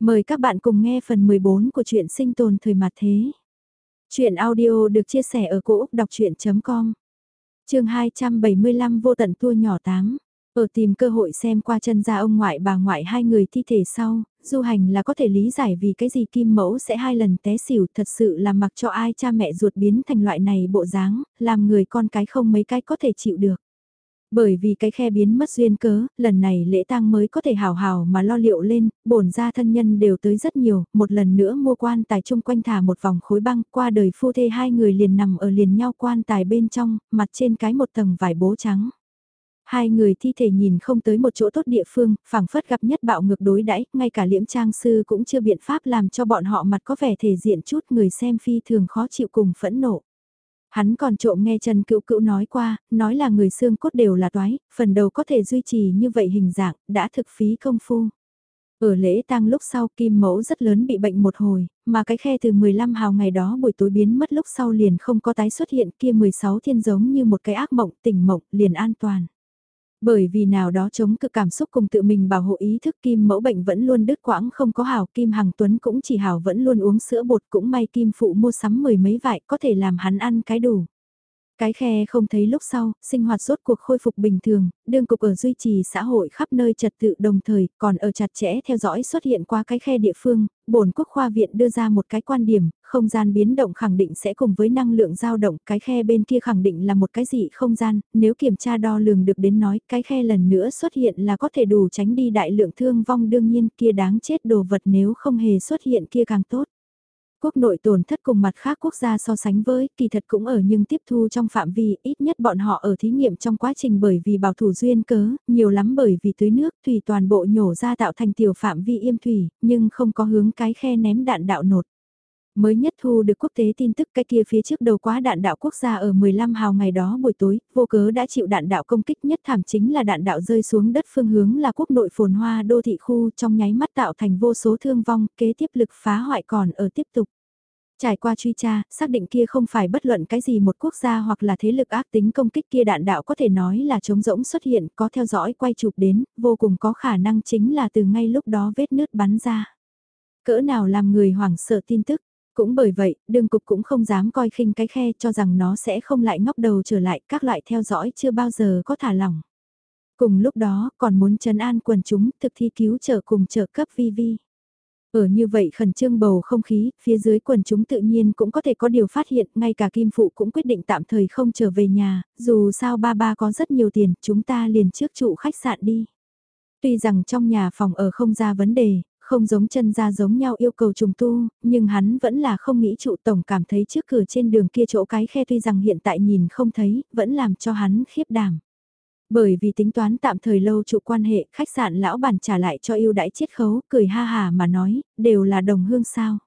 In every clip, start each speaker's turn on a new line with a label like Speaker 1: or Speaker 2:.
Speaker 1: Mời các bạn cùng nghe phần 14 của truyện sinh tồn thời mặt thế. Chuyện audio được chia sẻ ở cỗ đọc chuyện.com Trường 275 vô tận tua nhỏ 8 Ở tìm cơ hội xem qua chân ra ông ngoại bà ngoại hai người thi thể sau, du hành là có thể lý giải vì cái gì kim mẫu sẽ hai lần té xỉu thật sự là mặc cho ai cha mẹ ruột biến thành loại này bộ dáng, làm người con cái không mấy cái có thể chịu được. Bởi vì cái khe biến mất duyên cớ, lần này lễ tang mới có thể hào hào mà lo liệu lên, bổn ra thân nhân đều tới rất nhiều, một lần nữa mua quan tài chung quanh thả một vòng khối băng, qua đời phu thê hai người liền nằm ở liền nhau quan tài bên trong, mặt trên cái một tầng vải bố trắng. Hai người thi thể nhìn không tới một chỗ tốt địa phương, phảng phất gặp nhất bạo ngược đối đãi ngay cả liễm trang sư cũng chưa biện pháp làm cho bọn họ mặt có vẻ thể diện chút người xem phi thường khó chịu cùng phẫn nộ. Hắn còn trộm nghe Trần cựu cựu nói qua, nói là người xương cốt đều là toái, phần đầu có thể duy trì như vậy hình dạng, đã thực phí công phu. Ở lễ tang lúc sau kim mẫu rất lớn bị bệnh một hồi, mà cái khe từ 15 hào ngày đó buổi tối biến mất lúc sau liền không có tái xuất hiện kia 16 thiên giống như một cái ác mộng tỉnh mộng liền an toàn. Bởi vì nào đó chống cực cảm xúc cùng tự mình bảo hộ ý thức Kim mẫu bệnh vẫn luôn đứt quãng không có hào Kim Hằng Tuấn cũng chỉ hào vẫn luôn uống sữa bột, cũng may Kim Phụ mua sắm mười mấy vại có thể làm hắn ăn cái đủ. Cái khe không thấy lúc sau, sinh hoạt rốt cuộc khôi phục bình thường, đương cục ở duy trì xã hội khắp nơi trật tự đồng thời, còn ở chặt chẽ theo dõi xuất hiện qua cái khe địa phương, bổn quốc khoa viện đưa ra một cái quan điểm, không gian biến động khẳng định sẽ cùng với năng lượng dao động, cái khe bên kia khẳng định là một cái gì không gian, nếu kiểm tra đo lường được đến nói, cái khe lần nữa xuất hiện là có thể đủ tránh đi đại lượng thương vong đương nhiên kia đáng chết đồ vật nếu không hề xuất hiện kia càng tốt. Quốc nội tổn thất cùng mặt khác quốc gia so sánh với, kỳ thật cũng ở nhưng tiếp thu trong phạm vi, ít nhất bọn họ ở thí nghiệm trong quá trình bởi vì bảo thủ duyên cớ, nhiều lắm bởi vì tưới nước, thủy toàn bộ nhổ ra tạo thành tiểu phạm vi im thủy, nhưng không có hướng cái khe ném đạn đạo nột. Mới nhất thu được quốc tế tin tức cái kia phía trước đầu quá đạn đạo quốc gia ở 15 hào ngày đó buổi tối, vô cớ đã chịu đạn đạo công kích nhất thảm chính là đạn đạo rơi xuống đất phương hướng là quốc nội phồn hoa đô thị khu trong nháy mắt tạo thành vô số thương vong, kế tiếp lực phá hoại còn ở tiếp tục. Trải qua truy tra, xác định kia không phải bất luận cái gì một quốc gia hoặc là thế lực ác tính công kích kia đạn đạo có thể nói là trống rỗng xuất hiện, có theo dõi quay chụp đến, vô cùng có khả năng chính là từ ngay lúc đó vết nứt bắn ra. Cỡ nào làm người hoảng sợ tin tức, cũng bởi vậy, đương cục cũng không dám coi khinh cái khe cho rằng nó sẽ không lại ngóc đầu trở lại các loại theo dõi chưa bao giờ có thả lỏng. Cùng lúc đó còn muốn trấn an quần chúng thực thi cứu trợ cùng trợ cấp vi vi. Ở như vậy khẩn trương bầu không khí, phía dưới quần chúng tự nhiên cũng có thể có điều phát hiện, ngay cả Kim Phụ cũng quyết định tạm thời không trở về nhà, dù sao ba ba có rất nhiều tiền, chúng ta liền trước trụ khách sạn đi. Tuy rằng trong nhà phòng ở không ra vấn đề, không giống chân ra giống nhau yêu cầu trùng tu, nhưng hắn vẫn là không nghĩ trụ tổng cảm thấy trước cửa trên đường kia chỗ cái khe tuy rằng hiện tại nhìn không thấy, vẫn làm cho hắn khiếp đảm. Bởi vì tính toán tạm thời lâu trụ quan hệ, khách sạn lão bản trả lại cho yêu đãi chiết khấu, cười ha hà mà nói, đều là đồng hương sao.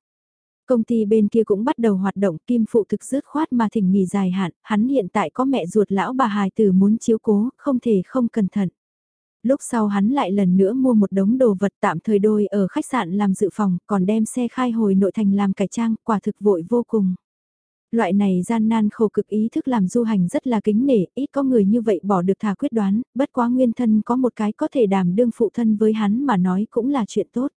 Speaker 1: Công ty bên kia cũng bắt đầu hoạt động kim phụ thực dứt khoát mà thỉnh nghỉ dài hạn, hắn hiện tại có mẹ ruột lão bà hài tử muốn chiếu cố, không thể không cẩn thận. Lúc sau hắn lại lần nữa mua một đống đồ vật tạm thời đôi ở khách sạn làm dự phòng, còn đem xe khai hồi nội thành làm cải trang, quả thực vội vô cùng. Loại này gian nan khổ cực ý thức làm du hành rất là kính nể, ít có người như vậy bỏ được thả quyết đoán, bất quá nguyên thân có một cái có thể đảm đương phụ thân với hắn mà nói cũng là chuyện tốt.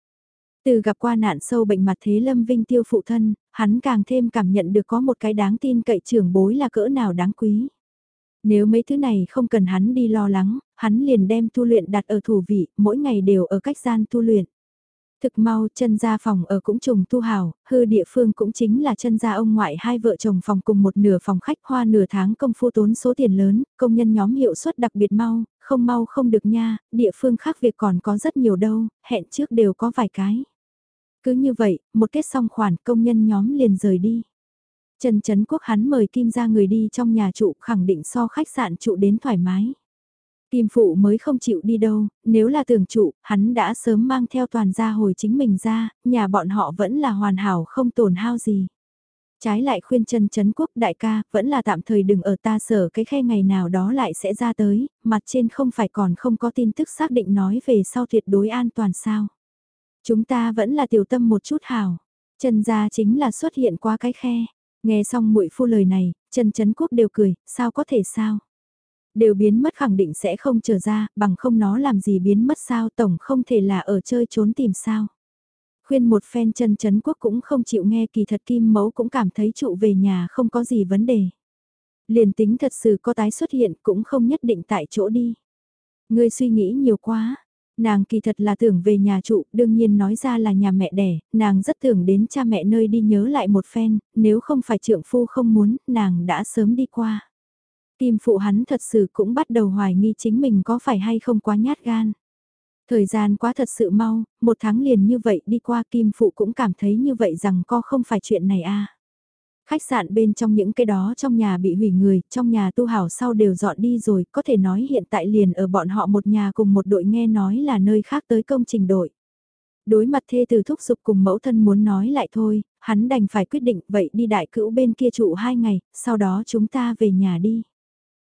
Speaker 1: Từ gặp qua nạn sâu bệnh mặt thế lâm vinh tiêu phụ thân, hắn càng thêm cảm nhận được có một cái đáng tin cậy trưởng bối là cỡ nào đáng quý. Nếu mấy thứ này không cần hắn đi lo lắng, hắn liền đem tu luyện đặt ở thủ vị, mỗi ngày đều ở cách gian tu luyện. Thực mau chân gia phòng ở cũng trùng tu hào, hư địa phương cũng chính là chân gia ông ngoại hai vợ chồng phòng cùng một nửa phòng khách hoa nửa tháng công phu tốn số tiền lớn, công nhân nhóm hiệu suất đặc biệt mau, không mau không được nha, địa phương khác việc còn có rất nhiều đâu, hẹn trước đều có vài cái. Cứ như vậy, một kết xong khoản công nhân nhóm liền rời đi. Trần Trấn Quốc hắn mời Kim ra người đi trong nhà trụ khẳng định so khách sạn trụ đến thoải mái. Kim Phụ mới không chịu đi đâu, nếu là tưởng trụ, hắn đã sớm mang theo toàn gia hồi chính mình ra, nhà bọn họ vẫn là hoàn hảo không tổn hao gì. Trái lại khuyên chân chấn Quốc đại ca, vẫn là tạm thời đừng ở ta sở cái khe ngày nào đó lại sẽ ra tới, mặt trên không phải còn không có tin tức xác định nói về sau tuyệt đối an toàn sao. Chúng ta vẫn là tiểu tâm một chút hảo. Trần gia chính là xuất hiện qua cái khe. Nghe xong muội phu lời này, Trần chấn Quốc đều cười, sao có thể sao? Đều biến mất khẳng định sẽ không trở ra, bằng không nó làm gì biến mất sao tổng không thể là ở chơi trốn tìm sao. Khuyên một phen chân chấn quốc cũng không chịu nghe kỳ thật kim mẫu cũng cảm thấy trụ về nhà không có gì vấn đề. Liền tính thật sự có tái xuất hiện cũng không nhất định tại chỗ đi. Ngươi suy nghĩ nhiều quá, Nàng kỳ thật là tưởng về nhà trụ, đương nhiên nói ra là nhà mẹ đẻ, nàng rất tưởng đến cha mẹ nơi đi nhớ lại một phen, nếu không phải trượng phu không muốn, nàng đã sớm đi qua. Kim phụ hắn thật sự cũng bắt đầu hoài nghi chính mình có phải hay không quá nhát gan. Thời gian quá thật sự mau, một tháng liền như vậy đi qua Kim phụ cũng cảm thấy như vậy rằng co không phải chuyện này a. À. Khách sạn bên trong những cái đó trong nhà bị hủy người, trong nhà tu hảo sau đều dọn đi rồi, có thể nói hiện tại liền ở bọn họ một nhà cùng một đội nghe nói là nơi khác tới công trình đội. Đối mặt thê từ thúc giục cùng mẫu thân muốn nói lại thôi, hắn đành phải quyết định vậy đi đại cữu bên kia trụ hai ngày, sau đó chúng ta về nhà đi.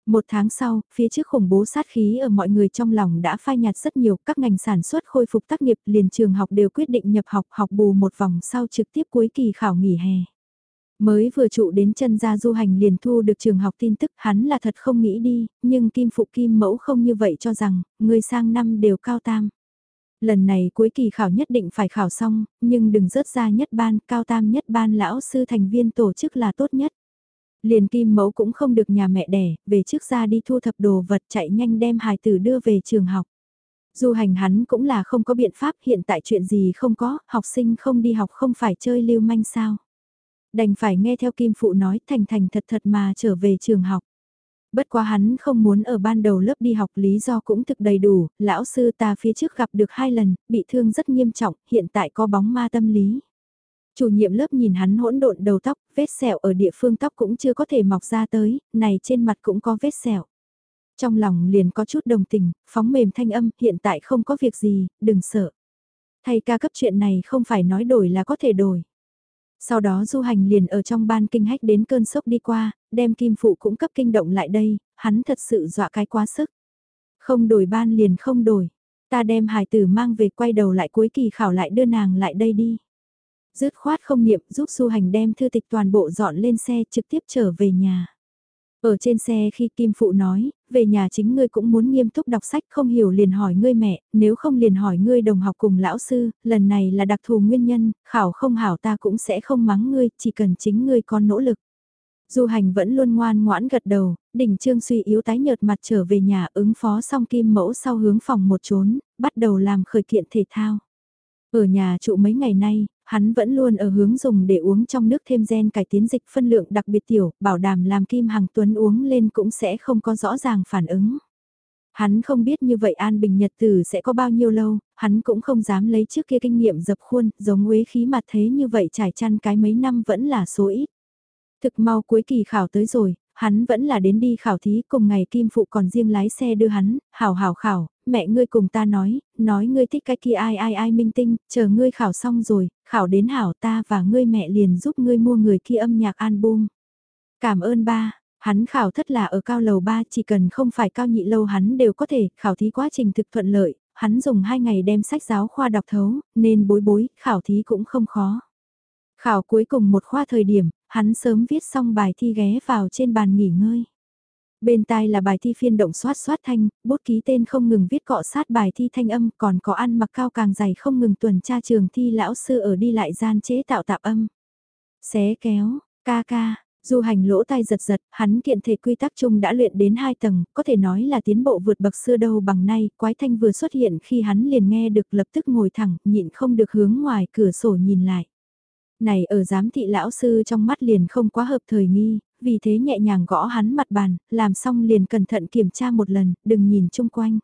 Speaker 1: Một tháng sau, phía trước khủng bố sát khí ở mọi người trong lòng đã phai nhạt rất nhiều, các ngành sản xuất khôi phục tác nghiệp liền trường học đều quyết định nhập học học bù một vòng sau trực tiếp cuối kỳ khảo nghỉ hè. Mới vừa trụ đến chân ra du hành liền thu được trường học tin tức hắn là thật không nghĩ đi, nhưng Kim Phụ Kim Mẫu không như vậy cho rằng, người sang năm đều cao tam. Lần này cuối kỳ khảo nhất định phải khảo xong, nhưng đừng rớt ra nhất ban, cao tam nhất ban lão sư thành viên tổ chức là tốt nhất. Liền Kim Mẫu cũng không được nhà mẹ đẻ, về trước ra đi thu thập đồ vật chạy nhanh đem hài tử đưa về trường học. Du hành hắn cũng là không có biện pháp hiện tại chuyện gì không có, học sinh không đi học không phải chơi lưu manh sao đành phải nghe theo Kim Phụ nói thành thành thật thật mà trở về trường học. Bất quá hắn không muốn ở ban đầu lớp đi học lý do cũng thực đầy đủ, lão sư ta phía trước gặp được hai lần, bị thương rất nghiêm trọng, hiện tại có bóng ma tâm lý. Chủ nhiệm lớp nhìn hắn hỗn độn đầu tóc, vết sẹo ở địa phương tóc cũng chưa có thể mọc ra tới, này trên mặt cũng có vết sẹo. Trong lòng liền có chút đồng tình, phóng mềm thanh âm, hiện tại không có việc gì, đừng sợ. Thầy ca cấp chuyện này không phải nói đổi là có thể đổi. Sau đó du hành liền ở trong ban kinh hách đến cơn sốc đi qua, đem kim phụ cũng cấp kinh động lại đây, hắn thật sự dọa cái quá sức. Không đổi ban liền không đổi, ta đem hài tử mang về quay đầu lại cuối kỳ khảo lại đưa nàng lại đây đi. Dứt khoát không niệm giúp du hành đem thư tịch toàn bộ dọn lên xe trực tiếp trở về nhà. Ở trên xe khi Kim Phụ nói, về nhà chính ngươi cũng muốn nghiêm túc đọc sách không hiểu liền hỏi ngươi mẹ, nếu không liền hỏi ngươi đồng học cùng lão sư, lần này là đặc thù nguyên nhân, khảo không hảo ta cũng sẽ không mắng ngươi, chỉ cần chính ngươi có nỗ lực. Du hành vẫn luôn ngoan ngoãn gật đầu, đỉnh trương suy yếu tái nhợt mặt trở về nhà ứng phó xong kim mẫu sau hướng phòng một trốn, bắt đầu làm khởi kiện thể thao. Ở nhà trụ mấy ngày nay, hắn vẫn luôn ở hướng dùng để uống trong nước thêm gen cải tiến dịch phân lượng đặc biệt tiểu, bảo đảm làm Kim Hằng Tuấn uống lên cũng sẽ không có rõ ràng phản ứng. Hắn không biết như vậy An Bình Nhật Tử sẽ có bao nhiêu lâu, hắn cũng không dám lấy trước kia kinh nghiệm dập khuôn, giống uế khí mà thế như vậy trải chăn cái mấy năm vẫn là số ít. Thực mau cuối kỳ khảo tới rồi, hắn vẫn là đến đi khảo thí cùng ngày Kim Phụ còn riêng lái xe đưa hắn, hảo hảo khảo, mẹ ngươi cùng ta nói, nói ngươi thích cái kia ai ai ai minh tinh, chờ ngươi khảo xong rồi, khảo đến hảo ta và ngươi mẹ liền giúp ngươi mua người kia âm nhạc album. Cảm ơn ba, hắn khảo thất là ở cao lầu ba chỉ cần không phải cao nhị lâu hắn đều có thể, khảo thí quá trình thực thuận lợi, hắn dùng hai ngày đem sách giáo khoa đọc thấu, nên bối bối, khảo thí cũng không khó. Khảo cuối cùng một khoa thời điểm, hắn sớm viết xong bài thi ghé vào trên bàn nghỉ ngơi. Bên tai là bài thi phiên động xoát xoát thanh, bút ký tên không ngừng viết cọ sát bài thi thanh âm, còn có ăn mặc cao càng dày không ngừng tuần tra trường thi lão sư ở đi lại gian chế tạo tạp âm. Xé kéo, ca ca, du hành lỗ tai giật giật, hắn kiện thể quy tắc chung đã luyện đến hai tầng, có thể nói là tiến bộ vượt bậc xưa đâu bằng nay, quái thanh vừa xuất hiện khi hắn liền nghe được lập tức ngồi thẳng, nhịn không được hướng ngoài cửa sổ nhìn lại. Này ở giám thị lão sư trong mắt liền không quá hợp thời nghi, vì thế nhẹ nhàng gõ hắn mặt bàn, làm xong liền cẩn thận kiểm tra một lần, đừng nhìn chung quanh.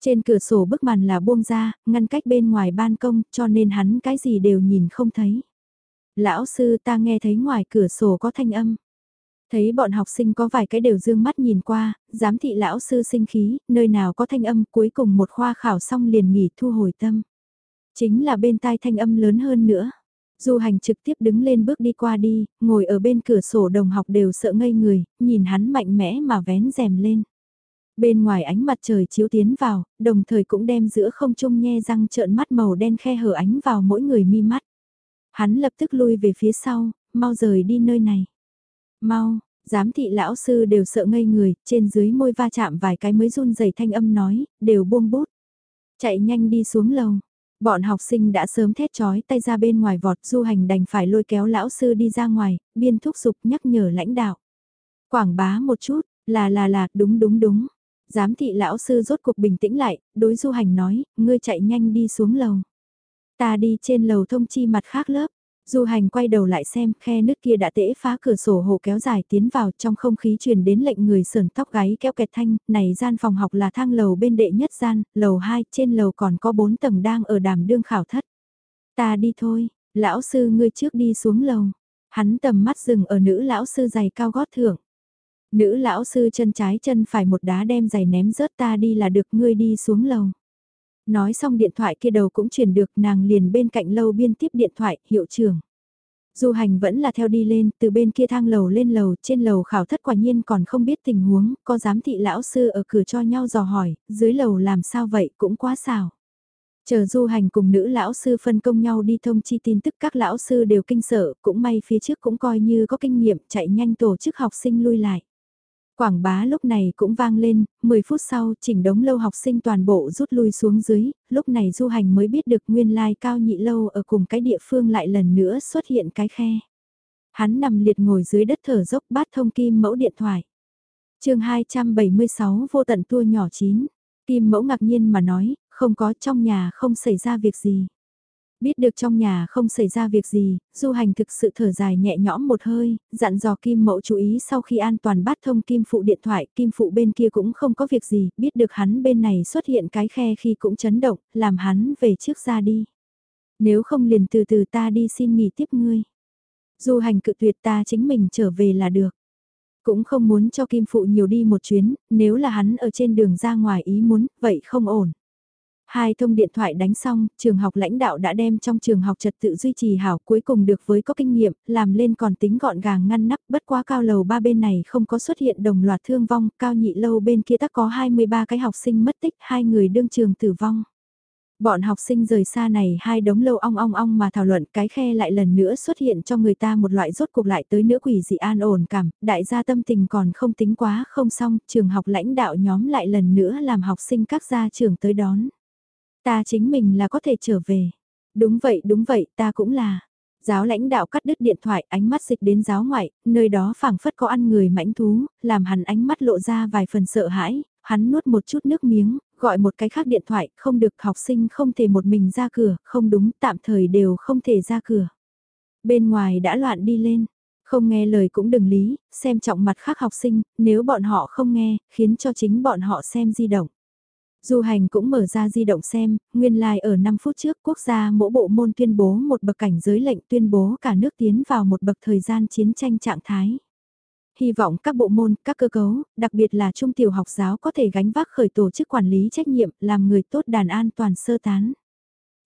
Speaker 1: Trên cửa sổ bức màn là buông ra, ngăn cách bên ngoài ban công, cho nên hắn cái gì đều nhìn không thấy. Lão sư ta nghe thấy ngoài cửa sổ có thanh âm. Thấy bọn học sinh có vài cái đều dương mắt nhìn qua, giám thị lão sư sinh khí, nơi nào có thanh âm cuối cùng một khoa khảo xong liền nghỉ thu hồi tâm. Chính là bên tai thanh âm lớn hơn nữa. Du hành trực tiếp đứng lên bước đi qua đi, ngồi ở bên cửa sổ đồng học đều sợ ngây người, nhìn hắn mạnh mẽ mà vén rèm lên. Bên ngoài ánh mặt trời chiếu tiến vào, đồng thời cũng đem giữa không trung nhe răng trợn mắt màu đen khe hở ánh vào mỗi người mi mắt. Hắn lập tức lui về phía sau, mau rời đi nơi này. Mau, giám thị lão sư đều sợ ngây người, trên dưới môi va chạm vài cái mới run rẩy thanh âm nói, đều buông bút. Chạy nhanh đi xuống lầu, Bọn học sinh đã sớm thét chói tay ra bên ngoài vọt du hành đành phải lôi kéo lão sư đi ra ngoài, biên thúc giục nhắc nhở lãnh đạo. Quảng bá một chút, là là là, đúng đúng đúng. Giám thị lão sư rốt cuộc bình tĩnh lại, đối du hành nói, ngươi chạy nhanh đi xuống lầu. Ta đi trên lầu thông chi mặt khác lớp. Du hành quay đầu lại xem, khe nước kia đã tễ phá cửa sổ hồ kéo dài tiến vào trong không khí truyền đến lệnh người sờn tóc gáy kéo kẹt thanh, này gian phòng học là thang lầu bên đệ nhất gian, lầu 2, trên lầu còn có 4 tầng đang ở đàm đương khảo thất. Ta đi thôi, lão sư ngươi trước đi xuống lầu. Hắn tầm mắt dừng ở nữ lão sư giày cao gót thượng. Nữ lão sư chân trái chân phải một đá đem giày ném rớt ta đi là được ngươi đi xuống lầu. Nói xong điện thoại kia đầu cũng truyền được nàng liền bên cạnh lâu biên tiếp điện thoại, hiệu trưởng. Du hành vẫn là theo đi lên, từ bên kia thang lầu lên lầu, trên lầu khảo thất quả nhiên còn không biết tình huống, có giám thị lão sư ở cửa cho nhau dò hỏi, dưới lầu làm sao vậy cũng quá xào. Chờ du hành cùng nữ lão sư phân công nhau đi thông chi tin tức các lão sư đều kinh sợ, cũng may phía trước cũng coi như có kinh nghiệm chạy nhanh tổ chức học sinh lui lại. Quảng bá lúc này cũng vang lên, 10 phút sau chỉnh đống lâu học sinh toàn bộ rút lui xuống dưới, lúc này du hành mới biết được nguyên lai cao nhị lâu ở cùng cái địa phương lại lần nữa xuất hiện cái khe. Hắn nằm liệt ngồi dưới đất thở dốc bát thông kim mẫu điện thoại. chương 276 vô tận tua nhỏ chín, kim mẫu ngạc nhiên mà nói, không có trong nhà không xảy ra việc gì. Biết được trong nhà không xảy ra việc gì, du hành thực sự thở dài nhẹ nhõm một hơi, dặn dò Kim Mẫu chú ý sau khi an toàn bắt thông Kim Phụ điện thoại, Kim Phụ bên kia cũng không có việc gì, biết được hắn bên này xuất hiện cái khe khi cũng chấn động, làm hắn về trước ra đi. Nếu không liền từ từ ta đi xin nghỉ tiếp ngươi. Du hành cự tuyệt ta chính mình trở về là được. Cũng không muốn cho Kim Phụ nhiều đi một chuyến, nếu là hắn ở trên đường ra ngoài ý muốn, vậy không ổn. Hai thông điện thoại đánh xong, trường học lãnh đạo đã đem trong trường học trật tự duy trì hảo cuối cùng được với có kinh nghiệm, làm lên còn tính gọn gàng ngăn nắp bất quá cao lầu ba bên này không có xuất hiện đồng loạt thương vong, cao nhị lâu bên kia tắc có 23 cái học sinh mất tích, hai người đương trường tử vong. Bọn học sinh rời xa này hai đống lâu ong ong ong mà thảo luận cái khe lại lần nữa xuất hiện cho người ta một loại rốt cuộc lại tới nữa quỷ dị an ổn cảm, đại gia tâm tình còn không tính quá không xong, trường học lãnh đạo nhóm lại lần nữa làm học sinh các gia trường tới đón. Ta chính mình là có thể trở về. Đúng vậy, đúng vậy, ta cũng là. Giáo lãnh đạo cắt đứt điện thoại, ánh mắt dịch đến giáo ngoại, nơi đó phảng phất có ăn người mãnh thú, làm hắn ánh mắt lộ ra vài phần sợ hãi, hắn nuốt một chút nước miếng, gọi một cái khác điện thoại, không được học sinh không thể một mình ra cửa, không đúng, tạm thời đều không thể ra cửa. Bên ngoài đã loạn đi lên, không nghe lời cũng đừng lý, xem trọng mặt khác học sinh, nếu bọn họ không nghe, khiến cho chính bọn họ xem di động. Du hành cũng mở ra di động xem, nguyên lai like ở 5 phút trước quốc gia mỗi bộ môn tuyên bố một bậc cảnh giới lệnh tuyên bố cả nước tiến vào một bậc thời gian chiến tranh trạng thái. Hy vọng các bộ môn, các cơ cấu, đặc biệt là trung tiểu học giáo có thể gánh vác khởi tổ chức quản lý trách nhiệm, làm người tốt đàn an toàn sơ tán.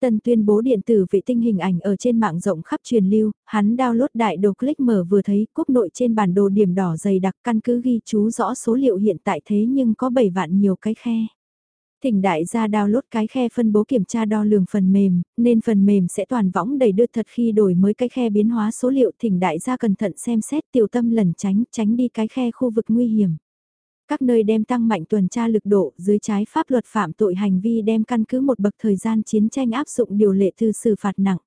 Speaker 1: Tần tuyên bố điện tử vệ tinh hình ảnh ở trên mạng rộng khắp truyền lưu, hắn download đại đồ click mở vừa thấy quốc nội trên bản đồ điểm đỏ dày đặc căn cứ ghi chú rõ số liệu hiện tại thế nhưng có 7 vạn nhiều cái khe. Thỉnh đại gia download cái khe phân bố kiểm tra đo lường phần mềm, nên phần mềm sẽ toàn võng đầy đưa thật khi đổi mới cái khe biến hóa số liệu thỉnh đại gia cẩn thận xem xét tiểu tâm lẩn tránh, tránh đi cái khe khu vực nguy hiểm. Các nơi đem tăng mạnh tuần tra lực độ dưới trái pháp luật phạm tội hành vi đem căn cứ một bậc thời gian chiến tranh áp dụng điều lệ thư xử phạt nặng.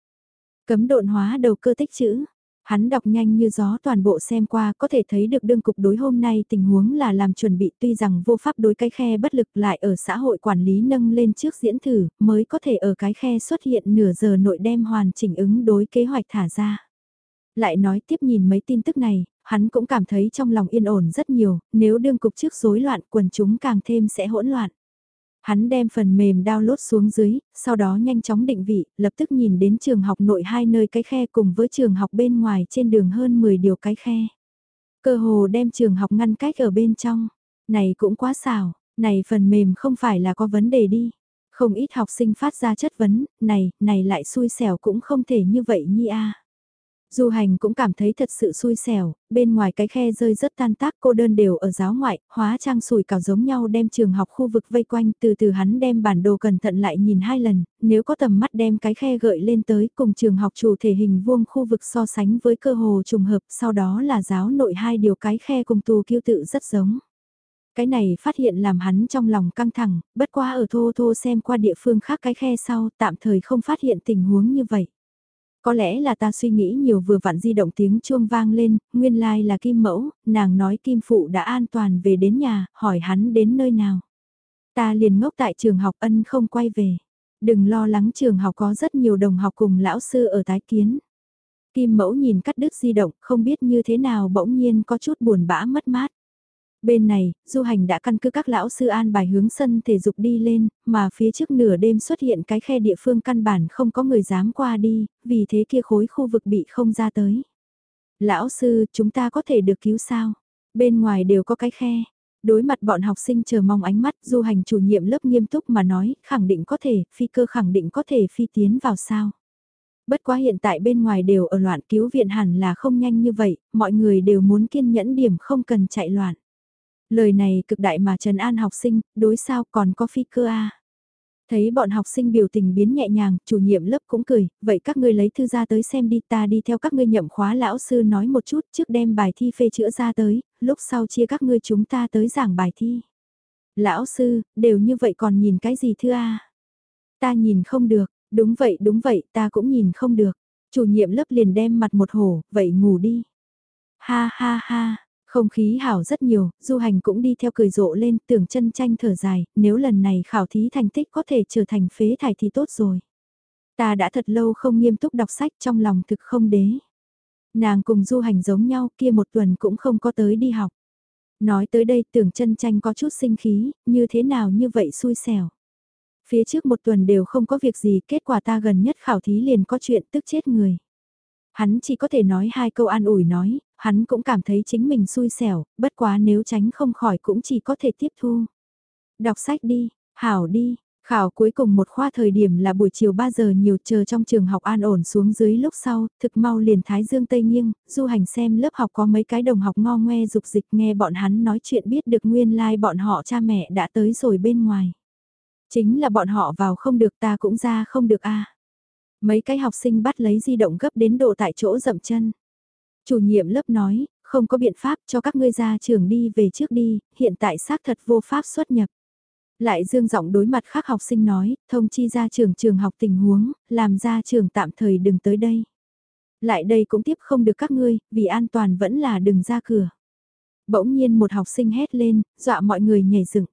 Speaker 1: Cấm độn hóa đầu cơ tích chữ, Hắn đọc nhanh như gió toàn bộ xem qua có thể thấy được đương cục đối hôm nay tình huống là làm chuẩn bị tuy rằng vô pháp đối cái khe bất lực lại ở xã hội quản lý nâng lên trước diễn thử mới có thể ở cái khe xuất hiện nửa giờ nội đem hoàn chỉnh ứng đối kế hoạch thả ra. Lại nói tiếp nhìn mấy tin tức này, hắn cũng cảm thấy trong lòng yên ổn rất nhiều, nếu đương cục trước rối loạn quần chúng càng thêm sẽ hỗn loạn. Hắn đem phần mềm download xuống dưới, sau đó nhanh chóng định vị, lập tức nhìn đến trường học nội hai nơi cái khe cùng với trường học bên ngoài trên đường hơn 10 điều cái khe. Cơ hồ đem trường học ngăn cách ở bên trong. Này cũng quá xảo, này phần mềm không phải là có vấn đề đi. Không ít học sinh phát ra chất vấn, này, này lại xui xẻo cũng không thể như vậy nhi a. Du hành cũng cảm thấy thật sự xui xẻo, bên ngoài cái khe rơi rất tan tác cô đơn đều ở giáo ngoại, hóa trang sủi cảo giống nhau đem trường học khu vực vây quanh từ từ hắn đem bản đồ cẩn thận lại nhìn hai lần, nếu có tầm mắt đem cái khe gợi lên tới cùng trường học chủ thể hình vuông khu vực so sánh với cơ hồ trùng hợp sau đó là giáo nội hai điều cái khe cùng tù kiêu tự rất giống. Cái này phát hiện làm hắn trong lòng căng thẳng, bất quá ở thô thô xem qua địa phương khác cái khe sau tạm thời không phát hiện tình huống như vậy. Có lẽ là ta suy nghĩ nhiều vừa vặn di động tiếng chuông vang lên, nguyên lai like là Kim Mẫu, nàng nói Kim Phụ đã an toàn về đến nhà, hỏi hắn đến nơi nào. Ta liền ngốc tại trường học ân không quay về. Đừng lo lắng trường học có rất nhiều đồng học cùng lão sư ở tái kiến. Kim Mẫu nhìn cắt đứt di động, không biết như thế nào bỗng nhiên có chút buồn bã mất mát. Bên này, du hành đã căn cứ các lão sư an bài hướng sân thể dục đi lên, mà phía trước nửa đêm xuất hiện cái khe địa phương căn bản không có người dám qua đi, vì thế kia khối khu vực bị không ra tới. Lão sư, chúng ta có thể được cứu sao? Bên ngoài đều có cái khe. Đối mặt bọn học sinh chờ mong ánh mắt, du hành chủ nhiệm lớp nghiêm túc mà nói, khẳng định có thể, phi cơ khẳng định có thể phi tiến vào sao. Bất quá hiện tại bên ngoài đều ở loạn cứu viện hẳn là không nhanh như vậy, mọi người đều muốn kiên nhẫn điểm không cần chạy loạn. Lời này cực đại mà Trần An học sinh, đối sao còn có phi cơ a Thấy bọn học sinh biểu tình biến nhẹ nhàng, chủ nhiệm lớp cũng cười, vậy các ngươi lấy thư ra tới xem đi ta đi theo các ngươi nhậm khóa lão sư nói một chút trước đem bài thi phê chữa ra tới, lúc sau chia các ngươi chúng ta tới giảng bài thi. Lão sư, đều như vậy còn nhìn cái gì thưa a Ta nhìn không được, đúng vậy đúng vậy ta cũng nhìn không được. Chủ nhiệm lớp liền đem mặt một hổ, vậy ngủ đi. Ha ha ha, không khí hảo rất nhiều, du hành cũng đi theo cười rộ lên tưởng chân tranh thở dài, nếu lần này khảo thí thành tích có thể trở thành phế thải thì tốt rồi. Ta đã thật lâu không nghiêm túc đọc sách trong lòng thực không đế. Nàng cùng du hành giống nhau kia một tuần cũng không có tới đi học. Nói tới đây tưởng chân tranh có chút sinh khí, như thế nào như vậy xui xẻo. Phía trước một tuần đều không có việc gì, kết quả ta gần nhất khảo thí liền có chuyện tức chết người. Hắn chỉ có thể nói hai câu an ủi nói, hắn cũng cảm thấy chính mình xui xẻo, bất quá nếu tránh không khỏi cũng chỉ có thể tiếp thu. Đọc sách đi, hảo đi, khảo cuối cùng một khoa thời điểm là buổi chiều 3 giờ nhiều chờ trong trường học an ổn xuống dưới lúc sau, thực mau liền thái dương tây nghiêng, du hành xem lớp học có mấy cái đồng học ngo ngoe dục dịch nghe bọn hắn nói chuyện biết được nguyên lai like bọn họ cha mẹ đã tới rồi bên ngoài. Chính là bọn họ vào không được ta cũng ra không được a Mấy cái học sinh bắt lấy di động gấp đến độ tại chỗ dậm chân. Chủ nhiệm lớp nói, không có biện pháp cho các ngươi ra trường đi về trước đi, hiện tại xác thật vô pháp xuất nhập. Lại dương giọng đối mặt khác học sinh nói, thông chi ra trường trường học tình huống, làm ra trường tạm thời đừng tới đây. Lại đây cũng tiếp không được các ngươi, vì an toàn vẫn là đừng ra cửa. Bỗng nhiên một học sinh hét lên, dọa mọi người nhảy dựng.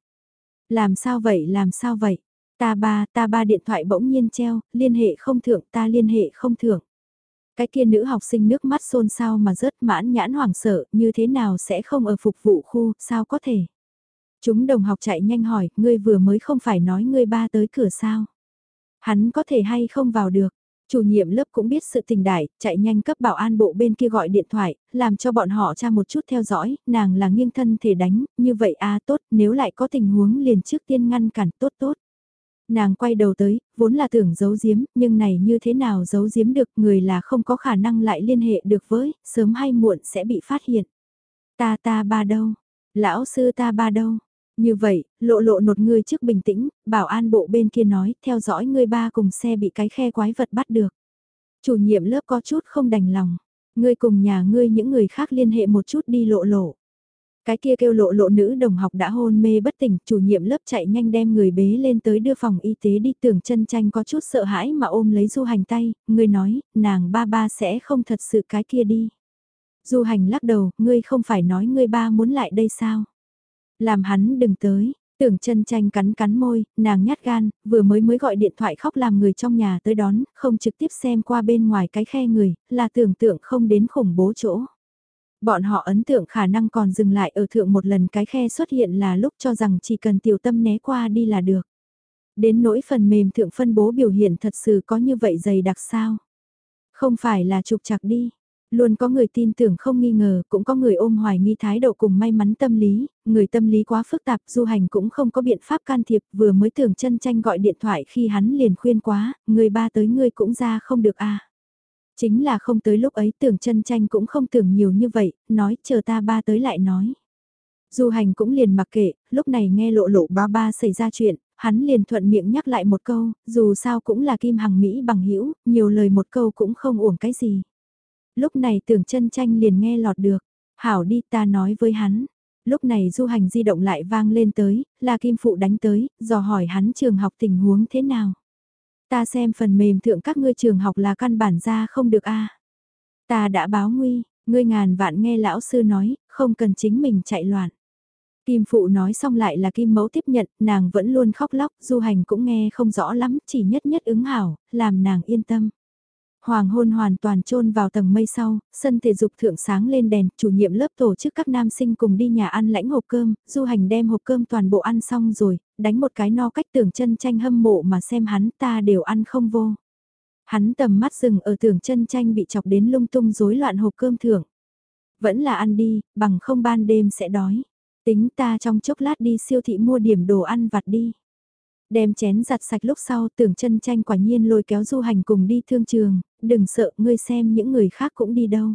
Speaker 1: Làm sao vậy, làm sao vậy? Ta ba, ta ba điện thoại bỗng nhiên treo, liên hệ không thượng, ta liên hệ không thượng. Cái kia nữ học sinh nước mắt xôn xao mà rớt mãn nhãn hoảng sợ, như thế nào sẽ không ở phục vụ khu, sao có thể? Chúng đồng học chạy nhanh hỏi, ngươi vừa mới không phải nói ngươi ba tới cửa sao? Hắn có thể hay không vào được? Chủ nhiệm lớp cũng biết sự tình đại, chạy nhanh cấp bảo an bộ bên kia gọi điện thoại, làm cho bọn họ tra một chút theo dõi, nàng là nghiêng thân thể đánh, như vậy a à, tốt, nếu lại có tình huống liền trước tiên ngăn cản tốt tốt. Nàng quay đầu tới, vốn là tưởng giấu giếm, nhưng này như thế nào giấu giếm được người là không có khả năng lại liên hệ được với, sớm hay muộn sẽ bị phát hiện. Ta ta ba đâu? Lão sư ta ba đâu? Như vậy, lộ lộ nột ngươi trước bình tĩnh, bảo an bộ bên kia nói, theo dõi ngươi ba cùng xe bị cái khe quái vật bắt được. Chủ nhiệm lớp có chút không đành lòng. Ngươi cùng nhà ngươi những người khác liên hệ một chút đi lộ lộ. Cái kia kêu lộ lộ nữ đồng học đã hôn mê bất tỉnh, chủ nhiệm lớp chạy nhanh đem người bế lên tới đưa phòng y tế đi tưởng chân tranh có chút sợ hãi mà ôm lấy du hành tay, người nói, nàng ba ba sẽ không thật sự cái kia đi. Du hành lắc đầu, ngươi không phải nói ngươi ba muốn lại đây sao? Làm hắn đừng tới, tưởng chân tranh cắn cắn môi, nàng nhát gan, vừa mới mới gọi điện thoại khóc làm người trong nhà tới đón, không trực tiếp xem qua bên ngoài cái khe người, là tưởng tượng không đến khủng bố chỗ. Bọn họ ấn tượng khả năng còn dừng lại ở thượng một lần cái khe xuất hiện là lúc cho rằng chỉ cần tiểu tâm né qua đi là được. Đến nỗi phần mềm thượng phân bố biểu hiện thật sự có như vậy dày đặc sao? Không phải là trục chặt đi. Luôn có người tin tưởng không nghi ngờ, cũng có người ôm hoài nghi thái độ cùng may mắn tâm lý, người tâm lý quá phức tạp, du hành cũng không có biện pháp can thiệp, vừa mới tưởng chân tranh gọi điện thoại khi hắn liền khuyên quá, người ba tới ngươi cũng ra không được à. Chính là không tới lúc ấy tưởng chân tranh cũng không tưởng nhiều như vậy, nói chờ ta ba tới lại nói. Du hành cũng liền mặc kệ, lúc này nghe lộ lộ ba ba xảy ra chuyện, hắn liền thuận miệng nhắc lại một câu, dù sao cũng là kim hằng Mỹ bằng hữu nhiều lời một câu cũng không uổng cái gì. Lúc này tưởng chân tranh liền nghe lọt được, hảo đi ta nói với hắn, Lúc này du hành di động lại vang lên tới, là Kim Phụ đánh tới, dò hỏi hắn trường học tình huống thế nào. Ta xem phần mềm thượng các ngươi trường học là căn bản ra không được a Ta đã báo nguy, ngươi ngàn vạn nghe lão sư nói, không cần chính mình chạy loạn. Kim Phụ nói xong lại là Kim Mẫu tiếp nhận, nàng vẫn luôn khóc lóc, du hành cũng nghe không rõ lắm, chỉ nhất nhất ứng hảo, làm nàng yên tâm. Hoàng hôn hoàn toàn trôn vào tầng mây sau, sân thể dục thượng sáng lên đèn, chủ nhiệm lớp tổ chức các nam sinh cùng đi nhà ăn lãnh hộp cơm, du hành đem hộp cơm toàn bộ ăn xong rồi, đánh một cái no cách tưởng chân tranh hâm mộ mà xem hắn ta đều ăn không vô. Hắn tầm mắt dừng ở tưởng chân tranh bị chọc đến lung tung rối loạn hộp cơm thưởng. Vẫn là ăn đi, bằng không ban đêm sẽ đói. Tính ta trong chốc lát đi siêu thị mua điểm đồ ăn vặt đi. Đem chén giặt sạch lúc sau tưởng chân tranh quả nhiên lôi kéo du hành cùng đi thương trường, đừng sợ ngươi xem những người khác cũng đi đâu.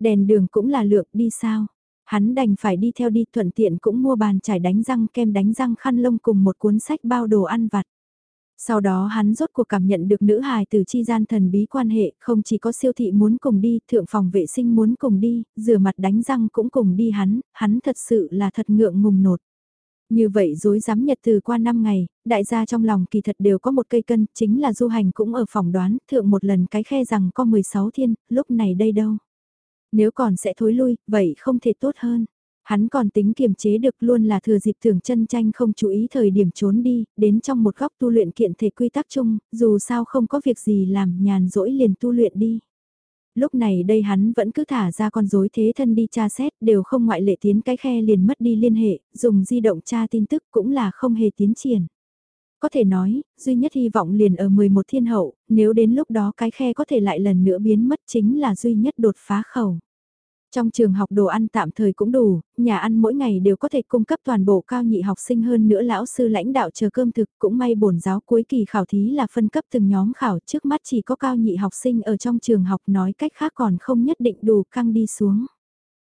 Speaker 1: Đèn đường cũng là lượng đi sao. Hắn đành phải đi theo đi thuận tiện cũng mua bàn chải đánh răng kem đánh răng khăn lông cùng một cuốn sách bao đồ ăn vặt. Sau đó hắn rốt cuộc cảm nhận được nữ hài từ chi gian thần bí quan hệ, không chỉ có siêu thị muốn cùng đi, thượng phòng vệ sinh muốn cùng đi, rửa mặt đánh răng cũng cùng đi hắn, hắn thật sự là thật ngượng ngùng nột. Như vậy dối dám nhật từ qua 5 ngày, đại gia trong lòng kỳ thật đều có một cây cân, chính là du hành cũng ở phòng đoán, thượng một lần cái khe rằng có 16 thiên, lúc này đây đâu. Nếu còn sẽ thối lui, vậy không thể tốt hơn. Hắn còn tính kiềm chế được luôn là thừa dịp thường chân tranh không chú ý thời điểm trốn đi, đến trong một góc tu luyện kiện thể quy tắc chung, dù sao không có việc gì làm nhàn rỗi liền tu luyện đi. Lúc này đây hắn vẫn cứ thả ra con rối thế thân đi tra xét, đều không ngoại lệ tiến cái khe liền mất đi liên hệ, dùng di động tra tin tức cũng là không hề tiến triển. Có thể nói, duy nhất hy vọng liền ở 11 thiên hậu, nếu đến lúc đó cái khe có thể lại lần nữa biến mất chính là duy nhất đột phá khẩu. Trong trường học đồ ăn tạm thời cũng đủ, nhà ăn mỗi ngày đều có thể cung cấp toàn bộ cao nhị học sinh hơn nữa lão sư lãnh đạo chờ cơm thực cũng may bổn giáo cuối kỳ khảo thí là phân cấp từng nhóm khảo trước mắt chỉ có cao nhị học sinh ở trong trường học nói cách khác còn không nhất định đủ căng đi xuống.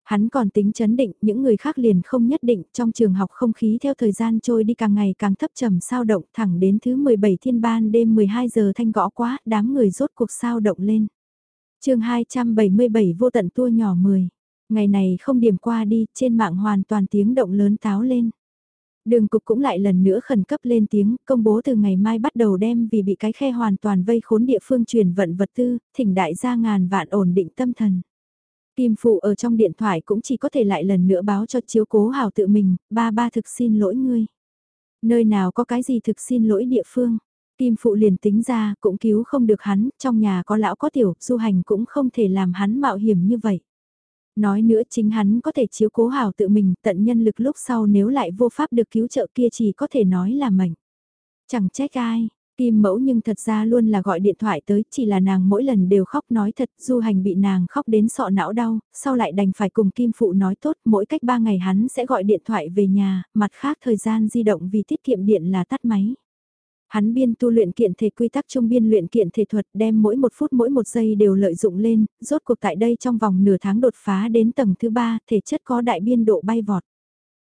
Speaker 1: Hắn còn tính chấn định, những người khác liền không nhất định, trong trường học không khí theo thời gian trôi đi càng ngày càng thấp trầm sao động thẳng đến thứ 17 thiên ban đêm 12 giờ thanh gõ quá, đám người rốt cuộc sao động lên chương 277 vô tận tua nhỏ 10. Ngày này không điểm qua đi, trên mạng hoàn toàn tiếng động lớn táo lên. Đường cục cũng lại lần nữa khẩn cấp lên tiếng, công bố từ ngày mai bắt đầu đem vì bị cái khe hoàn toàn vây khốn địa phương truyền vận vật tư, thỉnh đại gia ngàn vạn ổn định tâm thần. Kim phụ ở trong điện thoại cũng chỉ có thể lại lần nữa báo cho chiếu cố hào tự mình, ba ba thực xin lỗi ngươi. Nơi nào có cái gì thực xin lỗi địa phương, Kim Phụ liền tính ra cũng cứu không được hắn, trong nhà có lão có tiểu, du hành cũng không thể làm hắn mạo hiểm như vậy. Nói nữa chính hắn có thể chiếu cố hảo tự mình tận nhân lực lúc sau nếu lại vô pháp được cứu trợ kia chỉ có thể nói là mệnh. Chẳng trách ai, Kim mẫu nhưng thật ra luôn là gọi điện thoại tới, chỉ là nàng mỗi lần đều khóc nói thật, du hành bị nàng khóc đến sọ não đau, sau lại đành phải cùng Kim phụ nói tốt, mỗi cách ba ngày hắn sẽ gọi điện thoại về nhà, mặt khác thời gian di động vì tiết kiệm điện là tắt máy. Hắn biên tu luyện kiện thể quy tắc trung biên luyện kiện thể thuật đem mỗi một phút mỗi một giây đều lợi dụng lên, rốt cuộc tại đây trong vòng nửa tháng đột phá đến tầng thứ ba, thể chất có đại biên độ bay vọt.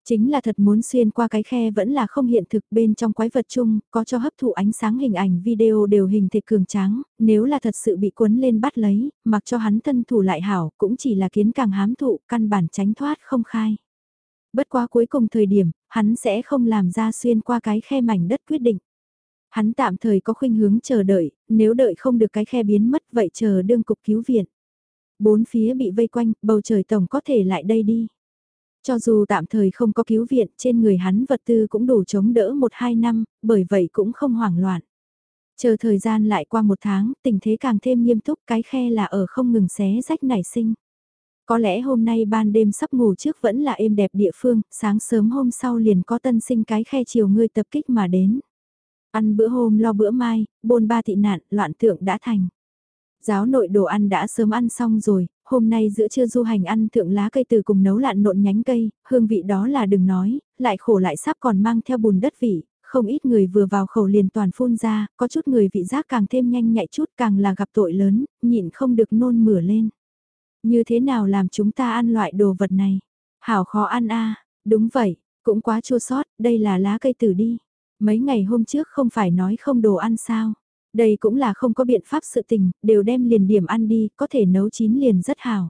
Speaker 1: Chính là thật muốn xuyên qua cái khe vẫn là không hiện thực bên trong quái vật chung, có cho hấp thụ ánh sáng hình ảnh video đều hình thể cường tráng, nếu là thật sự bị cuốn lên bắt lấy, mặc cho hắn thân thủ lại hảo, cũng chỉ là kiến càng hám thụ, căn bản tránh thoát không khai. Bất quá cuối cùng thời điểm, hắn sẽ không làm ra xuyên qua cái khe mảnh đất quyết định. Hắn tạm thời có khuynh hướng chờ đợi, nếu đợi không được cái khe biến mất vậy chờ đương cục cứu viện. Bốn phía bị vây quanh, bầu trời tổng có thể lại đây đi. Cho dù tạm thời không có cứu viện, trên người hắn vật tư cũng đủ chống đỡ một hai năm, bởi vậy cũng không hoảng loạn. Chờ thời gian lại qua một tháng, tình thế càng thêm nghiêm túc cái khe là ở không ngừng xé rách nảy sinh. Có lẽ hôm nay ban đêm sắp ngủ trước vẫn là êm đẹp địa phương, sáng sớm hôm sau liền có tân sinh cái khe chiều ngươi tập kích mà đến. Ăn bữa hôm lo bữa mai, bôn ba thị nạn, loạn thượng đã thành. Giáo nội đồ ăn đã sớm ăn xong rồi, hôm nay giữa trưa du hành ăn thượng lá cây từ cùng nấu lạn nộn nhánh cây, hương vị đó là đừng nói, lại khổ lại sắp còn mang theo bùn đất vị, không ít người vừa vào khẩu liền toàn phun ra, có chút người vị giác càng thêm nhanh nhạy chút càng là gặp tội lớn, nhịn không được nôn mửa lên. Như thế nào làm chúng ta ăn loại đồ vật này? Hảo khó ăn a đúng vậy, cũng quá chua sót, đây là lá cây tử đi. Mấy ngày hôm trước không phải nói không đồ ăn sao. Đây cũng là không có biện pháp sự tình, đều đem liền điểm ăn đi, có thể nấu chín liền rất hảo.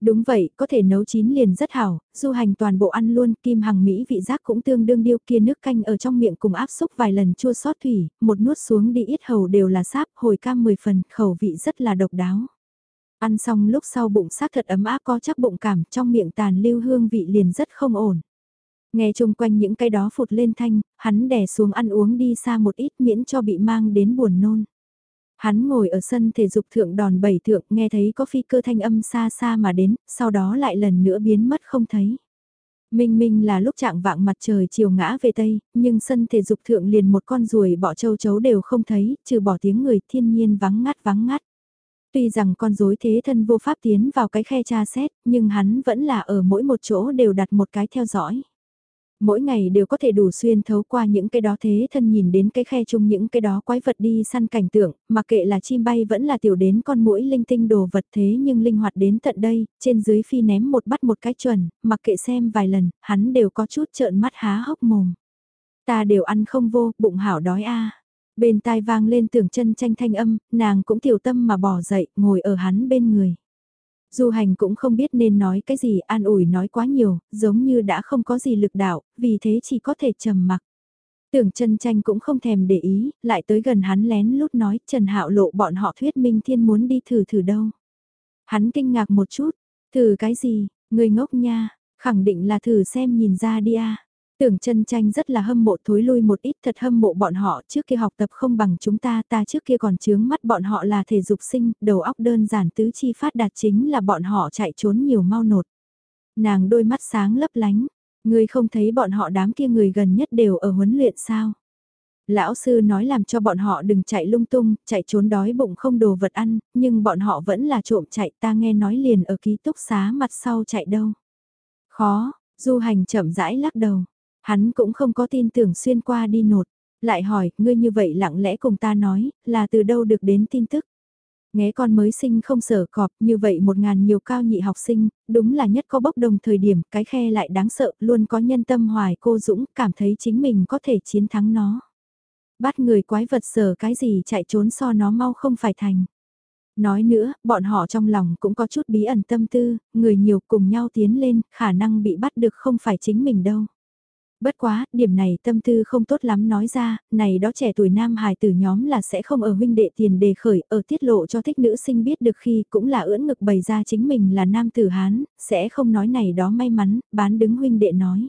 Speaker 1: Đúng vậy, có thể nấu chín liền rất hảo, du hành toàn bộ ăn luôn, kim hằng Mỹ vị giác cũng tương đương điêu kia nước canh ở trong miệng cùng áp xúc vài lần chua sót thủy, một nuốt xuống đi ít hầu đều là sáp, hồi cam 10 phần, khẩu vị rất là độc đáo. Ăn xong lúc sau bụng sát thật ấm áp có chắc bụng cảm, trong miệng tàn lưu hương vị liền rất không ổn. Nghe chung quanh những cái đó phụt lên thanh, hắn đè xuống ăn uống đi xa một ít miễn cho bị mang đến buồn nôn. Hắn ngồi ở sân thể dục thượng đòn bảy thượng nghe thấy có phi cơ thanh âm xa xa mà đến, sau đó lại lần nữa biến mất không thấy. Minh Minh là lúc trạng vạng mặt trời chiều ngã về Tây, nhưng sân thể dục thượng liền một con ruồi bỏ châu chấu đều không thấy, trừ bỏ tiếng người thiên nhiên vắng ngắt vắng ngắt. Tuy rằng con rối thế thân vô pháp tiến vào cái khe tra xét, nhưng hắn vẫn là ở mỗi một chỗ đều đặt một cái theo dõi. Mỗi ngày đều có thể đủ xuyên thấu qua những cái đó thế thân nhìn đến cái khe chung những cái đó quái vật đi săn cảnh tượng, mặc kệ là chim bay vẫn là tiểu đến con mũi linh tinh đồ vật thế nhưng linh hoạt đến tận đây, trên dưới phi ném một bắt một cái chuẩn, mặc kệ xem vài lần, hắn đều có chút trợn mắt há hốc mồm. Ta đều ăn không vô, bụng hảo đói a. Bên tai vang lên tưởng chân tranh thanh âm, nàng cũng tiểu tâm mà bỏ dậy, ngồi ở hắn bên người. Du hành cũng không biết nên nói cái gì, an ủi nói quá nhiều, giống như đã không có gì lực đạo, vì thế chỉ có thể trầm mặc. Tưởng chân tranh cũng không thèm để ý, lại tới gần hắn lén lút nói Trần Hạo lộ bọn họ thuyết minh thiên muốn đi thử thử đâu. Hắn kinh ngạc một chút, thử cái gì, người ngốc nha, khẳng định là thử xem nhìn ra đi à. Tưởng chân tranh rất là hâm mộ thối lui một ít thật hâm mộ bọn họ trước kia học tập không bằng chúng ta ta trước kia còn chướng mắt bọn họ là thể dục sinh, đầu óc đơn giản tứ chi phát đạt chính là bọn họ chạy trốn nhiều mau nột. Nàng đôi mắt sáng lấp lánh, người không thấy bọn họ đám kia người gần nhất đều ở huấn luyện sao. Lão sư nói làm cho bọn họ đừng chạy lung tung, chạy trốn đói bụng không đồ vật ăn, nhưng bọn họ vẫn là trộm chạy ta nghe nói liền ở ký túc xá mặt sau chạy đâu. Khó, du hành chậm rãi lắc đầu Hắn cũng không có tin tưởng xuyên qua đi nột. Lại hỏi, ngươi như vậy lặng lẽ cùng ta nói, là từ đâu được đến tin tức. Nghe con mới sinh không sở cọp, như vậy một ngàn nhiều cao nhị học sinh, đúng là nhất có bốc đồng thời điểm, cái khe lại đáng sợ, luôn có nhân tâm hoài cô Dũng, cảm thấy chính mình có thể chiến thắng nó. Bắt người quái vật sở cái gì chạy trốn so nó mau không phải thành. Nói nữa, bọn họ trong lòng cũng có chút bí ẩn tâm tư, người nhiều cùng nhau tiến lên, khả năng bị bắt được không phải chính mình đâu. Bất quá, điểm này tâm tư không tốt lắm nói ra, này đó trẻ tuổi nam hài tử nhóm là sẽ không ở huynh đệ tiền đề khởi, ở tiết lộ cho thích nữ sinh biết được khi cũng là ưỡn ngực bày ra chính mình là nam tử Hán, sẽ không nói này đó may mắn, bán đứng huynh đệ nói.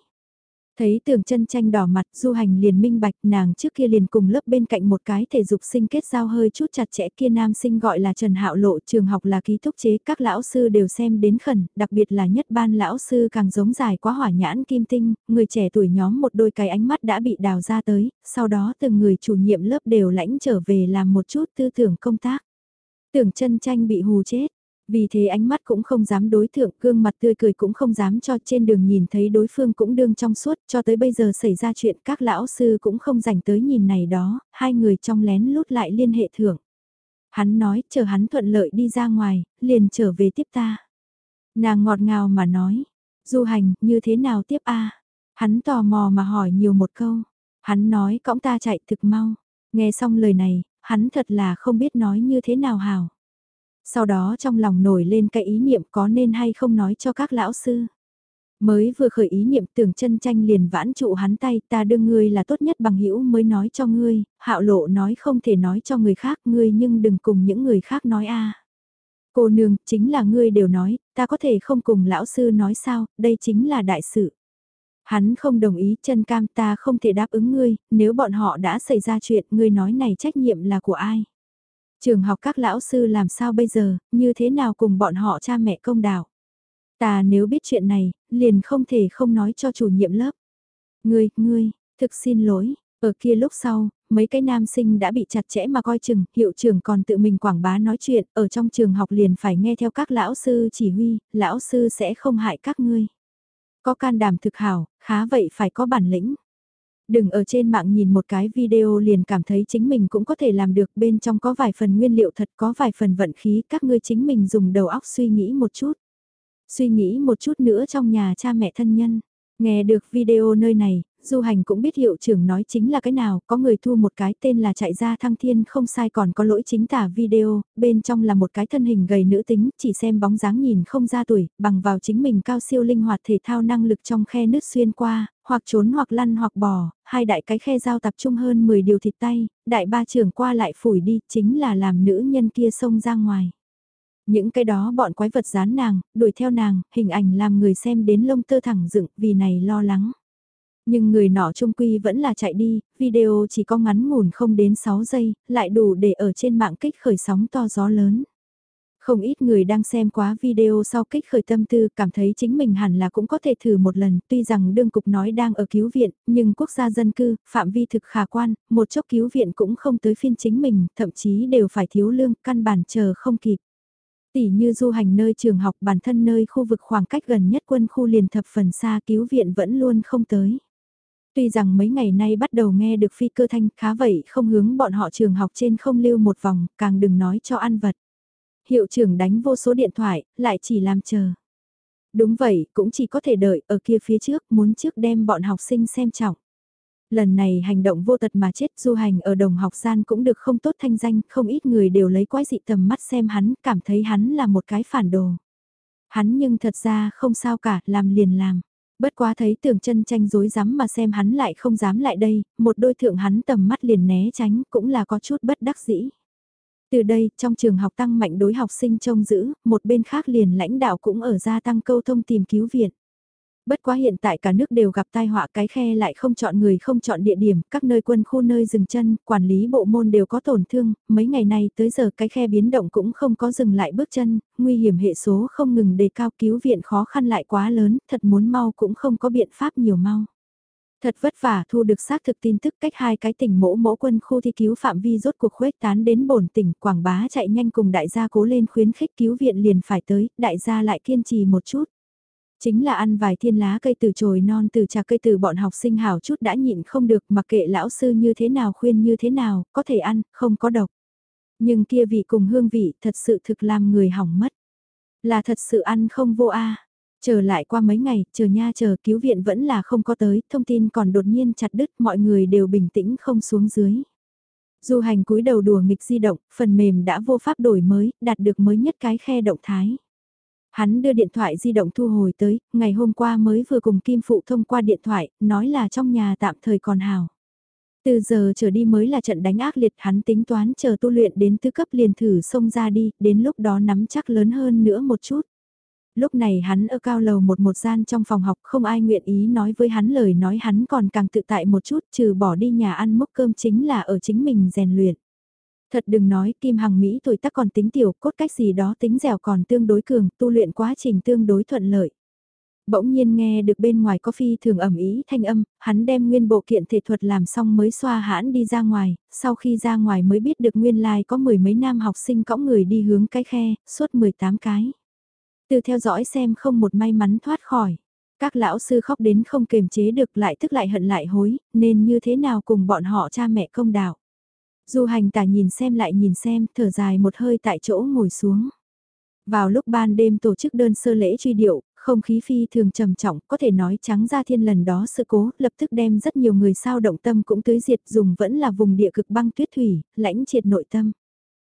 Speaker 1: Thấy tường chân tranh đỏ mặt du hành liền minh bạch nàng trước kia liền cùng lớp bên cạnh một cái thể dục sinh kết giao hơi chút chặt chẽ kia nam sinh gọi là Trần Hạo Lộ trường học là ký túc chế các lão sư đều xem đến khẩn, đặc biệt là nhất ban lão sư càng giống dài quá hỏa nhãn kim tinh, người trẻ tuổi nhóm một đôi cái ánh mắt đã bị đào ra tới, sau đó từng người chủ nhiệm lớp đều lãnh trở về làm một chút tư tưởng công tác. Tưởng chân tranh bị hù chết, vì thế ánh mắt cũng không dám đối thượng, gương mặt tươi cười cũng không dám cho trên đường nhìn thấy đối phương cũng đương trong suốt, cho tới bây giờ xảy ra chuyện các lão sư cũng không dành tới nhìn này đó, hai người trong lén lút lại liên hệ thưởng. Hắn nói, chờ hắn thuận lợi đi ra ngoài, liền trở về tiếp ta. Nàng ngọt ngào mà nói, du hành, như thế nào tiếp a Hắn tò mò mà hỏi nhiều một câu. Hắn nói cõng ta chạy thực mau. Nghe xong lời này, hắn thật là không biết nói như thế nào hảo. Sau đó trong lòng nổi lên cái ý niệm có nên hay không nói cho các lão sư. Mới vừa khởi ý niệm tưởng chân tranh liền vãn trụ hắn tay ta đương ngươi là tốt nhất bằng hữu mới nói cho ngươi, hạo lộ nói không thể nói cho người khác ngươi nhưng đừng cùng những người khác nói a Cô nương, chính là ngươi đều nói, ta có thể không cùng lão sư nói sao, đây chính là đại sự. Hắn không đồng ý chân cam ta không thể đáp ứng ngươi, nếu bọn họ đã xảy ra chuyện ngươi nói này trách nhiệm là của ai. Trường học các lão sư làm sao bây giờ, như thế nào cùng bọn họ cha mẹ công đạo. Ta nếu biết chuyện này, liền không thể không nói cho chủ nhiệm lớp. Ngươi, ngươi, thực xin lỗi, ở kia lúc sau, mấy cái nam sinh đã bị chặt chẽ mà coi chừng, hiệu trưởng còn tự mình quảng bá nói chuyện, ở trong trường học liền phải nghe theo các lão sư chỉ huy, lão sư sẽ không hại các ngươi. Có can đảm thực hảo, khá vậy phải có bản lĩnh. Đừng ở trên mạng nhìn một cái video liền cảm thấy chính mình cũng có thể làm được bên trong có vài phần nguyên liệu thật có vài phần vận khí các ngươi chính mình dùng đầu óc suy nghĩ một chút. Suy nghĩ một chút nữa trong nhà cha mẹ thân nhân. Nghe được video nơi này, Du hành cũng biết hiệu trưởng nói chính là cái nào, có người thu một cái tên là chạy ra thăng thiên không sai còn có lỗi chính tả video, bên trong là một cái thân hình gầy nữ tính, chỉ xem bóng dáng nhìn không ra tuổi, bằng vào chính mình cao siêu linh hoạt thể thao năng lực trong khe nứt xuyên qua, hoặc trốn hoặc lăn hoặc bò, hai đại cái khe dao tập trung hơn 10 điều thịt tay, đại ba trưởng qua lại phủi đi, chính là làm nữ nhân kia xông ra ngoài. Những cái đó bọn quái vật dán nàng, đuổi theo nàng, hình ảnh làm người xem đến lông tơ thẳng dựng vì này lo lắng. Nhưng người nọ trung quy vẫn là chạy đi, video chỉ có ngắn ngủn không đến 6 giây, lại đủ để ở trên mạng kích khởi sóng to gió lớn. Không ít người đang xem quá video sau kích khởi tâm tư cảm thấy chính mình hẳn là cũng có thể thử một lần, tuy rằng đương cục nói đang ở cứu viện, nhưng quốc gia dân cư, phạm vi thực khả quan, một chốc cứu viện cũng không tới phiên chính mình, thậm chí đều phải thiếu lương, căn bản chờ không kịp. Tỷ như du hành nơi trường học bản thân nơi khu vực khoảng cách gần nhất quân khu liền thập phần xa cứu viện vẫn luôn không tới. Tuy rằng mấy ngày nay bắt đầu nghe được phi cơ thanh khá vậy không hướng bọn họ trường học trên không lưu một vòng, càng đừng nói cho ăn vật. Hiệu trưởng đánh vô số điện thoại, lại chỉ làm chờ. Đúng vậy, cũng chỉ có thể đợi ở kia phía trước, muốn trước đem bọn học sinh xem trọng. Lần này hành động vô tật mà chết du hành ở đồng học gian cũng được không tốt thanh danh, không ít người đều lấy quái dị tầm mắt xem hắn, cảm thấy hắn là một cái phản đồ. Hắn nhưng thật ra không sao cả, làm liền làm. Bất quá thấy tường chân tranh dối dám mà xem hắn lại không dám lại đây, một đôi thượng hắn tầm mắt liền né tránh cũng là có chút bất đắc dĩ. Từ đây, trong trường học tăng mạnh đối học sinh trông giữ, một bên khác liền lãnh đạo cũng ở gia tăng câu thông tìm cứu viện. Bất quá hiện tại cả nước đều gặp tai họa cái khe lại không chọn người không chọn địa điểm, các nơi quân khu nơi dừng chân, quản lý bộ môn đều có tổn thương, mấy ngày nay tới giờ cái khe biến động cũng không có dừng lại bước chân, nguy hiểm hệ số không ngừng đề cao cứu viện khó khăn lại quá lớn, thật muốn mau cũng không có biện pháp nhiều mau. Thật vất vả thu được xác thực tin tức cách hai cái tỉnh mỗ mỗ quân khu thi cứu phạm vi rốt cuộc khuếch tán đến bổn tỉnh Quảng Bá chạy nhanh cùng đại gia cố lên khuyến khích cứu viện liền phải tới, đại gia lại kiên trì một chút. Chính là ăn vài thiên lá cây từ chồi non từ trà cây từ bọn học sinh hảo chút đã nhịn không được mặc kệ lão sư như thế nào khuyên như thế nào, có thể ăn, không có độc. Nhưng kia vị cùng hương vị thật sự thực làm người hỏng mất. Là thật sự ăn không vô a Chờ lại qua mấy ngày, chờ nha chờ cứu viện vẫn là không có tới, thông tin còn đột nhiên chặt đứt mọi người đều bình tĩnh không xuống dưới. Du hành cúi đầu đùa nghịch di động, phần mềm đã vô pháp đổi mới, đạt được mới nhất cái khe động thái. Hắn đưa điện thoại di động thu hồi tới, ngày hôm qua mới vừa cùng Kim Phụ thông qua điện thoại, nói là trong nhà tạm thời còn hào. Từ giờ trở đi mới là trận đánh ác liệt hắn tính toán chờ tu luyện đến tư cấp liền thử xông ra đi, đến lúc đó nắm chắc lớn hơn nữa một chút. Lúc này hắn ở cao lầu một một gian trong phòng học không ai nguyện ý nói với hắn lời nói hắn còn càng tự tại một chút trừ bỏ đi nhà ăn mốc cơm chính là ở chính mình rèn luyện. Thật đừng nói Kim Hằng Mỹ tuổi tác còn tính tiểu cốt cách gì đó tính dẻo còn tương đối cường, tu luyện quá trình tương đối thuận lợi. Bỗng nhiên nghe được bên ngoài có phi thường ẩm ý thanh âm, hắn đem nguyên bộ kiện thể thuật làm xong mới xoa hãn đi ra ngoài, sau khi ra ngoài mới biết được nguyên lai like có mười mấy nam học sinh cõng người đi hướng cái khe, suốt 18 cái. Từ theo dõi xem không một may mắn thoát khỏi. Các lão sư khóc đến không kềm chế được lại tức lại hận lại hối, nên như thế nào cùng bọn họ cha mẹ công đạo. Du hành tả nhìn xem lại nhìn xem, thở dài một hơi tại chỗ ngồi xuống. Vào lúc ban đêm tổ chức đơn sơ lễ truy điệu, không khí phi thường trầm trọng, có thể nói trắng ra thiên lần đó sự cố, lập tức đem rất nhiều người sao động tâm cũng tới diệt dùng vẫn là vùng địa cực băng tuyết thủy, lãnh triệt nội tâm.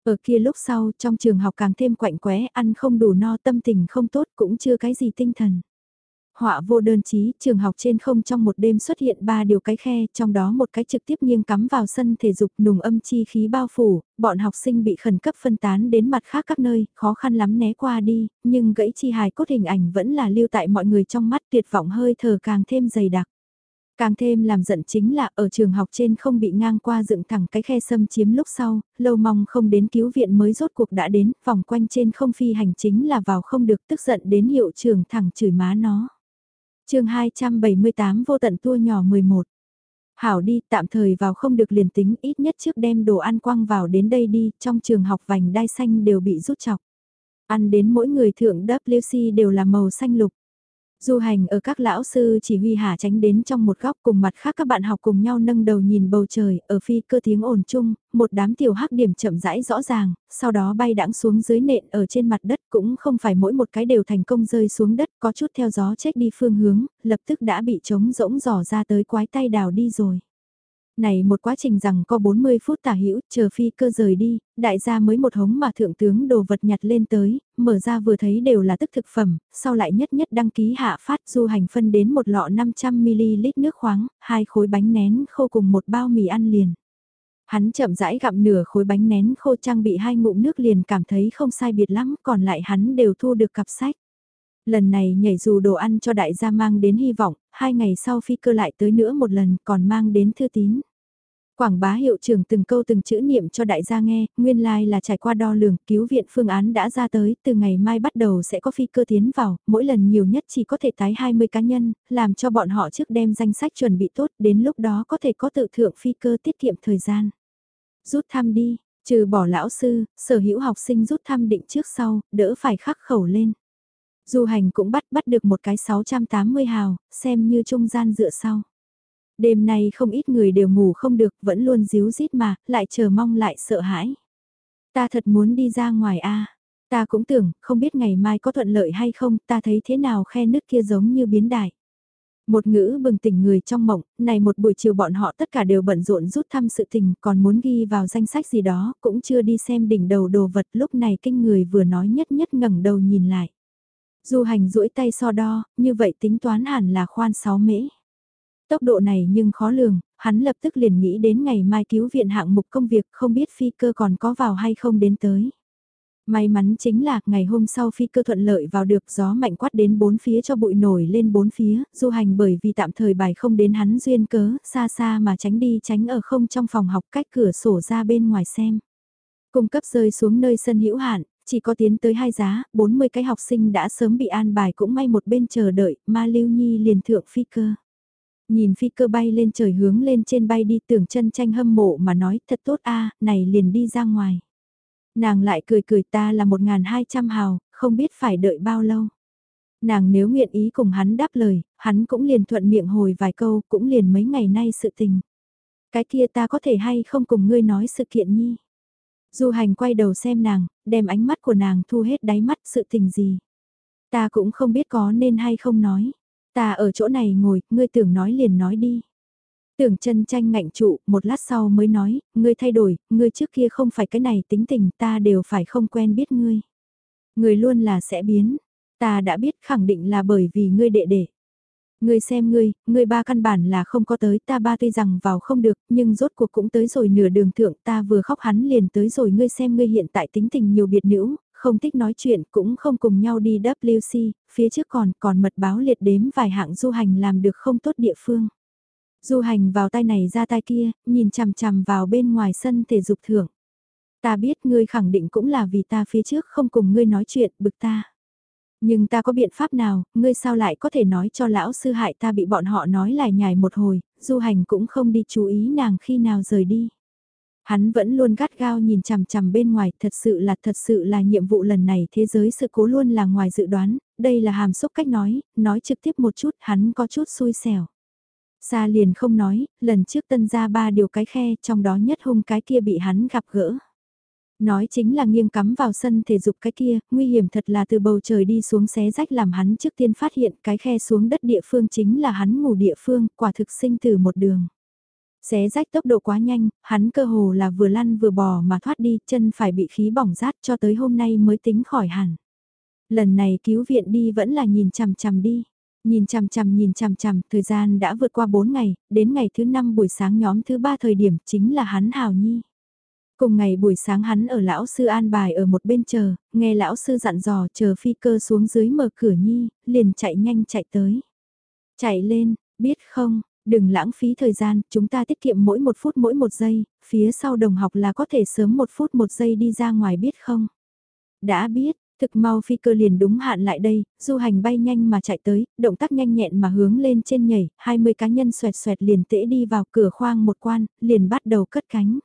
Speaker 1: Ở kia lúc sau, trong trường học càng thêm quạnh quẽ, ăn không đủ no tâm tình không tốt cũng chưa cái gì tinh thần họa vô đơn chí, trường học trên không trong một đêm xuất hiện ba điều cái khe, trong đó một cái trực tiếp nghiêng cắm vào sân thể dục nùng âm chi khí bao phủ, bọn học sinh bị khẩn cấp phân tán đến mặt khác các nơi, khó khăn lắm né qua đi, nhưng gãy chi hài cốt hình ảnh vẫn là lưu tại mọi người trong mắt tuyệt vọng hơi thở càng thêm dày đặc. Càng thêm làm giận chính là ở trường học trên không bị ngang qua dựng thẳng cái khe xâm chiếm lúc sau, lâu mong không đến cứu viện mới rốt cuộc đã đến, vòng quanh trên không phi hành chính là vào không được tức giận đến hiệu trường thẳng chửi má nó chương 278 vô tận tua nhỏ 11. Hảo đi, tạm thời vào không được liền tính, ít nhất trước đem đồ ăn quăng vào đến đây đi, trong trường học vành đai xanh đều bị rút chọc. Ăn đến mỗi người thượng WC đều là màu xanh lục. Du hành ở các lão sư chỉ huy hạ tránh đến trong một góc cùng mặt khác các bạn học cùng nhau nâng đầu nhìn bầu trời, ở phi cơ tiếng ồn chung, một đám tiểu hắc điểm chậm rãi rõ ràng, sau đó bay đãng xuống dưới nện ở trên mặt đất cũng không phải mỗi một cái đều thành công rơi xuống đất, có chút theo gió chết đi phương hướng, lập tức đã bị trống rỗng dò ra tới quái tay đào đi rồi. Này một quá trình rằng có 40 phút tả hữu chờ phi cơ rời đi, đại gia mới một hống mà thượng tướng đồ vật nhặt lên tới, mở ra vừa thấy đều là tức thực phẩm, sau lại nhất nhất đăng ký hạ phát du hành phân đến một lọ 500ml nước khoáng, hai khối bánh nén khô cùng một bao mì ăn liền. Hắn chậm rãi gặm nửa khối bánh nén khô trang bị hai ngụm nước liền cảm thấy không sai biệt lắm, còn lại hắn đều thu được cặp sách. Lần này nhảy dù đồ ăn cho đại gia mang đến hy vọng, hai ngày sau phi cơ lại tới nữa một lần còn mang đến thư tín. Quảng bá hiệu trưởng từng câu từng chữ niệm cho đại gia nghe, nguyên lai like là trải qua đo lường, cứu viện phương án đã ra tới, từ ngày mai bắt đầu sẽ có phi cơ tiến vào, mỗi lần nhiều nhất chỉ có thể tái 20 cá nhân, làm cho bọn họ trước đem danh sách chuẩn bị tốt, đến lúc đó có thể có tự thượng phi cơ tiết kiệm thời gian. Rút thăm đi, trừ bỏ lão sư, sở hữu học sinh rút thăm định trước sau, đỡ phải khắc khẩu lên. Du hành cũng bắt bắt được một cái 680 hào, xem như trung gian dựa sau. Đêm nay không ít người đều ngủ không được, vẫn luôn díu rít mà, lại chờ mong lại sợ hãi. Ta thật muốn đi ra ngoài a Ta cũng tưởng, không biết ngày mai có thuận lợi hay không, ta thấy thế nào khe nước kia giống như biến đại. Một ngữ bừng tỉnh người trong mộng, này một buổi chiều bọn họ tất cả đều bận rộn rút thăm sự tình, còn muốn ghi vào danh sách gì đó, cũng chưa đi xem đỉnh đầu đồ vật lúc này kinh người vừa nói nhất nhất ngẩng đầu nhìn lại. Du hành duỗi tay so đo, như vậy tính toán hẳn là khoan 6 mễ. Tốc độ này nhưng khó lường, hắn lập tức liền nghĩ đến ngày mai cứu viện hạng mục công việc không biết phi cơ còn có vào hay không đến tới. May mắn chính là ngày hôm sau phi cơ thuận lợi vào được gió mạnh quát đến bốn phía cho bụi nổi lên bốn phía, du hành bởi vì tạm thời bài không đến hắn duyên cớ, xa xa mà tránh đi tránh ở không trong phòng học cách cửa sổ ra bên ngoài xem. Cung cấp rơi xuống nơi sân hữu hạn, chỉ có tiến tới hai giá, 40 cái học sinh đã sớm bị an bài cũng may một bên chờ đợi, ma lưu nhi liền thượng phi cơ. Nhìn phi cơ bay lên trời hướng lên trên bay đi tưởng chân tranh hâm mộ mà nói thật tốt a này liền đi ra ngoài. Nàng lại cười cười ta là 1.200 hào, không biết phải đợi bao lâu. Nàng nếu nguyện ý cùng hắn đáp lời, hắn cũng liền thuận miệng hồi vài câu, cũng liền mấy ngày nay sự tình. Cái kia ta có thể hay không cùng ngươi nói sự kiện nhi. Du hành quay đầu xem nàng, đem ánh mắt của nàng thu hết đáy mắt sự tình gì. Ta cũng không biết có nên hay không nói. Ta ở chỗ này ngồi, ngươi tưởng nói liền nói đi. Tưởng chân tranh ngạnh trụ, một lát sau mới nói, ngươi thay đổi, ngươi trước kia không phải cái này tính tình ta đều phải không quen biết ngươi. Ngươi luôn là sẽ biến, ta đã biết khẳng định là bởi vì ngươi đệ đệ. Ngươi xem ngươi, ngươi ba căn bản là không có tới, ta ba tuy rằng vào không được, nhưng rốt cuộc cũng tới rồi nửa đường thượng, ta vừa khóc hắn liền tới rồi ngươi xem ngươi hiện tại tính tình nhiều biệt nữ, không thích nói chuyện cũng không cùng nhau đi WC, phía trước còn còn mật báo liệt đếm vài hạng du hành làm được không tốt địa phương. Du hành vào tay này ra tay kia, nhìn chằm chằm vào bên ngoài sân thể dục thưởng. Ta biết ngươi khẳng định cũng là vì ta phía trước không cùng ngươi nói chuyện bực ta. Nhưng ta có biện pháp nào, ngươi sao lại có thể nói cho lão sư hại ta bị bọn họ nói lại nhài một hồi, du hành cũng không đi chú ý nàng khi nào rời đi. Hắn vẫn luôn gắt gao nhìn chằm chằm bên ngoài, thật sự là thật sự là nhiệm vụ lần này thế giới sự cố luôn là ngoài dự đoán, đây là hàm xúc cách nói, nói trực tiếp một chút, hắn có chút xui xẻo. Xa liền không nói, lần trước tân ra ba điều cái khe, trong đó nhất hung cái kia bị hắn gặp gỡ. Nói chính là nghiêng cắm vào sân thể dục cái kia, nguy hiểm thật là từ bầu trời đi xuống xé rách làm hắn trước tiên phát hiện cái khe xuống đất địa phương chính là hắn ngủ địa phương, quả thực sinh từ một đường. Xé rách tốc độ quá nhanh, hắn cơ hồ là vừa lăn vừa bò mà thoát đi, chân phải bị khí bỏng rát cho tới hôm nay mới tính khỏi hẳn. Lần này cứu viện đi vẫn là nhìn chằm chằm đi. Nhìn chằm chằm nhìn chằm chằm, thời gian đã vượt qua 4 ngày, đến ngày thứ 5 buổi sáng nhóm thứ 3 thời điểm chính là hắn Hào Nhi. Cùng ngày buổi sáng hắn ở lão sư an bài ở một bên chờ, nghe lão sư dặn dò chờ phi cơ xuống dưới mở cửa Nhi, liền chạy nhanh chạy tới. Chạy lên, biết không, đừng lãng phí thời gian, chúng ta tiết kiệm mỗi một phút mỗi một giây, phía sau đồng học là có thể sớm một phút một giây đi ra ngoài biết không? Đã biết, thực mau phi cơ liền đúng hạn lại đây, du hành bay nhanh mà chạy tới, động tác nhanh nhẹn mà hướng lên trên nhảy, 20 cá nhân xoẹt xoẹt liền tễ đi vào cửa khoang một quan, liền bắt đầu cất cánh.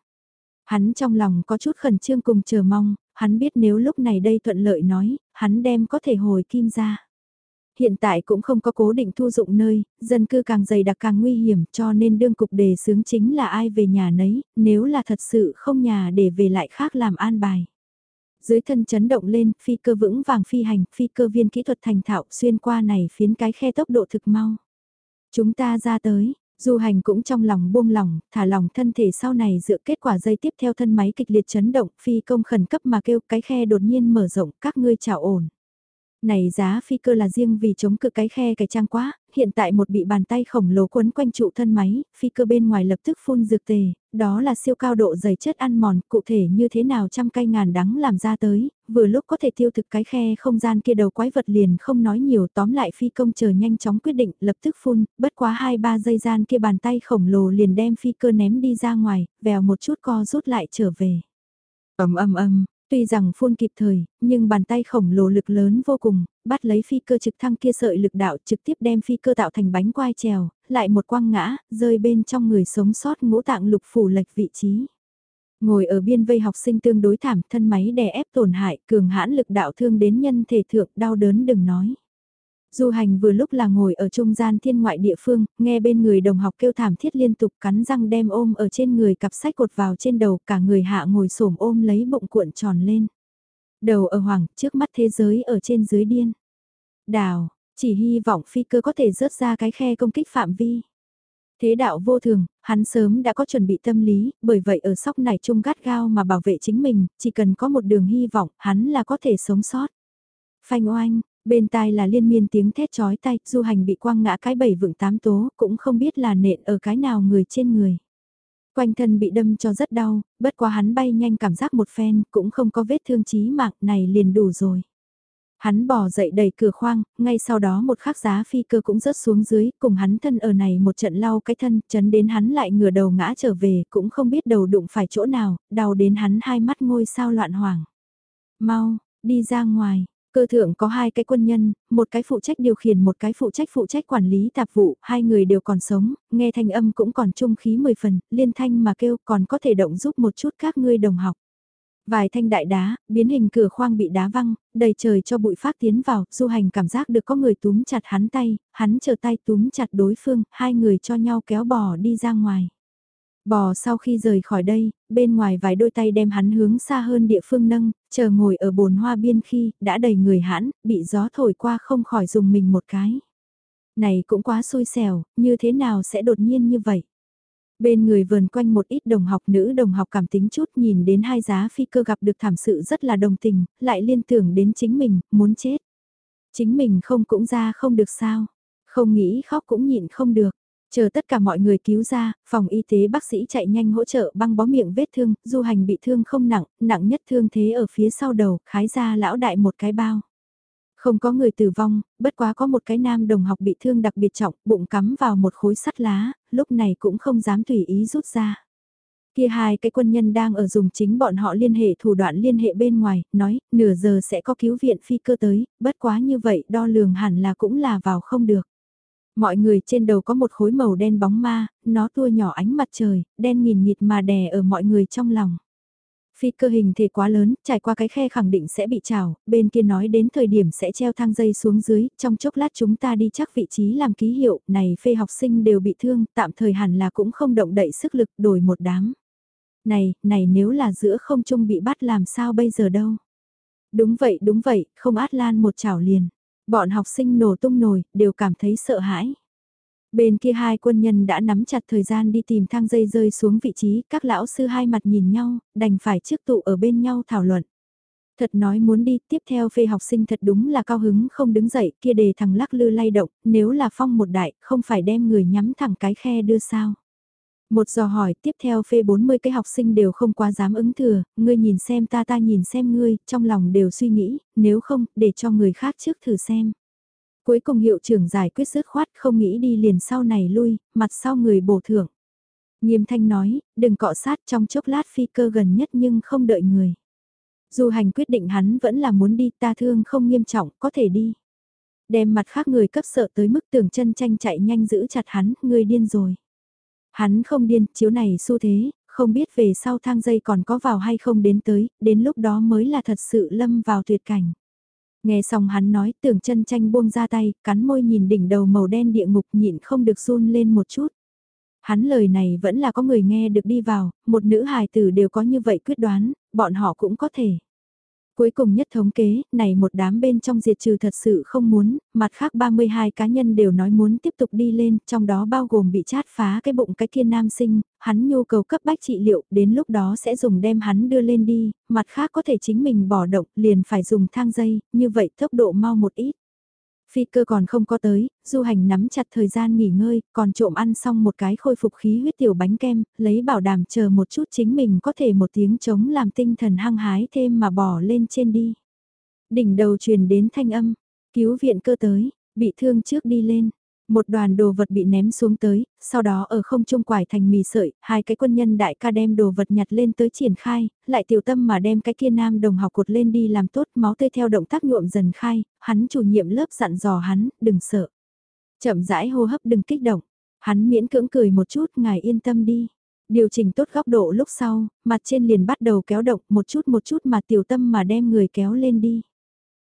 Speaker 1: Hắn trong lòng có chút khẩn trương cùng chờ mong, hắn biết nếu lúc này đây thuận lợi nói, hắn đem có thể hồi kim ra hiện tại cũng không có cố định thu dụng nơi, dân cư càng dày đặc càng nguy hiểm cho nên đương cục đề xướng chính là ai về nhà nấy, nếu là thật sự không nhà để về lại khác làm an bài. Dưới thân chấn động lên, phi cơ vững vàng phi hành, phi cơ viên kỹ thuật thành thạo xuyên qua này phiến cái khe tốc độ thực mau. Chúng ta ra tới, Du hành cũng trong lòng buông lòng, thả lòng thân thể sau này dựa kết quả dây tiếp theo thân máy kịch liệt chấn động, phi công khẩn cấp mà kêu cái khe đột nhiên mở rộng, các ngươi chào ổn. Này giá phi cơ là riêng vì chống cự cái khe cái trang quá, hiện tại một bị bàn tay khổng lồ quấn quanh trụ thân máy, phi cơ bên ngoài lập tức phun dược tề, đó là siêu cao độ dày chất ăn mòn, cụ thể như thế nào trăm cây ngàn đắng làm ra tới, vừa lúc có thể tiêu thực cái khe không gian kia đầu quái vật liền không nói nhiều tóm lại phi công chờ nhanh chóng quyết định lập tức phun, bất quá 2-3 giây gian kia bàn tay khổng lồ liền đem phi cơ ném đi ra ngoài, vèo một chút co rút lại trở về. ầm ầm ầm Tuy rằng phun kịp thời, nhưng bàn tay khổng lồ lực lớn vô cùng, bắt lấy phi cơ trực thăng kia sợi lực đạo trực tiếp đem phi cơ tạo thành bánh quai trèo, lại một quăng ngã, rơi bên trong người sống sót ngũ tạng lục phủ lệch vị trí. Ngồi ở biên vây học sinh tương đối thảm, thân máy đè ép tổn hại, cường hãn lực đạo thương đến nhân thể thượng, đau đớn đừng nói. Du hành vừa lúc là ngồi ở trung gian thiên ngoại địa phương, nghe bên người đồng học kêu thảm thiết liên tục cắn răng đem ôm ở trên người cặp sách cột vào trên đầu cả người hạ ngồi xổm ôm lấy bụng cuộn tròn lên. Đầu ở hoàng, trước mắt thế giới ở trên dưới điên. Đào, chỉ hy vọng phi cơ có thể rớt ra cái khe công kích phạm vi. Thế đạo vô thường, hắn sớm đã có chuẩn bị tâm lý, bởi vậy ở sóc này trung gắt gao mà bảo vệ chính mình, chỉ cần có một đường hy vọng, hắn là có thể sống sót. Phanh oanh, Bên tai là liên miên tiếng thét chói tay, du hành bị quăng ngã cái bảy vượng tám tố, cũng không biết là nện ở cái nào người trên người. Quanh thân bị đâm cho rất đau, bất quá hắn bay nhanh cảm giác một phen, cũng không có vết thương chí mạng này liền đủ rồi. Hắn bỏ dậy đẩy cửa khoang, ngay sau đó một khắc giá phi cơ cũng rớt xuống dưới, cùng hắn thân ở này một trận lau cái thân, chấn đến hắn lại ngửa đầu ngã trở về, cũng không biết đầu đụng phải chỗ nào, đau đến hắn hai mắt ngôi sao loạn hoàng. Mau, đi ra ngoài, Cơ thượng có hai cái quân nhân, một cái phụ trách điều khiển một cái phụ trách phụ trách quản lý tạp vụ, hai người đều còn sống, nghe thanh âm cũng còn trung khí mười phần, liên thanh mà kêu còn có thể động giúp một chút các ngươi đồng học. Vài thanh đại đá, biến hình cửa khoang bị đá văng, đầy trời cho bụi phát tiến vào, du hành cảm giác được có người túm chặt hắn tay, hắn chờ tay túm chặt đối phương, hai người cho nhau kéo bò đi ra ngoài. Bò sau khi rời khỏi đây, bên ngoài vài đôi tay đem hắn hướng xa hơn địa phương nâng, chờ ngồi ở bồn hoa biên khi, đã đầy người hãn, bị gió thổi qua không khỏi dùng mình một cái. Này cũng quá xui xẻo, như thế nào sẽ đột nhiên như vậy? Bên người vườn quanh một ít đồng học nữ đồng học cảm tính chút nhìn đến hai giá phi cơ gặp được thảm sự rất là đồng tình, lại liên tưởng đến chính mình, muốn chết. Chính mình không cũng ra không được sao, không nghĩ khóc cũng nhịn không được. Chờ tất cả mọi người cứu ra, phòng y tế bác sĩ chạy nhanh hỗ trợ băng bó miệng vết thương, du hành bị thương không nặng, nặng nhất thương thế ở phía sau đầu, khái ra lão đại một cái bao. Không có người tử vong, bất quá có một cái nam đồng học bị thương đặc biệt trọng, bụng cắm vào một khối sắt lá, lúc này cũng không dám tùy ý rút ra. Kia hai cái quân nhân đang ở dùng chính bọn họ liên hệ thủ đoạn liên hệ bên ngoài, nói, nửa giờ sẽ có cứu viện phi cơ tới, bất quá như vậy đo lường hẳn là cũng là vào không được. Mọi người trên đầu có một khối màu đen bóng ma, nó tua nhỏ ánh mặt trời, đen nghìn nghịt mà đè ở mọi người trong lòng. Phi cơ hình thể quá lớn, trải qua cái khe khẳng định sẽ bị trào, bên kia nói đến thời điểm sẽ treo thang dây xuống dưới, trong chốc lát chúng ta đi chắc vị trí làm ký hiệu, này phê học sinh đều bị thương, tạm thời hẳn là cũng không động đậy sức lực đổi một đám. Này, này nếu là giữa không trung bị bắt làm sao bây giờ đâu. Đúng vậy, đúng vậy, không át lan một chảo liền. Bọn học sinh nổ tung nổi, đều cảm thấy sợ hãi. Bên kia hai quân nhân đã nắm chặt thời gian đi tìm thang dây rơi xuống vị trí, các lão sư hai mặt nhìn nhau, đành phải trước tụ ở bên nhau thảo luận. Thật nói muốn đi, tiếp theo phê học sinh thật đúng là cao hứng không đứng dậy, kia đề thằng lắc lư lay động, nếu là phong một đại, không phải đem người nhắm thẳng cái khe đưa sao. Một dò hỏi tiếp theo phê 40 cái học sinh đều không quá dám ứng thừa, ngươi nhìn xem ta ta nhìn xem ngươi, trong lòng đều suy nghĩ, nếu không, để cho người khác trước thử xem. Cuối cùng hiệu trưởng giải quyết dứt khoát không nghĩ đi liền sau này lui, mặt sau người bổ thưởng. Nghiêm thanh nói, đừng cọ sát trong chốc lát phi cơ gần nhất nhưng không đợi người. Dù hành quyết định hắn vẫn là muốn đi ta thương không nghiêm trọng, có thể đi. Đem mặt khác người cấp sợ tới mức tưởng chân tranh chạy nhanh giữ chặt hắn, người điên rồi. Hắn không điên, chiếu này xu thế, không biết về sau thang dây còn có vào hay không đến tới, đến lúc đó mới là thật sự lâm vào tuyệt cảnh. Nghe xong hắn nói tưởng chân tranh buông ra tay, cắn môi nhìn đỉnh đầu màu đen địa ngục nhịn không được run lên một chút. Hắn lời này vẫn là có người nghe được đi vào, một nữ hài tử đều có như vậy quyết đoán, bọn họ cũng có thể. Cuối cùng nhất thống kế, này một đám bên trong diệt trừ thật sự không muốn, mặt khác 32 cá nhân đều nói muốn tiếp tục đi lên, trong đó bao gồm bị chát phá cái bụng cái kia nam sinh, hắn nhu cầu cấp bách trị liệu, đến lúc đó sẽ dùng đem hắn đưa lên đi, mặt khác có thể chính mình bỏ động, liền phải dùng thang dây, như vậy tốc độ mau một ít. Phi cơ còn không có tới, du hành nắm chặt thời gian nghỉ ngơi, còn trộm ăn xong một cái khôi phục khí huyết tiểu bánh kem, lấy bảo đảm chờ một chút chính mình có thể một tiếng chống làm tinh thần hăng hái thêm mà bỏ lên trên đi. Đỉnh đầu truyền đến thanh âm, cứu viện cơ tới, bị thương trước đi lên, một đoàn đồ vật bị ném xuống tới, sau đó ở không trung quải thành mì sợi, hai cái quân nhân đại ca đem đồ vật nhặt lên tới triển khai, lại tiểu tâm mà đem cái kia nam đồng học cột lên đi làm tốt máu tươi theo động tác nhuộm dần khai, hắn chủ nhiệm lớp dặn dò hắn, đừng sợ. Chậm rãi hô hấp đừng kích động, hắn miễn cưỡng cười một chút, ngài yên tâm đi. Điều chỉnh tốt góc độ lúc sau, mặt trên liền bắt đầu kéo động một chút một chút mà tiểu tâm mà đem người kéo lên đi.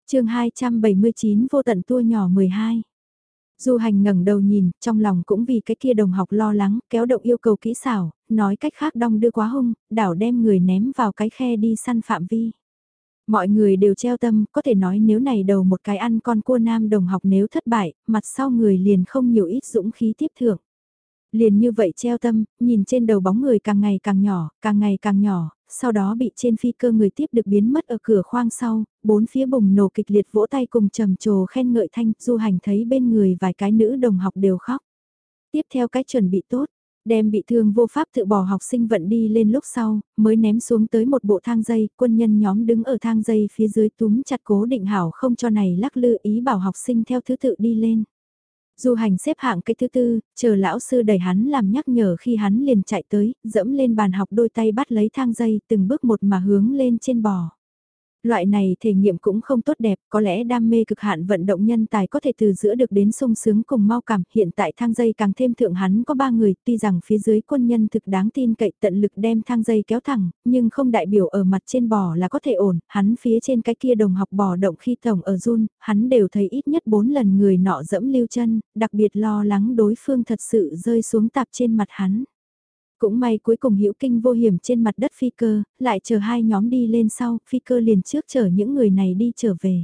Speaker 1: chương 279 vô tận tua nhỏ 12 Du hành ngẩng đầu nhìn, trong lòng cũng vì cái kia đồng học lo lắng, kéo động yêu cầu kỹ xảo, nói cách khác đong đưa quá hung, đảo đem người ném vào cái khe đi săn phạm vi. Mọi người đều treo tâm, có thể nói nếu này đầu một cái ăn con cua nam đồng học nếu thất bại, mặt sau người liền không nhiều ít dũng khí tiếp thưởng. Liền như vậy treo tâm, nhìn trên đầu bóng người càng ngày càng nhỏ, càng ngày càng nhỏ, sau đó bị trên phi cơ người tiếp được biến mất ở cửa khoang sau, bốn phía bùng nổ kịch liệt vỗ tay cùng trầm trồ khen ngợi thanh, du hành thấy bên người vài cái nữ đồng học đều khóc. Tiếp theo cái chuẩn bị tốt, đem bị thương vô pháp tự bỏ học sinh vận đi lên lúc sau, mới ném xuống tới một bộ thang dây, quân nhân nhóm đứng ở thang dây phía dưới túm chặt cố định hảo không cho này lắc lư ý bảo học sinh theo thứ tự đi lên. Du hành xếp hạng cái thứ tư, chờ lão sư đẩy hắn làm nhắc nhở khi hắn liền chạy tới, dẫm lên bàn học đôi tay bắt lấy thang dây từng bước một mà hướng lên trên bò. Loại này thể nghiệm cũng không tốt đẹp, có lẽ đam mê cực hạn vận động nhân tài có thể từ giữa được đến sung sướng cùng mau cảm. Hiện tại thang dây càng thêm thượng hắn có ba người, tuy rằng phía dưới quân nhân thực đáng tin cậy tận lực đem thang dây kéo thẳng, nhưng không đại biểu ở mặt trên bò là có thể ổn, hắn phía trên cái kia đồng học bò động khi tổng ở run, hắn đều thấy ít nhất bốn lần người nọ dẫm lưu chân, đặc biệt lo lắng đối phương thật sự rơi xuống tạp trên mặt hắn. Cũng may cuối cùng hữu kinh vô hiểm trên mặt đất phi cơ, lại chờ hai nhóm đi lên sau, phi cơ liền trước chở những người này đi trở về.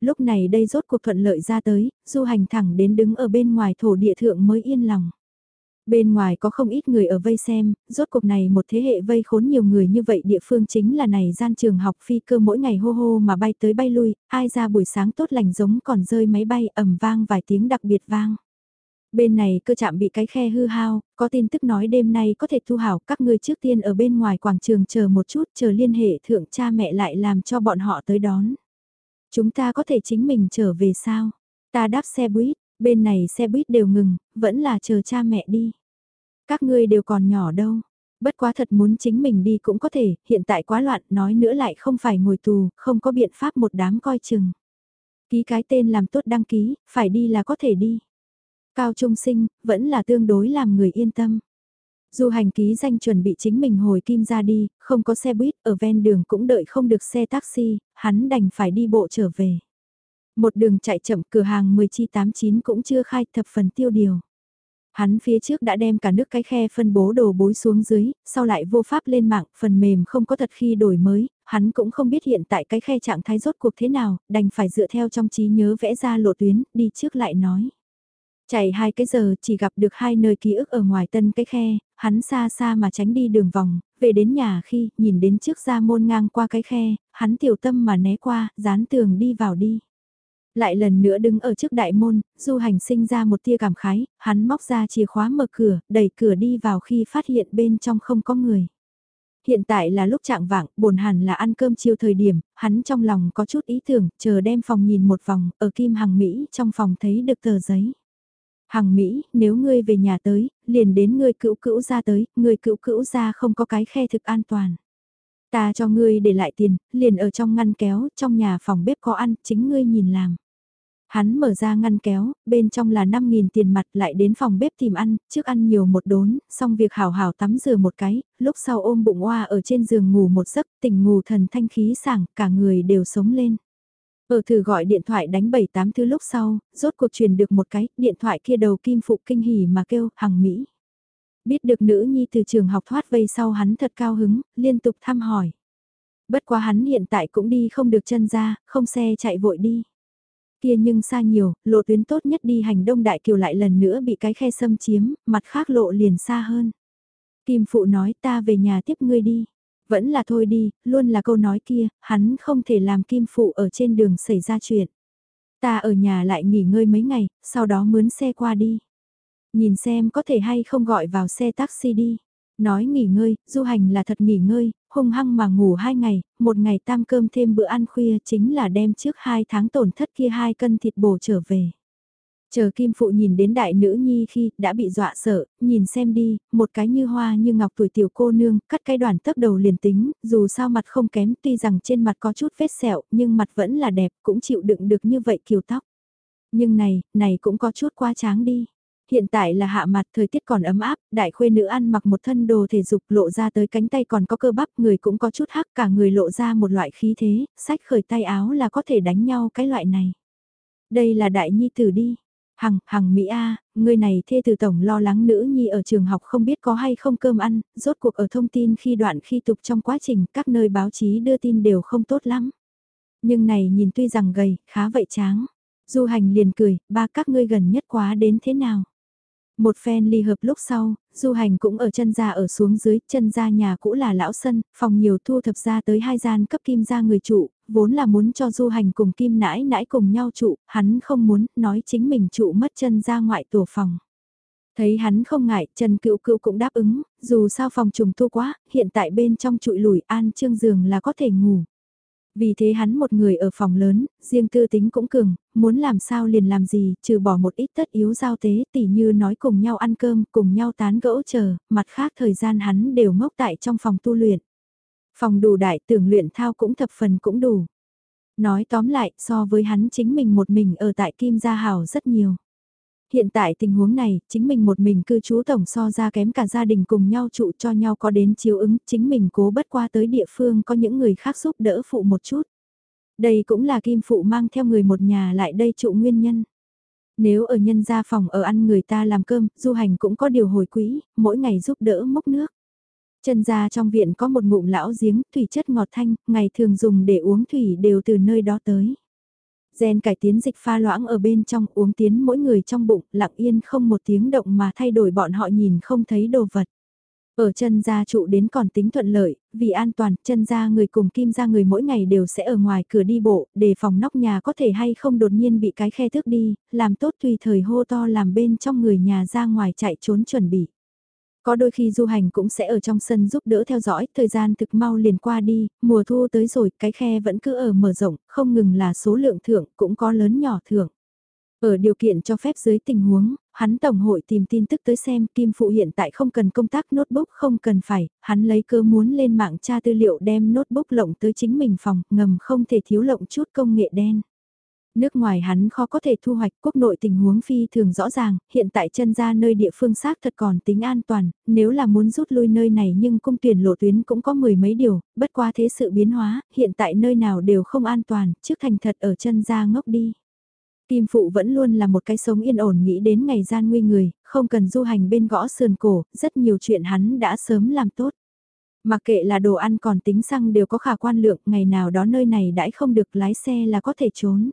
Speaker 1: Lúc này đây rốt cuộc thuận lợi ra tới, du hành thẳng đến đứng ở bên ngoài thổ địa thượng mới yên lòng. Bên ngoài có không ít người ở vây xem, rốt cuộc này một thế hệ vây khốn nhiều người như vậy địa phương chính là này gian trường học phi cơ mỗi ngày hô hô mà bay tới bay lui, ai ra buổi sáng tốt lành giống còn rơi máy bay ầm vang vài tiếng đặc biệt vang. Bên này cơ chạm bị cái khe hư hao, có tin tức nói đêm nay có thể thu hảo các người trước tiên ở bên ngoài quảng trường chờ một chút chờ liên hệ thượng cha mẹ lại làm cho bọn họ tới đón. Chúng ta có thể chính mình trở về sao? Ta đáp xe buýt, bên này xe buýt đều ngừng, vẫn là chờ cha mẹ đi. Các ngươi đều còn nhỏ đâu. Bất quá thật muốn chính mình đi cũng có thể, hiện tại quá loạn, nói nữa lại không phải ngồi tù, không có biện pháp một đám coi chừng. Ký cái tên làm tốt đăng ký, phải đi là có thể đi. Cao trung sinh, vẫn là tương đối làm người yên tâm. Dù hành ký danh chuẩn bị chính mình hồi kim ra đi, không có xe buýt, ở ven đường cũng đợi không được xe taxi, hắn đành phải đi bộ trở về. Một đường chạy chậm cửa hàng 10 chi 89 cũng chưa khai thập phần tiêu điều. Hắn phía trước đã đem cả nước cái khe phân bố đồ bối xuống dưới, sau lại vô pháp lên mạng, phần mềm không có thật khi đổi mới, hắn cũng không biết hiện tại cái khe trạng thái rốt cuộc thế nào, đành phải dựa theo trong trí nhớ vẽ ra lộ tuyến, đi trước lại nói. Chạy hai cái giờ chỉ gặp được hai nơi ký ức ở ngoài tân cái khe, hắn xa xa mà tránh đi đường vòng, về đến nhà khi nhìn đến trước ra môn ngang qua cái khe, hắn tiểu tâm mà né qua, dán tường đi vào đi. Lại lần nữa đứng ở trước đại môn, du hành sinh ra một tia cảm khái, hắn móc ra chìa khóa mở cửa, đẩy cửa đi vào khi phát hiện bên trong không có người. Hiện tại là lúc trạng vạng, bổn hẳn là ăn cơm chiều thời điểm, hắn trong lòng có chút ý tưởng, chờ đem phòng nhìn một vòng, ở Kim Hằng Mỹ trong phòng thấy được tờ giấy. Hằng Mỹ, nếu ngươi về nhà tới, liền đến ngươi cữu cữu ra tới, ngươi cữu cữu ra không có cái khe thực an toàn. Ta cho ngươi để lại tiền, liền ở trong ngăn kéo, trong nhà phòng bếp có ăn, chính ngươi nhìn làm. Hắn mở ra ngăn kéo, bên trong là 5.000 tiền mặt lại đến phòng bếp tìm ăn, trước ăn nhiều một đốn, xong việc hào hào tắm rửa một cái, lúc sau ôm bụng oa ở trên giường ngủ một giấc, tỉnh ngủ thần thanh khí sảng, cả người đều sống lên. Ở thử gọi điện thoại đánh 7-8 thứ lúc sau, rốt cuộc truyền được một cái, điện thoại kia đầu kim phụ kinh hỉ mà kêu, hằng Mỹ. Biết được nữ nhi từ trường học thoát vây sau hắn thật cao hứng, liên tục thăm hỏi. Bất quá hắn hiện tại cũng đi không được chân ra, không xe chạy vội đi. Kia nhưng xa nhiều, lộ tuyến tốt nhất đi hành đông đại kiều lại lần nữa bị cái khe xâm chiếm, mặt khác lộ liền xa hơn. Kim phụ nói ta về nhà tiếp ngươi đi. Vẫn là thôi đi, luôn là câu nói kia, hắn không thể làm kim phụ ở trên đường xảy ra chuyện. Ta ở nhà lại nghỉ ngơi mấy ngày, sau đó mướn xe qua đi. Nhìn xem có thể hay không gọi vào xe taxi đi. Nói nghỉ ngơi, du hành là thật nghỉ ngơi, hung hăng mà ngủ hai ngày, một ngày tam cơm thêm bữa ăn khuya chính là đem trước hai tháng tổn thất kia hai cân thịt bổ trở về. Chờ Kim Phụ nhìn đến đại nữ nhi khi đã bị dọa sợ, nhìn xem đi, một cái như hoa như ngọc tuổi tiểu cô nương, cắt cái đoàn tấp đầu liền tính, dù sao mặt không kém tuy rằng trên mặt có chút vết sẹo nhưng mặt vẫn là đẹp, cũng chịu đựng được như vậy kiều tóc. Nhưng này, này cũng có chút quá tráng đi. Hiện tại là hạ mặt thời tiết còn ấm áp, đại khuê nữ ăn mặc một thân đồ thể dục lộ ra tới cánh tay còn có cơ bắp, người cũng có chút hắc cả người lộ ra một loại khí thế, sách khởi tay áo là có thể đánh nhau cái loại này. Đây là đại nhi tử đi, Hằng, Hằng Mỹ A, người này thê từ tổng lo lắng nữ nhi ở trường học không biết có hay không cơm ăn, rốt cuộc ở thông tin khi đoạn khi tục trong quá trình các nơi báo chí đưa tin đều không tốt lắm. Nhưng này nhìn tuy rằng gầy, khá vậy tráng. Du hành liền cười, ba các ngươi gần nhất quá đến thế nào? Một phen ly hợp lúc sau, du hành cũng ở chân gia ở xuống dưới, chân gia nhà cũ là lão sân, phòng nhiều thu thập ra tới hai gian cấp kim gia người trụ, vốn là muốn cho du hành cùng kim nãi nãi cùng nhau trụ, hắn không muốn, nói chính mình trụ mất chân ra ngoại tổ phòng. Thấy hắn không ngại, Trần Cựu Cựu cũng đáp ứng, dù sao phòng trùng thu quá, hiện tại bên trong trụi lùi an trương giường là có thể ngủ. Vì thế hắn một người ở phòng lớn, riêng tư tính cũng cường, muốn làm sao liền làm gì, trừ bỏ một ít tất yếu giao tế tỉ như nói cùng nhau ăn cơm, cùng nhau tán gẫu chờ, mặt khác thời gian hắn đều ngốc tại trong phòng tu luyện. Phòng đủ đại tưởng luyện thao cũng thập phần cũng đủ. Nói tóm lại, so với hắn chính mình một mình ở tại Kim Gia Hảo rất nhiều. Hiện tại tình huống này, chính mình một mình cư trú tổng so ra kém cả gia đình cùng nhau trụ cho nhau có đến chiếu ứng, chính mình cố bất qua tới địa phương có những người khác giúp đỡ phụ một chút. Đây cũng là Kim Phụ mang theo người một nhà lại đây trụ nguyên nhân. Nếu ở nhân gia phòng ở ăn người ta làm cơm, du hành cũng có điều hồi quỹ, mỗi ngày giúp đỡ mốc nước. Chân ra trong viện có một ngụm lão giếng, thủy chất ngọt thanh, ngày thường dùng để uống thủy đều từ nơi đó tới. Gen cải tiến dịch pha loãng ở bên trong uống tiến mỗi người trong bụng, lặng yên không một tiếng động mà thay đổi bọn họ nhìn không thấy đồ vật. Ở chân gia trụ đến còn tính thuận lợi, vì an toàn, chân gia người cùng kim gia người mỗi ngày đều sẽ ở ngoài cửa đi bộ, để phòng nóc nhà có thể hay không đột nhiên bị cái khe thước đi, làm tốt tùy thời hô to làm bên trong người nhà ra ngoài chạy trốn chuẩn bị. Có đôi khi du hành cũng sẽ ở trong sân giúp đỡ theo dõi, thời gian thực mau liền qua đi, mùa thu tới rồi, cái khe vẫn cứ ở mở rộng, không ngừng là số lượng thưởng, cũng có lớn nhỏ thưởng. Ở điều kiện cho phép dưới tình huống, hắn tổng hội tìm tin tức tới xem Kim Phụ hiện tại không cần công tác notebook không cần phải, hắn lấy cơ muốn lên mạng tra tư liệu đem notebook lộng tới chính mình phòng, ngầm không thể thiếu lộng chút công nghệ đen. Nước ngoài hắn khó có thể thu hoạch quốc nội tình huống phi thường rõ ràng, hiện tại chân ra nơi địa phương xác thật còn tính an toàn, nếu là muốn rút lui nơi này nhưng cung tuyển lộ tuyến cũng có mười mấy điều, bất qua thế sự biến hóa, hiện tại nơi nào đều không an toàn, trước thành thật ở chân ra ngốc đi. Kim Phụ vẫn luôn là một cái sống yên ổn nghĩ đến ngày gian nguy người, không cần du hành bên gõ sườn cổ, rất nhiều chuyện hắn đã sớm làm tốt. Mặc kệ là đồ ăn còn tính xăng đều có khả quan lượng, ngày nào đó nơi này đãi không được lái xe là có thể trốn.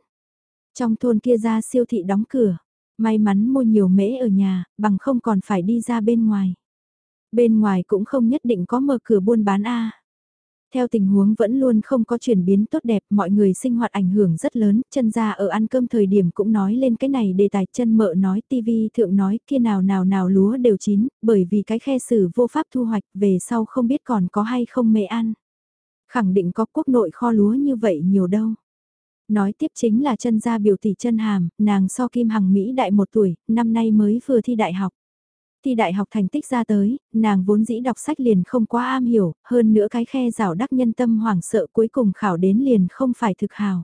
Speaker 1: Trong thôn kia ra siêu thị đóng cửa, may mắn mua nhiều mễ ở nhà, bằng không còn phải đi ra bên ngoài. Bên ngoài cũng không nhất định có mở cửa buôn bán A. Theo tình huống vẫn luôn không có chuyển biến tốt đẹp, mọi người sinh hoạt ảnh hưởng rất lớn, chân ra ở ăn cơm thời điểm cũng nói lên cái này đề tài chân mợ nói tivi thượng nói kia nào nào nào lúa đều chín, bởi vì cái khe sử vô pháp thu hoạch về sau không biết còn có hay không mẹ ăn. Khẳng định có quốc nội kho lúa như vậy nhiều đâu. Nói tiếp chính là chân gia biểu tỷ chân hàm, nàng so Kim Hằng Mỹ đại một tuổi, năm nay mới vừa thi đại học. Thi đại học thành tích ra tới, nàng vốn dĩ đọc sách liền không quá am hiểu, hơn nữa cái khe rào đắc nhân tâm hoảng sợ cuối cùng khảo đến liền không phải thực hào.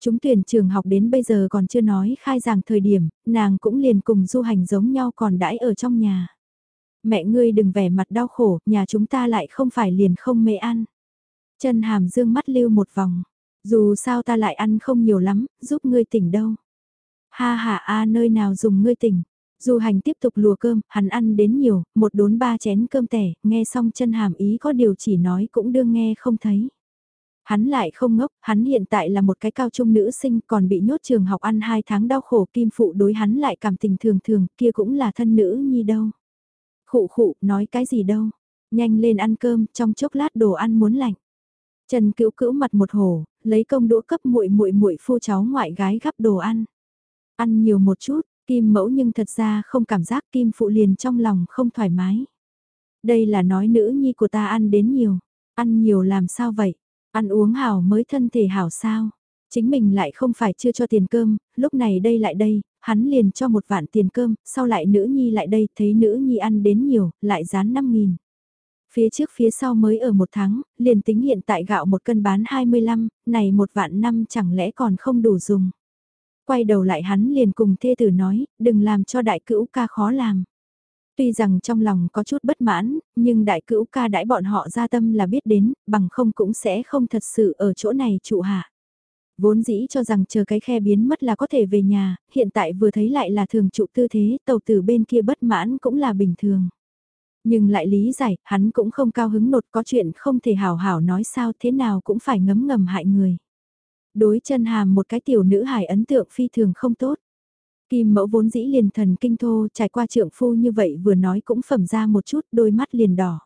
Speaker 1: Chúng tuyển trường học đến bây giờ còn chưa nói khai giảng thời điểm, nàng cũng liền cùng du hành giống nhau còn đãi ở trong nhà. Mẹ ngươi đừng vẻ mặt đau khổ, nhà chúng ta lại không phải liền không mê ăn. Chân hàm dương mắt lưu một vòng, dù sao ta lại ăn không nhiều lắm, giúp ngươi tỉnh đâu. Ha ha a nơi nào dùng ngươi tỉnh. Du hành tiếp tục lùa cơm, hắn ăn đến nhiều, một đốn ba chén cơm tẻ, nghe xong chân hàm ý có điều chỉ nói cũng đương nghe không thấy. Hắn lại không ngốc, hắn hiện tại là một cái cao trung nữ sinh còn bị nhốt trường học ăn hai tháng đau khổ kim phụ đối hắn lại cảm tình thường thường, kia cũng là thân nữ nhi đâu. Khụ khụ, nói cái gì đâu, nhanh lên ăn cơm, trong chốc lát đồ ăn muốn lạnh. Trần Cữu Cữu mặt một hổ, lấy công đũa cấp muội muội muội phu cháu ngoại gái gắp đồ ăn. Ăn nhiều một chút, Kim Mẫu nhưng thật ra không cảm giác Kim phụ liền trong lòng không thoải mái. Đây là nói nữ nhi của ta ăn đến nhiều, ăn nhiều làm sao vậy? Ăn uống hảo mới thân thể hảo sao? Chính mình lại không phải chưa cho tiền cơm, lúc này đây lại đây, hắn liền cho một vạn tiền cơm, sau lại nữ nhi lại đây, thấy nữ nhi ăn đến nhiều, lại dán 5 nghìn. Phía trước phía sau mới ở một tháng, liền tính hiện tại gạo một cân bán 25, này một vạn năm chẳng lẽ còn không đủ dùng. Quay đầu lại hắn liền cùng thê tử nói, đừng làm cho đại cữu ca khó làm. Tuy rằng trong lòng có chút bất mãn, nhưng đại cữu ca đãi bọn họ ra tâm là biết đến, bằng không cũng sẽ không thật sự ở chỗ này trụ hạ. Vốn dĩ cho rằng chờ cái khe biến mất là có thể về nhà, hiện tại vừa thấy lại là thường trụ tư thế, tàu tử bên kia bất mãn cũng là bình thường. Nhưng lại lý giải, hắn cũng không cao hứng nột có chuyện không thể hào hảo nói sao thế nào cũng phải ngấm ngầm hại người. Đối chân hàm một cái tiểu nữ hài ấn tượng phi thường không tốt. Kim mẫu vốn dĩ liền thần kinh thô trải qua trượng phu như vậy vừa nói cũng phẩm ra một chút đôi mắt liền đỏ.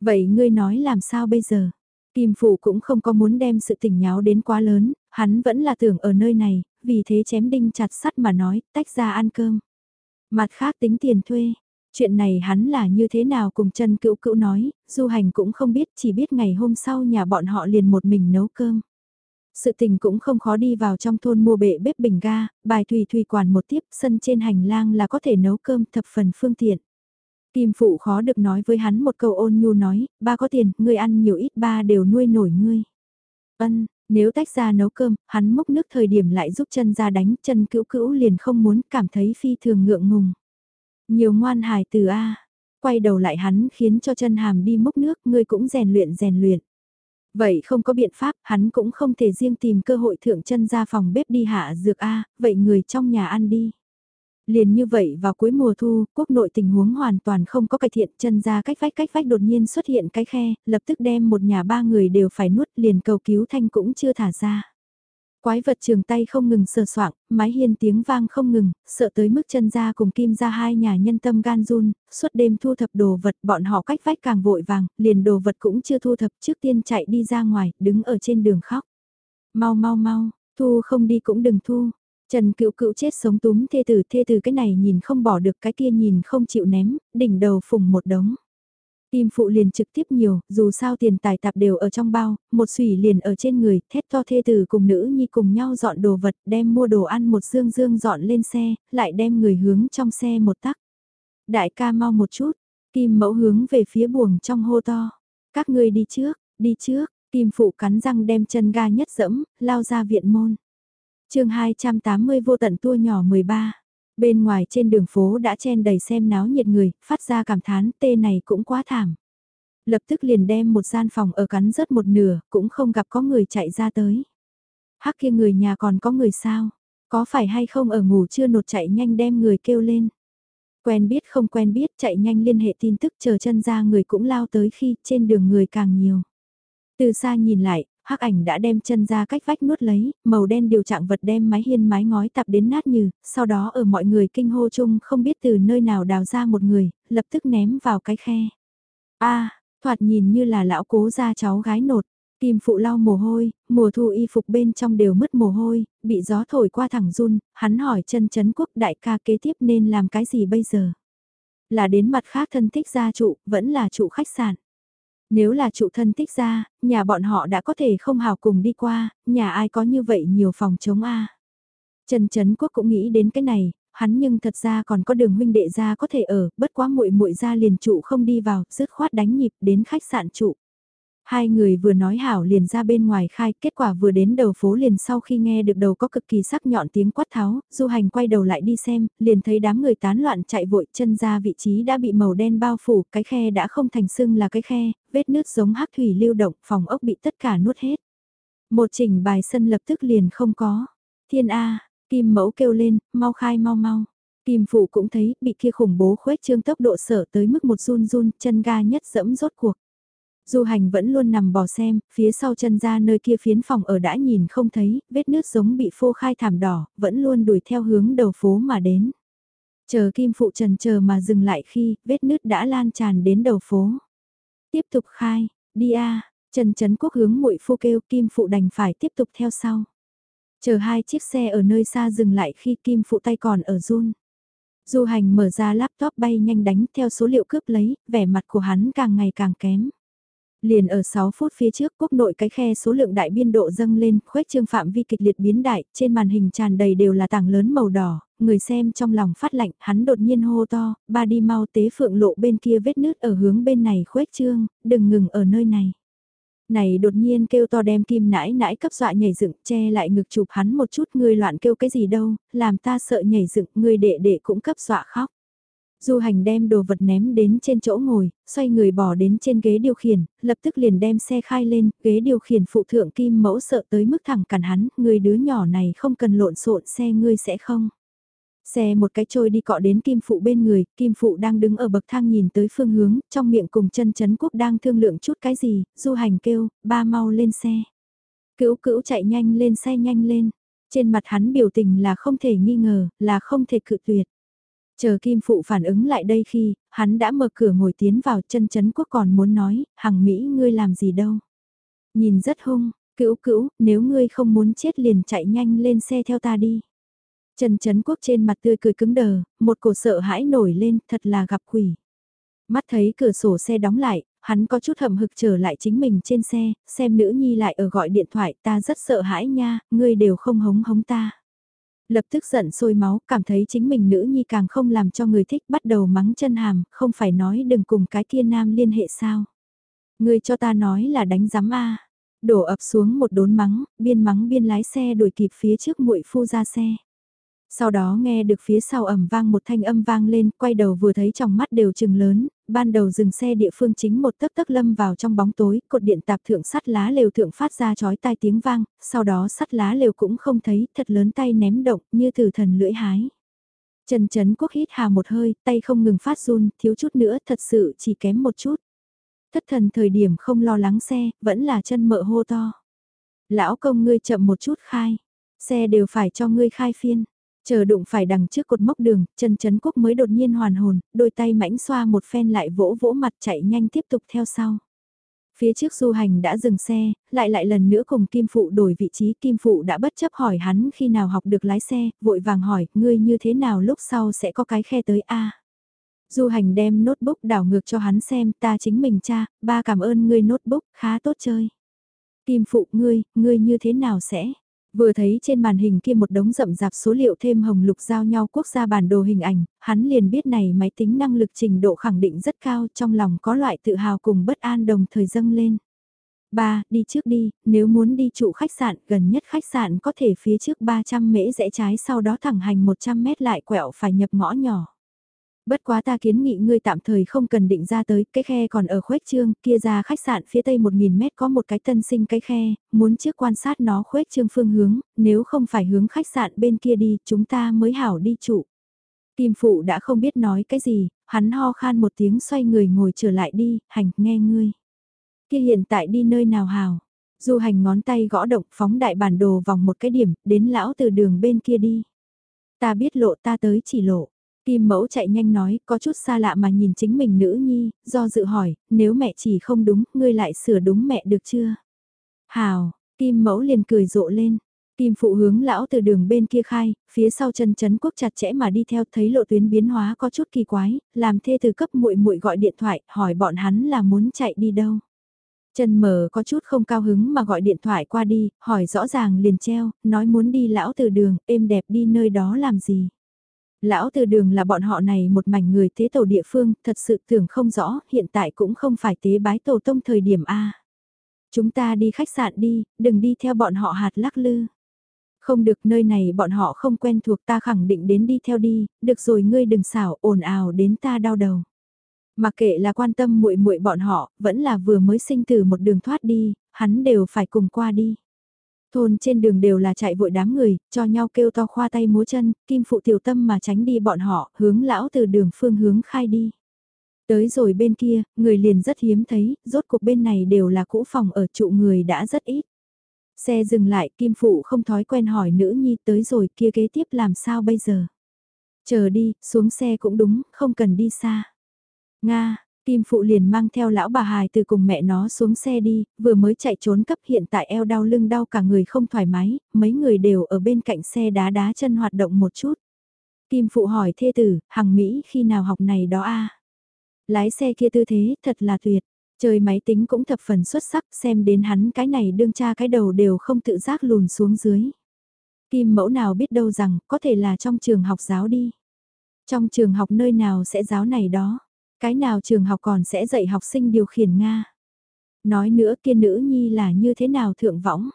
Speaker 1: Vậy ngươi nói làm sao bây giờ? Kim phụ cũng không có muốn đem sự tình nháo đến quá lớn, hắn vẫn là tưởng ở nơi này, vì thế chém đinh chặt sắt mà nói, tách ra ăn cơm. Mặt khác tính tiền thuê, chuyện này hắn là như thế nào cùng chân cữu cữu nói, du hành cũng không biết chỉ biết ngày hôm sau nhà bọn họ liền một mình nấu cơm. Sự tình cũng không khó đi vào trong thôn mua bệ bếp bình ga, bài thủy thủy quản một tiếp sân trên hành lang là có thể nấu cơm thập phần phương tiện. Kim phụ khó được nói với hắn một câu ôn nhu nói, ba có tiền, ngươi ăn nhiều ít ba đều nuôi nổi ngươi. Ân, nếu tách ra nấu cơm, hắn múc nước thời điểm lại giúp chân ra đánh, chân cữu cữu liền không muốn cảm thấy phi thường ngượng ngùng. Nhiều ngoan hài từ A, quay đầu lại hắn khiến cho chân hàm đi múc nước, ngươi cũng rèn luyện rèn luyện. Vậy không có biện pháp, hắn cũng không thể riêng tìm cơ hội thượng chân ra phòng bếp đi hạ dược A, vậy người trong nhà ăn đi. Liền như vậy vào cuối mùa thu, quốc nội tình huống hoàn toàn không có cải thiện chân ra cách vách cách vách đột nhiên xuất hiện cái khe, lập tức đem một nhà ba người đều phải nuốt liền cầu cứu thanh cũng chưa thả ra. Quái vật trường tay không ngừng sờ soạng, mái hiên tiếng vang không ngừng, sợ tới mức chân ra cùng kim ra hai nhà nhân tâm gan run, suốt đêm thu thập đồ vật bọn họ cách vách càng vội vàng, liền đồ vật cũng chưa thu thập trước tiên chạy đi ra ngoài, đứng ở trên đường khóc. Mau mau mau, thu không đi cũng đừng thu. Trần cựu cựu chết sống túm thê tử thê tử cái này nhìn không bỏ được cái kia nhìn không chịu ném, đỉnh đầu phùng một đống. Tim phụ liền trực tiếp nhiều, dù sao tiền tài tạp đều ở trong bao, một sủy liền ở trên người, thét to thê tử cùng nữ nhi cùng nhau dọn đồ vật, đem mua đồ ăn một dương dương dọn lên xe, lại đem người hướng trong xe một tắc. Đại ca mau một chút, Kim mẫu hướng về phía buồng trong hô to. Các ngươi đi trước, đi trước, Kim phụ cắn răng đem chân ga nhất dẫm, lao ra viện môn. chương 280 vô tận tua nhỏ 13. Bên ngoài trên đường phố đã chen đầy xem náo nhiệt người, phát ra cảm thán tê này cũng quá thảm. Lập tức liền đem một gian phòng ở cắn rớt một nửa, cũng không gặp có người chạy ra tới. Hắc kia người nhà còn có người sao? Có phải hay không ở ngủ chưa nột chạy nhanh đem người kêu lên? Quen biết không quen biết chạy nhanh liên hệ tin tức chờ chân ra người cũng lao tới khi trên đường người càng nhiều. Từ xa nhìn lại, hắc ảnh đã đem chân ra cách vách nuốt lấy, màu đen điều trạng vật đem mái hiên mái ngói tập đến nát như, sau đó ở mọi người kinh hô chung không biết từ nơi nào đào ra một người, lập tức ném vào cái khe. a thoạt nhìn như là lão cố ra cháu gái nột. Kim phụ lau mồ hôi, mùa thu y phục bên trong đều mất mồ hôi, bị gió thổi qua thẳng run, hắn hỏi chân chấn quốc đại ca kế tiếp nên làm cái gì bây giờ? Là đến mặt khác thân thích gia trụ, vẫn là trụ khách sạn. Nếu là trụ thân tích ra, nhà bọn họ đã có thể không hào cùng đi qua, nhà ai có như vậy nhiều phòng chống A. Trần Trấn Quốc cũng nghĩ đến cái này, hắn nhưng thật ra còn có đường huynh đệ ra có thể ở, bất quá muội muội ra liền trụ không đi vào, dứt khoát đánh nhịp đến khách sạn trụ. Hai người vừa nói hảo liền ra bên ngoài khai, kết quả vừa đến đầu phố liền sau khi nghe được đầu có cực kỳ sắc nhọn tiếng quát tháo, du hành quay đầu lại đi xem, liền thấy đám người tán loạn chạy vội chân ra vị trí đã bị màu đen bao phủ, cái khe đã không thành sưng là cái khe, vết nước giống hắc thủy lưu động, phòng ốc bị tất cả nuốt hết. Một chỉnh bài sân lập tức liền không có. Thiên A, Kim mẫu kêu lên, mau khai mau mau. Kim phụ cũng thấy, bị kia khủng bố khuếch trương tốc độ sở tới mức một run run, chân ga nhất dẫm rốt cuộc. Du hành vẫn luôn nằm bò xem, phía sau chân ra nơi kia phiến phòng ở đã nhìn không thấy, vết nước giống bị phô khai thảm đỏ, vẫn luôn đuổi theo hướng đầu phố mà đến. Chờ kim phụ trần chờ mà dừng lại khi vết nước đã lan tràn đến đầu phố. Tiếp tục khai, đi a Trần Trấn Quốc hướng muội phu kêu Kim Phụ đành phải tiếp tục theo sau. Chờ hai chiếc xe ở nơi xa dừng lại khi Kim Phụ tay còn ở run. Du hành mở ra laptop bay nhanh đánh theo số liệu cướp lấy, vẻ mặt của hắn càng ngày càng kém. Liền ở 6 phút phía trước quốc nội cái khe số lượng đại biên độ dâng lên, khuếch trương phạm vi kịch liệt biến đại, trên màn hình tràn đầy đều là tảng lớn màu đỏ, người xem trong lòng phát lạnh, hắn đột nhiên hô to, ba đi mau tế phượng lộ bên kia vết nứt ở hướng bên này khuếch trương, đừng ngừng ở nơi này. Này đột nhiên kêu to đem kim nãi nãi cấp dọa nhảy dựng, che lại ngực chụp hắn một chút người loạn kêu cái gì đâu, làm ta sợ nhảy dựng, người đệ đệ cũng cấp dọa khóc. Du hành đem đồ vật ném đến trên chỗ ngồi, xoay người bỏ đến trên ghế điều khiển, lập tức liền đem xe khai lên, ghế điều khiển phụ thượng kim mẫu sợ tới mức thẳng cản hắn, người đứa nhỏ này không cần lộn xộn xe ngươi sẽ không. Xe một cái trôi đi cọ đến Kim Phụ bên người, Kim Phụ đang đứng ở bậc thang nhìn tới phương hướng, trong miệng cùng chân chấn quốc đang thương lượng chút cái gì, du hành kêu, ba mau lên xe. Cữu cữu chạy nhanh lên xe nhanh lên, trên mặt hắn biểu tình là không thể nghi ngờ, là không thể cự tuyệt. Chờ Kim Phụ phản ứng lại đây khi, hắn đã mở cửa ngồi tiến vào chân chấn quốc còn muốn nói, hằng Mỹ ngươi làm gì đâu. Nhìn rất hung, cữu cữu, nếu ngươi không muốn chết liền chạy nhanh lên xe theo ta đi. Trần Trấn Quốc trên mặt tươi cười cứng đờ, một cổ sợ hãi nổi lên, thật là gặp quỷ. Mắt thấy cửa sổ xe đóng lại, hắn có chút hậm hực trở lại chính mình trên xe, xem nữ nhi lại ở gọi điện thoại, ta rất sợ hãi nha, ngươi đều không hống hống ta. Lập tức giận sôi máu, cảm thấy chính mình nữ nhi càng không làm cho người thích, bắt đầu mắng chân hàm, không phải nói đừng cùng cái kia nam liên hệ sao. người cho ta nói là đánh giám a đổ ập xuống một đốn mắng, biên mắng biên lái xe đuổi kịp phía trước muội phu ra xe. Sau đó nghe được phía sau ẩm vang một thanh âm vang lên, quay đầu vừa thấy trong mắt đều trừng lớn, ban đầu dừng xe địa phương chính một tấc tấc lâm vào trong bóng tối, cột điện tạp thượng sắt lá lều thượng phát ra chói tai tiếng vang, sau đó sắt lá lều cũng không thấy, thật lớn tay ném động như từ thần lưỡi hái. Trần Trấn Quốc hít hà một hơi, tay không ngừng phát run, thiếu chút nữa, thật sự chỉ kém một chút. Thất thần thời điểm không lo lắng xe, vẫn là chân mợ hô to. Lão công ngươi chậm một chút khai, xe đều phải cho ngươi khai phiên. Chờ đụng phải đằng trước cột mốc đường, chân chấn quốc mới đột nhiên hoàn hồn, đôi tay mãnh xoa một phen lại vỗ vỗ mặt chạy nhanh tiếp tục theo sau. Phía trước du hành đã dừng xe, lại lại lần nữa cùng Kim Phụ đổi vị trí Kim Phụ đã bất chấp hỏi hắn khi nào học được lái xe, vội vàng hỏi, ngươi như thế nào lúc sau sẽ có cái khe tới A. Du hành đem notebook đảo ngược cho hắn xem, ta chính mình cha, ba cảm ơn ngươi notebook, khá tốt chơi. Kim Phụ ngươi, ngươi như thế nào sẽ? Vừa thấy trên màn hình kia một đống rậm rạp số liệu thêm hồng lục giao nhau quốc gia bản đồ hình ảnh, hắn liền biết này máy tính năng lực trình độ khẳng định rất cao trong lòng có loại tự hào cùng bất an đồng thời dâng lên. Ba, đi trước đi, nếu muốn đi trụ khách sạn, gần nhất khách sạn có thể phía trước 300 mễ rẽ trái sau đó thẳng hành 100 mét lại quẹo phải nhập ngõ nhỏ. Bất quá ta kiến nghị ngươi tạm thời không cần định ra tới, cái khe còn ở khuếch trương, kia ra khách sạn phía tây 1.000 mét có một cái tân sinh cái khe, muốn trước quan sát nó khuếch trương phương hướng, nếu không phải hướng khách sạn bên kia đi, chúng ta mới hảo đi trụ. Kim Phụ đã không biết nói cái gì, hắn ho khan một tiếng xoay người ngồi trở lại đi, hành, nghe ngươi. Kia hiện tại đi nơi nào hào? Du hành ngón tay gõ động phóng đại bản đồ vòng một cái điểm, đến lão từ đường bên kia đi. Ta biết lộ ta tới chỉ lộ. Kim mẫu chạy nhanh nói, có chút xa lạ mà nhìn chính mình nữ nhi, do dự hỏi, nếu mẹ chỉ không đúng, ngươi lại sửa đúng mẹ được chưa? Hào, Kim mẫu liền cười rộ lên. Kim phụ hướng lão từ đường bên kia khai, phía sau chân chấn quốc chặt chẽ mà đi theo thấy lộ tuyến biến hóa có chút kỳ quái, làm thê từ cấp muội muội gọi điện thoại, hỏi bọn hắn là muốn chạy đi đâu. Chân mở có chút không cao hứng mà gọi điện thoại qua đi, hỏi rõ ràng liền treo, nói muốn đi lão từ đường, êm đẹp đi nơi đó làm gì. Lão từ đường là bọn họ này một mảnh người tế tổ địa phương, thật sự tưởng không rõ, hiện tại cũng không phải tế bái tổ tông thời điểm A. Chúng ta đi khách sạn đi, đừng đi theo bọn họ hạt lắc lư. Không được nơi này bọn họ không quen thuộc ta khẳng định đến đi theo đi, được rồi ngươi đừng xảo ồn ào đến ta đau đầu. Mà kệ là quan tâm muội muội bọn họ, vẫn là vừa mới sinh từ một đường thoát đi, hắn đều phải cùng qua đi. Thôn trên đường đều là chạy vội đám người, cho nhau kêu to khoa tay múa chân, kim phụ tiểu tâm mà tránh đi bọn họ, hướng lão từ đường phương hướng khai đi. Tới rồi bên kia, người liền rất hiếm thấy, rốt cuộc bên này đều là cũ phòng ở trụ người đã rất ít. Xe dừng lại, Kim Phụ không thói quen hỏi nữ nhi tới rồi kia kế tiếp làm sao bây giờ. Chờ đi, xuống xe cũng đúng, không cần đi xa. Nga, Kim Phụ liền mang theo lão bà hài từ cùng mẹ nó xuống xe đi, vừa mới chạy trốn cấp hiện tại eo đau lưng đau cả người không thoải mái, mấy người đều ở bên cạnh xe đá đá chân hoạt động một chút. Kim Phụ hỏi thê tử, hằng Mỹ khi nào học này đó a Lái xe kia tư thế thật là tuyệt. Chơi máy tính cũng thập phần xuất sắc xem đến hắn cái này đương cha cái đầu đều không tự giác lùn xuống dưới. Kim mẫu nào biết đâu rằng có thể là trong trường học giáo đi. Trong trường học nơi nào sẽ giáo này đó. Cái nào trường học còn sẽ dạy học sinh điều khiển Nga. Nói nữa kia nữ nhi là như thế nào thượng võng.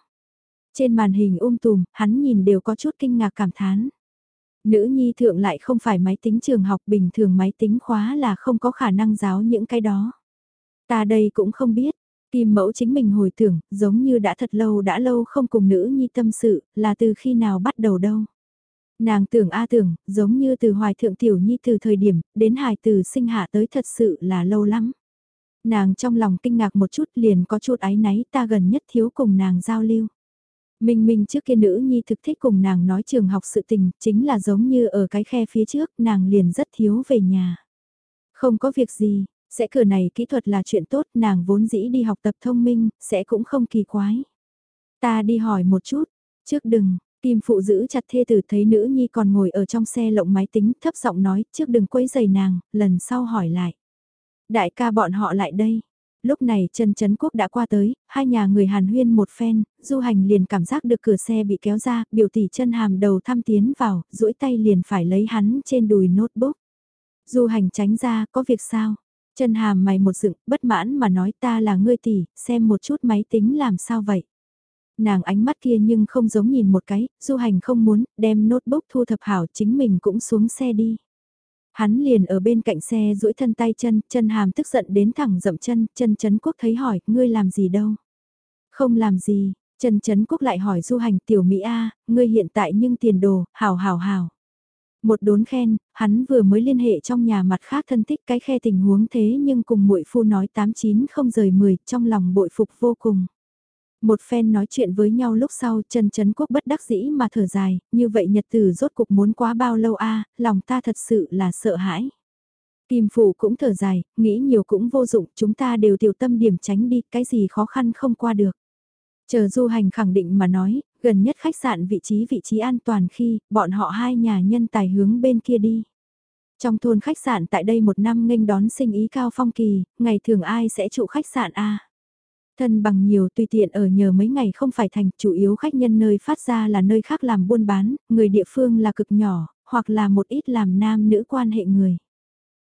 Speaker 1: Trên màn hình um tùm, hắn nhìn đều có chút kinh ngạc cảm thán. Nữ nhi thượng lại không phải máy tính trường học bình thường máy tính khóa là không có khả năng giáo những cái đó. Ta đây cũng không biết, Kim mẫu chính mình hồi tưởng, giống như đã thật lâu đã lâu không cùng nữ nhi tâm sự, là từ khi nào bắt đầu đâu. Nàng tưởng a tưởng, giống như từ hoài thượng tiểu nhi từ thời điểm, đến hài từ sinh hạ tới thật sự là lâu lắm. Nàng trong lòng kinh ngạc một chút liền có chút áy náy ta gần nhất thiếu cùng nàng giao lưu. Minh Minh trước kia nữ nhi thực thích cùng nàng nói trường học sự tình, chính là giống như ở cái khe phía trước, nàng liền rất thiếu về nhà. Không có việc gì, sẽ cửa này kỹ thuật là chuyện tốt, nàng vốn dĩ đi học tập thông minh, sẽ cũng không kỳ quái. Ta đi hỏi một chút, trước đừng, Kim Phụ giữ chặt thê tử thấy nữ nhi còn ngồi ở trong xe lộng máy tính thấp giọng nói trước đừng quấy giày nàng, lần sau hỏi lại. Đại ca bọn họ lại đây, Lúc này trần chấn quốc đã qua tới, hai nhà người hàn huyên một phen, du hành liền cảm giác được cửa xe bị kéo ra, biểu tỷ chân hàm đầu thăm tiến vào, duỗi tay liền phải lấy hắn trên đùi notebook. Du hành tránh ra, có việc sao? Chân hàm mày một dựng, bất mãn mà nói ta là ngươi tỷ, xem một chút máy tính làm sao vậy? Nàng ánh mắt kia nhưng không giống nhìn một cái, du hành không muốn, đem notebook thu thập hảo chính mình cũng xuống xe đi. Hắn liền ở bên cạnh xe duỗi thân tay chân, chân hàm tức giận đến thẳng dậm chân, chân chấn quốc thấy hỏi, ngươi làm gì đâu? Không làm gì, chân chấn quốc lại hỏi du hành tiểu Mỹ A, ngươi hiện tại nhưng tiền đồ, hào hào hào. Một đốn khen, hắn vừa mới liên hệ trong nhà mặt khác thân thích cái khe tình huống thế nhưng cùng muội phu nói 89 không rời 10, trong lòng bội phục vô cùng. Một phen nói chuyện với nhau lúc sau chân chấn quốc bất đắc dĩ mà thở dài, như vậy nhật tử rốt cục muốn quá bao lâu a lòng ta thật sự là sợ hãi. Kim Phụ cũng thở dài, nghĩ nhiều cũng vô dụng, chúng ta đều tiểu tâm điểm tránh đi, cái gì khó khăn không qua được. Chờ du hành khẳng định mà nói, gần nhất khách sạn vị trí vị trí an toàn khi, bọn họ hai nhà nhân tài hướng bên kia đi. Trong thôn khách sạn tại đây một năm nghênh đón sinh ý cao phong kỳ, ngày thường ai sẽ trụ khách sạn A. Thân bằng nhiều tùy tiện ở nhờ mấy ngày không phải thành, chủ yếu khách nhân nơi phát ra là nơi khác làm buôn bán, người địa phương là cực nhỏ, hoặc là một ít làm nam nữ quan hệ người.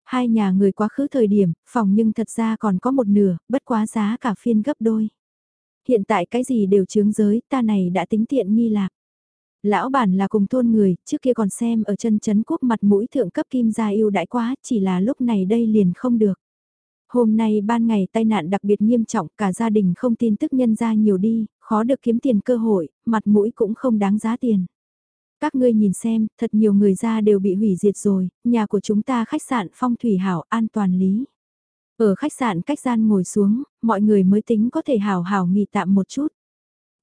Speaker 1: Hai nhà người quá khứ thời điểm, phòng nhưng thật ra còn có một nửa, bất quá giá cả phiên gấp đôi. Hiện tại cái gì đều chướng giới, ta này đã tính tiện nghi lạc. Lão bản là cùng thôn người, trước kia còn xem ở chân chấn quốc mặt mũi thượng cấp kim gia yêu đãi quá, chỉ là lúc này đây liền không được. Hôm nay ban ngày tai nạn đặc biệt nghiêm trọng, cả gia đình không tin tức nhân ra nhiều đi, khó được kiếm tiền cơ hội, mặt mũi cũng không đáng giá tiền. Các ngươi nhìn xem, thật nhiều người ra đều bị hủy diệt rồi, nhà của chúng ta khách sạn phong thủy hảo an toàn lý. Ở khách sạn cách gian ngồi xuống, mọi người mới tính có thể hảo hảo nghỉ tạm một chút.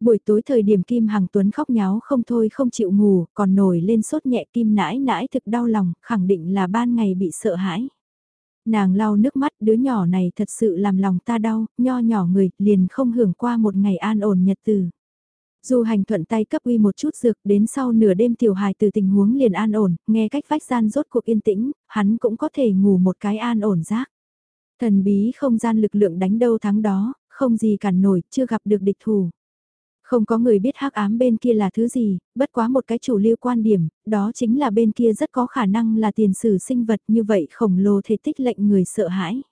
Speaker 1: Buổi tối thời điểm Kim Hằng Tuấn khóc nháo không thôi không chịu ngủ, còn nổi lên sốt nhẹ Kim nãi nãi thực đau lòng, khẳng định là ban ngày bị sợ hãi. Nàng lau nước mắt đứa nhỏ này thật sự làm lòng ta đau, nho nhỏ người, liền không hưởng qua một ngày an ổn nhật từ. Du hành thuận tay cấp uy một chút dược đến sau nửa đêm tiểu hài từ tình huống liền an ổn, nghe cách vách gian rốt cuộc yên tĩnh, hắn cũng có thể ngủ một cái an ổn giác. Thần bí không gian lực lượng đánh đâu thắng đó, không gì cản nổi, chưa gặp được địch thủ. Không có người biết hắc ám bên kia là thứ gì, bất quá một cái chủ lưu quan điểm, đó chính là bên kia rất có khả năng là tiền sử sinh vật như vậy khổng lồ thể tích lệnh người sợ hãi.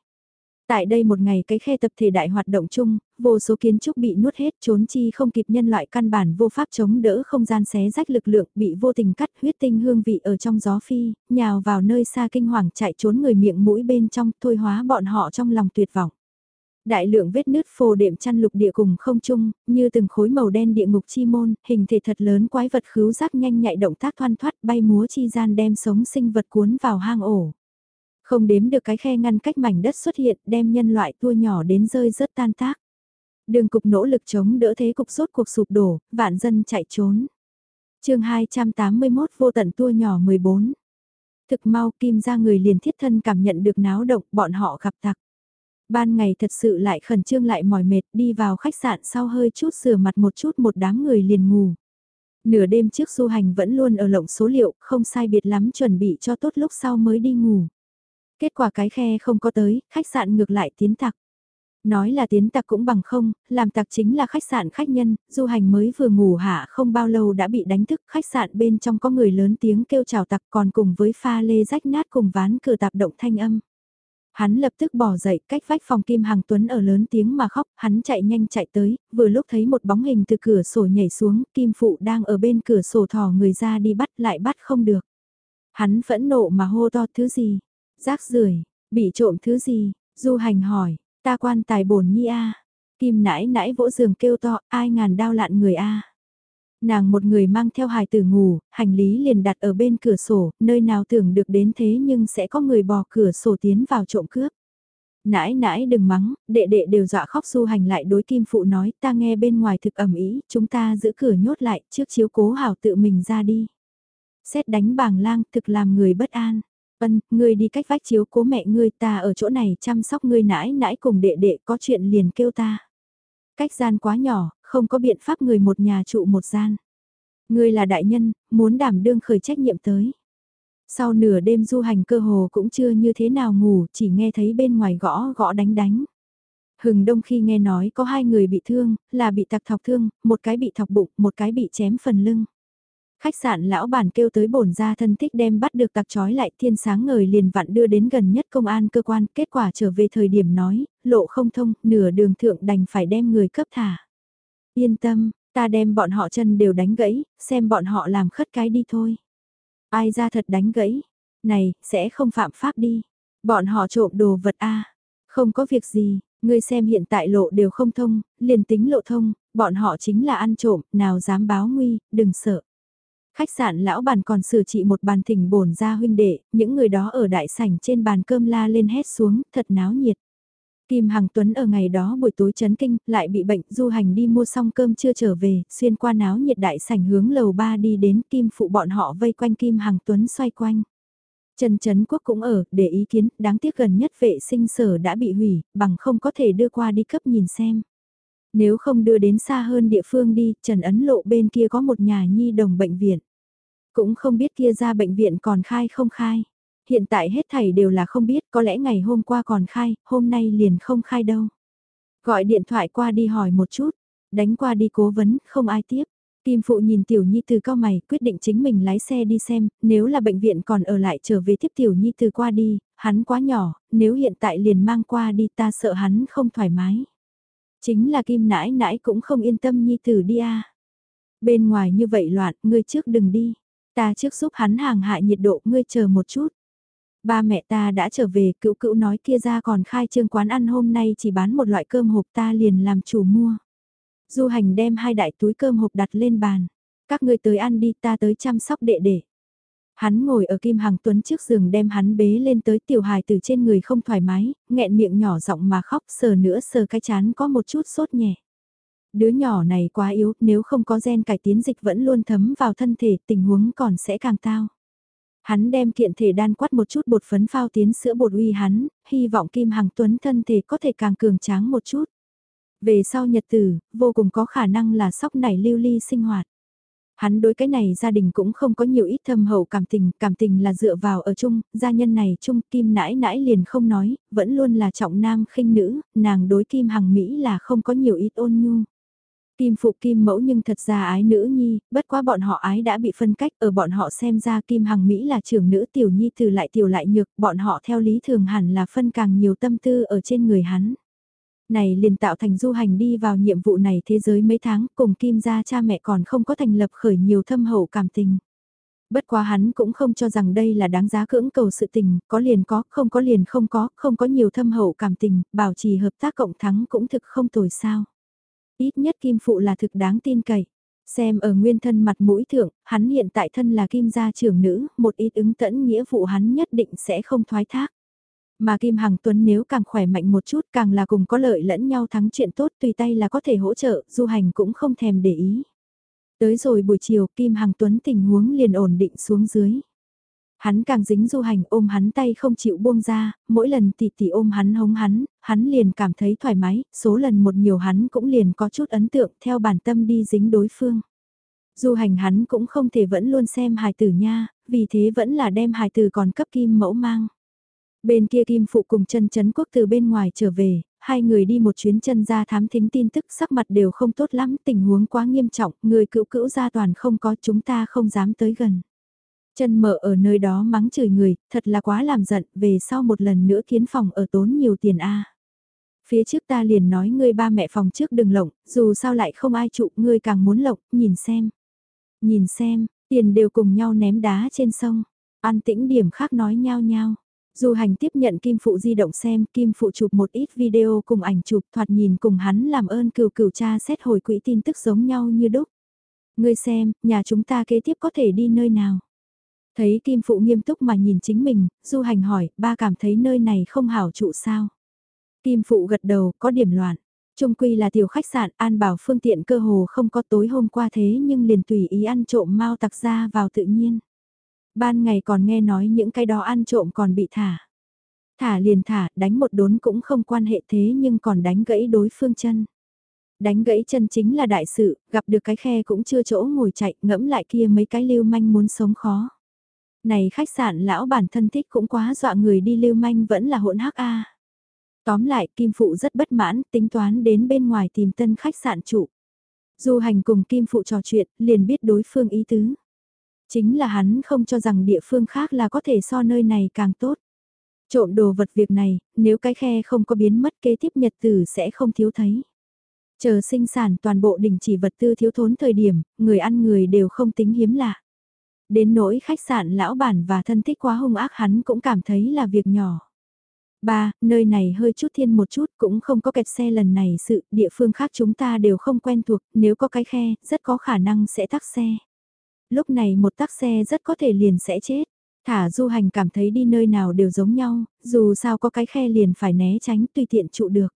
Speaker 1: Tại đây một ngày cái khe tập thể đại hoạt động chung, vô số kiến trúc bị nuốt hết trốn chi không kịp nhân loại căn bản vô pháp chống đỡ không gian xé rách lực lượng bị vô tình cắt huyết tinh hương vị ở trong gió phi, nhào vào nơi xa kinh hoàng chạy trốn người miệng mũi bên trong thôi hóa bọn họ trong lòng tuyệt vọng. Đại lượng vết nứt phồ đệm chăn lục địa cùng không trung, như từng khối màu đen địa ngục chi môn, hình thể thật lớn quái vật khứu giác nhanh nhạy động tác thoăn thoát bay múa chi gian đem sống sinh vật cuốn vào hang ổ. Không đếm được cái khe ngăn cách mảnh đất xuất hiện đem nhân loại tua nhỏ đến rơi rớt tan tác. Đường cục nỗ lực chống đỡ thế cục rốt cuộc sụp đổ, vạn dân chạy trốn. chương 281 vô tận tua nhỏ 14. Thực mau kim ra người liền thiết thân cảm nhận được náo động bọn họ gặp tặc. Ban ngày thật sự lại khẩn trương lại mỏi mệt đi vào khách sạn sau hơi chút sửa mặt một chút một đám người liền ngủ. Nửa đêm trước du hành vẫn luôn ở lộng số liệu, không sai biệt lắm chuẩn bị cho tốt lúc sau mới đi ngủ. Kết quả cái khe không có tới, khách sạn ngược lại tiến tặc. Nói là tiến tặc cũng bằng không, làm tặc chính là khách sạn khách nhân, du hành mới vừa ngủ hạ không bao lâu đã bị đánh thức, khách sạn bên trong có người lớn tiếng kêu chào tặc còn cùng với pha lê rách nát cùng ván cửa tạp động thanh âm. Hắn lập tức bỏ dậy cách vách phòng Kim Hằng Tuấn ở lớn tiếng mà khóc, hắn chạy nhanh chạy tới, vừa lúc thấy một bóng hình từ cửa sổ nhảy xuống, Kim Phụ đang ở bên cửa sổ thò người ra đi bắt lại bắt không được. Hắn phẫn nộ mà hô to thứ gì, rác rưởi bị trộm thứ gì, du hành hỏi, ta quan tài bổn nhi a. Kim nãi nãi vỗ giường kêu to, ai ngàn đao lạn người a? Nàng một người mang theo hài tử ngủ, hành lý liền đặt ở bên cửa sổ, nơi nào tưởng được đến thế nhưng sẽ có người bò cửa sổ tiến vào trộm cướp. Nãi nãi đừng mắng, đệ đệ đều dọa khóc du hành lại đối kim phụ nói ta nghe bên ngoài thực ẩm ý, chúng ta giữ cửa nhốt lại trước chiếu cố hảo tự mình ra đi. Xét đánh bàng lang thực làm người bất an. Ân, ngươi đi cách vách chiếu cố mẹ ngươi ta ở chỗ này chăm sóc ngươi nãi nãi cùng đệ đệ có chuyện liền kêu ta. Cách gian quá nhỏ, không có biện pháp người một nhà trụ một gian. Ngươi là đại nhân, muốn đảm đương khởi trách nhiệm tới. Sau nửa đêm du hành cơ hồ cũng chưa như thế nào ngủ, chỉ nghe thấy bên ngoài gõ gõ đánh đánh. Hừng đông khi nghe nói có hai người bị thương, là bị tặc thọc thương, một cái bị thọc bụng, một cái bị chém phần lưng. Khách sạn lão bản kêu tới bổn ra thân thích đem bắt được tặc trói lại thiên sáng ngời liền vặn đưa đến gần nhất công an cơ quan, kết quả trở về thời điểm nói, lộ không thông, nửa đường thượng đành phải đem người cấp thả. Yên tâm, ta đem bọn họ chân đều đánh gãy, xem bọn họ làm khất cái đi thôi. Ai ra thật đánh gãy, này, sẽ không phạm pháp đi. Bọn họ trộm đồ vật a không có việc gì, ngươi xem hiện tại lộ đều không thông, liền tính lộ thông, bọn họ chính là ăn trộm, nào dám báo nguy, đừng sợ. Khách sạn lão bàn còn xử trị một bàn thỉnh bổn ra huynh đệ, những người đó ở đại sảnh trên bàn cơm la lên hét xuống, thật náo nhiệt. Kim Hằng Tuấn ở ngày đó buổi tối chấn kinh, lại bị bệnh, du hành đi mua xong cơm chưa trở về, xuyên qua náo nhiệt đại sảnh hướng lầu ba đi đến Kim phụ bọn họ vây quanh Kim Hằng Tuấn xoay quanh. Trần Trấn Quốc cũng ở, để ý kiến, đáng tiếc gần nhất vệ sinh sở đã bị hủy, bằng không có thể đưa qua đi cấp nhìn xem. Nếu không đưa đến xa hơn địa phương đi, Trần Ấn Lộ bên kia có một nhà nhi đồng bệnh viện. Cũng không biết kia ra bệnh viện còn khai không khai. Hiện tại hết thảy đều là không biết, có lẽ ngày hôm qua còn khai, hôm nay liền không khai đâu. Gọi điện thoại qua đi hỏi một chút, đánh qua đi cố vấn, không ai tiếp. Kim Phụ nhìn Tiểu Nhi từ cao mày, quyết định chính mình lái xe đi xem, nếu là bệnh viện còn ở lại trở về tiếp Tiểu Nhi từ qua đi, hắn quá nhỏ, nếu hiện tại liền mang qua đi ta sợ hắn không thoải mái. Chính là Kim nãi nãi cũng không yên tâm Nhi từ đi a Bên ngoài như vậy loạn, ngươi trước đừng đi. Ta trước giúp hắn hàng hại nhiệt độ, ngươi chờ một chút. Ba mẹ ta đã trở về, cựu cựu nói kia ra còn khai trương quán ăn hôm nay chỉ bán một loại cơm hộp ta liền làm chủ mua. Du hành đem hai đại túi cơm hộp đặt lên bàn. Các ngươi tới ăn đi ta tới chăm sóc đệ đệ. Hắn ngồi ở Kim Hằng Tuấn trước giường đem hắn bế lên tới tiểu hài từ trên người không thoải mái, nghẹn miệng nhỏ giọng mà khóc sờ nữa sờ cái chán có một chút sốt nhẹ. Đứa nhỏ này quá yếu, nếu không có gen cải tiến dịch vẫn luôn thấm vào thân thể, tình huống còn sẽ càng tao. Hắn đem kiện thể đan quát một chút bột phấn phao tiến sữa bột uy hắn, hy vọng Kim Hằng Tuấn thân thể có thể càng cường tráng một chút. Về sau nhật tử, vô cùng có khả năng là sóc nảy lưu ly sinh hoạt. Hắn đối cái này gia đình cũng không có nhiều ít thâm hậu cảm tình, cảm tình là dựa vào ở chung, gia nhân này chung kim nãi nãi liền không nói, vẫn luôn là trọng nam khinh nữ, nàng đối kim hằng Mỹ là không có nhiều ít ôn nhu. Kim phụ kim mẫu nhưng thật ra ái nữ nhi, bất quá bọn họ ái đã bị phân cách, ở bọn họ xem ra kim hằng Mỹ là trưởng nữ tiểu nhi từ lại tiểu lại nhược, bọn họ theo lý thường hẳn là phân càng nhiều tâm tư ở trên người hắn. Này liền tạo thành du hành đi vào nhiệm vụ này thế giới mấy tháng, cùng kim gia cha mẹ còn không có thành lập khởi nhiều thâm hậu cảm tình. Bất quá hắn cũng không cho rằng đây là đáng giá cưỡng cầu sự tình, có liền có, không có liền không có, không có nhiều thâm hậu cảm tình, bảo trì hợp tác cộng thắng cũng thực không tồi sao. Ít nhất Kim Phụ là thực đáng tin cậy. Xem ở nguyên thân mặt mũi thượng, hắn hiện tại thân là Kim gia trưởng nữ, một ít ứng tẫn nghĩa vụ hắn nhất định sẽ không thoái thác. Mà Kim Hằng Tuấn nếu càng khỏe mạnh một chút càng là cùng có lợi lẫn nhau thắng chuyện tốt tùy tay là có thể hỗ trợ, du hành cũng không thèm để ý. Tới rồi buổi chiều Kim Hằng Tuấn tình huống liền ổn định xuống dưới. Hắn càng dính du hành ôm hắn tay không chịu buông ra, mỗi lần tỷ tỷ ôm hắn hống hắn, hắn liền cảm thấy thoải mái, số lần một nhiều hắn cũng liền có chút ấn tượng theo bản tâm đi dính đối phương. Du hành hắn cũng không thể vẫn luôn xem hài tử nha, vì thế vẫn là đem hài tử còn cấp kim mẫu mang. Bên kia Kim Phụ cùng chân chấn quốc từ bên ngoài trở về, hai người đi một chuyến chân ra thám thính tin tức sắc mặt đều không tốt lắm, tình huống quá nghiêm trọng, người cữu cữu gia toàn không có chúng ta không dám tới gần. Chân mở ở nơi đó mắng chửi người, thật là quá làm giận, về sau một lần nữa kiến phòng ở tốn nhiều tiền a. Phía trước ta liền nói ngươi ba mẹ phòng trước đừng lộng, dù sao lại không ai trụ, ngươi càng muốn lộng, nhìn xem. Nhìn xem, tiền đều cùng nhau ném đá trên sông, an tĩnh điểm khác nói nhau nhau. Du hành tiếp nhận Kim Phụ di động xem, Kim Phụ chụp một ít video cùng ảnh chụp thoạt nhìn cùng hắn làm ơn cừu cừu cha xét hồi quỹ tin tức giống nhau như đúc. Ngươi xem, nhà chúng ta kế tiếp có thể đi nơi nào? Thấy Kim Phụ nghiêm túc mà nhìn chính mình, Du hành hỏi, ba cảm thấy nơi này không hảo trụ sao? Kim Phụ gật đầu, có điểm loạn. Trung quy là tiểu khách sạn, an bảo phương tiện cơ hồ không có tối hôm qua thế nhưng liền tùy ý ăn trộm mau tặc ra vào tự nhiên. Ban ngày còn nghe nói những cái đó ăn trộm còn bị thả. Thả liền thả, đánh một đốn cũng không quan hệ thế nhưng còn đánh gãy đối phương chân. Đánh gãy chân chính là đại sự, gặp được cái khe cũng chưa chỗ ngồi chạy, ngẫm lại kia mấy cái lưu manh muốn sống khó. Này khách sạn lão bản thân thích cũng quá dọa người đi lưu manh vẫn là hỗn hắc a. Tóm lại, Kim Phụ rất bất mãn, tính toán đến bên ngoài tìm tân khách sạn chủ. Du hành cùng Kim Phụ trò chuyện, liền biết đối phương ý tứ. Chính là hắn không cho rằng địa phương khác là có thể so nơi này càng tốt. Trộm đồ vật việc này, nếu cái khe không có biến mất kế tiếp nhật tử sẽ không thiếu thấy. Chờ sinh sản toàn bộ đình chỉ vật tư thiếu thốn thời điểm, người ăn người đều không tính hiếm lạ. Đến nỗi khách sạn lão bản và thân thích quá hung ác hắn cũng cảm thấy là việc nhỏ. Ba, nơi này hơi chút thiên một chút cũng không có kẹt xe lần này sự địa phương khác chúng ta đều không quen thuộc, nếu có cái khe, rất có khả năng sẽ tắc xe. Lúc này một tắc xe rất có thể liền sẽ chết. Thả du hành cảm thấy đi nơi nào đều giống nhau, dù sao có cái khe liền phải né tránh tùy tiện trụ được.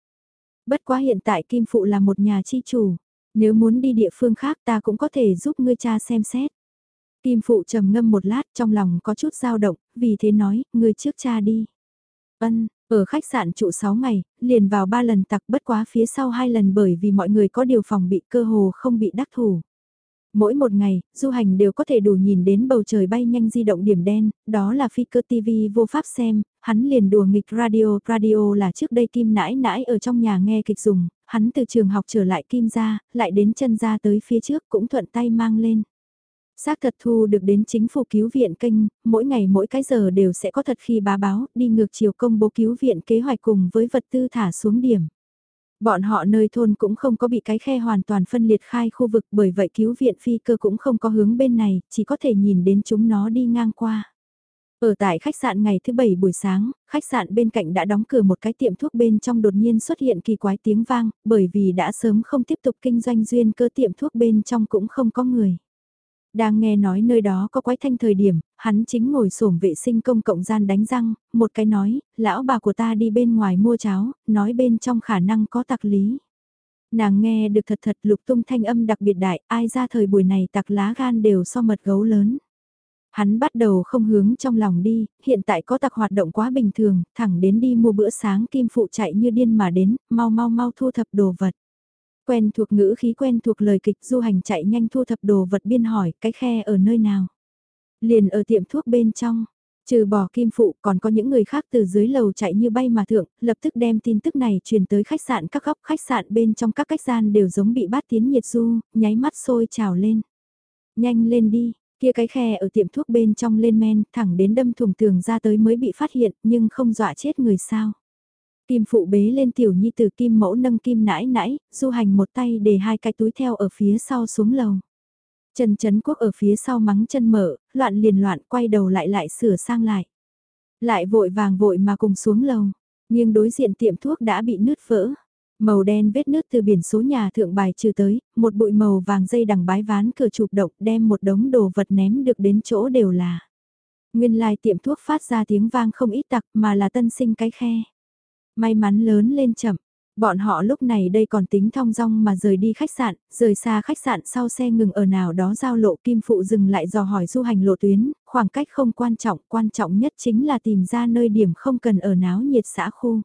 Speaker 1: Bất quá hiện tại Kim Phụ là một nhà chi chủ, nếu muốn đi địa phương khác ta cũng có thể giúp ngươi cha xem xét. Kim Phụ trầm ngâm một lát trong lòng có chút dao động, vì thế nói, ngươi trước cha đi. Ân, ở khách sạn trụ 6 ngày, liền vào 3 lần tặc bất quá phía sau hai lần bởi vì mọi người có điều phòng bị cơ hồ không bị đắc thủ. Mỗi một ngày, du hành đều có thể đủ nhìn đến bầu trời bay nhanh di động điểm đen, đó là phi cơ TV vô pháp xem, hắn liền đùa nghịch radio, radio là trước đây kim nãi nãi ở trong nhà nghe kịch dùng, hắn từ trường học trở lại kim ra, lại đến chân ra tới phía trước cũng thuận tay mang lên. Xác thật thu được đến chính phủ cứu viện kênh, mỗi ngày mỗi cái giờ đều sẽ có thật khi bá báo, đi ngược chiều công bố cứu viện kế hoạch cùng với vật tư thả xuống điểm. Bọn họ nơi thôn cũng không có bị cái khe hoàn toàn phân liệt khai khu vực bởi vậy cứu viện phi cơ cũng không có hướng bên này, chỉ có thể nhìn đến chúng nó đi ngang qua. Ở tại khách sạn ngày thứ bảy buổi sáng, khách sạn bên cạnh đã đóng cửa một cái tiệm thuốc bên trong đột nhiên xuất hiện kỳ quái tiếng vang, bởi vì đã sớm không tiếp tục kinh doanh duyên cơ tiệm thuốc bên trong cũng không có người. Đang nghe nói nơi đó có quái thanh thời điểm, hắn chính ngồi sổm vệ sinh công cộng gian đánh răng, một cái nói, lão bà của ta đi bên ngoài mua cháo, nói bên trong khả năng có tặc lý. Nàng nghe được thật thật lục tung thanh âm đặc biệt đại, ai ra thời buổi này tặc lá gan đều so mật gấu lớn. Hắn bắt đầu không hướng trong lòng đi, hiện tại có tặc hoạt động quá bình thường, thẳng đến đi mua bữa sáng kim phụ chạy như điên mà đến, mau mau mau thu thập đồ vật. Quen thuộc ngữ khí quen thuộc lời kịch du hành chạy nhanh thu thập đồ vật biên hỏi cái khe ở nơi nào. Liền ở tiệm thuốc bên trong, trừ bỏ kim phụ còn có những người khác từ dưới lầu chạy như bay mà thượng, lập tức đem tin tức này truyền tới khách sạn các góc khách sạn bên trong các cách gian đều giống bị bát tiến nhiệt du, nháy mắt sôi trào lên. Nhanh lên đi, kia cái khe ở tiệm thuốc bên trong lên men thẳng đến đâm thùng tường ra tới mới bị phát hiện nhưng không dọa chết người sao. Kim phụ bế lên tiểu nhi từ kim mẫu nâng kim nãi nãi, du hành một tay để hai cái túi theo ở phía sau xuống lầu. Trần Trấn Quốc ở phía sau mắng chân mở, loạn liền loạn quay đầu lại lại sửa sang lại. Lại vội vàng vội mà cùng xuống lầu, nhưng đối diện tiệm thuốc đã bị nứt vỡ. Màu đen vết nứt từ biển số nhà thượng bài trừ tới, một bụi màu vàng dây đằng bái ván cửa chụp động đem một đống đồ vật ném được đến chỗ đều là. Nguyên lai tiệm thuốc phát ra tiếng vang không ít tặc mà là tân sinh cái khe. May mắn lớn lên chậm, Bọn họ lúc này đây còn tính thong dong mà rời đi khách sạn, rời xa khách sạn sau xe ngừng ở nào đó giao lộ kim phụ dừng lại dò hỏi du hành lộ tuyến, khoảng cách không quan trọng, quan trọng nhất chính là tìm ra nơi điểm không cần ở náo nhiệt xã khu.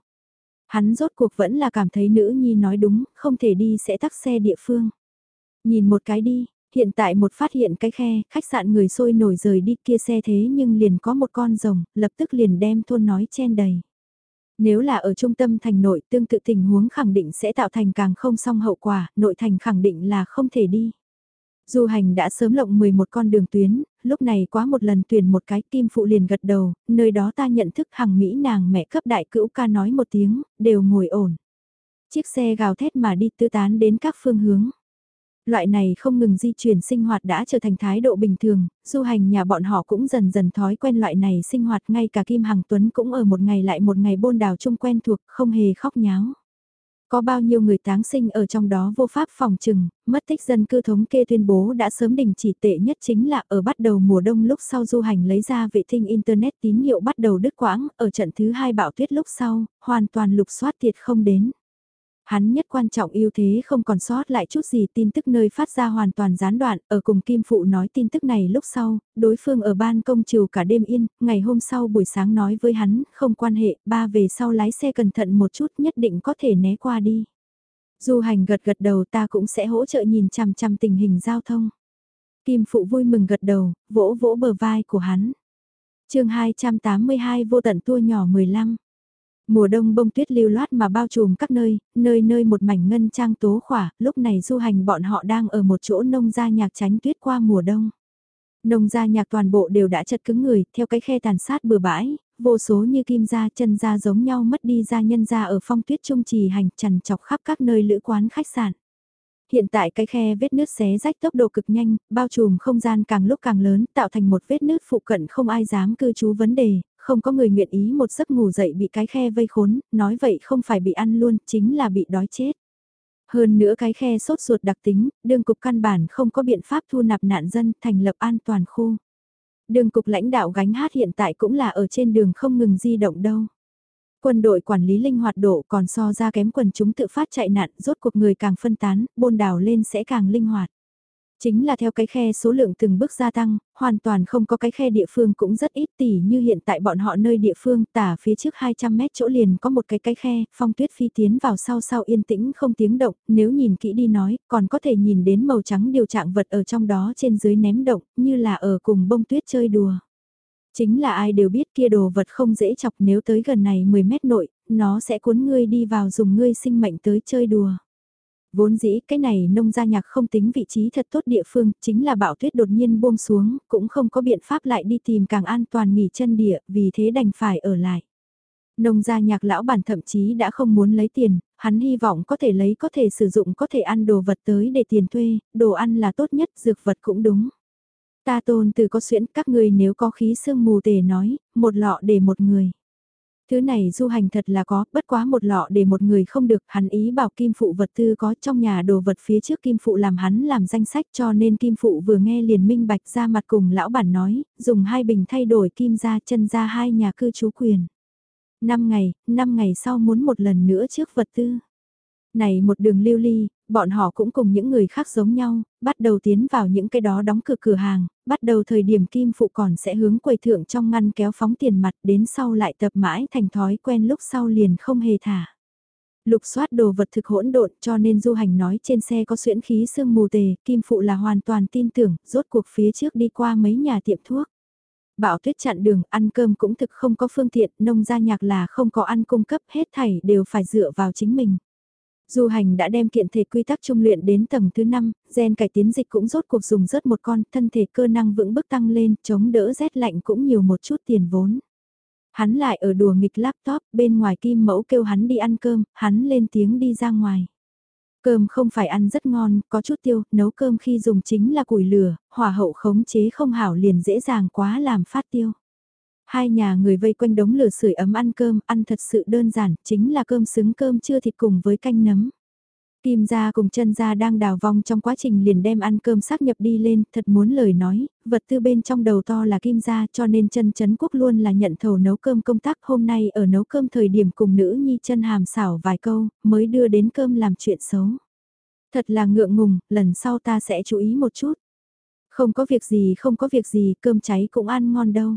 Speaker 1: Hắn rốt cuộc vẫn là cảm thấy nữ nhi nói đúng, không thể đi sẽ tắc xe địa phương. Nhìn một cái đi, hiện tại một phát hiện cái khe, khách sạn người sôi nổi rời đi kia xe thế nhưng liền có một con rồng, lập tức liền đem thôn nói chen đầy. Nếu là ở trung tâm thành nội tương tự tình huống khẳng định sẽ tạo thành càng không song hậu quả, nội thành khẳng định là không thể đi. Du hành đã sớm lộng 11 con đường tuyến, lúc này quá một lần tuyển một cái kim phụ liền gật đầu, nơi đó ta nhận thức hàng Mỹ nàng mẹ cấp đại cữu ca nói một tiếng, đều ngồi ổn. Chiếc xe gào thét mà đi tư tán đến các phương hướng. Loại này không ngừng di chuyển sinh hoạt đã trở thành thái độ bình thường, du hành nhà bọn họ cũng dần dần thói quen loại này sinh hoạt ngay cả Kim Hằng Tuấn cũng ở một ngày lại một ngày bôn đào chung quen thuộc, không hề khóc nháo. Có bao nhiêu người táng sinh ở trong đó vô pháp phòng trừng, mất tích dân cư thống kê tuyên bố đã sớm đình chỉ tệ nhất chính là ở bắt đầu mùa đông lúc sau du hành lấy ra vệ tinh Internet tín hiệu bắt đầu đứt quãng, ở trận thứ hai bão tuyết lúc sau, hoàn toàn lục soát tiệt không đến. Hắn nhất quan trọng ưu thế không còn sót lại chút gì tin tức nơi phát ra hoàn toàn gián đoạn, ở cùng Kim Phụ nói tin tức này lúc sau, đối phương ở ban công chiều cả đêm yên, ngày hôm sau buổi sáng nói với hắn, không quan hệ, ba về sau lái xe cẩn thận một chút nhất định có thể né qua đi. Du hành gật gật đầu ta cũng sẽ hỗ trợ nhìn chằm chằm tình hình giao thông. Kim Phụ vui mừng gật đầu, vỗ vỗ bờ vai của hắn. chương 282 vô tận tua nhỏ 15 Mùa đông bông tuyết lưu loát mà bao trùm các nơi, nơi nơi một mảnh ngân trang tố khỏa, lúc này du hành bọn họ đang ở một chỗ nông gia nhạc tránh tuyết qua mùa đông. Nông gia nhạc toàn bộ đều đã chật cứng người, theo cái khe tàn sát bừa bãi, vô số như kim gia chân gia giống nhau mất đi gia nhân gia ở phong tuyết trung trì hành trần chọc khắp các nơi lữ quán khách sạn. Hiện tại cái khe vết nước xé rách tốc độ cực nhanh, bao trùm không gian càng lúc càng lớn, tạo thành một vết nước phụ cận không ai dám cư trú vấn đề, không có người nguyện ý một giấc ngủ dậy bị cái khe vây khốn, nói vậy không phải bị ăn luôn, chính là bị đói chết. Hơn nữa cái khe sốt ruột đặc tính, đương cục căn bản không có biện pháp thu nạp nạn dân thành lập an toàn khu. Đường cục lãnh đạo gánh hát hiện tại cũng là ở trên đường không ngừng di động đâu. Quân đội quản lý linh hoạt độ còn so ra kém quần chúng tự phát chạy nạn, rốt cuộc người càng phân tán, bôn đào lên sẽ càng linh hoạt. Chính là theo cái khe số lượng từng bước gia tăng, hoàn toàn không có cái khe địa phương cũng rất ít tỉ như hiện tại bọn họ nơi địa phương tả phía trước 200 mét chỗ liền có một cái cái khe, phong tuyết phi tiến vào sau sau yên tĩnh không tiếng động, nếu nhìn kỹ đi nói, còn có thể nhìn đến màu trắng điều trạng vật ở trong đó trên dưới ném động, như là ở cùng bông tuyết chơi đùa. Chính là ai đều biết kia đồ vật không dễ chọc nếu tới gần này 10 mét nội, nó sẽ cuốn ngươi đi vào dùng ngươi sinh mệnh tới chơi đùa. Vốn dĩ cái này nông gia nhạc không tính vị trí thật tốt địa phương, chính là bão tuyết đột nhiên buông xuống, cũng không có biện pháp lại đi tìm càng an toàn nghỉ chân địa, vì thế đành phải ở lại. Nông gia nhạc lão bản thậm chí đã không muốn lấy tiền, hắn hy vọng có thể lấy có thể sử dụng có thể ăn đồ vật tới để tiền thuê, đồ ăn là tốt nhất, dược vật cũng đúng. Ta tôn từ có xuyễn các người nếu có khí sương mù tề nói, một lọ để một người. Thứ này du hành thật là có, bất quá một lọ để một người không được, hắn ý bảo kim phụ vật tư có trong nhà đồ vật phía trước kim phụ làm hắn làm danh sách cho nên kim phụ vừa nghe liền minh bạch ra mặt cùng lão bản nói, dùng hai bình thay đổi kim ra chân ra hai nhà cư trú quyền. Năm ngày, năm ngày sau muốn một lần nữa trước vật tư. Này một đường lưu ly, bọn họ cũng cùng những người khác giống nhau, bắt đầu tiến vào những cái đó đóng cửa cửa hàng, bắt đầu thời điểm kim phụ còn sẽ hướng quầy thượng trong ngăn kéo phóng tiền mặt đến sau lại tập mãi thành thói quen lúc sau liền không hề thả. Lục soát đồ vật thực hỗn độn cho nên du hành nói trên xe có xuyễn khí sương mù tề, kim phụ là hoàn toàn tin tưởng, rốt cuộc phía trước đi qua mấy nhà tiệm thuốc. Bảo tuyết chặn đường, ăn cơm cũng thực không có phương tiện, nông gia nhạc là không có ăn cung cấp hết thảy đều phải dựa vào chính mình. Du hành đã đem kiện thể quy tắc trung luyện đến tầng thứ 5, gen cải tiến dịch cũng rốt cuộc dùng rớt một con, thân thể cơ năng vững bước tăng lên, chống đỡ rét lạnh cũng nhiều một chút tiền vốn. Hắn lại ở đùa nghịch laptop, bên ngoài kim mẫu kêu hắn đi ăn cơm, hắn lên tiếng đi ra ngoài. Cơm không phải ăn rất ngon, có chút tiêu, nấu cơm khi dùng chính là củi lửa, hỏa hậu khống chế không hảo liền dễ dàng quá làm phát tiêu. Hai nhà người vây quanh đống lửa sưởi ấm ăn cơm, ăn thật sự đơn giản, chính là cơm xứng cơm chưa thịt cùng với canh nấm. Kim gia cùng chân gia đang đào vong trong quá trình liền đem ăn cơm xác nhập đi lên, thật muốn lời nói, vật tư bên trong đầu to là kim gia cho nên chân chấn quốc luôn là nhận thầu nấu cơm công tác hôm nay ở nấu cơm thời điểm cùng nữ nhi chân hàm xảo vài câu, mới đưa đến cơm làm chuyện xấu. Thật là ngượng ngùng, lần sau ta sẽ chú ý một chút. Không có việc gì không có việc gì, cơm cháy cũng ăn ngon đâu.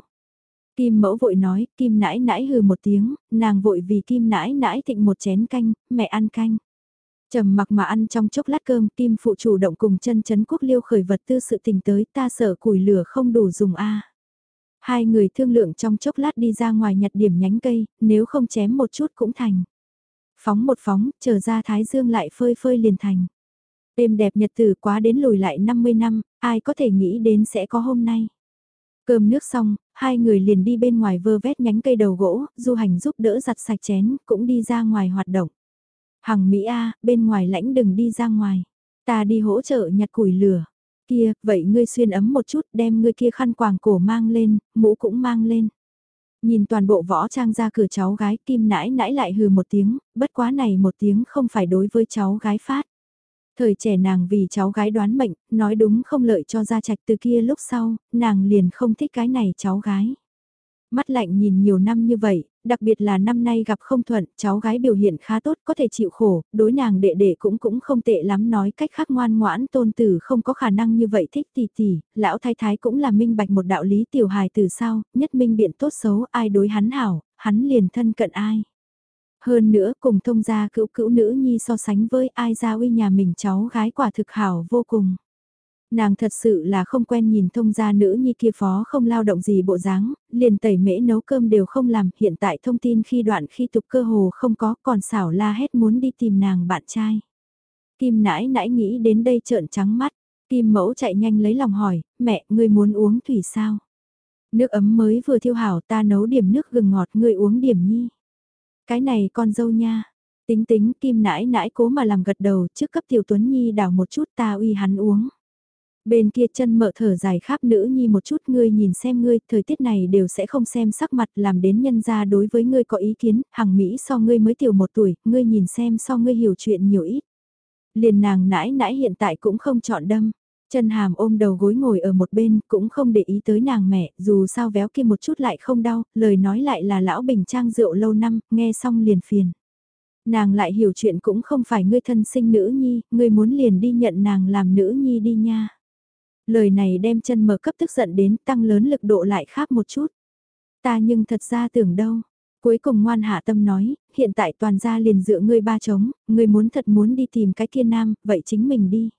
Speaker 1: Kim mẫu vội nói, Kim nãi nãi hừ một tiếng, nàng vội vì Kim nãi nãi thịnh một chén canh, mẹ ăn canh. Trầm mặc mà ăn trong chốc lát cơm, Kim phụ chủ động cùng chân chấn quốc liêu khởi vật tư sự tình tới, ta sợ củi lửa không đủ dùng a. Hai người thương lượng trong chốc lát đi ra ngoài nhặt điểm nhánh cây, nếu không chém một chút cũng thành. Phóng một phóng, chờ ra Thái Dương lại phơi phơi liền thành. Đêm đẹp nhật tử quá đến lùi lại 50 năm, ai có thể nghĩ đến sẽ có hôm nay. Cơm nước xong, hai người liền đi bên ngoài vơ vét nhánh cây đầu gỗ, du hành giúp đỡ giặt sạch chén, cũng đi ra ngoài hoạt động. Hằng Mỹ A, bên ngoài lãnh đừng đi ra ngoài. Ta đi hỗ trợ nhặt củi lửa. Kia, vậy ngươi xuyên ấm một chút đem ngươi kia khăn quàng cổ mang lên, mũ cũng mang lên. Nhìn toàn bộ võ trang ra cửa cháu gái kim nãi nãi lại hừ một tiếng, bất quá này một tiếng không phải đối với cháu gái phát. Thời trẻ nàng vì cháu gái đoán mệnh, nói đúng không lợi cho gia trạch từ kia lúc sau, nàng liền không thích cái này cháu gái. Mắt lạnh nhìn nhiều năm như vậy, đặc biệt là năm nay gặp không thuận, cháu gái biểu hiện khá tốt, có thể chịu khổ, đối nàng đệ đệ cũng cũng không tệ lắm nói cách khác ngoan ngoãn tôn tử không có khả năng như vậy thích tỷ tỷ, lão thái thái cũng là minh bạch một đạo lý tiểu hài từ sao, nhất minh biện tốt xấu, ai đối hắn hảo, hắn liền thân cận ai. Hơn nữa cùng thông gia cữu cữu nữ nhi so sánh với ai gia uy nhà mình cháu gái quả thực hảo vô cùng. Nàng thật sự là không quen nhìn thông gia nữ nhi kia phó không lao động gì bộ dáng, liền tẩy mễ nấu cơm đều không làm, hiện tại thông tin khi đoạn khi tục cơ hồ không có, còn xảo la hét muốn đi tìm nàng bạn trai. Kim nãi nãi nghĩ đến đây trợn trắng mắt, Kim mẫu chạy nhanh lấy lòng hỏi, mẹ, ngươi muốn uống thủy sao? Nước ấm mới vừa thiêu hảo ta nấu điểm nước gừng ngọt ngươi uống điểm nhi. Cái này con dâu nha. Tính tính kim nãi nãi cố mà làm gật đầu trước cấp tiểu tuấn nhi đảo một chút ta uy hắn uống. Bên kia chân mở thở dài khắp nữ nhi một chút ngươi nhìn xem ngươi, thời tiết này đều sẽ không xem sắc mặt làm đến nhân gia đối với ngươi có ý kiến, hằng Mỹ so ngươi mới tiểu một tuổi, ngươi nhìn xem so ngươi hiểu chuyện nhiều ít. Liền nàng nãi nãi hiện tại cũng không chọn đâm, Chân hàm ôm đầu gối ngồi ở một bên, cũng không để ý tới nàng mẹ, dù sao véo kia một chút lại không đau, lời nói lại là lão bình trang rượu lâu năm, nghe xong liền phiền. Nàng lại hiểu chuyện cũng không phải ngươi thân sinh nữ nhi, ngươi muốn liền đi nhận nàng làm nữ nhi đi nha. Lời này đem chân mở cấp tức giận đến tăng lớn lực độ lại khác một chút. Ta nhưng thật ra tưởng đâu. Cuối cùng ngoan hạ tâm nói, hiện tại toàn gia liền dựa ngươi ba chống, ngươi muốn thật muốn đi tìm cái kia nam, vậy chính mình đi.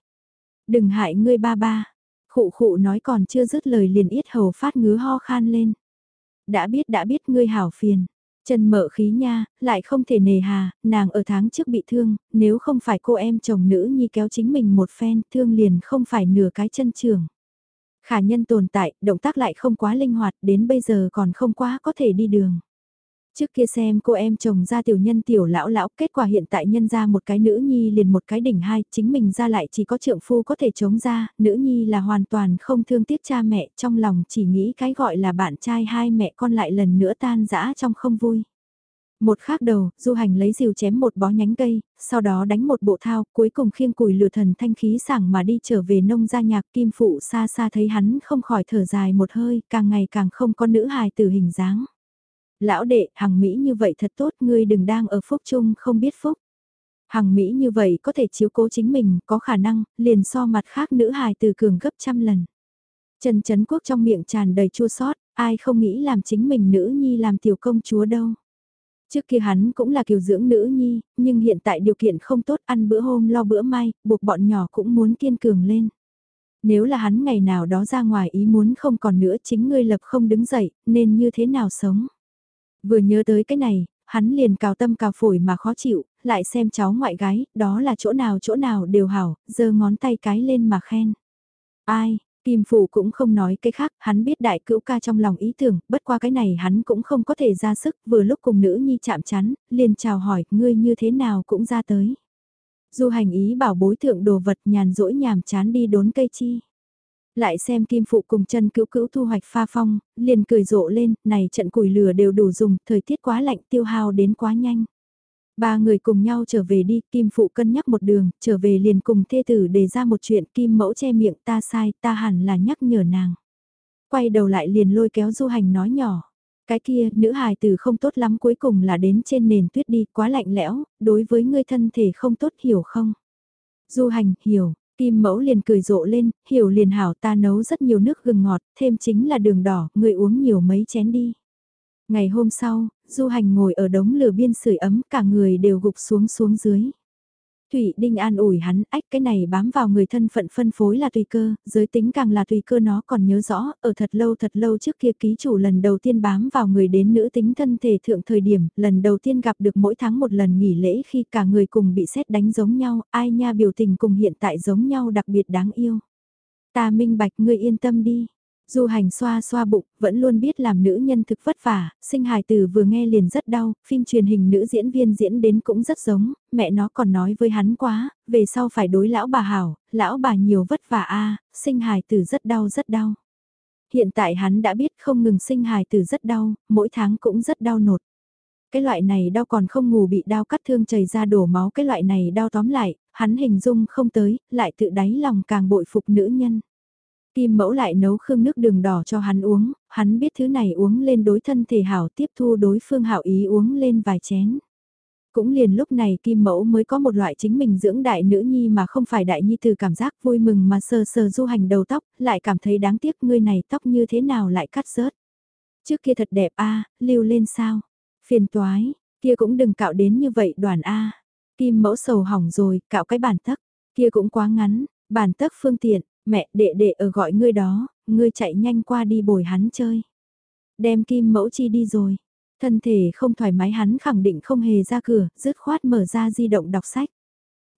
Speaker 1: Đừng hại ngươi ba ba. Khụ khụ nói còn chưa dứt lời liền yết hầu phát ngứa ho khan lên. Đã biết đã biết ngươi hảo phiền. Trần mở khí nha, lại không thể nề hà, nàng ở tháng trước bị thương, nếu không phải cô em chồng nữ nhi kéo chính mình một phen, thương liền không phải nửa cái chân trường. Khả nhân tồn tại, động tác lại không quá linh hoạt, đến bây giờ còn không quá có thể đi đường. Trước kia xem cô em chồng ra tiểu nhân tiểu lão lão, kết quả hiện tại nhân ra một cái nữ nhi liền một cái đỉnh hai, chính mình ra lại chỉ có trượng phu có thể chống ra, nữ nhi là hoàn toàn không thương tiếc cha mẹ, trong lòng chỉ nghĩ cái gọi là bạn trai hai mẹ con lại lần nữa tan dã trong không vui. Một khác đầu, du hành lấy rìu chém một bó nhánh cây, sau đó đánh một bộ thao, cuối cùng khiêng cùi lửa thần thanh khí sảng mà đi trở về nông gia nhạc kim phụ xa xa thấy hắn không khỏi thở dài một hơi, càng ngày càng không có nữ hài từ hình dáng. Lão đệ, hằng Mỹ như vậy thật tốt, ngươi đừng đang ở phúc chung không biết phúc. Hằng Mỹ như vậy có thể chiếu cố chính mình, có khả năng, liền so mặt khác nữ hài từ cường gấp trăm lần. Trần Trấn Quốc trong miệng tràn đầy chua sót, ai không nghĩ làm chính mình nữ nhi làm tiểu công chúa đâu. Trước kia hắn cũng là kiều dưỡng nữ nhi, nhưng hiện tại điều kiện không tốt ăn bữa hôm lo bữa mai, buộc bọn nhỏ cũng muốn kiên cường lên. Nếu là hắn ngày nào đó ra ngoài ý muốn không còn nữa chính ngươi lập không đứng dậy, nên như thế nào sống. Vừa nhớ tới cái này, hắn liền cào tâm cào phổi mà khó chịu, lại xem cháu ngoại gái, đó là chỗ nào chỗ nào đều hảo, giơ ngón tay cái lên mà khen. Ai, Kim Phủ cũng không nói cái khác, hắn biết đại cữu ca trong lòng ý tưởng, bất qua cái này hắn cũng không có thể ra sức, vừa lúc cùng nữ nhi chạm chắn, liền chào hỏi, ngươi như thế nào cũng ra tới. Du hành ý bảo bối thượng đồ vật nhàn rỗi nhàm chán đi đốn cây chi. Lại xem kim phụ cùng chân cứu cữu thu hoạch pha phong, liền cười rộ lên, này trận củi lửa đều đủ dùng, thời tiết quá lạnh tiêu hao đến quá nhanh. Ba người cùng nhau trở về đi, Kim Phụ cân nhắc một đường, trở về liền cùng thê tử đề ra một chuyện Kim Mẫu che miệng ta sai, ta hẳn là nhắc nhở nàng. Quay đầu lại liền lôi kéo du hành nói nhỏ. Cái kia, nữ hài tử không tốt lắm cuối cùng là đến trên nền tuyết đi, quá lạnh lẽo, đối với ngươi thân thể không tốt hiểu không? Du hành, hiểu, Kim mẫu liền cười rộ lên, hiểu liền hảo ta nấu rất nhiều nước gừng ngọt, thêm chính là đường đỏ, người uống nhiều mấy chén đi. Ngày hôm sau, du hành ngồi ở đống lửa biên sưởi ấm, cả người đều gục xuống xuống dưới. Thủy Đinh an ủi hắn, ách cái này bám vào người thân phận phân phối là tùy cơ, giới tính càng là tùy cơ nó còn nhớ rõ, ở thật lâu thật lâu trước kia ký chủ lần đầu tiên bám vào người đến nữ tính thân thể thượng thời điểm, lần đầu tiên gặp được mỗi tháng một lần nghỉ lễ khi cả người cùng bị xét đánh giống nhau, ai nha biểu tình cùng hiện tại giống nhau đặc biệt đáng yêu. Ta minh bạch ngươi yên tâm đi. Du hành xoa xoa bụng, vẫn luôn biết làm nữ nhân thực vất vả, sinh hài từ vừa nghe liền rất đau, phim truyền hình nữ diễn viên diễn đến cũng rất giống, mẹ nó còn nói với hắn quá, về sau phải đối lão bà hảo, lão bà nhiều vất vả a sinh hài từ rất đau rất đau. Hiện tại hắn đã biết không ngừng sinh hài từ rất đau, mỗi tháng cũng rất đau nột. Cái loại này đau còn không ngủ bị đau cắt thương chảy ra đổ máu cái loại này đau tóm lại, hắn hình dung không tới, lại tự đáy lòng càng bội phục nữ nhân. Kim mẫu lại nấu khương nước đường đỏ cho hắn uống, hắn biết thứ này uống lên đối thân thể hảo tiếp thu đối phương hảo ý uống lên vài chén. Cũng liền lúc này Kim mẫu mới có một loại chính mình dưỡng đại nữ nhi mà không phải đại nhi từ cảm giác vui mừng mà sờ sờ du hành đầu tóc, lại cảm thấy đáng tiếc ngươi này tóc như thế nào lại cắt rớt. Trước kia thật đẹp a à, lưu lên sao, phiền toái, kia cũng đừng cạo đến như vậy đoàn a Kim mẫu sầu hỏng rồi, cạo cái bản tấc, kia cũng quá ngắn, bản tấc phương tiện, Mẹ, đệ đệ ở gọi ngươi đó, ngươi chạy nhanh qua đi bồi hắn chơi. Đem kim mẫu chi đi rồi. Thân thể không thoải mái hắn khẳng định không hề ra cửa, dứt khoát mở ra di động đọc sách.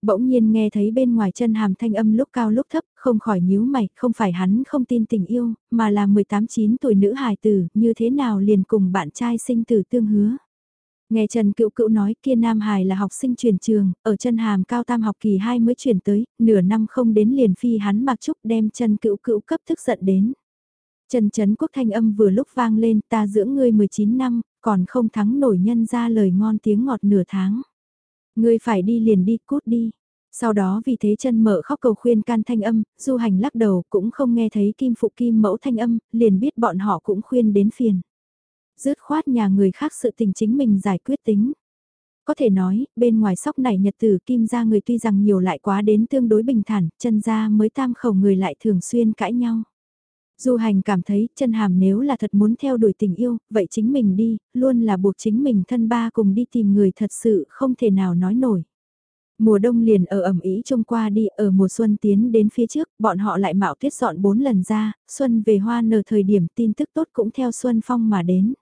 Speaker 1: Bỗng nhiên nghe thấy bên ngoài chân hàm thanh âm lúc cao lúc thấp, không khỏi nhíu mày, không phải hắn không tin tình yêu, mà là 18-9 tuổi nữ hài tử, như thế nào liền cùng bạn trai sinh tử tương hứa. Nghe Trần Cựu Cựu nói kia Nam Hải là học sinh chuyển trường, ở chân hàm cao tam học kỳ 2 mới chuyển tới, nửa năm không đến liền phi hắn mặc trúc đem Trần Cựu Cựu cấp tức giận đến. Trần Trấn Quốc thanh âm vừa lúc vang lên ta dưỡng ngươi 19 năm, còn không thắng nổi nhân ra lời ngon tiếng ngọt nửa tháng. Ngươi phải đi liền đi cút đi. Sau đó vì thế chân mở khóc cầu khuyên can thanh âm, du hành lắc đầu cũng không nghe thấy kim phụ kim mẫu thanh âm, liền biết bọn họ cũng khuyên đến phiền dứt khoát nhà người khác sự tình chính mình giải quyết tính. Có thể nói, bên ngoài sóc này nhật tử kim ra người tuy rằng nhiều lại quá đến tương đối bình thản, chân ra mới tam khẩu người lại thường xuyên cãi nhau. Du hành cảm thấy chân hàm nếu là thật muốn theo đuổi tình yêu, vậy chính mình đi, luôn là buộc chính mình thân ba cùng đi tìm người thật sự không thể nào nói nổi. Mùa đông liền ở ẩm ý trông qua đi, ở mùa xuân tiến đến phía trước, bọn họ lại mạo tuyết dọn bốn lần ra, xuân về hoa nở thời điểm tin tức tốt cũng theo xuân phong mà đến.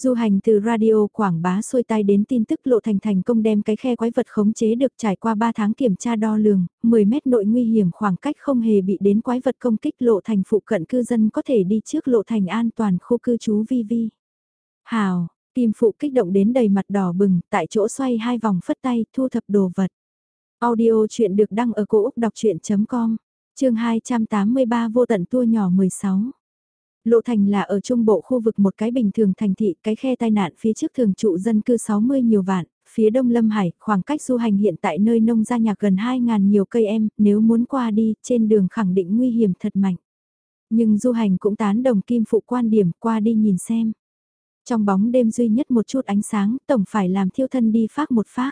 Speaker 1: Du hành từ radio quảng bá xuôi tay đến tin tức lộ thành thành công đem cái khe quái vật khống chế được trải qua 3 tháng kiểm tra đo lường, 10 mét nội nguy hiểm khoảng cách không hề bị đến quái vật công kích lộ thành phụ cận cư dân có thể đi trước lộ thành an toàn khu cư trú vi vi. Hào, kim phụ kích động đến đầy mặt đỏ bừng, tại chỗ xoay hai vòng phất tay, thu thập đồ vật. Audio chuyện được đăng ở cổ Úc đọc chuyện.com, trường 283 vô tận tua nhỏ 16. Lộ thành là ở trung bộ khu vực một cái bình thường thành thị, cái khe tai nạn phía trước thường trụ dân cư 60 nhiều vạn, phía đông Lâm Hải, khoảng cách du hành hiện tại nơi nông gia nhạc gần 2.000 nhiều cây em, nếu muốn qua đi, trên đường khẳng định nguy hiểm thật mạnh. Nhưng du hành cũng tán đồng kim phụ quan điểm qua đi nhìn xem. Trong bóng đêm duy nhất một chút ánh sáng, tổng phải làm thiêu thân đi phát một phát.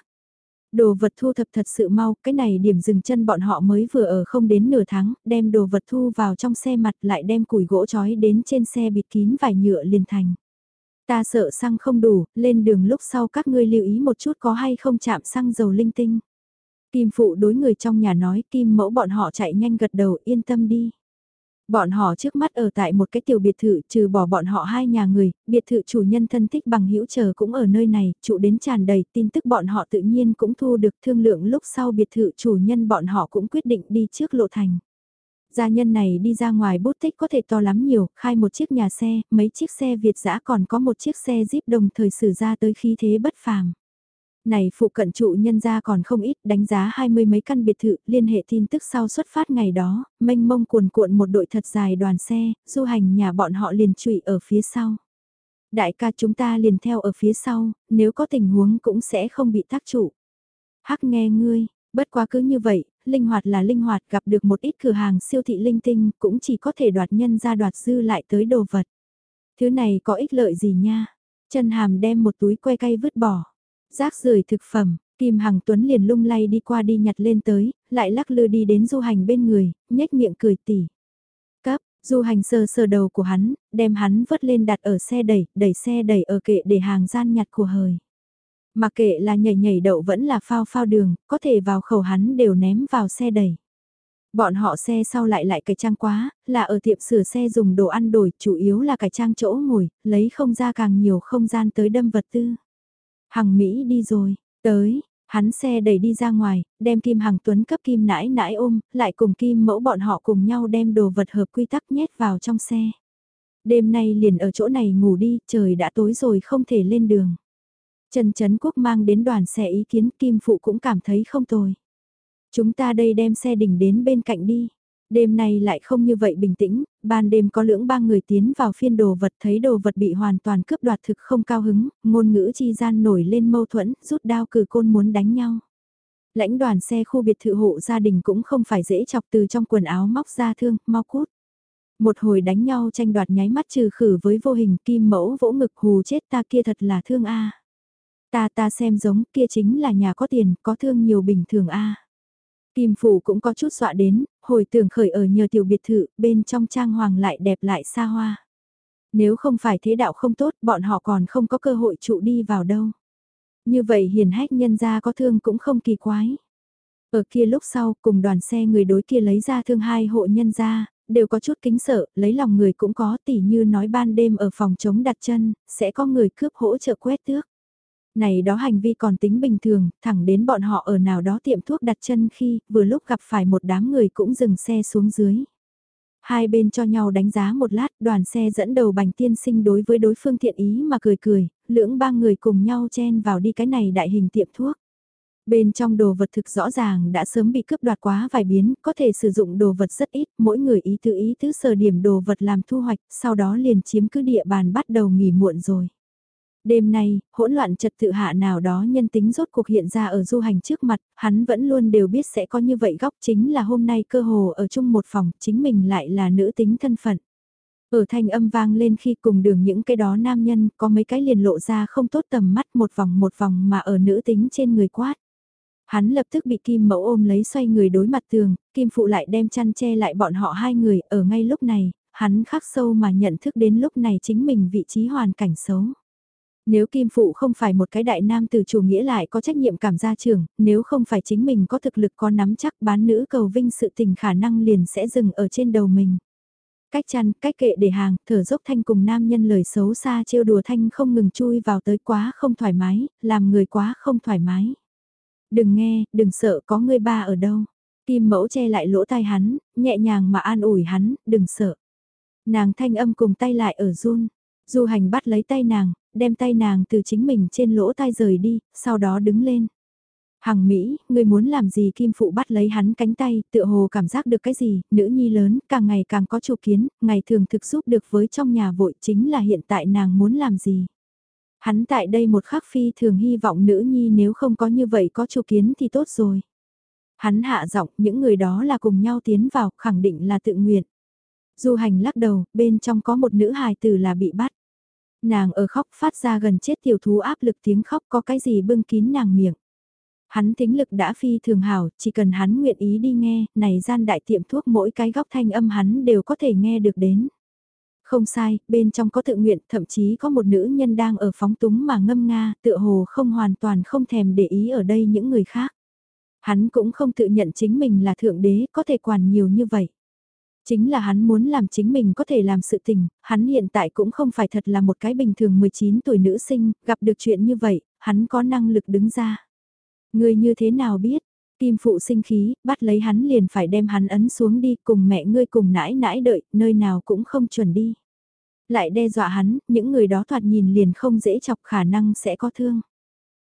Speaker 1: Đồ vật thu thập thật sự mau, cái này điểm dừng chân bọn họ mới vừa ở không đến nửa tháng, đem đồ vật thu vào trong xe mặt lại đem củi gỗ trói đến trên xe bịt kín vải nhựa liền thành. Ta sợ xăng không đủ, lên đường lúc sau các ngươi lưu ý một chút có hay không chạm xăng dầu linh tinh. Kim phụ đối người trong nhà nói kim mẫu bọn họ chạy nhanh gật đầu yên tâm đi. Bọn họ trước mắt ở tại một cái tiểu biệt thự trừ bỏ bọn họ hai nhà người, biệt thự chủ nhân thân thích bằng hữu chờ cũng ở nơi này, trụ đến tràn đầy tin tức bọn họ tự nhiên cũng thu được thương lượng lúc sau biệt thự chủ nhân bọn họ cũng quyết định đi trước lộ thành. Gia nhân này đi ra ngoài bút tích có thể to lắm nhiều, khai một chiếc nhà xe, mấy chiếc xe Việt dã còn có một chiếc xe Jeep đồng thời sử ra tới khí thế bất phàm. Này phụ cận trụ nhân gia còn không ít, đánh giá hai mươi mấy căn biệt thự, liên hệ tin tức sau xuất phát ngày đó, mênh mông cuồn cuộn một đội thật dài đoàn xe, du hành nhà bọn họ liền trụy ở phía sau. Đại ca chúng ta liền theo ở phía sau, nếu có tình huống cũng sẽ không bị tác trụ. Hắc nghe ngươi, bất quá cứ như vậy, linh hoạt là linh hoạt gặp được một ít cửa hàng siêu thị linh tinh cũng chỉ có thể đoạt nhân ra đoạt dư lại tới đồ vật. Thứ này có ích lợi gì nha? Chân hàm đem một túi que cay vứt bỏ. Rác rưởi thực phẩm, Kim Hằng Tuấn liền lung lay đi qua đi nhặt lên tới, lại lắc lư đi đến du hành bên người, nhếch miệng cười tỉ. Cấp, du hành sờ sờ đầu của hắn, đem hắn vớt lên đặt ở xe đẩy, đẩy xe đẩy ở kệ để hàng gian nhặt của hời. mà kệ là nhảy nhảy đậu vẫn là phao phao đường, có thể vào khẩu hắn đều ném vào xe đẩy. Bọn họ xe sau lại lại cải trang quá, là ở tiệm sửa xe dùng đồ ăn đổi, chủ yếu là cải trang chỗ ngồi, lấy không ra càng nhiều không gian tới đâm vật tư. Hằng Mỹ đi rồi, tới, hắn xe đẩy đi ra ngoài, đem Kim Hằng Tuấn cấp Kim nãi nãi ôm, lại cùng Kim mẫu bọn họ cùng nhau đem đồ vật hợp quy tắc nhét vào trong xe. Đêm nay liền ở chỗ này ngủ đi, trời đã tối rồi không thể lên đường. Trần Trấn Quốc mang đến đoàn xe ý kiến Kim Phụ cũng cảm thấy không tồi. Chúng ta đây đem xe đỉnh đến bên cạnh đi. Đêm nay lại không như vậy bình tĩnh, ban đêm có lưỡng ba người tiến vào phiên đồ vật thấy đồ vật bị hoàn toàn cướp đoạt thực không cao hứng, ngôn ngữ chi gian nổi lên mâu thuẫn, rút đao cử côn muốn đánh nhau. Lãnh đoàn xe khu biệt thự hộ gia đình cũng không phải dễ chọc từ trong quần áo móc ra thương, mau cút. Một hồi đánh nhau tranh đoạt nháy mắt trừ khử với vô hình kim mẫu vỗ ngực hù chết ta kia thật là thương a Ta ta xem giống kia chính là nhà có tiền, có thương nhiều bình thường a Kim Phủ cũng có chút dọa đến, hồi tưởng khởi ở nhờ tiểu biệt thự, bên trong trang hoàng lại đẹp lại xa hoa. Nếu không phải thế đạo không tốt, bọn họ còn không có cơ hội trụ đi vào đâu. Như vậy hiền hách nhân gia có thương cũng không kỳ quái. Ở kia lúc sau, cùng đoàn xe người đối kia lấy ra thương hai hộ nhân gia đều có chút kính sợ, lấy lòng người cũng có tỉ như nói ban đêm ở phòng chống đặt chân, sẽ có người cướp hỗ trợ quét tước. Này đó hành vi còn tính bình thường, thẳng đến bọn họ ở nào đó tiệm thuốc đặt chân khi vừa lúc gặp phải một đám người cũng dừng xe xuống dưới. Hai bên cho nhau đánh giá một lát, đoàn xe dẫn đầu bành tiên sinh đối với đối phương thiện ý mà cười cười, lưỡng ba người cùng nhau chen vào đi cái này đại hình tiệm thuốc. Bên trong đồ vật thực rõ ràng đã sớm bị cướp đoạt quá vài biến, có thể sử dụng đồ vật rất ít, mỗi người ý tự ý tứ sờ điểm đồ vật làm thu hoạch, sau đó liền chiếm cứ địa bàn bắt đầu nghỉ muộn rồi. Đêm nay, hỗn loạn trật tự hạ nào đó nhân tính rốt cuộc hiện ra ở du hành trước mặt, hắn vẫn luôn đều biết sẽ có như vậy góc chính là hôm nay cơ hồ ở chung một phòng, chính mình lại là nữ tính thân phận. Ở thanh âm vang lên khi cùng đường những cái đó nam nhân có mấy cái liền lộ ra không tốt tầm mắt một vòng một vòng mà ở nữ tính trên người quát. Hắn lập tức bị Kim Mẫu ôm lấy xoay người đối mặt tường, Kim Phụ lại đem chăn che lại bọn họ hai người ở ngay lúc này, hắn khắc sâu mà nhận thức đến lúc này chính mình vị trí hoàn cảnh xấu. Nếu Kim Phụ không phải một cái đại nam từ chủ nghĩa lại có trách nhiệm cảm gia trưởng, nếu không phải chính mình có thực lực có nắm chắc bán nữ cầu vinh sự tình khả năng liền sẽ dừng ở trên đầu mình. Cách chăn, cách kệ để hàng, thở dốc thanh cùng nam nhân lời xấu xa trêu đùa thanh không ngừng chui vào tới quá không thoải mái, làm người quá không thoải mái. Đừng nghe, đừng sợ có người ba ở đâu. Kim mẫu che lại lỗ tai hắn, nhẹ nhàng mà an ủi hắn, đừng sợ. Nàng thanh âm cùng tay lại ở run. Du hành bắt lấy tay nàng, đem tay nàng từ chính mình trên lỗ tai rời đi, sau đó đứng lên. Hằng Mỹ, người muốn làm gì Kim Phụ bắt lấy hắn cánh tay, tựa hồ cảm giác được cái gì, nữ nhi lớn, càng ngày càng có chủ kiến, ngày thường thực giúp được với trong nhà vội chính là hiện tại nàng muốn làm gì. Hắn tại đây một khắc phi thường hy vọng nữ nhi nếu không có như vậy có chủ kiến thì tốt rồi. Hắn hạ giọng những người đó là cùng nhau tiến vào, khẳng định là tự nguyện. Du hành lắc đầu, bên trong có một nữ hài tử là bị bắt. Nàng ở khóc phát ra gần chết tiểu thú áp lực tiếng khóc có cái gì bưng kín nàng miệng. Hắn tính lực đã phi thường hảo, chỉ cần hắn nguyện ý đi nghe, này gian đại tiệm thuốc mỗi cái góc thanh âm hắn đều có thể nghe được đến. Không sai, bên trong có tự nguyện, thậm chí có một nữ nhân đang ở phóng túng mà ngâm nga, tựa hồ không hoàn toàn không thèm để ý ở đây những người khác. Hắn cũng không tự nhận chính mình là thượng đế, có thể quản nhiều như vậy. Chính là hắn muốn làm chính mình có thể làm sự tình, hắn hiện tại cũng không phải thật là một cái bình thường 19 tuổi nữ sinh, gặp được chuyện như vậy, hắn có năng lực đứng ra. Người như thế nào biết, Kim phụ sinh khí, bắt lấy hắn liền phải đem hắn ấn xuống đi cùng mẹ ngươi cùng nãi nãi đợi, nơi nào cũng không chuẩn đi. Lại đe dọa hắn, những người đó thoạt nhìn liền không dễ chọc khả năng sẽ có thương.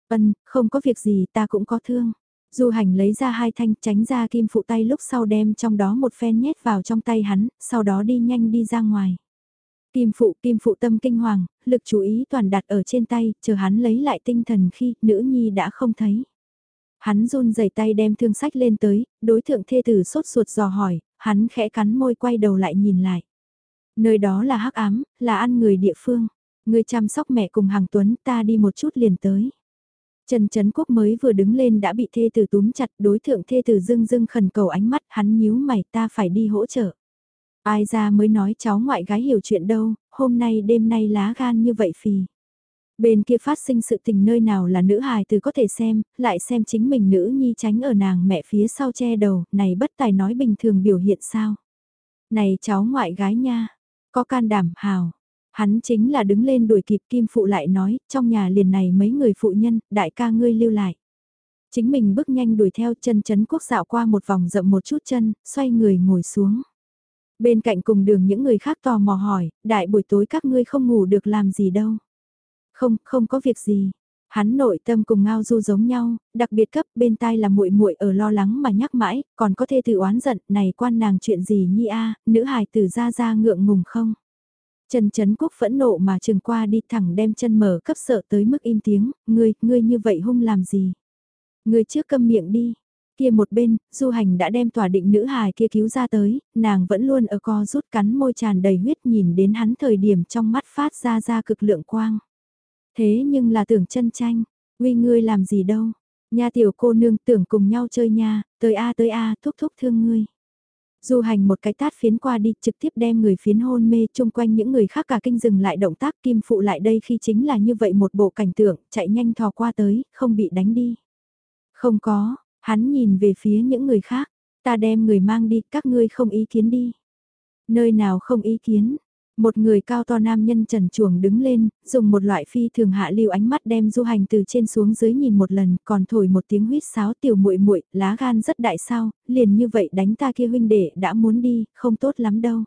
Speaker 1: Ân, không có việc gì ta cũng có thương. Du hành lấy ra hai thanh tránh ra kim phụ tay lúc sau đem trong đó một phen nhét vào trong tay hắn, sau đó đi nhanh đi ra ngoài. Kim phụ, kim phụ tâm kinh hoàng, lực chú ý toàn đặt ở trên tay, chờ hắn lấy lại tinh thần khi nữ nhi đã không thấy. Hắn run rẩy tay đem thương sách lên tới, đối thượng thê tử sốt ruột dò hỏi, hắn khẽ cắn môi quay đầu lại nhìn lại. Nơi đó là hắc ám, là ăn người địa phương. Người chăm sóc mẹ cùng hàng tuấn ta đi một chút liền tới. Trần Trấn Quốc mới vừa đứng lên đã bị thê tử túm chặt đối thượng thê tử dưng dưng khẩn cầu ánh mắt hắn nhíu mày ta phải đi hỗ trợ. Ai ra mới nói cháu ngoại gái hiểu chuyện đâu, hôm nay đêm nay lá gan như vậy phì. Bên kia phát sinh sự tình nơi nào là nữ hài từ có thể xem, lại xem chính mình nữ nhi tránh ở nàng mẹ phía sau che đầu, này bất tài nói bình thường biểu hiện sao. Này cháu ngoại gái nha, có can đảm hào. Hắn chính là đứng lên đuổi kịp Kim Phụ lại nói, trong nhà liền này mấy người phụ nhân, đại ca ngươi lưu lại. Chính mình bước nhanh đuổi theo chân chấn quốc dạo qua một vòng rậm một chút chân, xoay người ngồi xuống. Bên cạnh cùng đường những người khác tò mò hỏi, đại buổi tối các ngươi không ngủ được làm gì đâu. Không, không có việc gì. Hắn nội tâm cùng ngao du giống nhau, đặc biệt cấp bên tai là muội muội ở lo lắng mà nhắc mãi, còn có thể tự oán giận, này quan nàng chuyện gì nhi a, nữ hài tử ra ra ngượng ngùng không. Trần Trấn Quốc phẫn nộ mà trừng qua đi thẳng đem chân mở cấp sợ tới mức im tiếng, ngươi, ngươi như vậy hung làm gì? Ngươi trước câm miệng đi. Kia một bên, du hành đã đem tòa định nữ hài kia cứu ra tới, nàng vẫn luôn ở co rút cắn môi tràn đầy huyết nhìn đến hắn thời điểm trong mắt phát ra ra cực lượng quang. Thế nhưng là tưởng chân tranh, uy ngươi làm gì đâu, nha tiểu cô nương tưởng cùng nhau chơi nha, tới a tới a thúc thúc thương ngươi. Du hành một cái tát phiến qua đi trực tiếp đem người phiến hôn mê chung quanh những người khác cả kinh dừng lại động tác kim phụ lại đây khi chính là như vậy một bộ cảnh tượng, chạy nhanh thò qua tới, không bị đánh đi. Không có, hắn nhìn về phía những người khác, ta đem người mang đi, các ngươi không ý kiến đi. Nơi nào không ý kiến, một người cao to nam nhân trần chuồng đứng lên, dùng một loại phi thường hạ lưu ánh mắt đem du hành từ trên xuống dưới nhìn một lần, còn thổi một tiếng huýt sáo tiểu muội muội lá gan rất đại sao, liền như vậy đánh ta kia huynh đệ đã muốn đi, không tốt lắm đâu.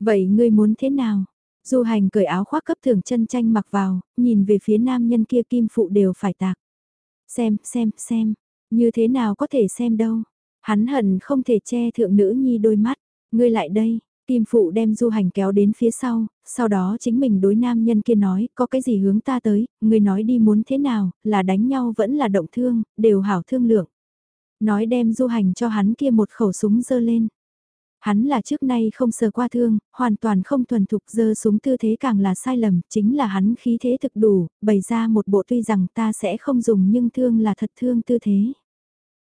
Speaker 1: Vậy ngươi muốn thế nào? Du hành cởi áo khoác cấp thường chân tranh mặc vào, nhìn về phía nam nhân kia kim phụ đều phải tạc. Xem, xem, xem, như thế nào có thể xem đâu. Hắn hận không thể che thượng nữ nhi đôi mắt, ngươi lại đây, Kim Phụ đem du hành kéo đến phía sau, sau đó chính mình đối nam nhân kia nói, có cái gì hướng ta tới, người nói đi muốn thế nào, là đánh nhau vẫn là động thương, đều hảo thương lượng. Nói đem du hành cho hắn kia một khẩu súng dơ lên. Hắn là trước nay không sờ qua thương, hoàn toàn không thuần thục dơ súng tư thế càng là sai lầm, chính là hắn khí thế thực đủ, bày ra một bộ tuy rằng ta sẽ không dùng nhưng thương là thật thương tư thế.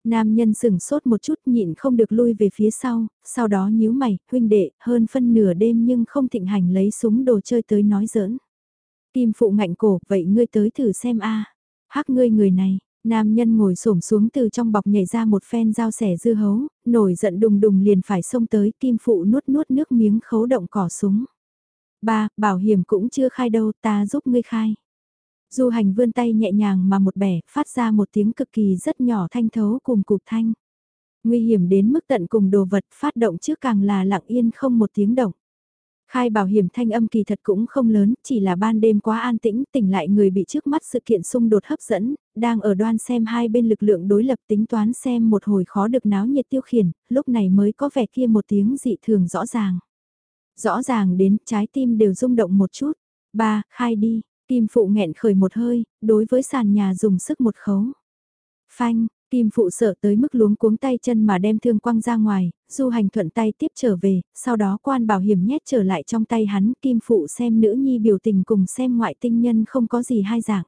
Speaker 1: Nam nhân sừng sốt một chút nhịn không được lui về phía sau, sau đó nhíu mày, huynh đệ, hơn phân nửa đêm nhưng không thịnh hành lấy súng đồ chơi tới nói giỡn. Kim phụ ngạnh cổ, vậy ngươi tới thử xem a Hắc ngươi người này, nam nhân ngồi xổm xuống từ trong bọc nhảy ra một phen dao sẻ dư hấu, nổi giận đùng đùng liền phải xông tới, kim phụ nuốt nuốt nước miếng khấu động cỏ súng. Ba, bảo hiểm cũng chưa khai đâu, ta giúp ngươi khai. Du hành vươn tay nhẹ nhàng mà một bẻ, phát ra một tiếng cực kỳ rất nhỏ thanh thấu cùng cục thanh. Nguy hiểm đến mức tận cùng đồ vật phát động trước càng là lặng yên không một tiếng động. Khai bảo hiểm thanh âm kỳ thật cũng không lớn, chỉ là ban đêm quá an tĩnh, tỉnh lại người bị trước mắt sự kiện xung đột hấp dẫn, đang ở đoan xem hai bên lực lượng đối lập tính toán xem một hồi khó được náo nhiệt tiêu khiển, lúc này mới có vẻ kia một tiếng dị thường rõ ràng. Rõ ràng đến trái tim đều rung động một chút. Ba, khai đi, Kim Phụ nghẹn khởi một hơi, đối với sàn nhà dùng sức một khấu. Phanh, Kim Phụ sợ tới mức luống cuống tay chân mà đem thương quăng ra ngoài, du hành thuận tay tiếp trở về, sau đó quan bảo hiểm nhét trở lại trong tay hắn, Kim Phụ xem nữ nhi biểu tình cùng xem ngoại tinh nhân không có gì hai dạng.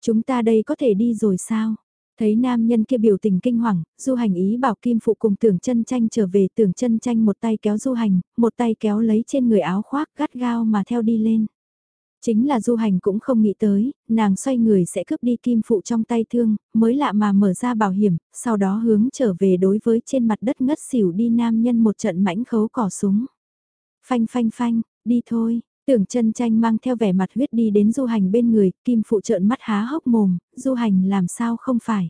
Speaker 1: Chúng ta đây có thể đi rồi sao? Thấy nam nhân kia biểu tình kinh hoàng, du hành ý bảo Kim Phụ cùng tưởng chân tranh trở về tưởng chân tranh một tay kéo du hành, một tay kéo lấy trên người áo khoác gắt gao mà theo đi lên. Chính là du hành cũng không nghĩ tới, nàng xoay người sẽ cướp đi kim phụ trong tay thương, mới lạ mà mở ra bảo hiểm, sau đó hướng trở về đối với trên mặt đất ngất xỉu đi nam nhân một trận mãnh khấu cỏ súng. Phanh phanh phanh, đi thôi, tưởng chân tranh mang theo vẻ mặt huyết đi đến du hành bên người, kim phụ trợn mắt há hốc mồm, du hành làm sao không phải.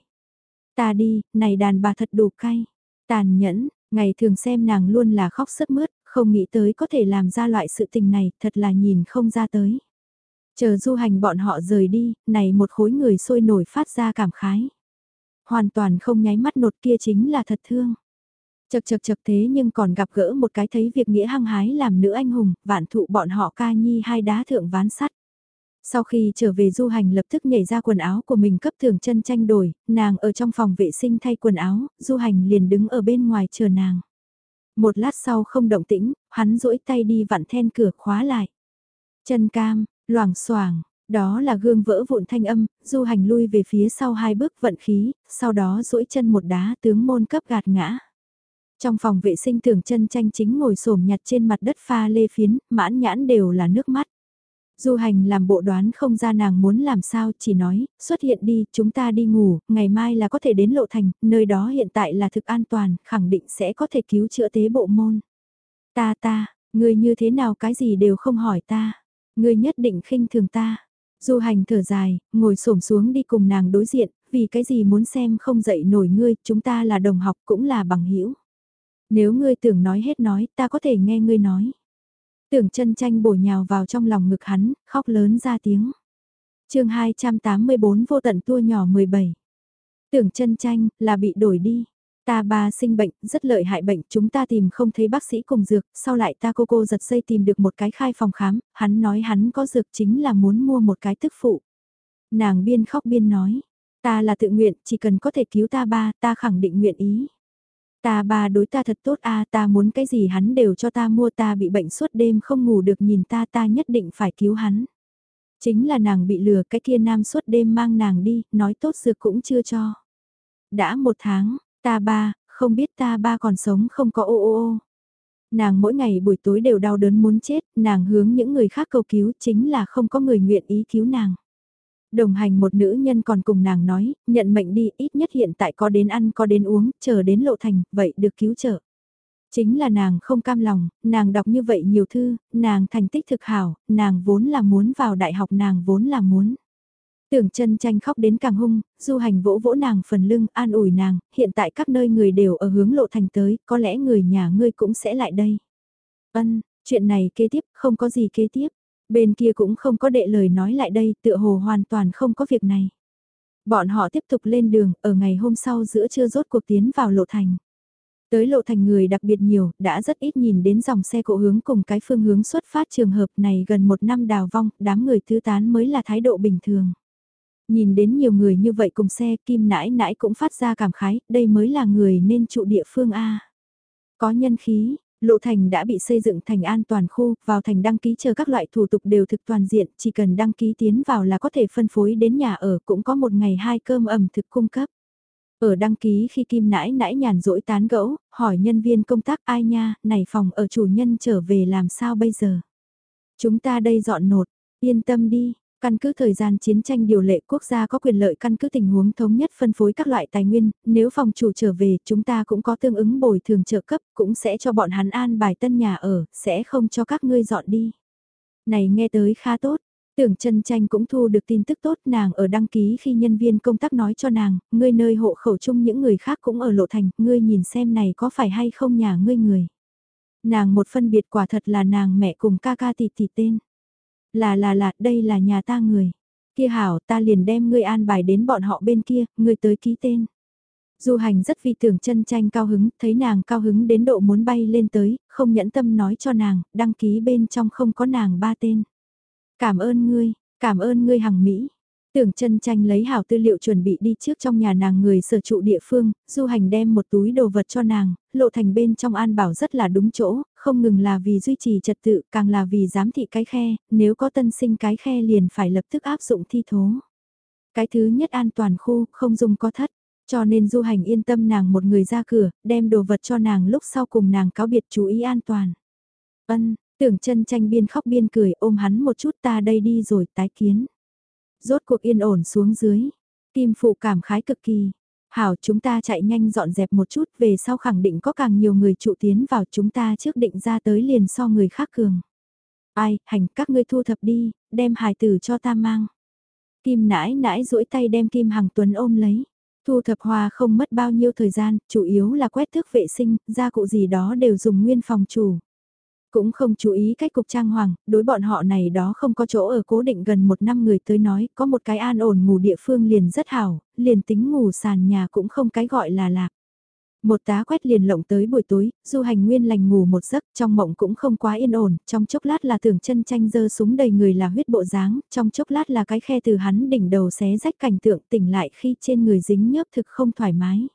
Speaker 1: Ta đi, này đàn bà thật đủ cay, tàn nhẫn, ngày thường xem nàng luôn là khóc sướt mướt, không nghĩ tới có thể làm ra loại sự tình này, thật là nhìn không ra tới. Chờ du hành bọn họ rời đi, này một khối người sôi nổi phát ra cảm khái. Hoàn toàn không nháy mắt nột kia chính là thật thương. Chật chật chật thế nhưng còn gặp gỡ một cái thấy việc nghĩa hăng hái làm nữ anh hùng, vạn thụ bọn họ ca nhi hai đá thượng ván sắt. Sau khi trở về du hành lập tức nhảy ra quần áo của mình cấp thường chân tranh đổi, nàng ở trong phòng vệ sinh thay quần áo, du hành liền đứng ở bên ngoài chờ nàng. Một lát sau không động tĩnh, hắn duỗi tay đi vặn then cửa khóa lại. Chân cam, loảng xoảng đó là gương vỡ vụn thanh âm, du hành lui về phía sau hai bước vận khí, sau đó duỗi chân một đá tướng môn cấp gạt ngã. Trong phòng vệ sinh tưởng chân tranh chính ngồi xổm nhặt trên mặt đất pha lê phiến, mãn nhãn đều là nước mắt. Du hành làm bộ đoán không ra nàng muốn làm sao, chỉ nói, xuất hiện đi, chúng ta đi ngủ, ngày mai là có thể đến lộ thành, nơi đó hiện tại là thực an toàn, khẳng định sẽ có thể cứu chữa tế bộ môn. Ta ta, người như thế nào cái gì đều không hỏi ta, ngươi nhất định khinh thường ta. Du hành thở dài, ngồi xổm xuống đi cùng nàng đối diện, vì cái gì muốn xem không dậy nổi ngươi, chúng ta là đồng học cũng là bằng hữu Nếu ngươi tưởng nói hết nói, ta có thể nghe ngươi nói. Tưởng chân tranh bổ nhào vào trong lòng ngực hắn, khóc lớn ra tiếng. chương 284 vô tận tua nhỏ 17. Tưởng chân tranh là bị đổi đi. Ta ba sinh bệnh, rất lợi hại bệnh, chúng ta tìm không thấy bác sĩ cùng dược, sau lại ta cô cô giật dây tìm được một cái khai phòng khám, hắn nói hắn có dược chính là muốn mua một cái tức phụ. Nàng biên khóc biên nói, ta là tự nguyện, chỉ cần có thể cứu ta ba, ta khẳng định nguyện ý. Ta ba đối ta thật tốt a ta muốn cái gì hắn đều cho ta mua ta bị bệnh suốt đêm không ngủ được nhìn ta ta nhất định phải cứu hắn. Chính là nàng bị lừa cái kia nam suốt đêm mang nàng đi, nói tốt dược cũng chưa cho. Đã một tháng, ta ba, không biết ta ba còn sống không có ô ô ô. Nàng mỗi ngày buổi tối đều đau đớn muốn chết, nàng hướng những người khác cầu cứu chính là không có người nguyện ý cứu nàng. Đồng hành một nữ nhân còn cùng nàng nói, nhận mệnh đi, ít nhất hiện tại có đến ăn có đến uống, chờ đến lộ thành, vậy được cứu trợ. Chính là nàng không cam lòng, nàng đọc như vậy nhiều thư, nàng thành tích thực hảo, nàng vốn là muốn vào đại học nàng vốn là muốn. Tưởng chân tranh khóc đến càng hung, du hành vỗ vỗ nàng phần lưng, an ủi nàng, hiện tại các nơi người đều ở hướng lộ thành tới, có lẽ người nhà ngươi cũng sẽ lại đây. Ân, chuyện này kế tiếp, không có gì kế tiếp. Bên kia cũng không có đệ lời nói lại đây, tựa hồ hoàn toàn không có việc này. Bọn họ tiếp tục lên đường, ở ngày hôm sau giữa trưa rốt cuộc tiến vào lộ thành. Tới lộ thành người đặc biệt nhiều, đã rất ít nhìn đến dòng xe cộ hướng cùng cái phương hướng xuất phát trường hợp này gần một năm đào vong, đám người thứ tán mới là thái độ bình thường. Nhìn đến nhiều người như vậy cùng xe kim nãi nãi cũng phát ra cảm khái, đây mới là người nên trụ địa phương A. Có nhân khí, Lộ thành đã bị xây dựng thành an toàn khu, vào thành đăng ký chờ các loại thủ tục đều thực toàn diện, chỉ cần đăng ký tiến vào là có thể phân phối đến nhà ở cũng có một ngày hai cơm ẩm thực cung cấp. Ở đăng ký khi Kim nãi nãi nhàn rỗi tán gẫu, hỏi nhân viên công tác ai nha, này phòng ở chủ nhân trở về làm sao bây giờ? Chúng ta đây dọn nột, yên tâm đi, Căn cứ thời gian chiến tranh điều lệ quốc gia có quyền lợi căn cứ tình huống thống nhất phân phối các loại tài nguyên, nếu phòng chủ trở về chúng ta cũng có tương ứng bồi thường trợ cấp, cũng sẽ cho bọn hắn an bài tân nhà ở, sẽ không cho các ngươi dọn đi. Này nghe tới khá tốt, tưởng chân tranh cũng thu được tin tức tốt nàng ở đăng ký khi nhân viên công tác nói cho nàng, ngươi nơi hộ khẩu chung những người khác cũng ở lộ thành, ngươi nhìn xem này có phải hay không nhà ngươi người. Nàng một phân biệt quả thật là nàng mẹ cùng ca ca tỷ tỷ tên. Là là là, đây là nhà ta người. Kia hảo, ta liền đem ngươi an bài đến bọn họ bên kia, ngươi tới ký tên. Du hành rất vì tưởng chân tranh cao hứng, thấy nàng cao hứng đến độ muốn bay lên tới, không nhẫn tâm nói cho nàng, đăng ký bên trong không có nàng ba tên. Cảm ơn ngươi, cảm ơn ngươi hằng Mỹ. Tưởng chân tranh lấy hảo tư liệu chuẩn bị đi trước trong nhà nàng người sở trụ địa phương, du hành đem một túi đồ vật cho nàng, lộ thành bên trong an bảo rất là đúng chỗ, không ngừng là vì duy trì trật tự, càng là vì giám thị cái khe, nếu có tân sinh cái khe liền phải lập tức áp dụng thi thố. Cái thứ nhất an toàn khu, không dùng có thất, cho nên du hành yên tâm nàng một người ra cửa, đem đồ vật cho nàng lúc sau cùng nàng cáo biệt chú ý an toàn. Ân, tưởng chân tranh biên khóc biên cười ôm hắn một chút ta đây đi rồi tái kiến. Rốt cuộc yên ổn xuống dưới. Kim phụ cảm khái cực kỳ. Hảo chúng ta chạy nhanh dọn dẹp một chút về sau khẳng định có càng nhiều người trụ tiến vào chúng ta trước định ra tới liền so người khác cường. Ai, hành các ngươi thu thập đi, đem hài tử cho ta mang. Kim nãi nãi duỗi tay đem Kim Hằng Tuấn ôm lấy. Thu thập hoa không mất bao nhiêu thời gian, chủ yếu là quét thước vệ sinh, gia cụ gì đó đều dùng nguyên phòng chủ. Cũng không chú ý cách cục trang hoàng, đối bọn họ này đó không có chỗ ở cố định gần một năm người tới nói, có một cái an ổn ngủ địa phương liền rất hảo, liền tính ngủ sàn nhà cũng không cái gọi là lạc. Một tá quét liền lộng tới buổi tối, du hành nguyên lành ngủ một giấc, trong mộng cũng không quá yên ổn, trong chốc lát là tưởng chân tranh dơ súng đầy người là huyết bộ dáng, trong chốc lát là cái khe từ hắn đỉnh đầu xé rách cảnh tượng tỉnh lại khi trên người dính nhớp thực không thoải mái.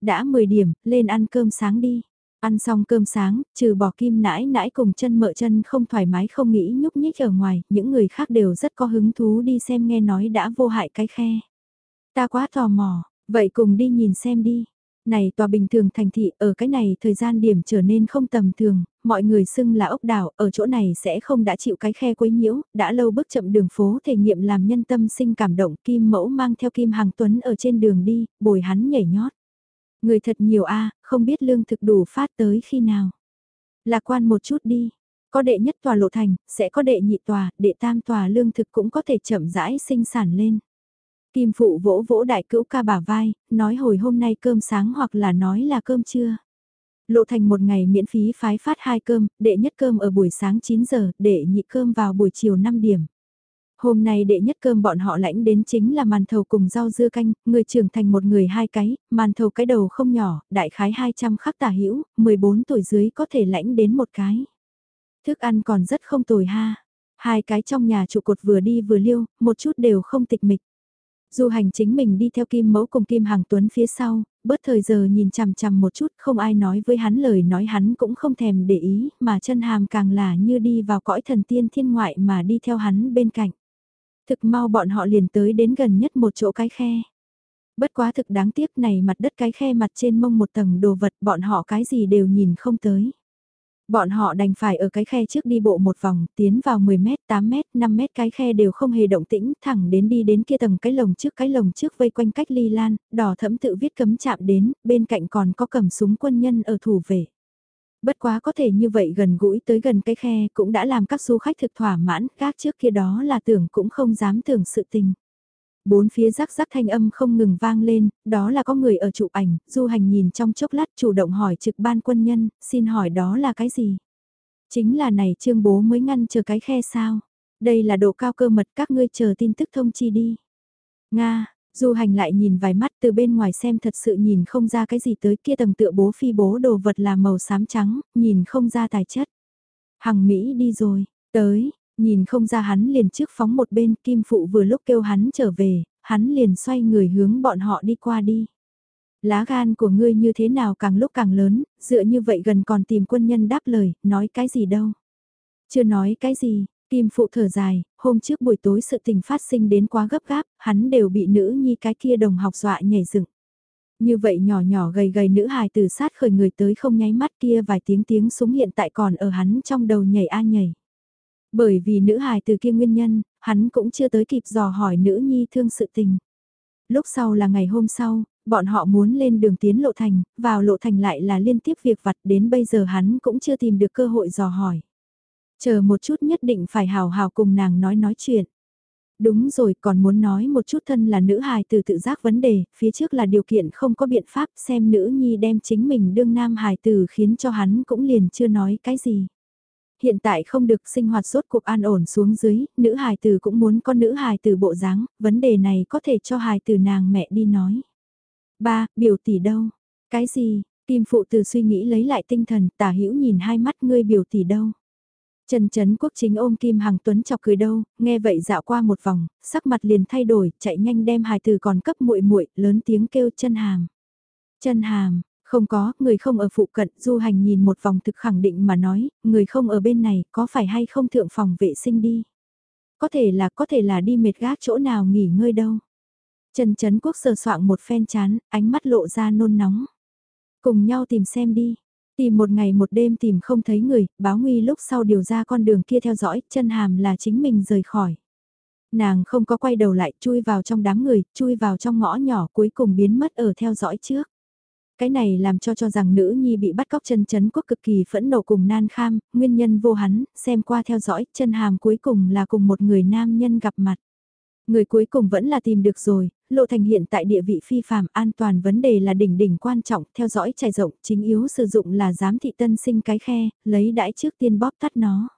Speaker 1: Đã 10 điểm, lên ăn cơm sáng đi. Ăn xong cơm sáng, trừ bỏ kim nãi nãi cùng chân mợ chân không thoải mái không nghĩ nhúc nhích ở ngoài, những người khác đều rất có hứng thú đi xem nghe nói đã vô hại cái khe. Ta quá tò mò, vậy cùng đi nhìn xem đi. Này tòa bình thường thành thị ở cái này thời gian điểm trở nên không tầm thường, mọi người xưng là ốc đảo, ở chỗ này sẽ không đã chịu cái khe quấy nhiễu, đã lâu bước chậm đường phố thể nghiệm làm nhân tâm sinh cảm động kim mẫu mang theo kim hàng tuấn ở trên đường đi, bồi hắn nhảy nhót. Người thật nhiều a không biết lương thực đủ phát tới khi nào. Lạc quan một chút đi, có đệ nhất tòa lộ thành, sẽ có đệ nhị tòa, đệ tam tòa lương thực cũng có thể chậm rãi sinh sản lên. Kim phụ vỗ vỗ đại cữu ca bả vai, nói hồi hôm nay cơm sáng hoặc là nói là cơm trưa. Lộ thành một ngày miễn phí phái phát hai cơm, đệ nhất cơm ở buổi sáng 9 giờ, đệ nhị cơm vào buổi chiều 5 điểm. Hôm nay đệ nhất cơm bọn họ lãnh đến chính là màn thầu cùng rau dưa canh, người trưởng thành một người hai cái, màn thầu cái đầu không nhỏ, đại khái 200 khắc tả hữu 14 tuổi dưới có thể lãnh đến một cái. Thức ăn còn rất không tồi ha. Hai cái trong nhà trụ cột vừa đi vừa liêu, một chút đều không tịch mịch. Dù hành chính mình đi theo Kim Mẫu cùng Kim Hàng Tuấn phía sau, bớt thời giờ nhìn chằm chằm một chút không ai nói với hắn lời nói hắn cũng không thèm để ý mà chân hàm càng là như đi vào cõi thần tiên thiên ngoại mà đi theo hắn bên cạnh. Thực mau bọn họ liền tới đến gần nhất một chỗ cái khe. Bất quá thực đáng tiếc này mặt đất cái khe mặt trên mông một tầng đồ vật bọn họ cái gì đều nhìn không tới. Bọn họ đành phải ở cái khe trước đi bộ một vòng, tiến vào 10 mét, 8 mét, 5 mét cái khe đều không hề động tĩnh, thẳng đến đi đến kia tầng cái lồng trước cái lồng trước vây quanh cách ly lan, đỏ thẫm tự viết cấm chạm đến, bên cạnh còn có cầm súng quân nhân ở thủ vệ. Bất quá có thể như vậy gần gũi tới gần cái khe cũng đã làm các du khách thực thỏa mãn, các trước kia đó là tưởng cũng không dám tưởng sự tình bốn phía rắc rắc thanh âm không ngừng vang lên, đó là có người ở chụp ảnh, du hành nhìn trong chốc lát chủ động hỏi trực ban quân nhân, xin hỏi đó là cái gì? Chính là này trương bố mới ngăn chờ cái khe sao? Đây là độ cao cơ mật các ngươi chờ tin tức thông chi đi. Nga, du hành lại nhìn vài mắt từ bên ngoài xem thật sự nhìn không ra cái gì tới kia tầng tựa bố phi bố đồ vật là màu xám trắng, nhìn không ra tài chất. Hằng Mỹ đi rồi, tới, Nhìn không ra hắn liền trước phóng một bên kim phụ vừa lúc kêu hắn trở về, hắn liền xoay người hướng bọn họ đi qua đi. Lá gan của ngươi như thế nào càng lúc càng lớn, dựa như vậy gần còn tìm quân nhân đáp lời, nói cái gì đâu. Chưa nói cái gì, Kim phụ thở dài, hôm trước buổi tối sự tình phát sinh đến quá gấp gáp, hắn đều bị nữ nhi cái kia đồng học dọa nhảy dựng. Như vậy nhỏ nhỏ gầy gầy nữ hài từ sát khởi người tới không nháy mắt kia vài tiếng tiếng súng hiện tại còn ở hắn trong đầu nhảy a nhảy. Bởi vì nữ hài từ kia nguyên nhân, hắn cũng chưa tới kịp dò hỏi nữ nhi thương sự tình. Lúc sau là ngày hôm sau, bọn họ muốn lên đường tiến lộ thành, vào lộ thành lại là liên tiếp việc vặt đến bây giờ hắn cũng chưa tìm được cơ hội dò hỏi. Chờ một chút nhất định phải hào hào cùng nàng nói nói chuyện. Đúng rồi còn muốn nói một chút thân là nữ hài từ tự giác vấn đề, phía trước là điều kiện không có biện pháp xem nữ nhi đem chính mình đương nam hài từ khiến cho hắn cũng liền chưa nói cái gì. Hiện tại không được sinh hoạt suốt cuộc an ổn xuống dưới, nữ hài tử cũng muốn có nữ hài tử bộ dáng, vấn đề này có thể cho hài tử nàng mẹ đi nói. Ba, biểu tỷ đâu? Cái gì? Kim phụ từ suy nghĩ lấy lại tinh thần, tả hữu nhìn hai mắt ngươi biểu tỷ đâu? Trần Trấn Quốc chính ôm Kim Hằng Tuấn chọc cười đâu, nghe vậy dạo qua một vòng, sắc mặt liền thay đổi, chạy nhanh đem hài từ còn cấp muội muội, lớn tiếng kêu chân hàm. Chân hàm, không có, người không ở phụ cận, du hành nhìn một vòng thực khẳng định mà nói, người không ở bên này, có phải hay không thượng phòng vệ sinh đi. Có thể là, có thể là đi mệt gác chỗ nào nghỉ ngơi đâu. Trần Trấn Quốc sờ soạng một phen chán, ánh mắt lộ ra nôn nóng. Cùng nhau tìm xem đi. Tìm một ngày một đêm tìm không thấy người, báo nguy lúc sau điều ra con đường kia theo dõi, chân hàm là chính mình rời khỏi. Nàng không có quay đầu lại, chui vào trong đám người, chui vào trong ngõ nhỏ cuối cùng biến mất ở theo dõi trước. Cái này làm cho cho rằng nữ nhi bị bắt cóc chân chấn quốc cực kỳ phẫn nộ cùng nan kham, nguyên nhân vô hắn, xem qua theo dõi, chân hàm cuối cùng là cùng một người nam nhân gặp mặt. Người cuối cùng vẫn là tìm được rồi, Lộ Thành hiện tại địa vị phi phàm an toàn vấn đề là đỉnh đỉnh quan trọng, theo dõi trải rộng, chính yếu sử dụng là giám thị tân sinh cái khe, lấy đãi trước tiên bóp tắt nó.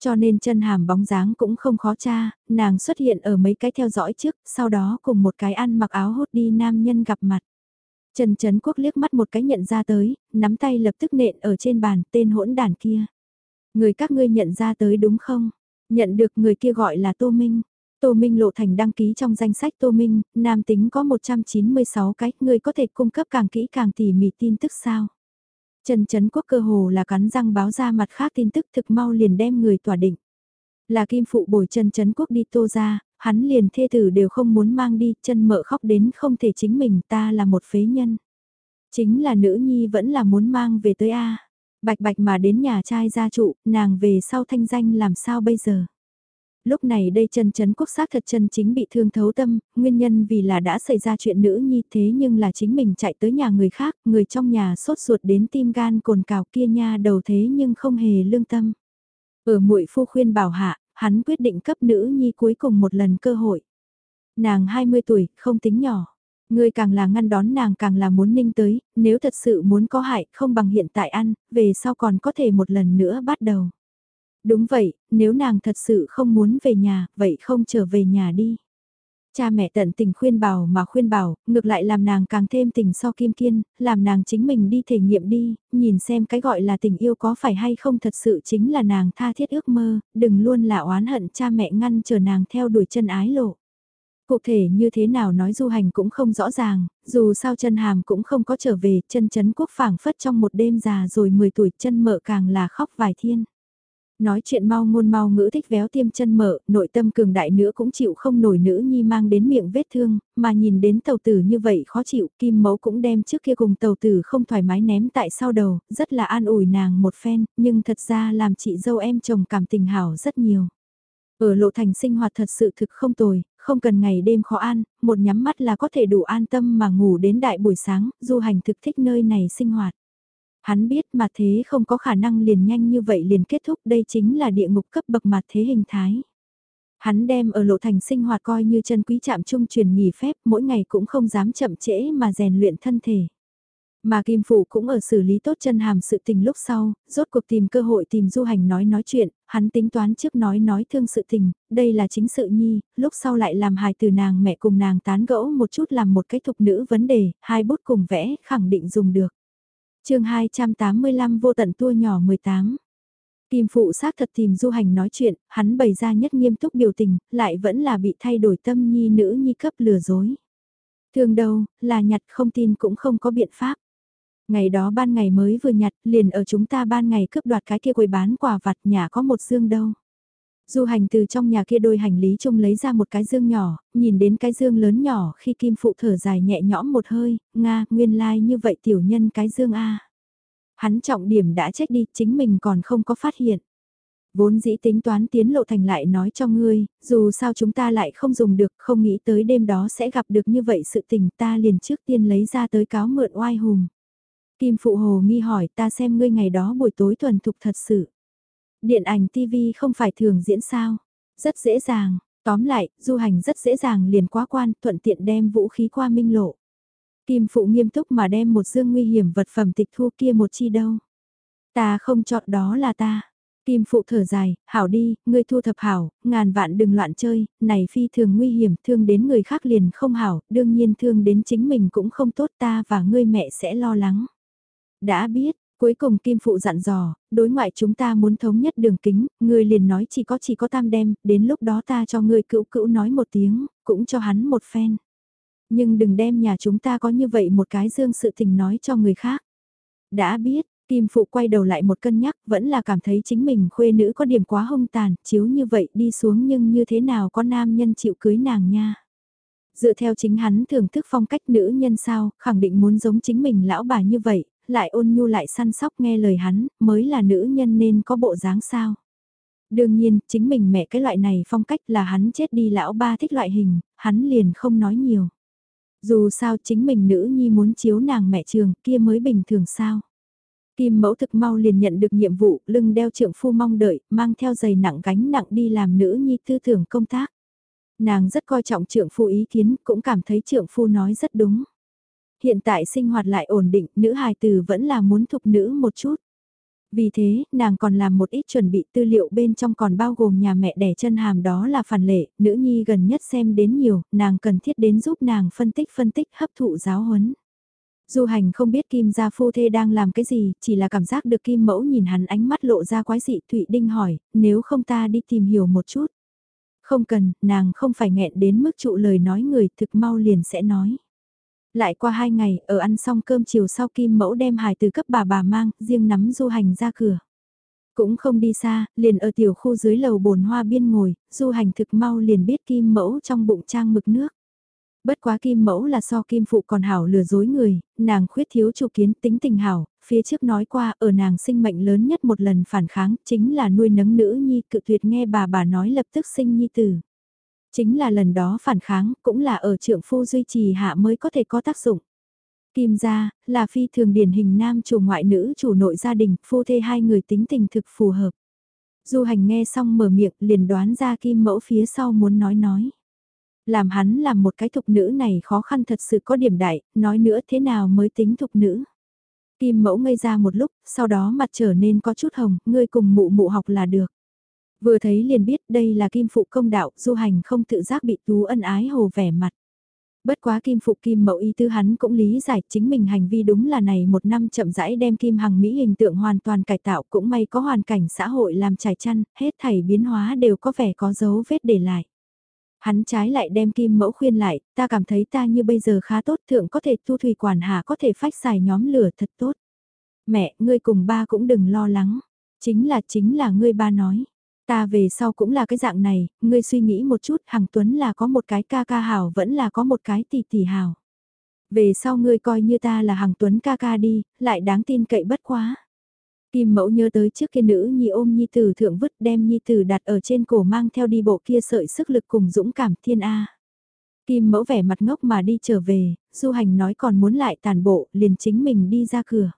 Speaker 1: Cho nên chân hàm bóng dáng cũng không khó tra, nàng xuất hiện ở mấy cái theo dõi trước, sau đó cùng một cái ăn mặc áo hốt đi nam nhân gặp mặt. Trần Trấn Quốc liếc mắt một cái nhận ra tới, nắm tay lập tức nện ở trên bàn tên hỗn đàn kia. Người các ngươi nhận ra tới đúng không? Nhận được người kia gọi là Tô Minh. Tô Minh lộ thành đăng ký trong danh sách Tô Minh, nam tính có 196 cái, người có thể cung cấp càng kỹ càng tỉ mỉ tin tức sao? Trần Trấn Quốc cơ hồ là cắn răng báo ra mặt khác tin tức thực mau liền đem người tỏa định. Là kim phụ bồi Trần Trấn Quốc đi tô ra, hắn liền thê tử đều không muốn mang đi, chân mợ khóc đến không thể chính mình ta là một phế nhân. Chính là nữ nhi vẫn là muốn mang về tới A. Bạch bạch mà đến nhà trai gia trụ, nàng về sau thanh danh làm sao bây giờ. Lúc này đây chân chấn quốc xác thật chân chính bị thương thấu tâm, nguyên nhân vì là đã xảy ra chuyện nữ nhi thế nhưng là chính mình chạy tới nhà người khác, người trong nhà sốt ruột đến tim gan cồn cào kia nha đầu thế nhưng không hề lương tâm. Ở muội phu khuyên bảo hạ, hắn quyết định cấp nữ nhi cuối cùng một lần cơ hội. Nàng 20 tuổi, không tính nhỏ. Người càng là ngăn đón nàng càng là muốn ninh tới, nếu thật sự muốn có hại không bằng hiện tại ăn, về sau còn có thể một lần nữa bắt đầu. Đúng vậy, nếu nàng thật sự không muốn về nhà, vậy không trở về nhà đi. Cha mẹ tận tình khuyên bảo mà khuyên bảo, ngược lại làm nàng càng thêm tình so kim kiên, làm nàng chính mình đi thể nghiệm đi, nhìn xem cái gọi là tình yêu có phải hay không thật sự chính là nàng tha thiết ước mơ, đừng luôn là oán hận cha mẹ ngăn chờ nàng theo đuổi chân ái lộ. Cụ thể như thế nào nói du hành cũng không rõ ràng, dù sao chân hàm cũng không có trở về, chân chấn quốc phảng phất trong một đêm già rồi 10 tuổi chân mợ càng là khóc vài thiên. Nói chuyện mau ngôn mau ngữ thích véo tiêm chân mở, nội tâm cường đại nữa cũng chịu không nổi nữ nhi mang đến miệng vết thương, mà nhìn đến tàu tử như vậy khó chịu, kim mẫu cũng đem trước kia cùng tàu tử không thoải mái ném tại sau đầu, rất là an ủi nàng một phen, nhưng thật ra làm chị dâu em chồng cảm tình hảo rất nhiều. Ở lộ thành sinh hoạt thật sự thực không tồi, không cần ngày đêm khó ăn, một nhắm mắt là có thể đủ an tâm mà ngủ đến đại buổi sáng, du hành thực thích nơi này sinh hoạt. Hắn biết mà thế không có khả năng liền nhanh như vậy liền kết thúc đây chính là địa ngục cấp bậc mặt thế hình thái. Hắn đem ở lộ thành sinh hoạt coi như chân quý chạm trung truyền nghỉ phép mỗi ngày cũng không dám chậm trễ mà rèn luyện thân thể. Mà Kim Phụ cũng ở xử lý tốt chân hàm sự tình lúc sau, rốt cuộc tìm cơ hội tìm du hành nói nói chuyện, hắn tính toán trước nói nói thương sự tình, đây là chính sự nhi, lúc sau lại làm hài từ nàng mẹ cùng nàng tán gẫu một chút làm một cái thục nữ vấn đề, hai bút cùng vẽ, khẳng định dùng được chương 285 vô tận tua nhỏ 18. Kim phụ xác thật tìm du hành nói chuyện, hắn bày ra nhất nghiêm túc biểu tình, lại vẫn là bị thay đổi tâm nhi nữ nhi cấp lừa dối. Thường đâu, là nhặt không tin cũng không có biện pháp. Ngày đó ban ngày mới vừa nhặt, liền ở chúng ta ban ngày cướp đoạt cái kia quầy bán quà vặt nhà có một dương đâu. Du hành từ trong nhà kia đôi hành lý chung lấy ra một cái dương nhỏ, nhìn đến cái dương lớn nhỏ khi kim phụ thở dài nhẹ nhõm một hơi, Nga, nguyên lai like như vậy tiểu nhân cái dương A. Hắn trọng điểm đã chết đi, chính mình còn không có phát hiện. Vốn dĩ tính toán tiến lộ thành lại nói cho ngươi, dù sao chúng ta lại không dùng được, không nghĩ tới đêm đó sẽ gặp được như vậy sự tình ta liền trước tiên lấy ra tới cáo mượn oai hùng. Kim Phụ Hồ nghi hỏi ta xem ngươi ngày đó buổi tối tuần thục thật sự. Điện ảnh TV không phải thường diễn sao. Rất dễ dàng, tóm lại, du hành rất dễ dàng liền quá quan, thuận tiện đem vũ khí qua minh lộ. Kim Phụ nghiêm túc mà đem một dương nguy hiểm vật phẩm tịch thu kia một chi đâu. Ta không chọn đó là ta. Kim Phụ thở dài, hảo đi, ngươi thu thập hảo, ngàn vạn đừng loạn chơi, này phi thường nguy hiểm, thương đến người khác liền không hảo, đương nhiên thương đến chính mình cũng không tốt ta và ngươi mẹ sẽ lo lắng. Đã biết, Cuối cùng Kim Phụ dặn dò, đối ngoại chúng ta muốn thống nhất đường kính, người liền nói chỉ có chỉ có tam đem, đến lúc đó ta cho người cữu cữu nói một tiếng, cũng cho hắn một phen. Nhưng đừng đem nhà chúng ta có như vậy một cái dương sự tình nói cho người khác. Đã biết, Kim Phụ quay đầu lại một cân nhắc, vẫn là cảm thấy chính mình khuê nữ có điểm quá hông tàn, chiếu như vậy đi xuống nhưng như thế nào có nam nhân chịu cưới nàng nha. Dựa theo chính hắn thưởng thức phong cách nữ nhân sao, khẳng định muốn giống chính mình lão bà như vậy, lại ôn nhu lại săn sóc nghe lời hắn, mới là nữ nhân nên có bộ dáng sao. Đương nhiên, chính mình mẹ cái loại này phong cách là hắn chết đi lão ba thích loại hình, hắn liền không nói nhiều. Dù sao chính mình nữ nhi muốn chiếu nàng mẹ trường kia mới bình thường sao. Kim mẫu thực mau liền nhận được nhiệm vụ, lưng đeo trượng phu mong đợi, mang theo giày nặng gánh nặng đi làm nữ nhi tư tưởng công tác. Nàng rất coi trọng trượng phu ý kiến, cũng cảm thấy trượng phu nói rất đúng. Hiện tại sinh hoạt lại ổn định, nữ hài tử vẫn là muốn thục nữ một chút. Vì thế, nàng còn làm một ít chuẩn bị tư liệu bên trong còn bao gồm nhà mẹ đẻ chân hàm đó là phản lệ, nữ nhi gần nhất xem đến nhiều, nàng cần thiết đến giúp nàng phân tích phân tích hấp thụ giáo huấn. Du hành không biết Kim gia phu thê đang làm cái gì, chỉ là cảm giác được Kim mẫu nhìn hắn ánh mắt lộ ra quái dị Thụy Đinh hỏi, nếu không ta đi tìm hiểu một chút. Không cần, nàng không phải nghẹn đến mức trụ lời nói người thực mau liền sẽ nói. Lại qua hai ngày, ở ăn xong cơm chiều sau Kim mẫu đem hài từ cấp bà bà mang, riêng nắm du hành ra cửa. Cũng không đi xa, liền ở tiểu khu dưới lầu bồn hoa biên ngồi, du hành thực mau liền biết Kim mẫu trong bụng trang mực nước. Bất quá kim mẫu là so kim phụ còn hảo lừa dối người, nàng khuyết thiếu chủ kiến tính tình hảo, phía trước nói qua ở nàng sinh mệnh lớn nhất một lần phản kháng chính là nuôi nấng nữ nhi cự tuyệt nghe bà bà nói lập tức sinh nhi tử. Chính là lần đó phản kháng cũng là ở trượng phu duy trì hạ mới có thể có tác dụng. Kim gia là phi thường điển hình nam chủ ngoại nữ chủ nội gia đình, phu thê hai người tính tình thực phù hợp. Du hành nghe xong mở miệng liền đoán ra kim mẫu phía sau muốn nói nói làm hắn làm một cái thục nữ này khó khăn thật sự có điểm đại, nói nữa thế nào mới tính thục nữ. Kim mẫu ngây ra một lúc, sau đó mặt trở nên có chút hồng, ngươi cùng mụ mụ học là được. Vừa thấy liền biết đây là kim phụ công đạo, du hành không tự giác bị tú ân ái hồ vẻ mặt. Bất quá kim phụ kim mẫu y tư hắn cũng lý giải chính mình hành vi đúng là này một năm chậm rãi đem kim hằng Mỹ hình tượng hoàn toàn cải tạo cũng may có hoàn cảnh xã hội làm trải chăn, hết thảy biến hóa đều có vẻ có dấu vết để lại. Hắn trái lại đem kim mẫu khuyên lại, ta cảm thấy ta như bây giờ khá tốt thượng có thể thu thủy quản hạ có thể phách xài nhóm lửa thật tốt. Mẹ, ngươi cùng ba cũng đừng lo lắng. Chính là chính là ngươi ba nói. Ta về sau cũng là cái dạng này, ngươi suy nghĩ một chút, Hằng Tuấn là có một cái ca ca hảo vẫn là có một cái tỷ tỷ hảo. Về sau ngươi coi như ta là Hằng Tuấn ca ca đi, lại đáng tin cậy bất quá. Kim mẫu nhớ tới trước kia nữ nhi ôm nhi tử thượng vứt đem nhi tử đặt ở trên cổ mang theo đi bộ kia sợi sức lực cùng dũng cảm thiên A. Kim mẫu vẻ mặt ngốc mà đi trở về, du hành nói còn muốn lại tàn bộ, liền chính mình đi ra cửa.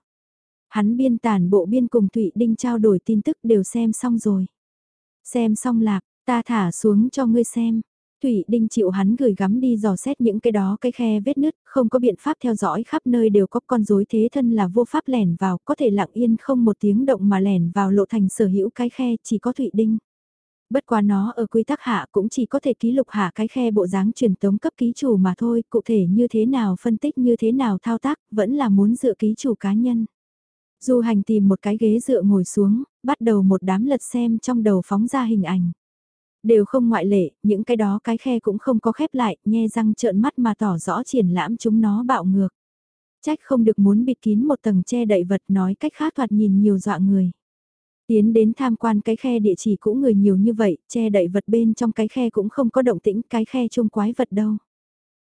Speaker 1: Hắn biên tàn bộ biên cùng Thụy Đinh trao đổi tin tức đều xem xong rồi. Xem xong lạc, ta thả xuống cho ngươi xem. Thủy Đinh chịu hắn gửi gắm đi dò xét những cái đó cái khe vết nứt, không có biện pháp theo dõi khắp nơi đều có con rối thế thân là vô pháp lẻn vào, có thể lặng yên không một tiếng động mà lẻn vào lộ thành sở hữu cái khe chỉ có Thủy Đinh. Bất quá nó ở quy tắc hạ cũng chỉ có thể ký lục hạ cái khe bộ dáng truyền tống cấp ký chủ mà thôi, cụ thể như thế nào phân tích như thế nào thao tác, vẫn là muốn dựa ký chủ cá nhân. Du hành tìm một cái ghế dựa ngồi xuống, bắt đầu một đám lật xem trong đầu phóng ra hình ảnh. Đều không ngoại lệ, những cái đó cái khe cũng không có khép lại, nhe răng trợn mắt mà tỏ rõ triển lãm chúng nó bạo ngược. Trách không được muốn bịt kín một tầng che đậy vật nói cách khác thoạt nhìn nhiều dọa người. Tiến đến tham quan cái khe địa chỉ cũng người nhiều như vậy, che đậy vật bên trong cái khe cũng không có động tĩnh cái khe chung quái vật đâu.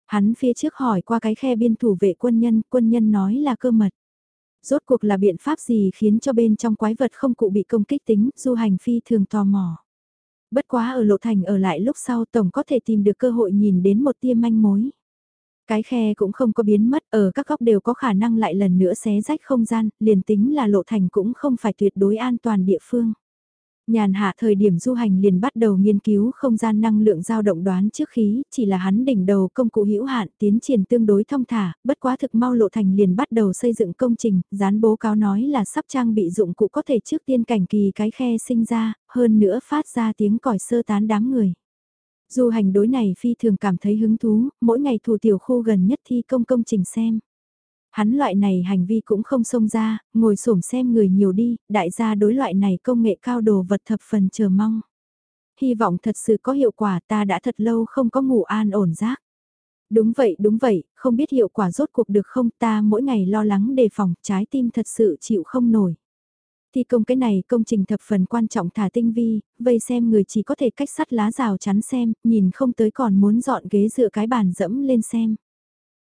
Speaker 1: Hắn phía trước hỏi qua cái khe biên thủ vệ quân nhân, quân nhân nói là cơ mật. Rốt cuộc là biện pháp gì khiến cho bên trong quái vật không cụ bị công kích tính, du hành phi thường tò mò. Bất quá ở lộ thành ở lại lúc sau tổng có thể tìm được cơ hội nhìn đến một tia manh mối. Cái khe cũng không có biến mất, ở các góc đều có khả năng lại lần nữa xé rách không gian, liền tính là lộ thành cũng không phải tuyệt đối an toàn địa phương. Nhàn hạ thời điểm du hành liền bắt đầu nghiên cứu không gian năng lượng dao động đoán trước khí, chỉ là hắn đỉnh đầu công cụ hữu hạn tiến triển tương đối thông thả, bất quá thực mau lộ thành liền bắt đầu xây dựng công trình, dán bố cáo nói là sắp trang bị dụng cụ có thể trước tiên cảnh kỳ cái khe sinh ra, hơn nữa phát ra tiếng còi sơ tán đám người. Du hành đối này phi thường cảm thấy hứng thú, mỗi ngày thủ tiểu khu gần nhất thi công công trình xem. Hắn loại này hành vi cũng không xông ra, ngồi xổm xem người nhiều đi, đại gia đối loại này công nghệ cao đồ vật thập phần chờ mong. Hy vọng thật sự có hiệu quả ta đã thật lâu không có ngủ an ổn giác Đúng vậy, đúng vậy, không biết hiệu quả rốt cuộc được không ta mỗi ngày lo lắng đề phòng, trái tim thật sự chịu không nổi. Thi công cái này công trình thập phần quan trọng thả tinh vi, vây xem người chỉ có thể cách sắt lá rào chắn xem, nhìn không tới còn muốn dọn ghế dựa cái bàn dẫm lên xem.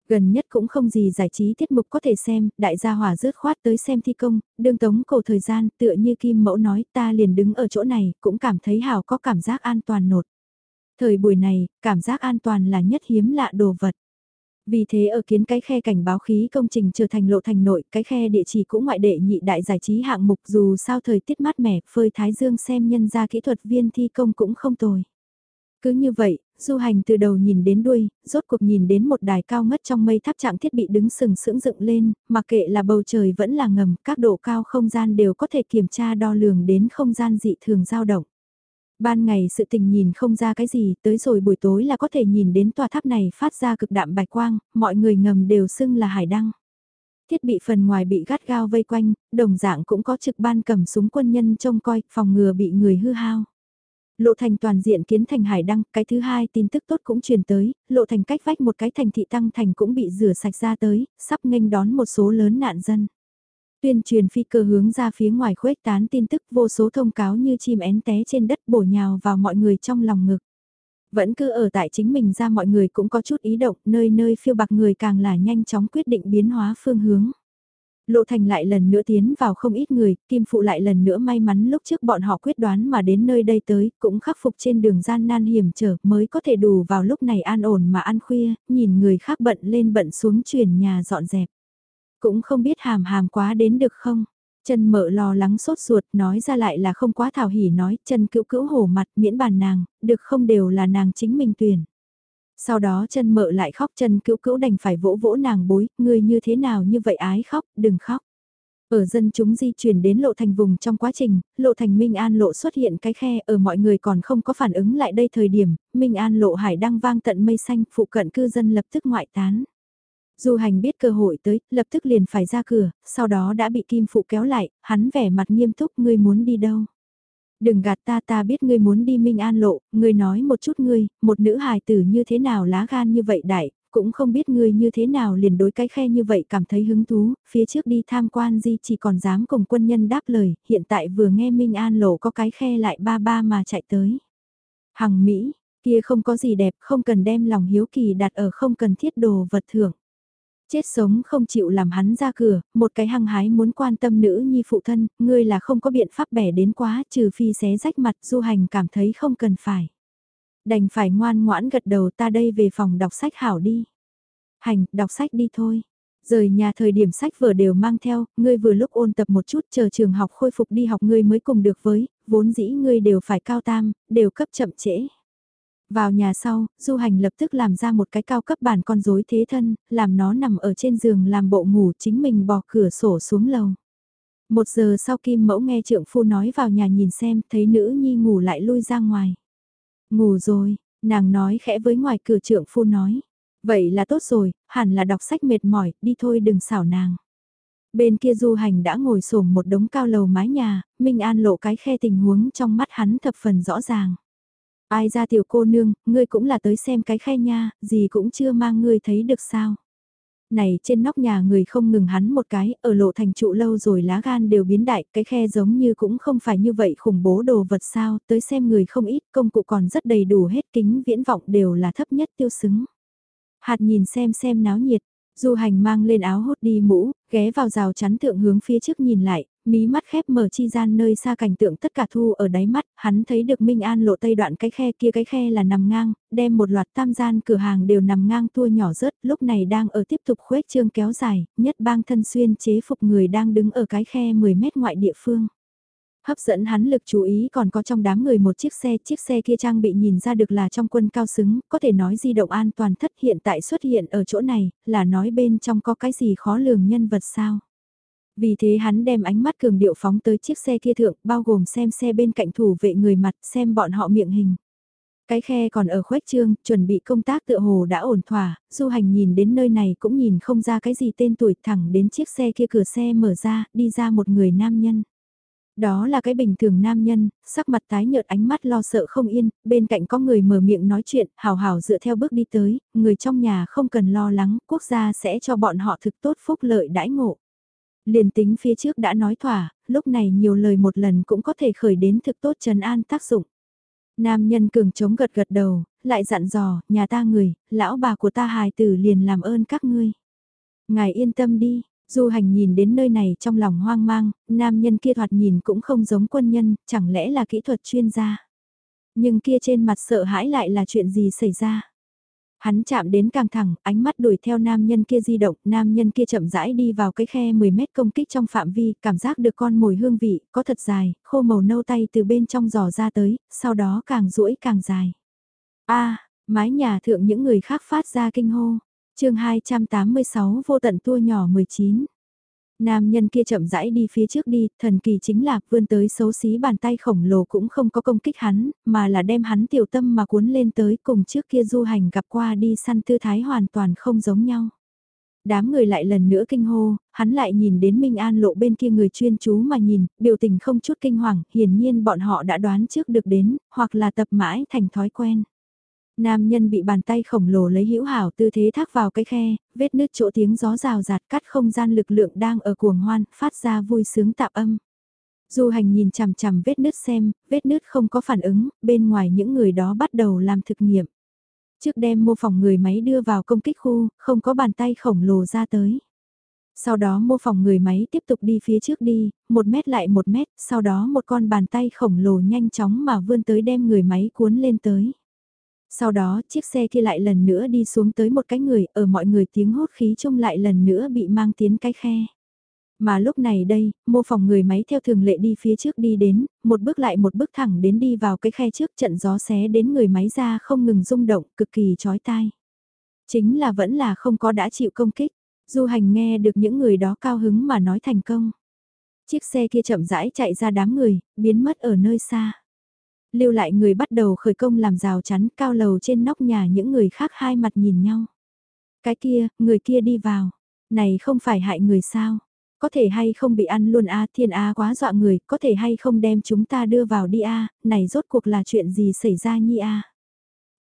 Speaker 1: Gần nhất cũng không gì giải trí tiết mục có thể xem, đại gia hỏa rớt khoát tới xem thi công, đương tống cổ thời gian tựa như Kim Mẫu nói ta liền đứng ở chỗ này, cũng cảm thấy hào có cảm giác an toàn nột. Thời buổi này, cảm giác an toàn là nhất hiếm lạ đồ vật. Vì thế ở kiến cái khe cảnh báo khí công trình trở thành lộ thành nội, cái khe địa chỉ cũng ngoại đệ nhị đại giải trí hạng mục dù sao thời tiết mát mẻ, phơi thái dương xem nhân ra kỹ thuật viên thi công cũng không tồi. Cứ như vậy, du hành từ đầu nhìn đến đuôi, rốt cuộc nhìn đến một đài cao ngất trong mây tháp trạng thiết bị đứng sừng sững dựng lên, mà kệ là bầu trời vẫn là ngầm, các độ cao không gian đều có thể kiểm tra đo lường đến không gian dị thường dao động. Ban ngày sự tình nhìn không ra cái gì, tới rồi buổi tối là có thể nhìn đến tòa tháp này phát ra cực đạm bạch quang, mọi người ngầm đều xưng là hải đăng. Thiết bị phần ngoài bị gắt gao vây quanh, đồng dạng cũng có trực ban cầm súng quân nhân trông coi, phòng ngừa bị người hư hao. Lộ thành toàn diện kiến thành hải đăng, cái thứ hai tin tức tốt cũng truyền tới, lộ thành cách vách một cái thành thị tăng thành cũng bị rửa sạch ra tới, sắp nghênh đón một số lớn nạn dân. Tuyên truyền phi cơ hướng ra phía ngoài khuếch tán tin tức vô số thông cáo như chim én té trên đất bổ nhào vào mọi người trong lòng ngực. Vẫn cứ ở tại chính mình ra mọi người cũng có chút ý động, nơi nơi phiêu bạc người càng là nhanh chóng quyết định biến hóa phương hướng. Lộ thành lại lần nữa tiến vào không ít người, Kim Phụ lại lần nữa may mắn lúc trước bọn họ quyết đoán mà đến nơi đây tới, cũng khắc phục trên đường gian nan hiểm trở mới có thể đủ vào lúc này an ổn mà ăn khuya, nhìn người khác bận lên bận xuống chuyển nhà dọn dẹp. Cũng không biết hàm hàm quá đến được không? Chân mợ lo lắng sốt ruột nói ra lại là không quá thảo hỉ nói chân cữu cữu hổ mặt miễn bàn nàng, được không đều là nàng chính mình tuyển. Sau đó chân mợ lại khóc chân cữu cữu đành phải vỗ vỗ nàng bối, ngươi như thế nào như vậy ái khóc, đừng khóc. Ở dân chúng di chuyển đến lộ thành vùng trong quá trình, lộ thành Minh An lộ xuất hiện cái khe ở mọi người còn không có phản ứng lại đây thời điểm, Minh An lộ hải đang vang tận mây xanh, phụ cận cư dân lập tức ngoại tán. Du hành biết cơ hội tới, lập tức liền phải ra cửa, sau đó đã bị Kim Phụ kéo lại, hắn vẻ mặt nghiêm túc ngươi muốn đi đâu. Đừng gạt ta ta biết ngươi muốn đi Minh An lộ, ngươi nói một chút ngươi, một nữ hài tử như thế nào lá gan như vậy đại, cũng không biết ngươi như thế nào liền đối cái khe như vậy cảm thấy hứng thú, phía trước đi tham quan gì chỉ còn dám cùng quân nhân đáp lời, hiện tại vừa nghe Minh An lộ có cái khe lại ba ba mà chạy tới. Hằng Mỹ, kia không có gì đẹp, không cần đem lòng hiếu kỳ đặt ở không cần thiết đồ vật thưởng. Chết sống không chịu làm hắn ra cửa, một cái hăng hái muốn quan tâm nữ nhi phụ thân, ngươi là không có biện pháp bẻ đến quá trừ phi xé rách mặt du hành cảm thấy không cần phải. Đành phải ngoan ngoãn gật đầu ta đây về phòng đọc sách hảo đi. Hành, đọc sách đi thôi. Rời nhà thời điểm sách vừa đều mang theo, ngươi vừa lúc ôn tập một chút chờ trường học khôi phục đi học ngươi mới cùng được với, vốn dĩ ngươi đều phải cao tam, đều cấp chậm trễ. Vào nhà sau, du hành lập tức làm ra một cái cao cấp bản con rối thế thân, làm nó nằm ở trên giường làm bộ ngủ chính mình bỏ cửa sổ xuống lầu. Một giờ sau Kim Mẫu nghe trượng phu nói vào nhà nhìn xem, thấy nữ nhi ngủ lại lui ra ngoài. Ngủ rồi, nàng nói khẽ với ngoài cửa trượng phu nói. Vậy là tốt rồi, hẳn là đọc sách mệt mỏi, đi thôi đừng xảo nàng. Bên kia du hành đã ngồi sổm một đống cao lầu mái nhà, Minh An lộ cái khe tình huống trong mắt hắn thập phần rõ ràng. Ai ra tiểu cô nương, ngươi cũng là tới xem cái khe nha, gì cũng chưa mang ngươi thấy được sao. Này trên nóc nhà người không ngừng hắn một cái, ở lộ thành trụ lâu rồi lá gan đều biến đại, cái khe giống như cũng không phải như vậy khủng bố đồ vật sao, tới xem người không ít, công cụ còn rất đầy đủ hết kính viễn vọng đều là thấp nhất tiêu xứng. Hạt nhìn xem xem náo nhiệt, Du hành mang lên áo hốt đi mũ, ghé vào rào chắn thượng hướng phía trước nhìn lại, mí mắt khép mở chi gian nơi xa cảnh tượng tất cả thu ở đáy mắt, hắn thấy được Minh An lộ tây đoạn cái khe kia cái khe là nằm ngang, đem một loạt tam gian cửa hàng đều nằm ngang tua nhỏ rớt, lúc này đang ở tiếp tục khuếch trương kéo dài, nhất bang thân xuyên chế phục người đang đứng ở cái khe 10 mét ngoại địa phương. Hấp dẫn hắn lực chú ý còn có trong đám người một chiếc xe, chiếc xe kia trang bị nhìn ra được là trong quân cao xứng, có thể nói di động an toàn thất hiện tại xuất hiện ở chỗ này, là nói bên trong có cái gì khó lường nhân vật sao. Vì thế hắn đem ánh mắt cường điệu phóng tới chiếc xe kia thượng, bao gồm xem xe bên cạnh thủ vệ người mặt, xem bọn họ miệng hình. Cái khe còn ở khuếch trương, chuẩn bị công tác tựa hồ đã ổn thỏa, du hành nhìn đến nơi này cũng nhìn không ra cái gì tên tuổi thẳng đến chiếc xe kia cửa xe mở ra, đi ra một người nam nhân. Đó là cái bình thường nam nhân, sắc mặt tái nhợt ánh mắt lo sợ không yên, bên cạnh có người mở miệng nói chuyện, hào hào dựa theo bước đi tới, người trong nhà không cần lo lắng, quốc gia sẽ cho bọn họ thực tốt phúc lợi đãi ngộ. Liền tính phía trước đã nói thỏa, lúc này nhiều lời một lần cũng có thể khởi đến thực tốt trần an tác dụng. Nam nhân cường chống gật gật đầu, lại dặn dò, nhà ta người, lão bà của ta hài tử liền làm ơn các ngươi. Ngài yên tâm đi, Du hành nhìn đến nơi này trong lòng hoang mang, nam nhân kia thoạt nhìn cũng không giống quân nhân, chẳng lẽ là kỹ thuật chuyên gia. Nhưng kia trên mặt sợ hãi lại là chuyện gì xảy ra. Hắn chạm đến càng thẳng, ánh mắt đuổi theo nam nhân kia di động, nam nhân kia chậm rãi đi vào cái khe 10 mét công kích trong phạm vi, cảm giác được con mồi hương vị, có thật dài, khô màu nâu tay từ bên trong giò ra tới, sau đó càng duỗi càng dài. a Mái nhà thượng những người khác phát ra kinh hô. chương 286 vô tận tua nhỏ 19. Nam nhân kia chậm rãi đi phía trước đi, thần kỳ chính là vươn tới xấu xí bàn tay khổng lồ cũng không có công kích hắn, mà là đem hắn tiểu tâm mà cuốn lên tới cùng trước kia du hành gặp qua đi săn tư thái hoàn toàn không giống nhau. Đám người lại lần nữa kinh hô, hắn lại nhìn đến Minh An lộ bên kia người chuyên chú mà nhìn, biểu tình không chút kinh hoàng, hiển nhiên bọn họ đã đoán trước được đến, hoặc là tập mãi thành thói quen. Nam nhân bị bàn tay khổng lồ lấy hữu hảo tư thế thác vào cái khe, vết nứt chỗ tiếng gió rào rạt cắt không gian lực lượng đang ở cuồng hoan, phát ra vui sướng tạp âm. Du hành nhìn chằm chằm vết nứt xem, vết nứt không có phản ứng, bên ngoài những người đó bắt đầu làm thực nghiệm. Trước đem mô phỏng người máy đưa vào công kích khu, không có bàn tay khổng lồ ra tới. Sau đó mô phỏng người máy tiếp tục đi phía trước đi, một mét lại một mét, sau đó một con bàn tay khổng lồ nhanh chóng mà vươn tới đem người máy cuốn lên tới. Sau đó chiếc xe kia lại lần nữa đi xuống tới một cái người, ở mọi người tiếng hốt khí chung lại lần nữa bị mang tiến cái khe. Mà lúc này đây, mô phỏng người máy theo thường lệ đi phía trước đi đến, một bước lại một bước thẳng đến đi vào cái khe trước trận gió xé đến người máy ra không ngừng rung động, cực kỳ chói tai. Chính là vẫn là không có đã chịu công kích, du hành nghe được những người đó cao hứng mà nói thành công. Chiếc xe kia chậm rãi chạy ra đám người, biến mất ở nơi xa lưu lại người bắt đầu khởi công làm rào chắn cao lầu trên nóc nhà những người khác hai mặt nhìn nhau. Cái kia, người kia đi vào, này không phải hại người sao? Có thể hay không bị ăn luôn a thiên a quá dọa người, có thể hay không đem chúng ta đưa vào đi a này rốt cuộc là chuyện gì xảy ra nhi a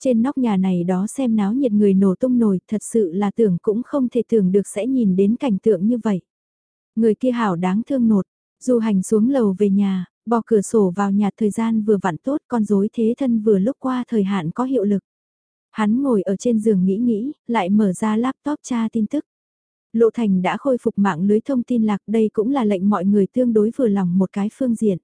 Speaker 1: Trên nóc nhà này đó xem náo nhiệt người nổ tung nổi, thật sự là tưởng cũng không thể tưởng được sẽ nhìn đến cảnh tượng như vậy. Người kia hảo đáng thương nột, du hành xuống lầu về nhà, Bỏ cửa sổ vào nhà thời gian vừa vặn tốt con rối thế thân vừa lúc qua thời hạn có hiệu lực. Hắn ngồi ở trên giường nghĩ nghĩ, lại mở ra laptop tra tin tức. Lộ Thành đã khôi phục mạng lưới thông tin lạc đây cũng là lệnh mọi người tương đối vừa lòng một cái phương diện.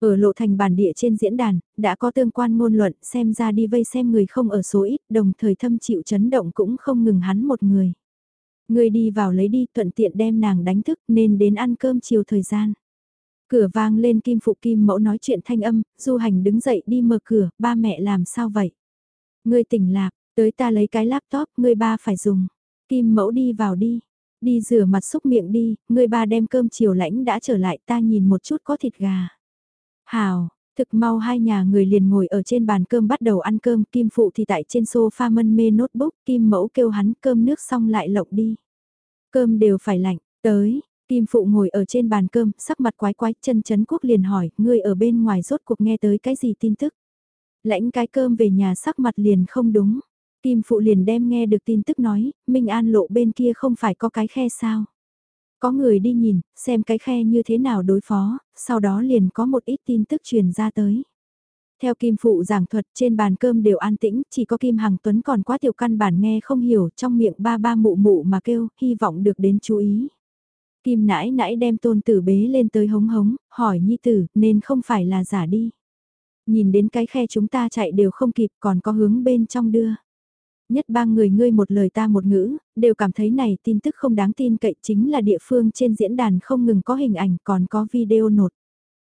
Speaker 1: Ở Lộ Thành bản địa trên diễn đàn, đã có tương quan ngôn luận xem ra đi vây xem người không ở số ít đồng thời thâm chịu chấn động cũng không ngừng hắn một người. Người đi vào lấy đi thuận tiện đem nàng đánh thức nên đến ăn cơm chiều thời gian. Cửa vang lên kim phụ kim mẫu nói chuyện thanh âm, du hành đứng dậy đi mở cửa, ba mẹ làm sao vậy? Ngươi tỉnh lạc, tới ta lấy cái laptop, ngươi ba phải dùng. Kim mẫu đi vào đi, đi rửa mặt xúc miệng đi, ngươi ba đem cơm chiều lãnh đã trở lại ta nhìn một chút có thịt gà. Hào, thực mau hai nhà người liền ngồi ở trên bàn cơm bắt đầu ăn cơm, kim phụ thì tại trên sofa mân mê notebook, kim mẫu kêu hắn cơm nước xong lại lộng đi. Cơm đều phải lạnh, tới, Kim Phụ ngồi ở trên bàn cơm, sắc mặt quái quái, chân chấn quốc liền hỏi, ngươi ở bên ngoài rốt cuộc nghe tới cái gì tin tức. Lãnh cái cơm về nhà sắc mặt liền không đúng. Kim Phụ liền đem nghe được tin tức nói, Minh An lộ bên kia không phải có cái khe sao. Có người đi nhìn, xem cái khe như thế nào đối phó, sau đó liền có một ít tin tức truyền ra tới. Theo Kim Phụ giảng thuật trên bàn cơm đều an tĩnh, chỉ có Kim Hằng Tuấn còn quá tiểu căn bản nghe không hiểu trong miệng ba ba mụ mụ mà kêu, hy vọng được đến chú ý. Kim nãi nãi đem tôn tử bế lên tới hống hống, hỏi nhi tử, nên không phải là giả đi. Nhìn đến cái khe chúng ta chạy đều không kịp còn có hướng bên trong đưa. Nhất ba người ngươi một lời ta một ngữ, đều cảm thấy này tin tức không đáng tin cậy chính là địa phương trên diễn đàn không ngừng có hình ảnh còn có video nột.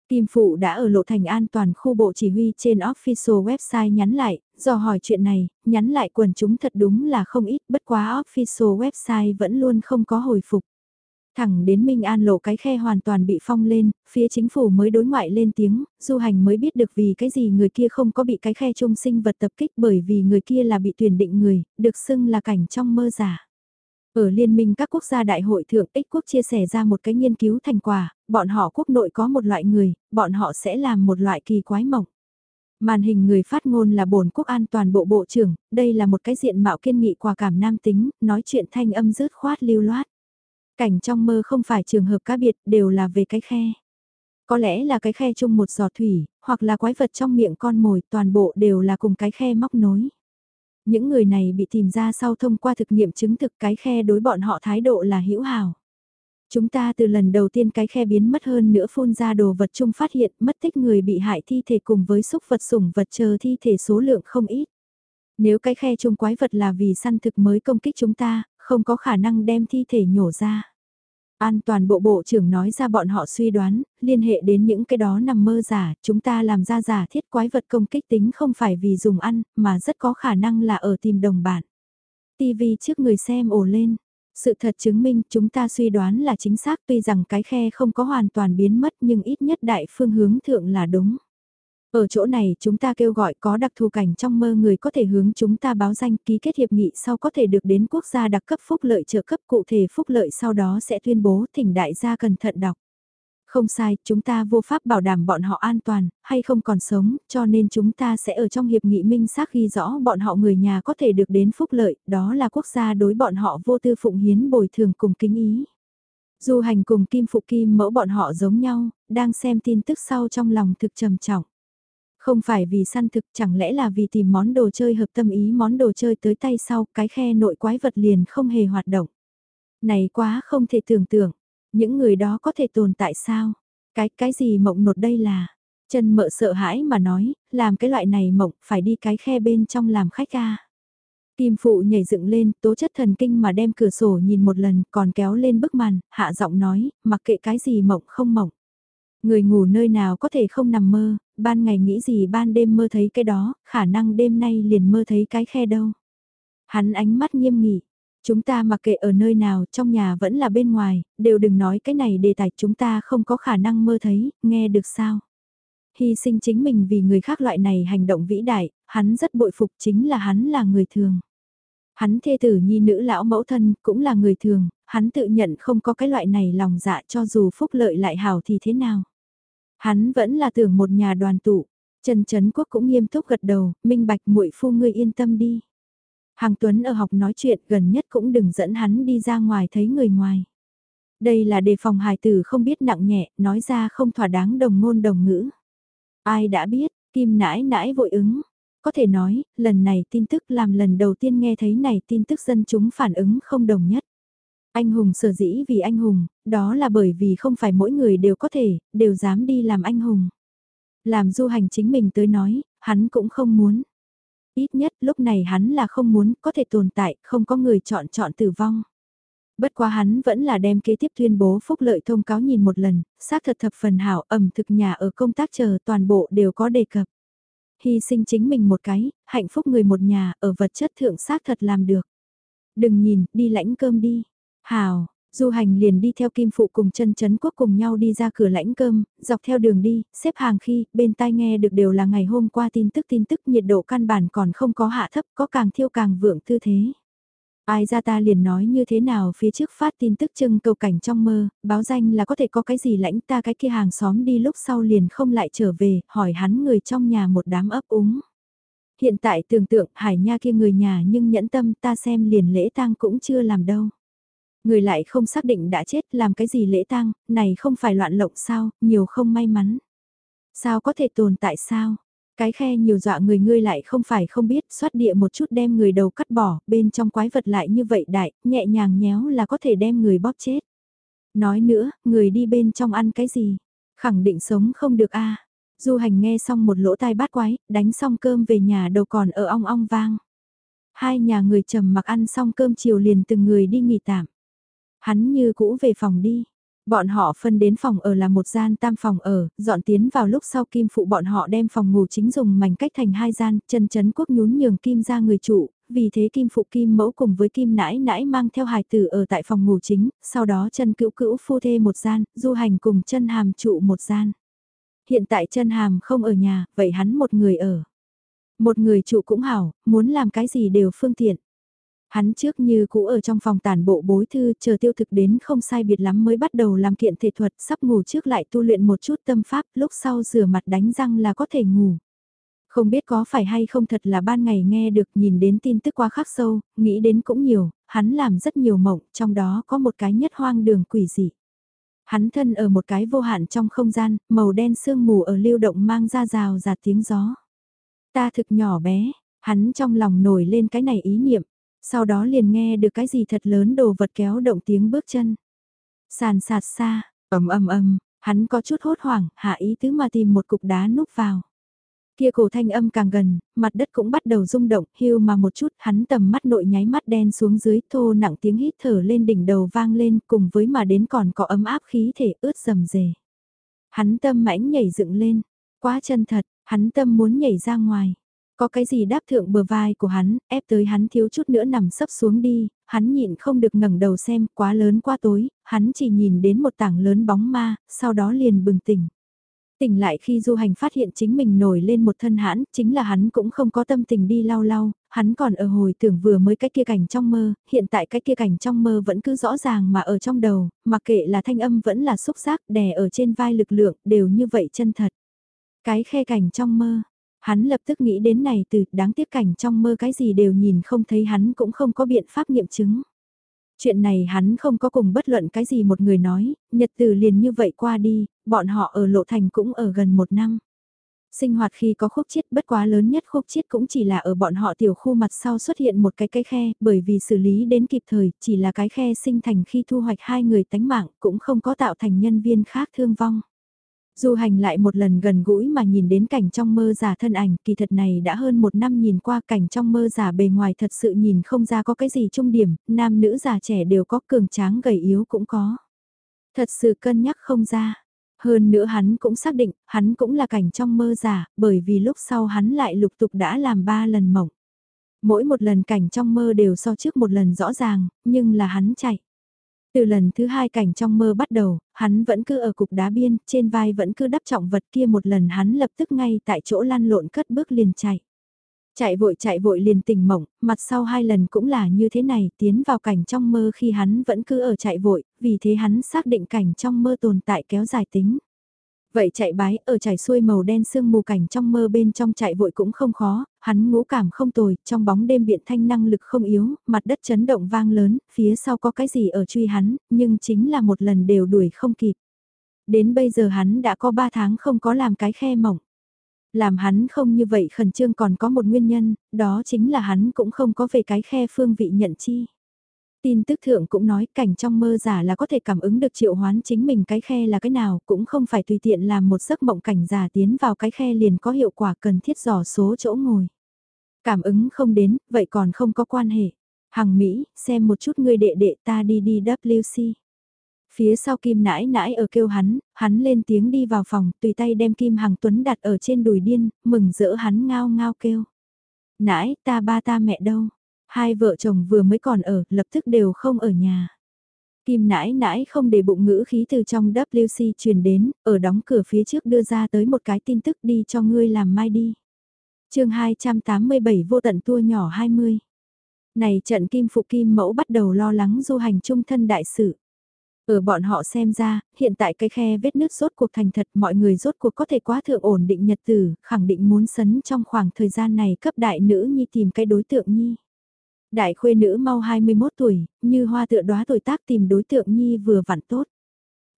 Speaker 1: Kim Phụ đã ở lộ thành an toàn khu bộ chỉ huy trên official website nhắn lại, do hỏi chuyện này, nhắn lại quần chúng thật đúng là không ít, bất quá official website vẫn luôn không có hồi phục. Thẳng đến Minh An lộ cái khe hoàn toàn bị phong lên, phía chính phủ mới đối ngoại lên tiếng, du hành mới biết được vì cái gì người kia không có bị cái khe trung sinh vật tập kích bởi vì người kia là bị tuyển định người, được xưng là cảnh trong mơ giả. Ở Liên minh các quốc gia đại hội thượng ích quốc chia sẻ ra một cái nghiên cứu thành quả, bọn họ quốc nội có một loại người, bọn họ sẽ làm một loại kỳ quái mộng. Màn hình người phát ngôn là bổn quốc an toàn bộ bộ trưởng, đây là một cái diện mạo kiên nghị quả cảm nam tính, nói chuyện thanh âm rớt khoát lưu loát. Cảnh trong mơ không phải trường hợp cá biệt, đều là về cái khe. Có lẽ là cái khe chung một giọt thủy, hoặc là quái vật trong miệng con mồi, toàn bộ đều là cùng cái khe móc nối. Những người này bị tìm ra sau thông qua thực nghiệm chứng thực cái khe đối bọn họ thái độ là hữu hảo. Chúng ta từ lần đầu tiên cái khe biến mất hơn nữa phun ra đồ vật chung phát hiện mất tích người bị hại thi thể cùng với xúc vật sủng vật chờ thi thể số lượng không ít. Nếu cái khe chung quái vật là vì săn thực mới công kích chúng ta, không có khả năng đem thi thể nhổ ra. An toàn bộ bộ trưởng nói ra bọn họ suy đoán, liên hệ đến những cái đó nằm mơ giả, chúng ta làm ra giả thiết quái vật công kích tính không phải vì dùng ăn, mà rất có khả năng là ở tìm đồng bạn. TV trước người xem ồ lên. Sự thật chứng minh chúng ta suy đoán là chính xác tuy rằng cái khe không có hoàn toàn biến mất nhưng ít nhất đại phương hướng thượng là đúng. Ở chỗ này chúng ta kêu gọi có đặc thù cảnh trong mơ người có thể hướng chúng ta báo danh ký kết hiệp nghị sau có thể được đến quốc gia đặc cấp phúc lợi trợ cấp cụ thể phúc lợi sau đó sẽ tuyên bố thỉnh đại gia cẩn thận đọc. Không sai, chúng ta vô pháp bảo đảm bọn họ an toàn, hay không còn sống, cho nên chúng ta sẽ ở trong hiệp nghị minh xác ghi rõ bọn họ người nhà có thể được đến phúc lợi, đó là quốc gia đối bọn họ vô tư phụng hiến bồi thường cùng kính ý. Du hành cùng Kim phụ Kim mẫu bọn họ giống nhau, đang xem tin tức sau trong lòng thực trầm trọng. Không phải vì săn thực chẳng lẽ là vì tìm món đồ chơi hợp tâm ý món đồ chơi tới tay sau cái khe nội quái vật liền không hề hoạt động. Này quá không thể tưởng tượng, những người đó có thể tồn tại sao? Cái, cái gì mộng nột đây là? Chân mợ sợ hãi mà nói, làm cái loại này mộng phải đi cái khe bên trong làm khách ca. Kim phụ nhảy dựng lên, tố chất thần kinh mà đem cửa sổ nhìn một lần, còn kéo lên bức màn, hạ giọng nói, mặc kệ cái gì mộng không mộng. Người ngủ nơi nào có thể không nằm mơ, ban ngày nghĩ gì ban đêm mơ thấy cái đó, khả năng đêm nay liền mơ thấy cái khe đâu. Hắn ánh mắt nghiêm nghị, chúng ta mặc kệ ở nơi nào, trong nhà vẫn là bên ngoài, đều đừng nói cái này đề tài chúng ta không có khả năng mơ thấy, nghe được sao. Hy sinh chính mình vì người khác loại này hành động vĩ đại, hắn rất bội phục chính là hắn là người thường. Hắn thê tử nhi nữ lão mẫu thân cũng là người thường, hắn tự nhận không có cái loại này lòng dạ cho dù phúc lợi lại hảo thì thế nào. Hắn vẫn là tưởng một nhà đoàn tụ. Trần Trấn Quốc cũng nghiêm túc gật đầu, minh bạch muội phu ngươi yên tâm đi. Hàng Tuấn ở học nói chuyện gần nhất cũng đừng dẫn hắn đi ra ngoài thấy người ngoài. Đây là đề phòng hài tử không biết nặng nhẹ, nói ra không thỏa đáng đồng ngôn đồng ngữ. Ai đã biết, Kim nãi nãi vội ứng. Có thể nói, lần này tin tức làm lần đầu tiên nghe thấy này tin tức dân chúng phản ứng không đồng nhất. Anh hùng sở dĩ vì anh hùng, đó là bởi vì không phải mỗi người đều có thể, đều dám đi làm anh hùng. Làm du hành chính mình tới nói, hắn cũng không muốn. Ít nhất lúc này hắn là không muốn có thể tồn tại, không có người chọn chọn tử vong. Bất quá hắn vẫn là đem kế tiếp tuyên bố phúc lợi thông cáo nhìn một lần, xác thật thập phần hảo ẩm thực nhà ở công tác chờ toàn bộ đều có đề cập. Hy sinh chính mình một cái, hạnh phúc người một nhà ở vật chất thượng xác thật làm được. Đừng nhìn, đi lãnh cơm đi. Hào, du hành liền đi theo kim phụ cùng chân chấn quốc cùng nhau đi ra cửa lãnh cơm, dọc theo đường đi, xếp hàng khi, bên tai nghe được đều là ngày hôm qua tin tức tin tức nhiệt độ căn bản còn không có hạ thấp, có càng thiêu càng vượng tư thế. Ai ra ta liền nói như thế nào phía trước phát tin tức trưng cầu cảnh trong mơ, báo danh là có thể có cái gì lãnh ta cái kia hàng xóm đi lúc sau liền không lại trở về, hỏi hắn người trong nhà một đám ấp úng. Hiện tại tưởng tượng hải nha kia người nhà nhưng nhẫn tâm ta xem liền lễ tang cũng chưa làm đâu. Người lại không xác định đã chết làm cái gì lễ tang, này không phải loạn lộng sao, nhiều không may mắn. Sao có thể tồn tại sao? Cái khe nhiều dọa người ngươi lại không phải không biết, xoát địa một chút đem người đầu cắt bỏ, bên trong quái vật lại như vậy đại, nhẹ nhàng nhéo là có thể đem người bóp chết. Nói nữa, người đi bên trong ăn cái gì? Khẳng định sống không được a Du hành nghe xong một lỗ tai bát quái, đánh xong cơm về nhà đầu còn ở ong ong vang. Hai nhà người trầm mặc ăn xong cơm chiều liền từng người đi nghỉ tạm. Hắn như cũ về phòng đi. Bọn họ phân đến phòng ở là một gian tam phòng ở, dọn tiến vào lúc sau kim phụ bọn họ đem phòng ngủ chính dùng mảnh cách thành hai gian, chân chấn quốc nhún nhường kim ra người trụ. vì thế kim phụ kim mẫu cùng với kim nãi nãi mang theo hài tử ở tại phòng ngủ chính, sau đó chân cữu cữu phu thê một gian, du hành cùng chân hàm trụ một gian. Hiện tại chân hàm không ở nhà, vậy hắn một người ở. Một người trụ cũng hảo, muốn làm cái gì đều phương tiện. Hắn trước như cũ ở trong phòng tản bộ bối thư chờ tiêu thực đến không sai biệt lắm mới bắt đầu làm kiện thể thuật sắp ngủ trước lại tu luyện một chút tâm pháp lúc sau rửa mặt đánh răng là có thể ngủ. Không biết có phải hay không thật là ban ngày nghe được nhìn đến tin tức quá khắc sâu, nghĩ đến cũng nhiều, hắn làm rất nhiều mộng, trong đó có một cái nhất hoang đường quỷ dị. Hắn thân ở một cái vô hạn trong không gian, màu đen sương mù ở lưu động mang ra rào rạt tiếng gió. Ta thực nhỏ bé, hắn trong lòng nổi lên cái này ý niệm, sau đó liền nghe được cái gì thật lớn đồ vật kéo động tiếng bước chân. Sàn sạt xa, ầm ầm ầm, hắn có chút hốt hoảng, hạ ý tứ mà tìm một cục đá núp vào. Kia cổ thanh âm càng gần, mặt đất cũng bắt đầu rung động, hưu mà một chút, hắn tầm mắt nội nháy mắt đen xuống dưới, thô nặng tiếng hít thở lên đỉnh đầu vang lên, cùng với mà đến còn có ấm áp khí thể ướt rầm rề. Hắn tâm mãnh nhảy dựng lên, quá chân thật, hắn tâm muốn nhảy ra ngoài. Có cái gì đáp thượng bờ vai của hắn, ép tới hắn thiếu chút nữa nằm sấp xuống đi, hắn nhịn không được ngẩng đầu xem, quá lớn quá tối, hắn chỉ nhìn đến một tảng lớn bóng ma, sau đó liền bừng tỉnh. Tỉnh lại khi du hành phát hiện chính mình nổi lên một thân hãn, chính là hắn cũng không có tâm tình đi lau lau, hắn còn ở hồi tưởng vừa mới cái kia cảnh trong mơ, hiện tại cái kia cảnh trong mơ vẫn cứ rõ ràng mà ở trong đầu, mặc kệ là thanh âm vẫn là xúc giác đè ở trên vai lực lượng, đều như vậy chân thật. Cái khe cảnh trong mơ, hắn lập tức nghĩ đến này từ đáng tiếc cảnh trong mơ cái gì đều nhìn không thấy hắn cũng không có biện pháp nghiệm chứng. Chuyện này hắn không có cùng bất luận cái gì một người nói, nhật từ liền như vậy qua đi, bọn họ ở lộ thành cũng ở gần một năm. Sinh hoạt khi có khúc chiết bất quá lớn nhất khúc chiết cũng chỉ là ở bọn họ tiểu khu mặt sau xuất hiện một cái cái khe, bởi vì xử lý đến kịp thời, chỉ là cái khe sinh thành khi thu hoạch hai người tánh mạng, cũng không có tạo thành nhân viên khác thương vong. Du hành lại một lần gần gũi mà nhìn đến cảnh trong mơ giả thân ảnh, kỳ thật này đã hơn một năm nhìn qua cảnh trong mơ giả bề ngoài thật sự nhìn không ra có cái gì trung điểm, nam nữ già trẻ đều có cường tráng gầy yếu cũng có. Thật sự cân nhắc không ra. Hơn nữa hắn cũng xác định, hắn cũng là cảnh trong mơ giả, bởi vì lúc sau hắn lại lục tục đã làm ba lần mộng. Mỗi một lần cảnh trong mơ đều so trước một lần rõ ràng, nhưng là hắn chạy. Từ lần thứ hai cảnh trong mơ bắt đầu, hắn vẫn cứ ở cục đá biên, trên vai vẫn cứ đắp trọng vật kia một lần hắn lập tức ngay tại chỗ lăn lộn cất bước liền chạy. Chạy vội chạy vội liền tỉnh mộng, mặt sau hai lần cũng là như thế này, tiến vào cảnh trong mơ khi hắn vẫn cứ ở chạy vội, vì thế hắn xác định cảnh trong mơ tồn tại kéo dài tính. Vậy chạy bái ở chảy xuôi màu đen sương mù cảnh trong mơ bên trong chạy vội cũng không khó, hắn ngũ cảm không tồi, trong bóng đêm biện thanh năng lực không yếu, mặt đất chấn động vang lớn, phía sau có cái gì ở truy hắn, nhưng chính là một lần đều đuổi không kịp. Đến bây giờ hắn đã có 3 tháng không có làm cái khe mỏng. Làm hắn không như vậy khẩn trương còn có một nguyên nhân, đó chính là hắn cũng không có về cái khe phương vị nhận chi. Tin tức thượng cũng nói cảnh trong mơ giả là có thể cảm ứng được triệu hoán chính mình cái khe là cái nào, cũng không phải tùy tiện làm một giấc mộng cảnh giả tiến vào cái khe liền có hiệu quả cần thiết dò số chỗ ngồi. Cảm ứng không đến, vậy còn không có quan hệ. Hằng Mỹ, xem một chút ngươi đệ đệ ta đi đi WC. Phía sau Kim nãi nãi ở kêu hắn, hắn lên tiếng đi vào phòng, tùy tay đem Kim Hằng Tuấn đặt ở trên đùi điên, mừng rỡ hắn ngao ngao kêu. Nãi, ta ba ta mẹ đâu? Hai vợ chồng vừa mới còn ở, lập tức đều không ở nhà. Kim nãi nãi không để bụng ngữ khí từ trong WC truyền đến, ở đóng cửa phía trước đưa ra tới một cái tin tức đi cho ngươi làm mai đi. chương 287 vô tận tua nhỏ 20. Này trận kim phụ kim mẫu bắt đầu lo lắng du hành trung thân đại sự. Ở bọn họ xem ra, hiện tại cái khe vết nước rốt cuộc thành thật mọi người rốt cuộc có thể quá thượng ổn định nhật tử, khẳng định muốn sấn trong khoảng thời gian này cấp đại nữ nhi tìm cái đối tượng nhi. Đại khuê nữ mau 21 tuổi, như hoa tựa đóa tuổi tác tìm đối tượng nhi vừa vặn tốt.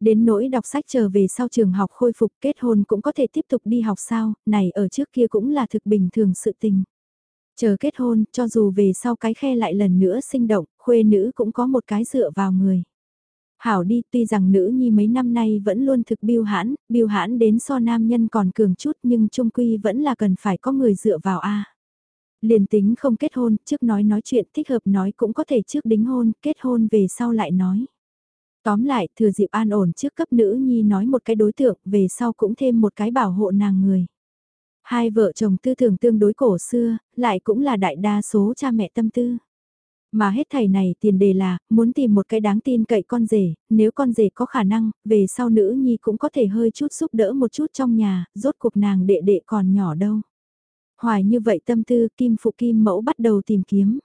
Speaker 1: Đến nỗi đọc sách trở về sau trường học khôi phục kết hôn cũng có thể tiếp tục đi học sao, này ở trước kia cũng là thực bình thường sự tình. Chờ kết hôn, cho dù về sau cái khe lại lần nữa sinh động, khuê nữ cũng có một cái dựa vào người. Hảo đi, tuy rằng nữ nhi mấy năm nay vẫn luôn thực biêu hãn, biêu hãn đến so nam nhân còn cường chút nhưng trung quy vẫn là cần phải có người dựa vào a. Liền tính không kết hôn, trước nói nói chuyện thích hợp nói cũng có thể trước đính hôn, kết hôn về sau lại nói. Tóm lại, thừa dịp an ổn trước cấp nữ nhi nói một cái đối tượng, về sau cũng thêm một cái bảo hộ nàng người. Hai vợ chồng tư tưởng tương đối cổ xưa, lại cũng là đại đa số cha mẹ tâm tư. Mà hết thầy này tiền đề là, muốn tìm một cái đáng tin cậy con rể, nếu con rể có khả năng, về sau nữ nhi cũng có thể hơi chút giúp đỡ một chút trong nhà, rốt cuộc nàng đệ đệ còn nhỏ đâu. Hoài như vậy tâm tư Kim Phụ Kim Mẫu bắt đầu tìm kiếm.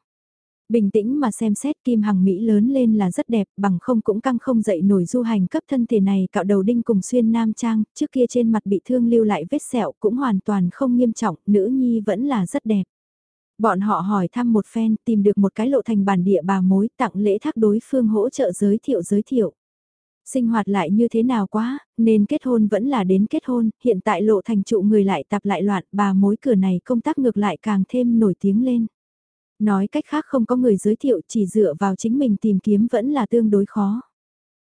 Speaker 1: Bình tĩnh mà xem xét Kim Hằng Mỹ lớn lên là rất đẹp, bằng không cũng căng không dậy nổi du hành cấp thân thể này cạo đầu đinh cùng xuyên nam trang, trước kia trên mặt bị thương lưu lại vết sẹo cũng hoàn toàn không nghiêm trọng, nữ nhi vẫn là rất đẹp. Bọn họ hỏi thăm một phen tìm được một cái lộ thành bản địa bà mối tặng lễ thác đối phương hỗ trợ giới thiệu giới thiệu. Sinh hoạt lại như thế nào quá, nên kết hôn vẫn là đến kết hôn, hiện tại lộ thành trụ người lại tạp lại loạn, bà mối cửa này công tác ngược lại càng thêm nổi tiếng lên. Nói cách khác không có người giới thiệu chỉ dựa vào chính mình tìm kiếm vẫn là tương đối khó.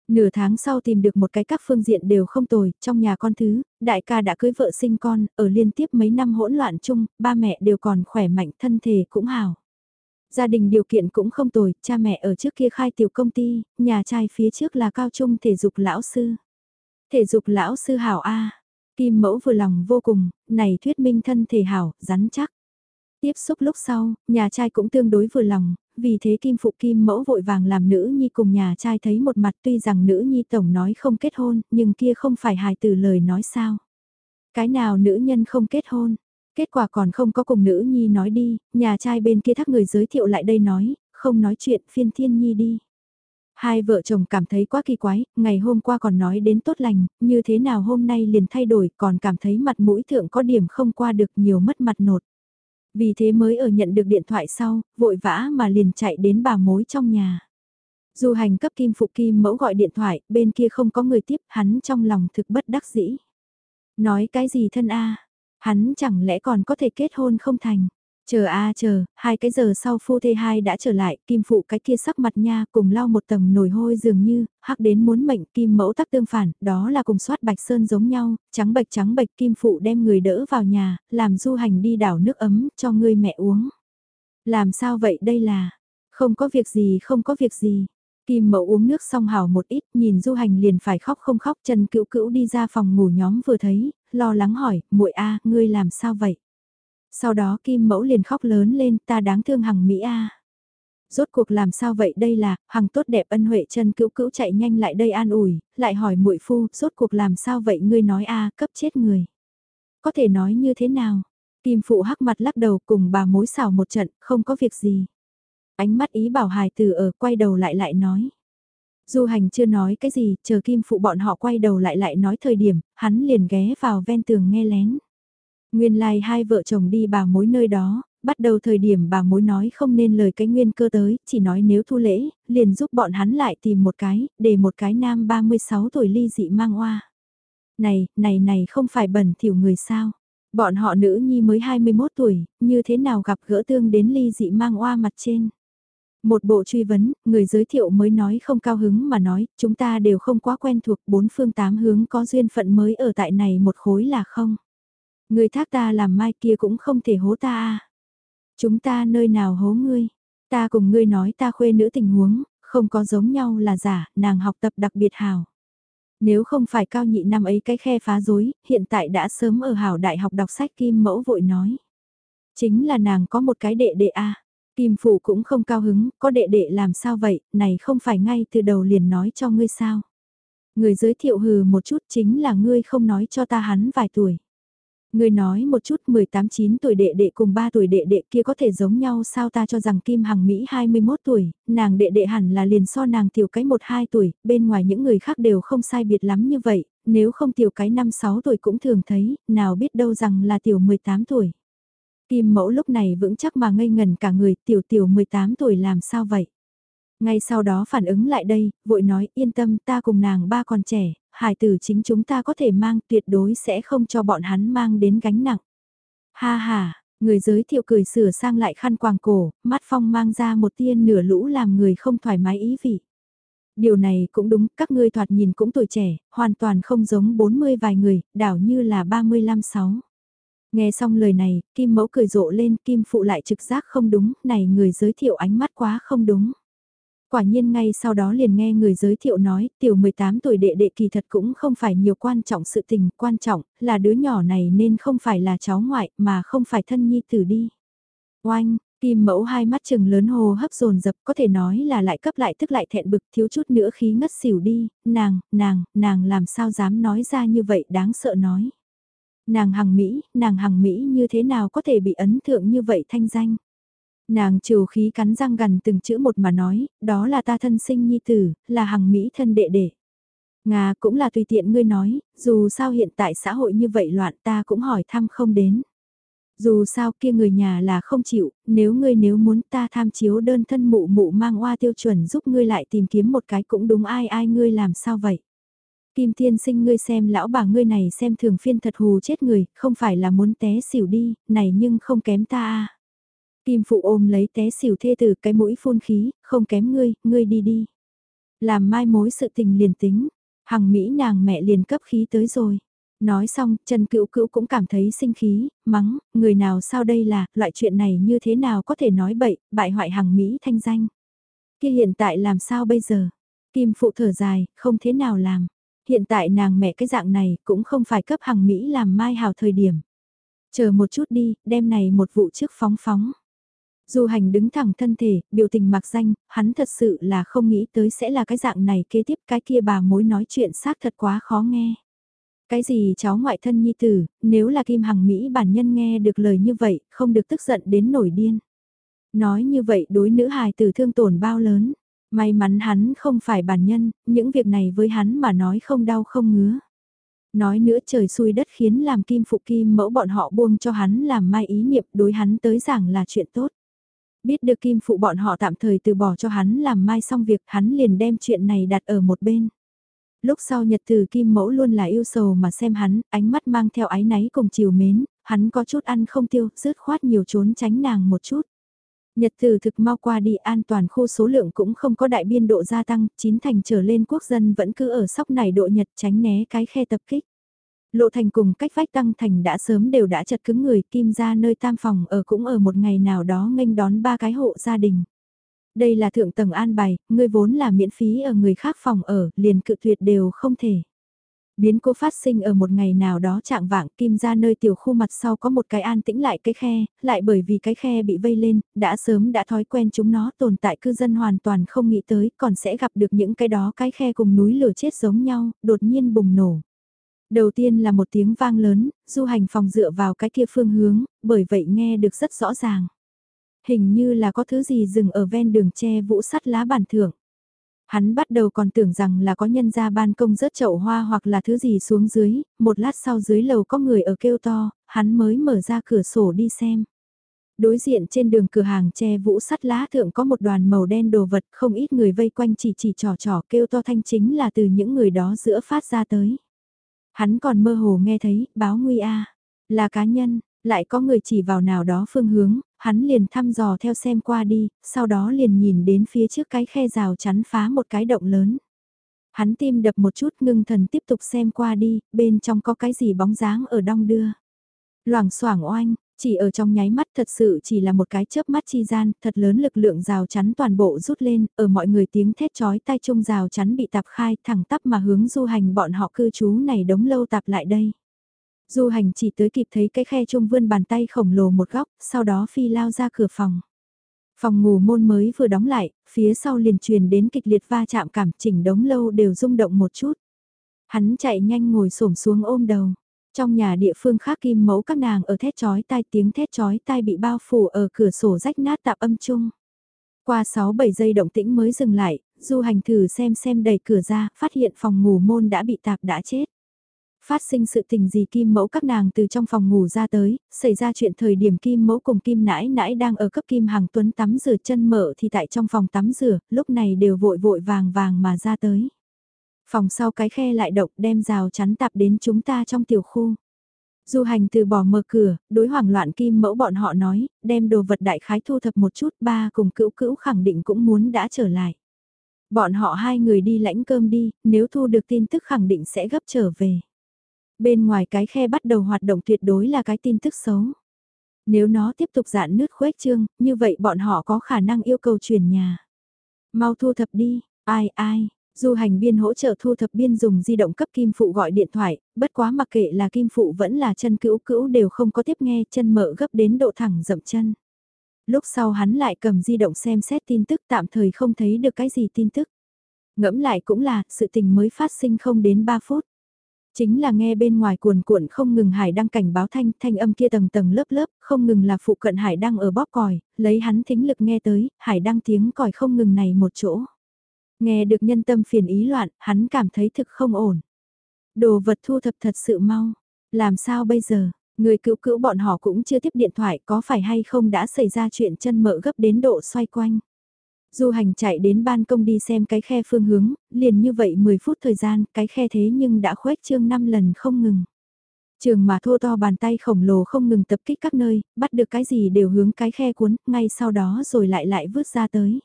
Speaker 1: Nửa tháng sau tìm được một cái các phương diện đều không tồi, trong nhà con thứ, đại ca đã cưới vợ sinh con, ở liên tiếp mấy năm hỗn loạn chung, ba mẹ đều còn khỏe mạnh thân thể cũng hào. Gia đình điều kiện cũng không tồi, cha mẹ ở trước kia khai tiểu công ty, nhà trai phía trước là cao trung thể dục lão sư. Thể dục lão sư hảo A, Kim mẫu vừa lòng vô cùng, này thuyết minh thân thể hảo, rắn chắc. Tiếp xúc lúc sau, nhà trai cũng tương đối vừa lòng, vì thế Kim Phụ Kim mẫu vội vàng làm nữ nhi cùng nhà trai thấy một mặt tuy rằng nữ nhi tổng nói không kết hôn, nhưng kia không phải hài từ lời nói sao. Cái nào nữ nhân không kết hôn, kết quả còn không có cùng nữ nhi nói đi, nhà trai bên kia thắc người giới thiệu lại đây nói, không nói chuyện phiên thiên nhi đi. Hai vợ chồng cảm thấy quá kỳ quái, ngày hôm qua còn nói đến tốt lành, như thế nào hôm nay liền thay đổi còn cảm thấy mặt mũi thượng có điểm không qua được nhiều mất mặt nột. Vì thế mới ở nhận được điện thoại sau, vội vã mà liền chạy đến bà mối trong nhà. Dù hành cấp kim phụ kim mẫu gọi điện thoại, bên kia không có người tiếp, hắn trong lòng thực bất đắc dĩ. Nói cái gì thân a hắn chẳng lẽ còn có thể kết hôn không thành. Chờ a chờ, hai cái giờ sau phu thê hai đã trở lại, kim phụ cái kia sắc mặt nha cùng lau một tầng nồi hôi dường như, hắc đến muốn mệnh kim mẫu tắc tương phản, đó là cùng soát bạch sơn giống nhau, trắng bạch trắng bạch kim phụ đem người đỡ vào nhà, làm du hành đi đảo nước ấm cho người mẹ uống. Làm sao vậy đây là, không có việc gì không có việc gì. Kim mẫu uống nước xong hào một ít, nhìn du hành liền phải khóc không khóc, Trần cữu cữu đi ra phòng ngủ nhóm vừa thấy, lo lắng hỏi, muội a, ngươi làm sao vậy? Sau đó Kim Mẫu liền khóc lớn lên ta đáng thương hằng Mỹ A. Rốt cuộc làm sao vậy đây là, hằng tốt đẹp ân huệ Trần cữu cữu chạy nhanh lại đây an ủi, lại hỏi muội phu, rốt cuộc làm sao vậy ngươi nói a cấp chết người. Có thể nói như thế nào? Kim phụ hắc mặt lắc đầu cùng bà mối xào một trận, không có việc gì. Ánh mắt ý bảo hài từ ở quay đầu lại lại nói. Du hành chưa nói cái gì, chờ kim phụ bọn họ quay đầu lại lại nói thời điểm, hắn liền ghé vào ven tường nghe lén. Nguyên lai like hai vợ chồng đi bà mối nơi đó, bắt đầu thời điểm bà mối nói không nên lời cái nguyên cơ tới, chỉ nói nếu thu lễ, liền giúp bọn hắn lại tìm một cái, để một cái nam 36 tuổi ly dị mang oa. Này, này này không phải bẩn thỉu người sao? Bọn họ nữ nhi mới 21 tuổi, như thế nào gặp gỡ tương đến ly dị mang oa mặt trên? Một bộ truy vấn, người giới thiệu mới nói không cao hứng mà nói, chúng ta đều không quá quen thuộc bốn phương tám hướng có duyên phận mới ở tại này một khối là không? Người thác ta làm mai kia cũng không thể hố ta à. Chúng ta nơi nào hố ngươi. Ta cùng ngươi nói ta khuê nữ tình huống, không có giống nhau là giả, nàng học tập đặc biệt hào. Nếu không phải cao nhị năm ấy cái khe phá dối, hiện tại đã sớm ở hảo đại học đọc sách Kim Mẫu vội nói. Chính là nàng có một cái đệ đệ a Kim Phụ cũng không cao hứng, có đệ đệ làm sao vậy, này không phải ngay từ đầu liền nói cho ngươi sao. Người giới thiệu hừ một chút chính là ngươi không nói cho ta hắn vài tuổi. Người nói một chút 18-9 tuổi đệ đệ cùng 3 tuổi đệ đệ kia có thể giống nhau sao ta cho rằng Kim Hằng Mỹ 21 tuổi, nàng đệ đệ hẳn là liền so nàng tiểu cái 1-2 tuổi, bên ngoài những người khác đều không sai biệt lắm như vậy, nếu không tiểu cái 5-6 tuổi cũng thường thấy, nào biết đâu rằng là tiểu 18 tuổi. Kim mẫu lúc này vững chắc mà ngây ngần cả người tiểu tiểu 18 tuổi làm sao vậy? Ngay sau đó phản ứng lại đây, vội nói yên tâm ta cùng nàng ba còn trẻ, hải tử chính chúng ta có thể mang tuyệt đối sẽ không cho bọn hắn mang đến gánh nặng. Ha ha, người giới thiệu cười sửa sang lại khăn quàng cổ, mắt phong mang ra một tiên nửa lũ làm người không thoải mái ý vị. Điều này cũng đúng, các ngươi thoạt nhìn cũng tuổi trẻ, hoàn toàn không giống 40 vài người, đảo như là 35-6. Nghe xong lời này, Kim Mẫu cười rộ lên, Kim Phụ lại trực giác không đúng, này người giới thiệu ánh mắt quá không đúng. Quả nhiên ngay sau đó liền nghe người giới thiệu nói, tiểu 18 tuổi đệ đệ kỳ thật cũng không phải nhiều quan trọng sự tình, quan trọng là đứa nhỏ này nên không phải là cháu ngoại mà không phải thân nhi tử đi. Oanh, Kim mẫu hai mắt trừng lớn hồ hấp dồn dập có thể nói là lại cấp lại tức lại thẹn bực thiếu chút nữa khí ngất xỉu đi, nàng, nàng, nàng làm sao dám nói ra như vậy đáng sợ nói. Nàng hằng Mỹ, nàng hằng Mỹ như thế nào có thể bị ấn thượng như vậy thanh danh. Nàng trừ khí cắn răng gần từng chữ một mà nói, đó là ta thân sinh nhi tử, là hằng Mỹ thân đệ đệ. Nga cũng là tùy tiện ngươi nói, dù sao hiện tại xã hội như vậy loạn ta cũng hỏi thăm không đến. Dù sao kia người nhà là không chịu, nếu ngươi nếu muốn ta tham chiếu đơn thân mụ mụ mang oa tiêu chuẩn giúp ngươi lại tìm kiếm một cái cũng đúng ai ai ngươi làm sao vậy. Kim Thiên sinh ngươi xem lão bà ngươi này xem thường phiên thật hù chết người, không phải là muốn té xỉu đi, này nhưng không kém ta. Kim phụ ôm lấy té xỉu thê từ cái mũi phun khí, không kém ngươi, ngươi đi đi. Làm mai mối sự tình liền tính, hằng Mỹ nàng mẹ liền cấp khí tới rồi. Nói xong, Trần Cựu Cựu cũng cảm thấy sinh khí, mắng, người nào sao đây là, loại chuyện này như thế nào có thể nói bậy, bại hoại hằng Mỹ thanh danh. Kia hiện tại làm sao bây giờ? Kim phụ thở dài, không thế nào làm. Hiện tại nàng mẹ cái dạng này cũng không phải cấp hàng Mỹ làm mai hào thời điểm. Chờ một chút đi, đem này một vụ trước phóng phóng. Du hành đứng thẳng thân thể, biểu tình mặc danh, hắn thật sự là không nghĩ tới sẽ là cái dạng này kế tiếp cái kia bà mối nói chuyện xác thật quá khó nghe. Cái gì cháu ngoại thân nhi tử, nếu là Kim Hằng Mỹ bản nhân nghe được lời như vậy, không được tức giận đến nổi điên. Nói như vậy đối nữ hài tử thương tổn bao lớn, may mắn hắn không phải bản nhân, những việc này với hắn mà nói không đau không ngứa. Nói nữa trời xui đất khiến làm Kim Phụ Kim mẫu bọn họ buông cho hắn làm mai ý niệm đối hắn tới giảng là chuyện tốt. Biết được Kim Phụ bọn họ tạm thời từ bỏ cho hắn làm mai xong việc hắn liền đem chuyện này đặt ở một bên. Lúc sau nhật từ Kim Mẫu luôn là yêu sầu mà xem hắn, ánh mắt mang theo ái náy cùng chiều mến, hắn có chút ăn không tiêu, rớt khoát nhiều trốn tránh nàng một chút. Nhật từ thực mau qua đi an toàn khu số lượng cũng không có đại biên độ gia tăng, chín thành trở lên quốc dân vẫn cứ ở sóc này độ nhật tránh né cái khe tập kích. Lộ thành cùng cách vách tăng thành đã sớm đều đã chật cứng người kim ra nơi tam phòng ở cũng ở một ngày nào đó nghênh đón ba cái hộ gia đình. Đây là thượng tầng an bài, người vốn là miễn phí ở người khác phòng ở, liền cự tuyệt đều không thể. Biến cố phát sinh ở một ngày nào đó trạng vạng kim ra nơi tiểu khu mặt sau có một cái an tĩnh lại cái khe, lại bởi vì cái khe bị vây lên, đã sớm đã thói quen chúng nó tồn tại cư dân hoàn toàn không nghĩ tới còn sẽ gặp được những cái đó cái khe cùng núi lửa chết giống nhau, đột nhiên bùng nổ. Đầu tiên là một tiếng vang lớn, du hành phòng dựa vào cái kia phương hướng, bởi vậy nghe được rất rõ ràng. Hình như là có thứ gì dừng ở ven đường tre vũ sắt lá bàn thưởng. Hắn bắt đầu còn tưởng rằng là có nhân ra ban công rớt chậu hoa hoặc là thứ gì xuống dưới, một lát sau dưới lầu có người ở kêu to, hắn mới mở ra cửa sổ đi xem. Đối diện trên đường cửa hàng che vũ sắt lá thượng có một đoàn màu đen đồ vật không ít người vây quanh chỉ chỉ trò trò kêu to thanh chính là từ những người đó giữa phát ra tới. Hắn còn mơ hồ nghe thấy, báo nguy a là cá nhân, lại có người chỉ vào nào đó phương hướng, hắn liền thăm dò theo xem qua đi, sau đó liền nhìn đến phía trước cái khe rào chắn phá một cái động lớn. Hắn tim đập một chút ngưng thần tiếp tục xem qua đi, bên trong có cái gì bóng dáng ở đong đưa. Loảng xoảng oanh, chỉ ở trong nháy mắt thật sự chỉ là một cái chớp mắt chi gian, thật lớn lực lượng rào chắn toàn bộ rút lên, ở mọi người tiếng thét chói tai chung rào chắn bị tạp khai thẳng tắp mà hướng du hành bọn họ cư trú này đống lâu tạp lại đây. Du hành chỉ tới kịp thấy cái khe chung vươn bàn tay khổng lồ một góc, sau đó phi lao ra cửa phòng. Phòng ngủ môn mới vừa đóng lại, phía sau liền truyền đến kịch liệt va chạm cảm chỉnh đống lâu đều rung động một chút. Hắn chạy nhanh ngồi xổm xuống ôm đầu. Trong nhà địa phương khác kim mẫu các nàng ở thét chói tai tiếng thét chói tai bị bao phủ ở cửa sổ rách nát tạp âm chung. Qua 6-7 giây động tĩnh mới dừng lại, du hành thử xem xem đẩy cửa ra, phát hiện phòng ngủ môn đã bị tạp đã chết. Phát sinh sự tình gì kim mẫu các nàng từ trong phòng ngủ ra tới, xảy ra chuyện thời điểm kim mẫu cùng kim nãi nãi đang ở cấp kim hàng tuấn tắm rửa chân mở thì tại trong phòng tắm rửa, lúc này đều vội vội vàng vàng mà ra tới. Phòng sau cái khe lại động đem rào chắn tạp đến chúng ta trong tiểu khu. Du hành từ bỏ mở cửa, đối hoảng loạn kim mẫu bọn họ nói, đem đồ vật đại khái thu thập một chút ba cùng cữu cữu khẳng định cũng muốn đã trở lại. Bọn họ hai người đi lãnh cơm đi, nếu thu được tin tức khẳng định sẽ gấp trở về. Bên ngoài cái khe bắt đầu hoạt động tuyệt đối là cái tin tức xấu. Nếu nó tiếp tục giãn nứt khuếch trương, như vậy bọn họ có khả năng yêu cầu chuyển nhà. Mau thu thập đi, ai ai, Du hành biên hỗ trợ thu thập biên dùng di động cấp Kim Phụ gọi điện thoại, bất quá mặc kệ là Kim Phụ vẫn là chân cữu cữu đều không có tiếp nghe chân mở gấp đến độ thẳng dậm chân. Lúc sau hắn lại cầm di động xem xét tin tức tạm thời không thấy được cái gì tin tức. Ngẫm lại cũng là, sự tình mới phát sinh không đến 3 phút. Chính là nghe bên ngoài cuồn cuộn không ngừng hải đăng cảnh báo thanh, thanh âm kia tầng tầng lớp lớp, không ngừng là phụ cận hải đăng ở bóp còi, lấy hắn thính lực nghe tới, hải đăng tiếng còi không ngừng này một chỗ. Nghe được nhân tâm phiền ý loạn, hắn cảm thấy thực không ổn. Đồ vật thu thập thật sự mau. Làm sao bây giờ, người cứu cứu bọn họ cũng chưa tiếp điện thoại có phải hay không đã xảy ra chuyện chân mỡ gấp đến độ xoay quanh. Du hành chạy đến ban công đi xem cái khe phương hướng, liền như vậy 10 phút thời gian, cái khe thế nhưng đã khuếch trương 5 lần không ngừng. Trường mà thô to bàn tay khổng lồ không ngừng tập kích các nơi, bắt được cái gì đều hướng cái khe cuốn, ngay sau đó rồi lại lại vứt ra tới.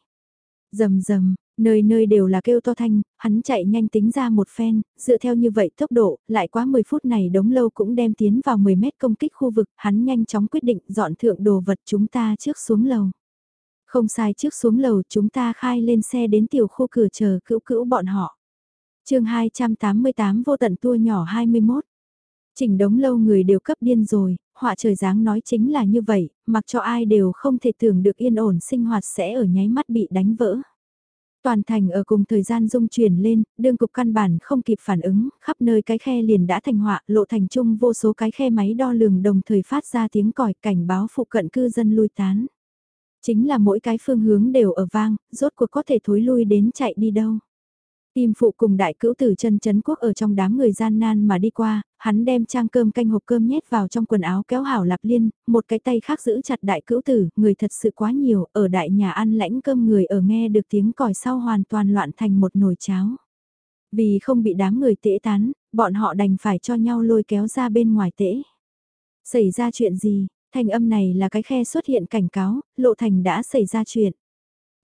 Speaker 1: Dầm dầm, Nơi nơi đều là kêu to thanh, hắn chạy nhanh tính ra một phen, dựa theo như vậy tốc độ, lại quá 10 phút này đống lâu cũng đem tiến vào 10 mét công kích khu vực, hắn nhanh chóng quyết định dọn thượng đồ vật chúng ta trước xuống lầu. Không sai trước xuống lầu chúng ta khai lên xe đến tiểu khu cửa chờ cữu cữu bọn họ. chương 288 vô tận tua nhỏ 21. Chỉnh đống lâu người đều cấp điên rồi, họa trời dáng nói chính là như vậy, mặc cho ai đều không thể tưởng được yên ổn sinh hoạt sẽ ở nháy mắt bị đánh vỡ. Toàn thành ở cùng thời gian dung chuyển lên, đương cục căn bản không kịp phản ứng, khắp nơi cái khe liền đã thành họa, lộ thành chung vô số cái khe máy đo lường đồng thời phát ra tiếng còi cảnh báo phụ cận cư dân lui tán. Chính là mỗi cái phương hướng đều ở vang, rốt cuộc có thể thối lui đến chạy đi đâu. tìm phụ cùng đại cữu tử chân chấn quốc ở trong đám người gian nan mà đi qua, hắn đem trang cơm canh hộp cơm nhét vào trong quần áo kéo hảo lạp liên, một cái tay khác giữ chặt đại cữu tử, người thật sự quá nhiều, ở đại nhà ăn lãnh cơm người ở nghe được tiếng còi sau hoàn toàn loạn thành một nồi cháo. Vì không bị đám người tễ tán, bọn họ đành phải cho nhau lôi kéo ra bên ngoài tễ. Xảy ra chuyện gì, thanh âm này là cái khe xuất hiện cảnh cáo, lộ thành đã xảy ra chuyện.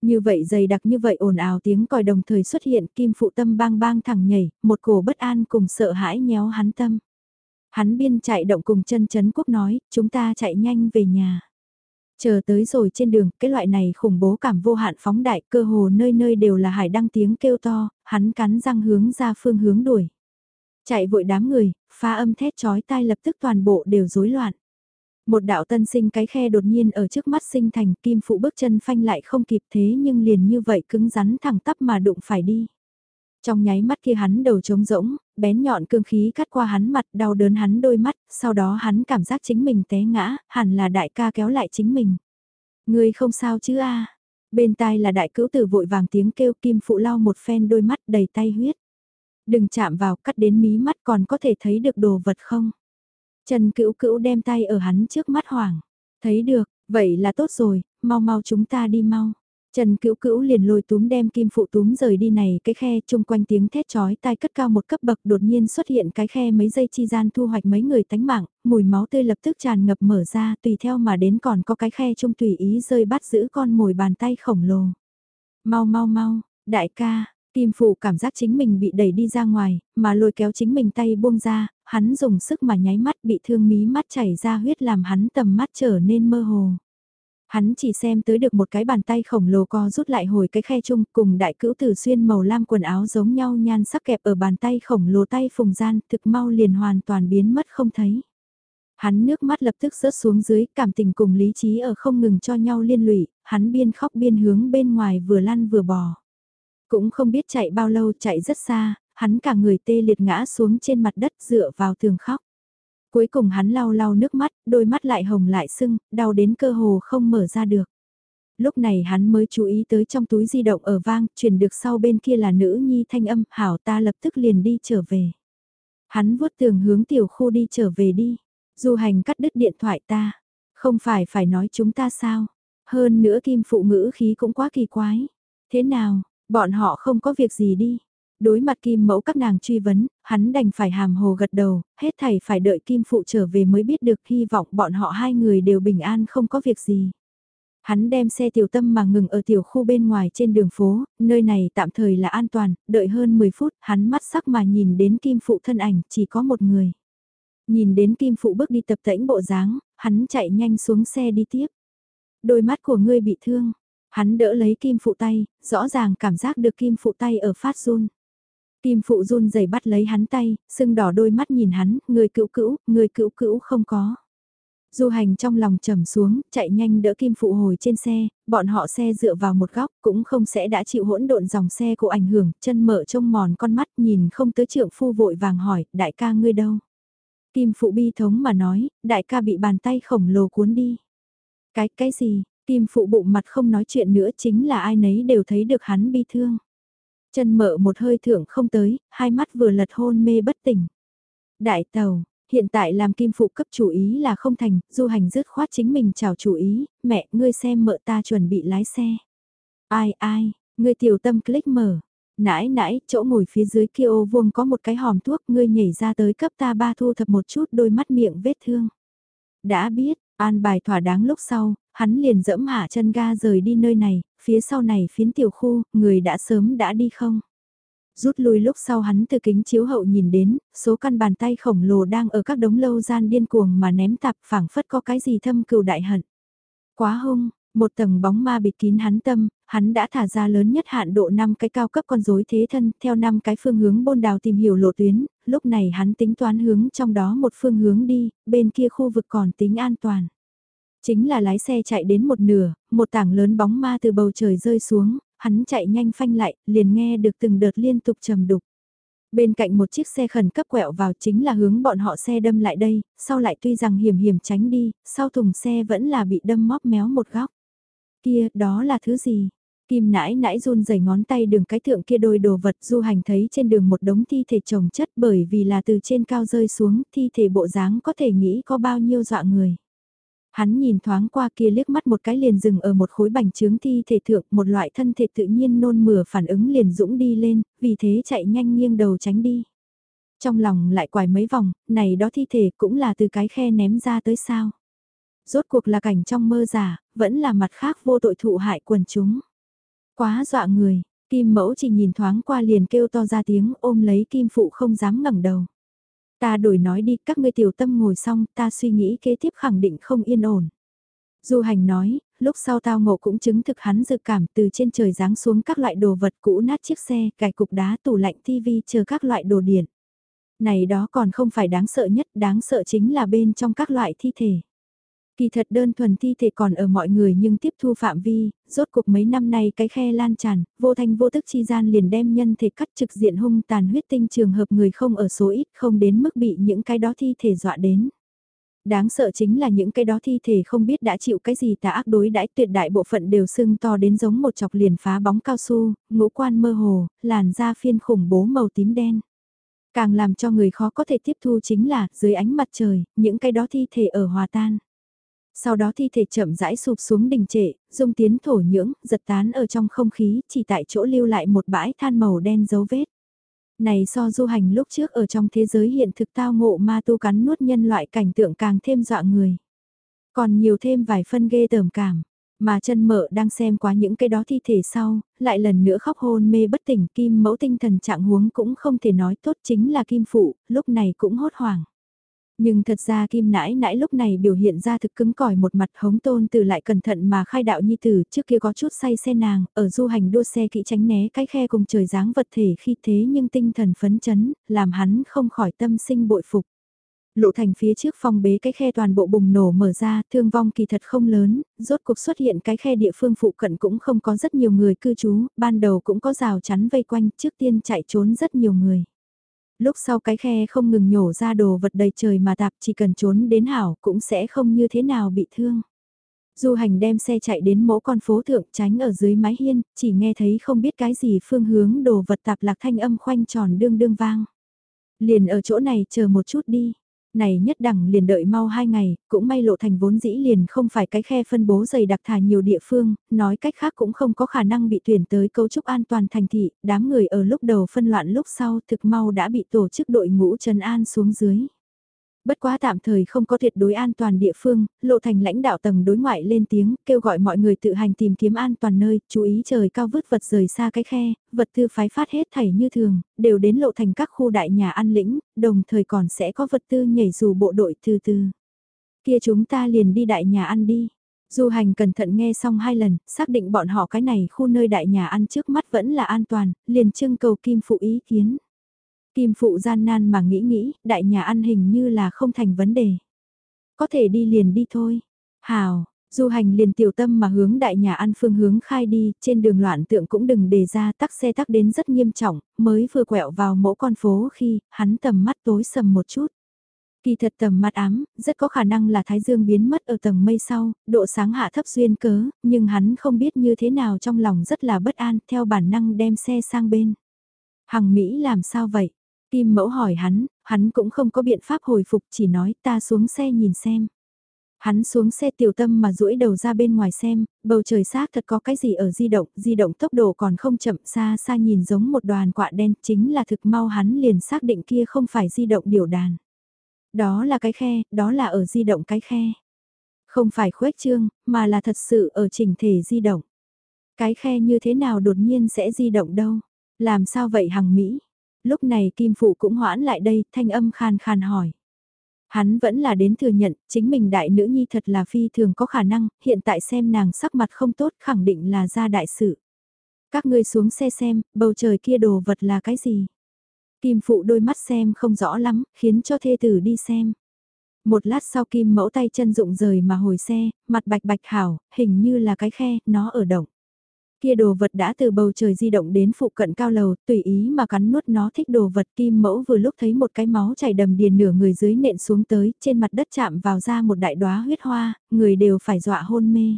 Speaker 1: Như vậy dày đặc như vậy ồn ào tiếng còi đồng thời xuất hiện kim phụ tâm bang bang thẳng nhảy, một cổ bất an cùng sợ hãi nhéo hắn tâm. Hắn biên chạy động cùng chân chấn quốc nói, chúng ta chạy nhanh về nhà. Chờ tới rồi trên đường, cái loại này khủng bố cảm vô hạn phóng đại, cơ hồ nơi nơi đều là hải đăng tiếng kêu to, hắn cắn răng hướng ra phương hướng đuổi. Chạy vội đám người, phá âm thét chói tai lập tức toàn bộ đều rối loạn. Một đạo tân sinh cái khe đột nhiên ở trước mắt sinh thành kim phụ bước chân phanh lại không kịp thế nhưng liền như vậy cứng rắn thẳng tắp mà đụng phải đi. Trong nháy mắt kia hắn đầu trống rỗng, bén nhọn cương khí cắt qua hắn mặt đau đớn hắn đôi mắt, sau đó hắn cảm giác chính mình té ngã, hẳn là đại ca kéo lại chính mình. Người không sao chứ a Bên tai là đại cữu tử vội vàng tiếng kêu kim phụ lau một phen đôi mắt đầy tay huyết. Đừng chạm vào cắt đến mí mắt còn có thể thấy được đồ vật không? Trần cữu cữu đem tay ở hắn trước mắt hoảng. Thấy được, vậy là tốt rồi, mau mau chúng ta đi mau. Trần cữu cữu liền lôi túm đem kim phụ túm rời đi này cái khe chung quanh tiếng thét chói tai cất cao một cấp bậc đột nhiên xuất hiện cái khe mấy giây chi gian thu hoạch mấy người tánh mạng, mùi máu tươi lập tức tràn ngập mở ra tùy theo mà đến còn có cái khe chung tùy ý rơi bắt giữ con mồi bàn tay khổng lồ. Mau mau mau, đại ca, Kim Phụ cảm giác chính mình bị đẩy đi ra ngoài, mà lôi kéo chính mình tay buông ra, hắn dùng sức mà nháy mắt bị thương mí mắt chảy ra huyết làm hắn tầm mắt trở nên mơ hồ. Hắn chỉ xem tới được một cái bàn tay khổng lồ co rút lại hồi cái khe chung cùng đại cữu tử xuyên màu lam quần áo giống nhau nhan sắc kẹp ở bàn tay khổng lồ tay phùng gian thực mau liền hoàn toàn biến mất không thấy. Hắn nước mắt lập tức rớt xuống dưới cảm tình cùng lý trí ở không ngừng cho nhau liên lụy, hắn biên khóc biên hướng bên ngoài vừa lăn vừa bò. Cũng không biết chạy bao lâu chạy rất xa, hắn cả người tê liệt ngã xuống trên mặt đất dựa vào tường khóc. Cuối cùng hắn lau lau nước mắt, đôi mắt lại hồng lại sưng, đau đến cơ hồ không mở ra được. Lúc này hắn mới chú ý tới trong túi di động ở vang, truyền được sau bên kia là nữ nhi thanh âm, hảo ta lập tức liền đi trở về. Hắn vuốt tường hướng tiểu khu đi trở về đi. Du hành cắt đứt điện thoại ta. Không phải phải nói chúng ta sao. Hơn nữa kim phụ ngữ khí cũng quá kỳ quái. Thế nào, bọn họ không có việc gì đi. Đối mặt Kim mẫu các nàng truy vấn, hắn đành phải hàm hồ gật đầu, hết thảy phải đợi Kim phụ trở về mới biết được hy vọng bọn họ hai người đều bình an không có việc gì. Hắn đem xe tiểu tâm mà ngừng ở tiểu khu bên ngoài trên đường phố, nơi này tạm thời là an toàn, đợi hơn 10 phút, hắn mắt sắc mà nhìn đến Kim phụ thân ảnh, chỉ có một người. Nhìn đến Kim phụ bước đi tập tễnh bộ dáng, hắn chạy nhanh xuống xe đi tiếp. Đôi mắt của ngươi bị thương, hắn đỡ lấy Kim phụ tay, rõ ràng cảm giác được Kim phụ tay ở phát run. Kim phụ run rẩy bắt lấy hắn tay, sưng đỏ đôi mắt nhìn hắn, người cữu cữu, người cữu cữu không có. Du hành trong lòng trầm xuống, chạy nhanh đỡ kim phụ hồi trên xe, bọn họ xe dựa vào một góc cũng không sẽ đã chịu hỗn độn dòng xe của ảnh hưởng, chân mở trông mòn con mắt nhìn không tới trượng phu vội vàng hỏi, đại ca ngươi đâu? Kim phụ bi thống mà nói, đại ca bị bàn tay khổng lồ cuốn đi. Cái, cái gì? Kim phụ bụng mặt không nói chuyện nữa chính là ai nấy đều thấy được hắn bi thương. Chân mở một hơi thượng không tới, hai mắt vừa lật hôn mê bất tỉnh. Đại tàu, hiện tại làm kim phụ cấp chủ ý là không thành, du hành dứt khoát chính mình chào chủ ý, mẹ, ngươi xem mợ ta chuẩn bị lái xe. Ai ai, ngươi tiểu tâm click mở. Nãi nãi, chỗ ngồi phía dưới kia ô vuông có một cái hòm thuốc, ngươi nhảy ra tới cấp ta ba thu thập một chút đôi mắt miệng vết thương. Đã biết, an bài thỏa đáng lúc sau, hắn liền dẫm hạ chân ga rời đi nơi này, phía sau này phiến tiểu khu, người đã sớm đã đi không? Rút lui lúc sau hắn từ kính chiếu hậu nhìn đến, số căn bàn tay khổng lồ đang ở các đống lâu gian điên cuồng mà ném tạp phảng phất có cái gì thâm cừu đại hận. Quá hung, một tầng bóng ma bịt kín hắn tâm, hắn đã thả ra lớn nhất hạn độ 5 cái cao cấp con rối thế thân, theo 5 cái phương hướng bôn đào tìm hiểu lộ tuyến, lúc này hắn tính toán hướng trong đó một phương hướng đi, bên kia khu vực còn tính an toàn. Chính là lái xe chạy đến một nửa, một tảng lớn bóng ma từ bầu trời rơi xuống, hắn chạy nhanh phanh lại, liền nghe được từng đợt liên tục trầm đục. Bên cạnh một chiếc xe khẩn cấp quẹo vào chính là hướng bọn họ xe đâm lại đây, sau lại tuy rằng hiểm hiểm tránh đi, sau thùng xe vẫn là bị đâm móp méo một góc. Kia, đó là thứ gì? Kim nãi nãi run rẩy ngón tay đường cái thượng kia đôi đồ vật du hành thấy trên đường một đống thi thể chồng chất bởi vì là từ trên cao rơi xuống thi thể bộ dáng có thể nghĩ có bao nhiêu dọa người. Hắn nhìn thoáng qua kia liếc mắt một cái liền dừng ở một khối bành trướng thi thể thượng, một loại thân thể tự nhiên nôn mửa phản ứng liền dũng đi lên, vì thế chạy nhanh nghiêng đầu tránh đi. Trong lòng lại quài mấy vòng, này đó thi thể cũng là từ cái khe ném ra tới sao. Rốt cuộc là cảnh trong mơ giả, vẫn là mặt khác vô tội thụ hại quần chúng. Quá dọa người, Kim mẫu chỉ nhìn thoáng qua liền kêu to ra tiếng ôm lấy Kim phụ không dám ngẩng đầu. Ta đổi nói đi, các ngươi tiểu tâm ngồi xong, ta suy nghĩ kế tiếp khẳng định không yên ổn. Du hành nói, lúc sau tao ngộ cũng chứng thực hắn dự cảm từ trên trời giáng xuống các loại đồ vật cũ nát chiếc xe, gạch cục đá tủ lạnh tivi chờ các loại đồ điện. Này đó còn không phải đáng sợ nhất, đáng sợ chính là bên trong các loại thi thể. Kỳ thật đơn thuần thi thể còn ở mọi người nhưng tiếp thu phạm vi, rốt cuộc mấy năm nay cái khe lan tràn, vô thanh vô tức chi gian liền đem nhân thể cắt trực diện hung tàn huyết tinh trường hợp người không ở số ít không đến mức bị những cái đó thi thể dọa đến. Đáng sợ chính là những cái đó thi thể không biết đã chịu cái gì tà ác đối đãi tuyệt đại bộ phận đều sưng to đến giống một chọc liền phá bóng cao su, ngũ quan mơ hồ, làn da phiên khủng bố màu tím đen. Càng làm cho người khó có thể tiếp thu chính là, dưới ánh mặt trời, những cái đó thi thể ở hòa tan sau đó thi thể chậm rãi sụp xuống đình trệ, dung tiến thổ nhưỡng, giật tán ở trong không khí, chỉ tại chỗ lưu lại một bãi than màu đen dấu vết. Này so du hành lúc trước ở trong thế giới hiện thực tao ngộ ma tu cắn nuốt nhân loại cảnh tượng càng thêm dọa người. Còn nhiều thêm vài phân ghê tởm cảm, mà chân mợ đang xem qua những cái đó thi thể sau, lại lần nữa khóc hôn mê bất tỉnh kim mẫu tinh thần trạng huống cũng không thể nói tốt chính là kim phụ, lúc này cũng hốt hoảng. Nhưng thật ra Kim Nãi Nãi lúc này biểu hiện ra thực cứng cỏi một mặt hống tôn từ lại cẩn thận mà khai đạo nhi tử trước kia có chút say xe nàng, ở du hành đua xe kỹ tránh né cái khe cùng trời dáng vật thể khi thế nhưng tinh thần phấn chấn, làm hắn không khỏi tâm sinh bội phục. Lộ thành phía trước phong bế cái khe toàn bộ bùng nổ mở ra, thương vong kỳ thật không lớn, rốt cuộc xuất hiện cái khe địa phương phụ cận cũng không có rất nhiều người cư trú, ban đầu cũng có rào chắn vây quanh, trước tiên chạy trốn rất nhiều người lúc sau cái khe không ngừng nhổ ra đồ vật đầy trời mà tạp chỉ cần trốn đến hảo cũng sẽ không như thế nào bị thương. Du hành đem xe chạy đến mỗ con phố thượng tránh ở dưới mái hiên, chỉ nghe thấy không biết cái gì phương hướng đồ vật tạp lạc thanh âm khoanh tròn đương đương vang. Liền ở chỗ này chờ một chút đi, này nhất đẳng liền đợi mau hai ngày, cũng may lộ thành vốn dĩ liền không phải cái khe phân bố dày đặc thả nhiều địa phương, nói cách khác cũng không có khả năng bị tuyển tới cấu trúc an toàn thành thị, đám người ở lúc đầu phân loạn lúc sau thực mau đã bị tổ chức đội ngũ trần an xuống dưới. Bất quá tạm thời không có tuyệt đối an toàn địa phương, lộ thành lãnh đạo tầng đối ngoại lên tiếng, kêu gọi mọi người tự hành tìm kiếm an toàn nơi, chú ý trời cao vứt vật rời xa cái khe, vật tư phái phát hết thảy như thường, đều đến lộ thành các khu đại nhà an lĩnh, đồng thời còn sẽ có vật tư nhảy dù bộ đội từ từ. Kia chúng ta liền đi đại nhà ăn đi. Du hành cẩn thận nghe xong hai lần, xác định bọn họ cái này khu nơi đại nhà ăn trước mắt vẫn là an toàn, liền trưng cầu kim phụ ý kiến. Kim phụ gian nan mà nghĩ nghĩ, đại nhà ăn hình như là không thành vấn đề. Có thể đi liền đi thôi. Hào, du hành liền tiểu tâm mà hướng đại nhà ăn phương hướng khai đi, trên đường loạn tượng cũng đừng đề ra tắc xe tắc đến rất nghiêm trọng, mới vừa quẹo vào mỗi con phố khi hắn tầm mắt tối sầm một chút. Kỳ thật tầm mắt ám, rất có khả năng là Thái Dương biến mất ở tầng mây sau, độ sáng hạ thấp duyên cớ, nhưng hắn không biết như thế nào trong lòng rất là bất an, theo bản năng đem xe sang bên. Hằng Mỹ làm sao vậy? Tim mẫu hỏi hắn, hắn cũng không có biện pháp hồi phục chỉ nói ta xuống xe nhìn xem. Hắn xuống xe tiểu tâm mà duỗi đầu ra bên ngoài xem, bầu trời xác thật có cái gì ở di động, di động tốc độ còn không chậm xa xa nhìn giống một đoàn quạ đen chính là thực mau hắn liền xác định kia không phải di động điều đàn. Đó là cái khe, đó là ở di động cái khe. Không phải khuếch trương, mà là thật sự ở chỉnh thể di động. Cái khe như thế nào đột nhiên sẽ di động đâu? Làm sao vậy hằng Mỹ? Lúc này Kim Phụ cũng hoãn lại đây, thanh âm khan khan hỏi. Hắn vẫn là đến thừa nhận, chính mình đại nữ nhi thật là phi thường có khả năng, hiện tại xem nàng sắc mặt không tốt khẳng định là ra đại sự. Các ngươi xuống xe xem, bầu trời kia đồ vật là cái gì? Kim Phụ đôi mắt xem không rõ lắm, khiến cho thê tử đi xem. Một lát sau Kim mẫu tay chân rụng rời mà hồi xe, mặt bạch bạch hảo, hình như là cái khe, nó ở động. Kia đồ vật đã từ bầu trời di động đến phụ cận cao lầu, tùy ý mà cắn nuốt nó thích đồ vật kim mẫu vừa lúc thấy một cái máu chảy đầm điền nửa người dưới nện xuống tới, trên mặt đất chạm vào ra một đại đóa huyết hoa, người đều phải dọa hôn mê.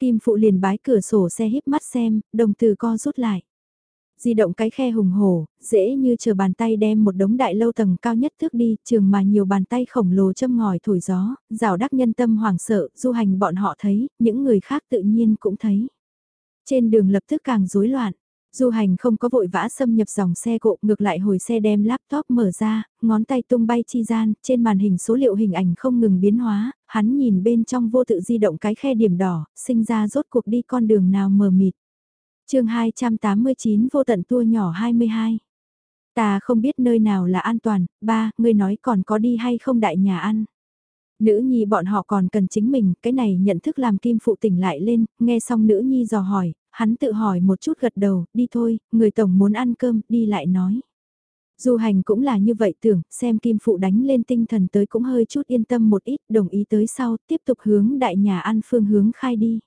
Speaker 1: Kim phụ liền bái cửa sổ xe híp mắt xem, đồng từ co rút lại. Di động cái khe hùng hổ, dễ như chờ bàn tay đem một đống đại lâu tầng cao nhất thước đi, trường mà nhiều bàn tay khổng lồ châm ngòi thổi gió, rào đắc nhân tâm hoảng sợ, du hành bọn họ thấy, những người khác tự nhiên cũng thấy. Trên đường lập tức càng rối loạn. Du hành không có vội vã xâm nhập dòng xe cộ, ngược lại hồi xe đem laptop mở ra, ngón tay tung bay chi gian, trên màn hình số liệu hình ảnh không ngừng biến hóa, hắn nhìn bên trong vô tự di động cái khe điểm đỏ, sinh ra rốt cuộc đi con đường nào mờ mịt. chương 289 vô tận tua nhỏ 22. Ta không biết nơi nào là an toàn, ba, ngươi nói còn có đi hay không đại nhà ăn. Nữ nhi bọn họ còn cần chính mình, cái này nhận thức làm kim phụ tỉnh lại lên, nghe xong nữ nhi dò hỏi, hắn tự hỏi một chút gật đầu, đi thôi, người tổng muốn ăn cơm, đi lại nói. Du hành cũng là như vậy tưởng, xem kim phụ đánh lên tinh thần tới cũng hơi chút yên tâm một ít, đồng ý tới sau, tiếp tục hướng đại nhà ăn phương hướng khai đi.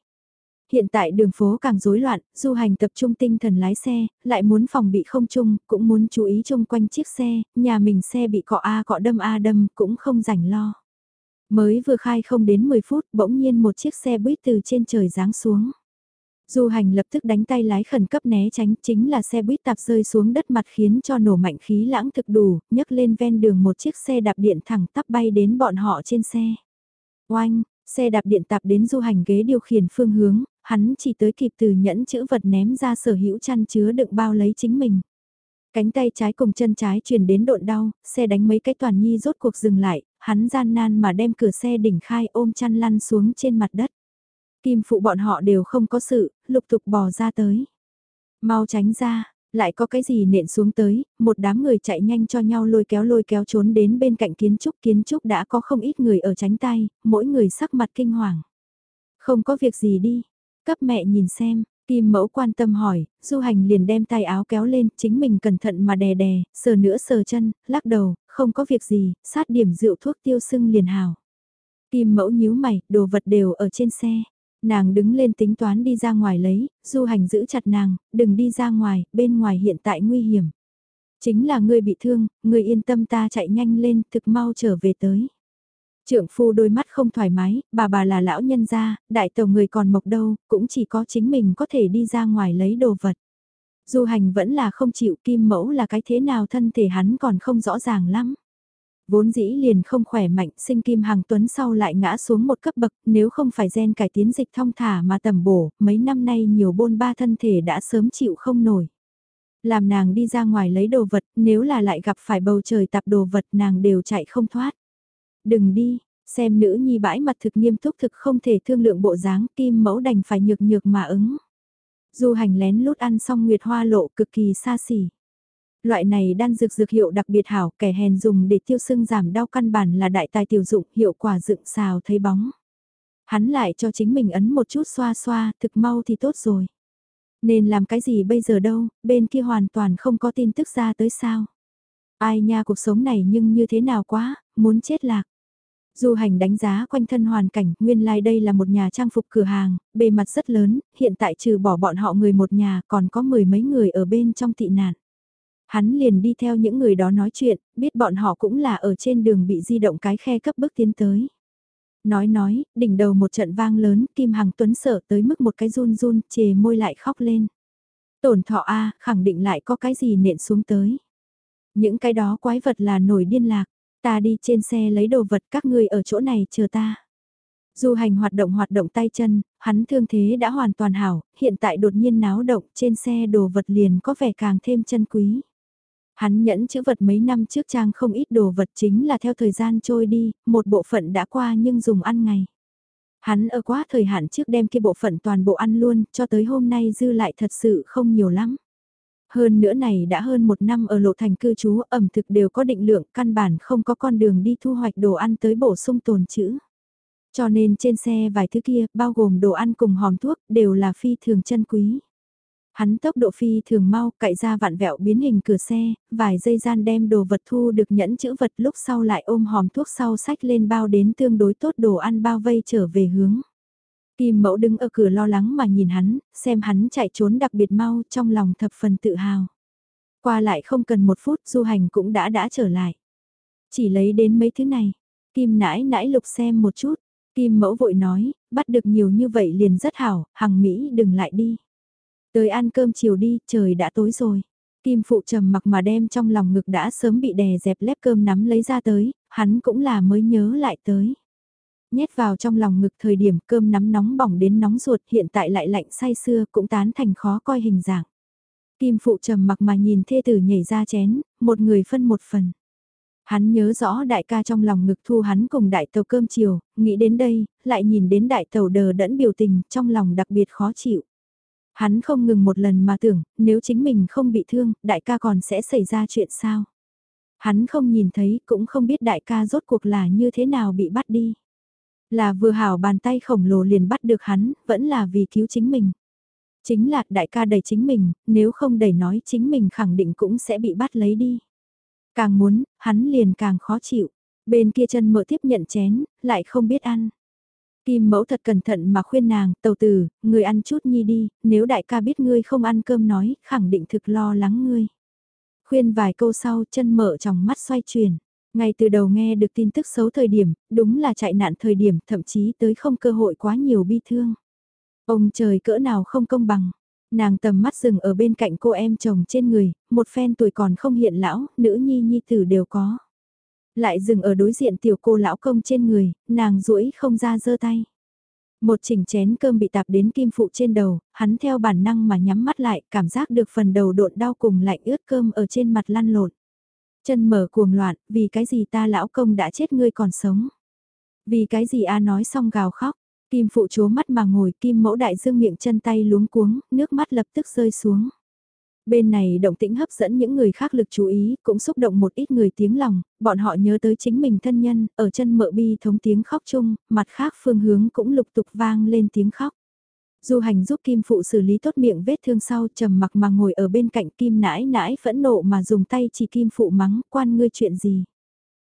Speaker 1: Hiện tại đường phố càng rối loạn, du hành tập trung tinh thần lái xe, lại muốn phòng bị không chung, cũng muốn chú ý chung quanh chiếc xe, nhà mình xe bị cọ A cọ đâm A đâm, cũng không rảnh lo. Mới vừa khai không đến 10 phút, bỗng nhiên một chiếc xe buýt từ trên trời giáng xuống. Du hành lập tức đánh tay lái khẩn cấp né tránh chính là xe buýt tạp rơi xuống đất mặt khiến cho nổ mạnh khí lãng thực đủ, nhấc lên ven đường một chiếc xe đạp điện thẳng tắp bay đến bọn họ trên xe. Oanh, xe đạp điện tạp đến du hành ghế điều khiển phương hướng, hắn chỉ tới kịp từ nhẫn chữ vật ném ra sở hữu chăn chứa đựng bao lấy chính mình. Cánh tay trái cùng chân trái truyền đến độn đau, xe đánh mấy cái toàn nhi rốt cuộc dừng lại, hắn gian nan mà đem cửa xe đỉnh khai ôm chăn lăn xuống trên mặt đất. Kim phụ bọn họ đều không có sự, lục tục bò ra tới. Mau tránh ra, lại có cái gì nện xuống tới, một đám người chạy nhanh cho nhau lôi kéo lôi kéo trốn đến bên cạnh kiến trúc. Kiến trúc đã có không ít người ở tránh tay, mỗi người sắc mặt kinh hoàng. Không có việc gì đi, cấp mẹ nhìn xem, Kim mẫu quan tâm hỏi, du hành liền đem tay áo kéo lên, chính mình cẩn thận mà đè đè, sờ nữa sờ chân, lắc đầu, không có việc gì, sát điểm rượu thuốc tiêu sưng liền hào. Kim mẫu nhíu mày, đồ vật đều ở trên xe. Nàng đứng lên tính toán đi ra ngoài lấy, du hành giữ chặt nàng, đừng đi ra ngoài, bên ngoài hiện tại nguy hiểm. Chính là ngươi bị thương, ngươi yên tâm ta chạy nhanh lên, thực mau trở về tới. Trượng phu đôi mắt không thoải mái, bà bà là lão nhân gia, đại tàu người còn mộc đâu, cũng chỉ có chính mình có thể đi ra ngoài lấy đồ vật. Du hành vẫn là không chịu kim mẫu là cái thế nào thân thể hắn còn không rõ ràng lắm. Vốn dĩ liền không khỏe mạnh, sinh kim hàng tuấn sau lại ngã xuống một cấp bậc, nếu không phải gen cải tiến dịch thông thả mà tầm bổ, mấy năm nay nhiều bôn ba thân thể đã sớm chịu không nổi. Làm nàng đi ra ngoài lấy đồ vật, nếu là lại gặp phải bầu trời tạp đồ vật nàng đều chạy không thoát. Đừng đi, xem nữ nhi bãi mặt thực nghiêm túc thực không thể thương lượng bộ dáng kim mẫu đành phải nhược nhược mà ứng. Du hành lén lút ăn xong nguyệt hoa lộ cực kỳ xa xỉ. Loại này đan dược dược hiệu đặc biệt hảo kẻ hèn dùng để tiêu sưng giảm đau căn bản là đại tài tiểu dụng hiệu quả dựng xào thấy bóng. Hắn lại cho chính mình ấn một chút xoa xoa thực mau thì tốt rồi. Nên làm cái gì bây giờ đâu, bên kia hoàn toàn không có tin tức ra tới sao. Ai nha cuộc sống này nhưng như thế nào quá, muốn chết lạc. Du hành đánh giá quanh thân hoàn cảnh, nguyên lai like đây là một nhà trang phục cửa hàng, bề mặt rất lớn, hiện tại trừ bỏ bọn họ người một nhà còn có mười mấy người ở bên trong tị nạn. Hắn liền đi theo những người đó nói chuyện, biết bọn họ cũng là ở trên đường bị di động cái khe cấp bước tiến tới. Nói nói, đỉnh đầu một trận vang lớn, Kim Hằng Tuấn sợ tới mức một cái run run, chề môi lại khóc lên. Tổn thọ A, khẳng định lại có cái gì nện xuống tới. Những cái đó quái vật là nổi điên lạc. Ta đi trên xe lấy đồ vật các ngươi ở chỗ này chờ ta. Du hành hoạt động hoạt động tay chân, hắn thương thế đã hoàn toàn hảo, hiện tại đột nhiên náo động trên xe đồ vật liền có vẻ càng thêm chân quý. Hắn nhẫn chữ vật mấy năm trước trang không ít đồ vật chính là theo thời gian trôi đi, một bộ phận đã qua nhưng dùng ăn ngày. Hắn ở quá thời hạn trước đem kia bộ phận toàn bộ ăn luôn, cho tới hôm nay dư lại thật sự không nhiều lắm. Hơn nữa này đã hơn một năm ở lộ thành cư trú ẩm thực đều có định lượng căn bản không có con đường đi thu hoạch đồ ăn tới bổ sung tồn trữ. Cho nên trên xe vài thứ kia, bao gồm đồ ăn cùng hòm thuốc, đều là phi thường chân quý. Hắn tốc độ phi thường mau, cậy ra vạn vẹo biến hình cửa xe, vài giây gian đem đồ vật thu được nhẫn chữ vật lúc sau lại ôm hòm thuốc sau sách lên bao đến tương đối tốt đồ ăn bao vây trở về hướng. Kim mẫu đứng ở cửa lo lắng mà nhìn hắn, xem hắn chạy trốn đặc biệt mau trong lòng thập phần tự hào. Qua lại không cần một phút du hành cũng đã đã trở lại. Chỉ lấy đến mấy thứ này, Kim nãi nãi lục xem một chút, Kim mẫu vội nói, bắt được nhiều như vậy liền rất hảo, hằng Mỹ đừng lại đi. Tới ăn cơm chiều đi, trời đã tối rồi. Kim phụ trầm mặc mà đem trong lòng ngực đã sớm bị đè dẹp lép cơm nắm lấy ra tới, hắn cũng là mới nhớ lại tới. Nhét vào trong lòng ngực thời điểm cơm nắm nóng bỏng đến nóng ruột hiện tại lại lạnh say xưa cũng tán thành khó coi hình dạng. Kim phụ trầm mặc mà nhìn thê tử nhảy ra chén, một người phân một phần. Hắn nhớ rõ đại ca trong lòng ngực thu hắn cùng đại tàu cơm chiều, nghĩ đến đây, lại nhìn đến đại tàu đờ đẫn biểu tình, trong lòng đặc biệt khó chịu. Hắn không ngừng một lần mà tưởng, nếu chính mình không bị thương, đại ca còn sẽ xảy ra chuyện sao? Hắn không nhìn thấy, cũng không biết đại ca rốt cuộc là như thế nào bị bắt đi. Là vừa hảo bàn tay khổng lồ liền bắt được hắn, vẫn là vì cứu chính mình. Chính là đại ca đẩy chính mình, nếu không đẩy nói chính mình khẳng định cũng sẽ bị bắt lấy đi. Càng muốn, hắn liền càng khó chịu. Bên kia chân mở tiếp nhận chén, lại không biết ăn. Kim mẫu thật cẩn thận mà khuyên nàng, tàu tử, người ăn chút nhi đi, nếu đại ca biết ngươi không ăn cơm nói, khẳng định thực lo lắng ngươi. Khuyên vài câu sau, chân mở trong mắt xoay chuyển. Ngay từ đầu nghe được tin tức xấu thời điểm, đúng là chạy nạn thời điểm, thậm chí tới không cơ hội quá nhiều bi thương. Ông trời cỡ nào không công bằng. Nàng tầm mắt dừng ở bên cạnh cô em chồng trên người, một phen tuổi còn không hiện lão, nữ nhi nhi tử đều có. Lại dừng ở đối diện tiểu cô lão công trên người, nàng duỗi không ra giơ tay. Một chỉnh chén cơm bị tạp đến kim phụ trên đầu, hắn theo bản năng mà nhắm mắt lại, cảm giác được phần đầu độn đau cùng lạnh ướt cơm ở trên mặt lăn lộn. Chân mở cuồng loạn, vì cái gì ta lão công đã chết ngươi còn sống. Vì cái gì a nói xong gào khóc, kim phụ chố mắt mà ngồi kim mẫu đại dương miệng chân tay luống cuống, nước mắt lập tức rơi xuống. Bên này động tĩnh hấp dẫn những người khác lực chú ý, cũng xúc động một ít người tiếng lòng, bọn họ nhớ tới chính mình thân nhân, ở chân mợ bi thống tiếng khóc chung, mặt khác phương hướng cũng lục tục vang lên tiếng khóc. Du hành giúp Kim Phụ xử lý tốt miệng vết thương sau trầm mặc mà ngồi ở bên cạnh Kim nãi nãi phẫn nộ mà dùng tay chỉ Kim Phụ mắng, quan ngươi chuyện gì?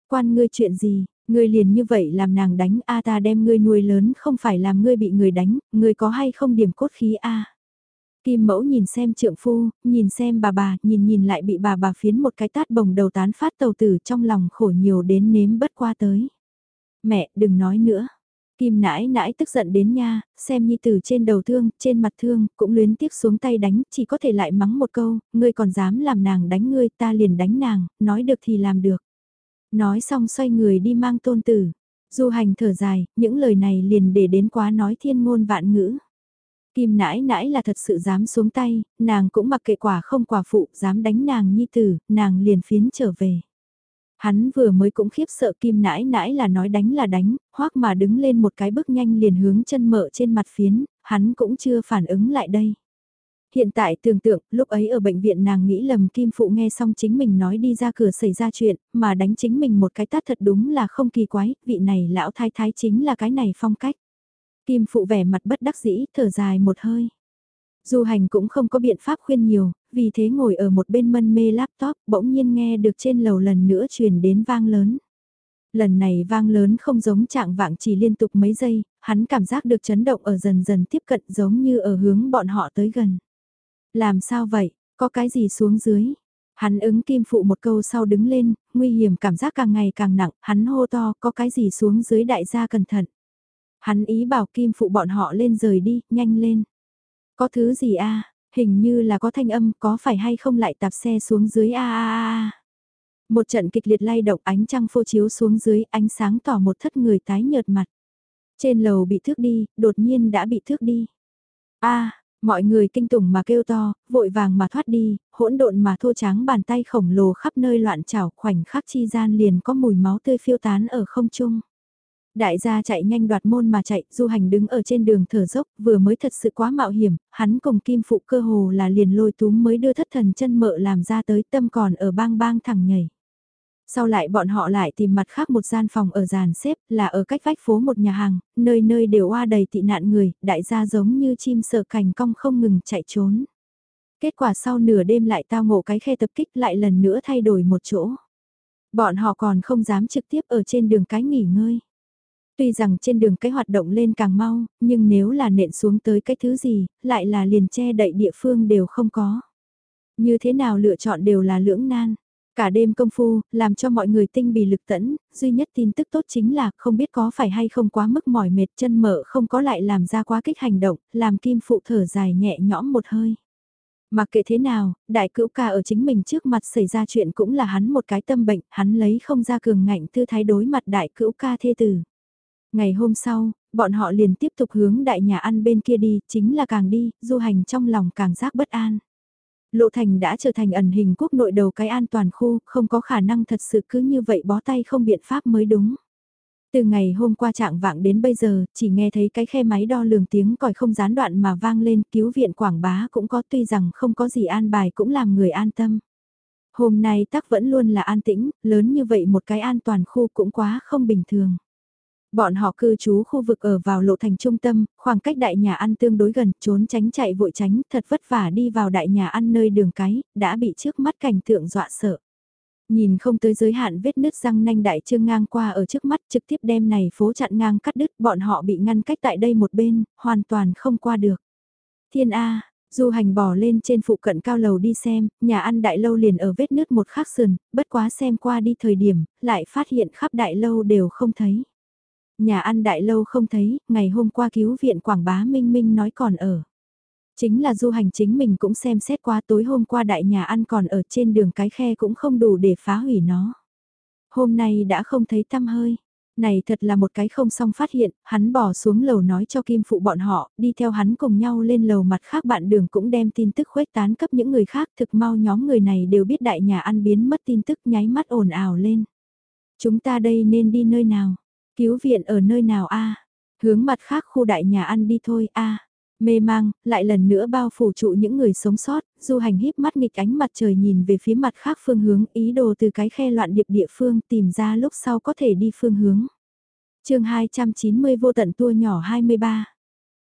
Speaker 1: Quan ngươi chuyện gì? Ngươi liền như vậy làm nàng đánh a ta đem ngươi nuôi lớn không phải làm ngươi bị người đánh, ngươi có hay không điểm cốt khí a Kim mẫu nhìn xem trượng phu, nhìn xem bà bà, nhìn nhìn lại bị bà bà phiến một cái tát bồng đầu tán phát tàu tử trong lòng khổ nhiều đến nếm bất qua tới. Mẹ, đừng nói nữa. Kim nãi nãi tức giận đến nha, xem nhi tử trên đầu thương, trên mặt thương, cũng luyến tiếc xuống tay đánh, chỉ có thể lại mắng một câu, ngươi còn dám làm nàng đánh ngươi, ta liền đánh nàng, nói được thì làm được. Nói xong xoay người đi mang tôn tử. Du hành thở dài, những lời này liền để đến quá nói thiên ngôn vạn ngữ. Kim nãi nãi là thật sự dám xuống tay, nàng cũng mặc kệ quả không quả phụ, dám đánh nàng nhi tử, nàng liền phiến trở về. Hắn vừa mới cũng khiếp sợ kim nãi nãi là nói đánh là đánh, hoắc mà đứng lên một cái bước nhanh liền hướng chân mở trên mặt phiến, hắn cũng chưa phản ứng lại đây. Hiện tại tưởng tượng, lúc ấy ở bệnh viện nàng nghĩ lầm Kim Phụ nghe xong chính mình nói đi ra cửa xảy ra chuyện, mà đánh chính mình một cái tát thật đúng là không kỳ quái, vị này lão thái thái chính là cái này phong cách. Kim Phụ vẻ mặt bất đắc dĩ, thở dài một hơi. Du hành cũng không có biện pháp khuyên nhiều, vì thế ngồi ở một bên mân mê laptop, bỗng nhiên nghe được trên lầu lần nữa truyền đến vang lớn. Lần này vang lớn không giống trạng vạng chỉ liên tục mấy giây, hắn cảm giác được chấn động ở dần dần tiếp cận giống như ở hướng bọn họ tới gần. Làm sao vậy, có cái gì xuống dưới? Hắn ứng kim phụ một câu sau đứng lên, nguy hiểm cảm giác càng ngày càng nặng, hắn hô to có cái gì xuống dưới đại gia cẩn thận. Hắn ý bảo kim phụ bọn họ lên rời đi, nhanh lên. Có thứ gì a hình như là có thanh âm, có phải hay không lại tạp xe xuống dưới a a a. Một trận kịch liệt lay động ánh trăng phô chiếu xuống dưới, ánh sáng tỏ một thất người tái nhợt mặt. Trên lầu bị thước đi, đột nhiên đã bị thước đi. a mọi người kinh tủng mà kêu to, vội vàng mà thoát đi, hỗn độn mà thô tráng bàn tay khổng lồ khắp nơi loạn chảo khoảnh khắc chi gian liền có mùi máu tươi phiêu tán ở không trung. Đại gia chạy nhanh đoạt môn mà chạy, du hành đứng ở trên đường thở dốc, vừa mới thật sự quá mạo hiểm, hắn cùng kim phụ cơ hồ là liền lôi túm mới đưa thất thần chân mợ làm ra tới tâm còn ở bang bang thẳng nhảy. Sau lại bọn họ lại tìm mặt khác một gian phòng ở dàn xếp là ở cách vách phố một nhà hàng, nơi nơi đều oa đầy tị nạn người, đại gia giống như chim sợ cành cong không ngừng chạy trốn. Kết quả sau nửa đêm lại tao ngộ cái khe tập kích lại lần nữa thay đổi một chỗ. Bọn họ còn không dám trực tiếp ở trên đường cái nghỉ ngơi. Tuy rằng trên đường cái hoạt động lên càng mau, nhưng nếu là nện xuống tới cái thứ gì, lại là liền che đậy địa phương đều không có. Như thế nào lựa chọn đều là lưỡng nan. Cả đêm công phu, làm cho mọi người tinh bì lực tẫn, duy nhất tin tức tốt chính là không biết có phải hay không quá mức mỏi mệt chân mở không có lại làm ra quá kích hành động, làm kim phụ thở dài nhẹ nhõm một hơi. Mặc kệ thế nào, đại cữu ca ở chính mình trước mặt xảy ra chuyện cũng là hắn một cái tâm bệnh, hắn lấy không ra cường ngạnh tư thái đối mặt đại cữu ca thê tử. Ngày hôm sau, bọn họ liền tiếp tục hướng đại nhà ăn bên kia đi, chính là càng đi, du hành trong lòng càng giác bất an. Lộ thành đã trở thành ẩn hình quốc nội đầu cái an toàn khu, không có khả năng thật sự cứ như vậy bó tay không biện pháp mới đúng. Từ ngày hôm qua trạng vạng đến bây giờ, chỉ nghe thấy cái khe máy đo lường tiếng còi không gián đoạn mà vang lên, cứu viện quảng bá cũng có tuy rằng không có gì an bài cũng làm người an tâm. Hôm nay tắc vẫn luôn là an tĩnh, lớn như vậy một cái an toàn khu cũng quá không bình thường. Bọn họ cư trú khu vực ở vào lộ thành trung tâm, khoảng cách đại nhà ăn tương đối gần, trốn tránh chạy vội tránh, thật vất vả đi vào đại nhà ăn nơi đường cái, đã bị trước mắt cảnh tượng dọa sợ. Nhìn không tới giới hạn vết nứt răng nanh đại trương ngang qua ở trước mắt trực tiếp đem này phố chặn ngang cắt đứt bọn họ bị ngăn cách tại đây một bên, hoàn toàn không qua được. Thiên A, Du hành bỏ lên trên phụ cận cao lầu đi xem, nhà ăn đại lâu liền ở vết nứt một khắc sườn, bất quá xem qua đi thời điểm, lại phát hiện khắp đại lâu đều không thấy. Nhà ăn đại lâu không thấy, ngày hôm qua cứu viện Quảng Bá Minh Minh nói còn ở. Chính là du hành chính mình cũng xem xét qua tối hôm qua đại nhà ăn còn ở trên đường cái khe cũng không đủ để phá hủy nó. Hôm nay đã không thấy tăm hơi. Này thật là một cái không xong phát hiện, hắn bỏ xuống lầu nói cho kim phụ bọn họ, đi theo hắn cùng nhau lên lầu mặt khác bạn đường cũng đem tin tức khuếch tán cấp những người khác thực mau nhóm người này đều biết đại nhà ăn biến mất tin tức nháy mắt ồn ào lên. Chúng ta đây nên đi nơi nào? Cứu viện ở nơi nào a? Hướng mặt khác khu đại nhà ăn đi thôi a. Mê mang, lại lần nữa bao phủ trụ những người sống sót, du hành híp mắt nghịch ánh mặt trời nhìn về phía mặt khác phương hướng ý đồ từ cái khe loạn điệp địa phương tìm ra lúc sau có thể đi phương hướng. chương 290 vô tận tua nhỏ 23.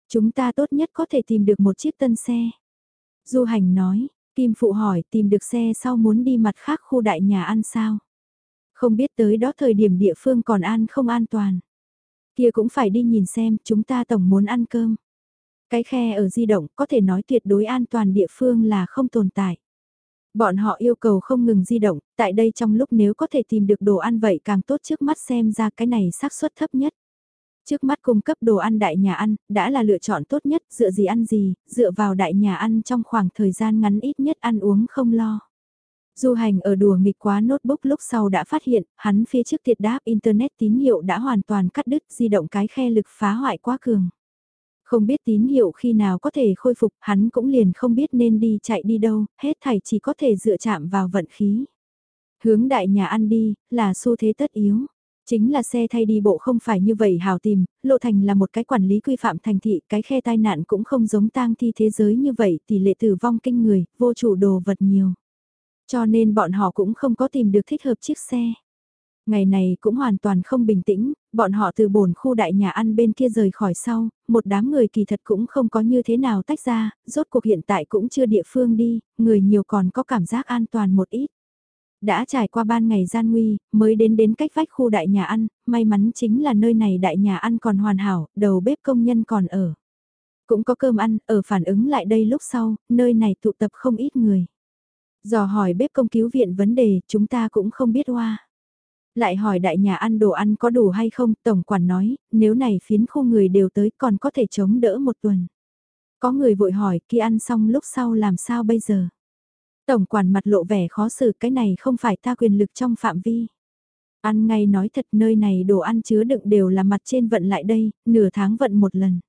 Speaker 1: Chúng ta tốt nhất có thể tìm được một chiếc tân xe. Du hành nói, Kim Phụ hỏi tìm được xe sau muốn đi mặt khác khu đại nhà ăn sao. Không biết tới đó thời điểm địa phương còn an không an toàn. Kia cũng phải đi nhìn xem, chúng ta tổng muốn ăn cơm. Cái khe ở di động có thể nói tuyệt đối an toàn địa phương là không tồn tại. Bọn họ yêu cầu không ngừng di động, tại đây trong lúc nếu có thể tìm được đồ ăn vậy càng tốt trước mắt xem ra cái này xác suất thấp nhất. Trước mắt cung cấp đồ ăn đại nhà ăn, đã là lựa chọn tốt nhất, dựa gì ăn gì, dựa vào đại nhà ăn trong khoảng thời gian ngắn ít nhất ăn uống không lo. Du hành ở đùa nghịch quá notebook lúc sau đã phát hiện, hắn phía trước tiệt đáp Internet tín hiệu đã hoàn toàn cắt đứt di động cái khe lực phá hoại quá cường. Không biết tín hiệu khi nào có thể khôi phục, hắn cũng liền không biết nên đi chạy đi đâu, hết thảy chỉ có thể dựa chạm vào vận khí. Hướng đại nhà ăn đi, là xu thế tất yếu. Chính là xe thay đi bộ không phải như vậy hào tìm, lộ thành là một cái quản lý quy phạm thành thị, cái khe tai nạn cũng không giống tang thi thế giới như vậy, tỷ lệ tử vong kinh người, vô chủ đồ vật nhiều. Cho nên bọn họ cũng không có tìm được thích hợp chiếc xe. Ngày này cũng hoàn toàn không bình tĩnh, bọn họ từ bồn khu đại nhà ăn bên kia rời khỏi sau, một đám người kỳ thật cũng không có như thế nào tách ra, rốt cuộc hiện tại cũng chưa địa phương đi, người nhiều còn có cảm giác an toàn một ít. Đã trải qua ban ngày gian nguy, mới đến đến cách vách khu đại nhà ăn, may mắn chính là nơi này đại nhà ăn còn hoàn hảo, đầu bếp công nhân còn ở. Cũng có cơm ăn, ở phản ứng lại đây lúc sau, nơi này tụ tập không ít người. Dò hỏi bếp công cứu viện vấn đề, chúng ta cũng không biết hoa. Lại hỏi đại nhà ăn đồ ăn có đủ hay không, tổng quản nói, nếu này phiến khu người đều tới còn có thể chống đỡ một tuần. Có người vội hỏi, kia ăn xong lúc sau làm sao bây giờ? Tổng quản mặt lộ vẻ khó xử, cái này không phải ta quyền lực trong phạm vi. Ăn ngay nói thật nơi này đồ ăn chứa đựng đều là mặt trên vận lại đây, nửa tháng vận một lần.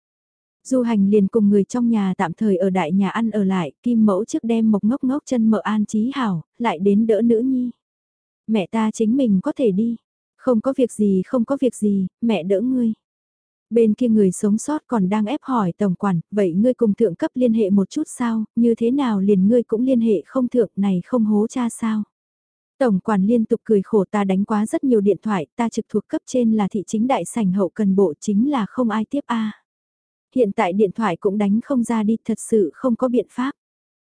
Speaker 1: Du hành liền cùng người trong nhà tạm thời ở đại nhà ăn ở lại, kim mẫu trước đem mộc ngốc ngốc chân mợ an trí hảo, lại đến đỡ nữ nhi. Mẹ ta chính mình có thể đi. Không có việc gì không có việc gì, mẹ đỡ ngươi. Bên kia người sống sót còn đang ép hỏi tổng quản, vậy ngươi cùng thượng cấp liên hệ một chút sao, như thế nào liền ngươi cũng liên hệ không thượng này không hố cha sao. Tổng quản liên tục cười khổ ta đánh quá rất nhiều điện thoại, ta trực thuộc cấp trên là thị chính đại sảnh hậu cần bộ chính là không ai tiếp a. Hiện tại điện thoại cũng đánh không ra đi, thật sự không có biện pháp.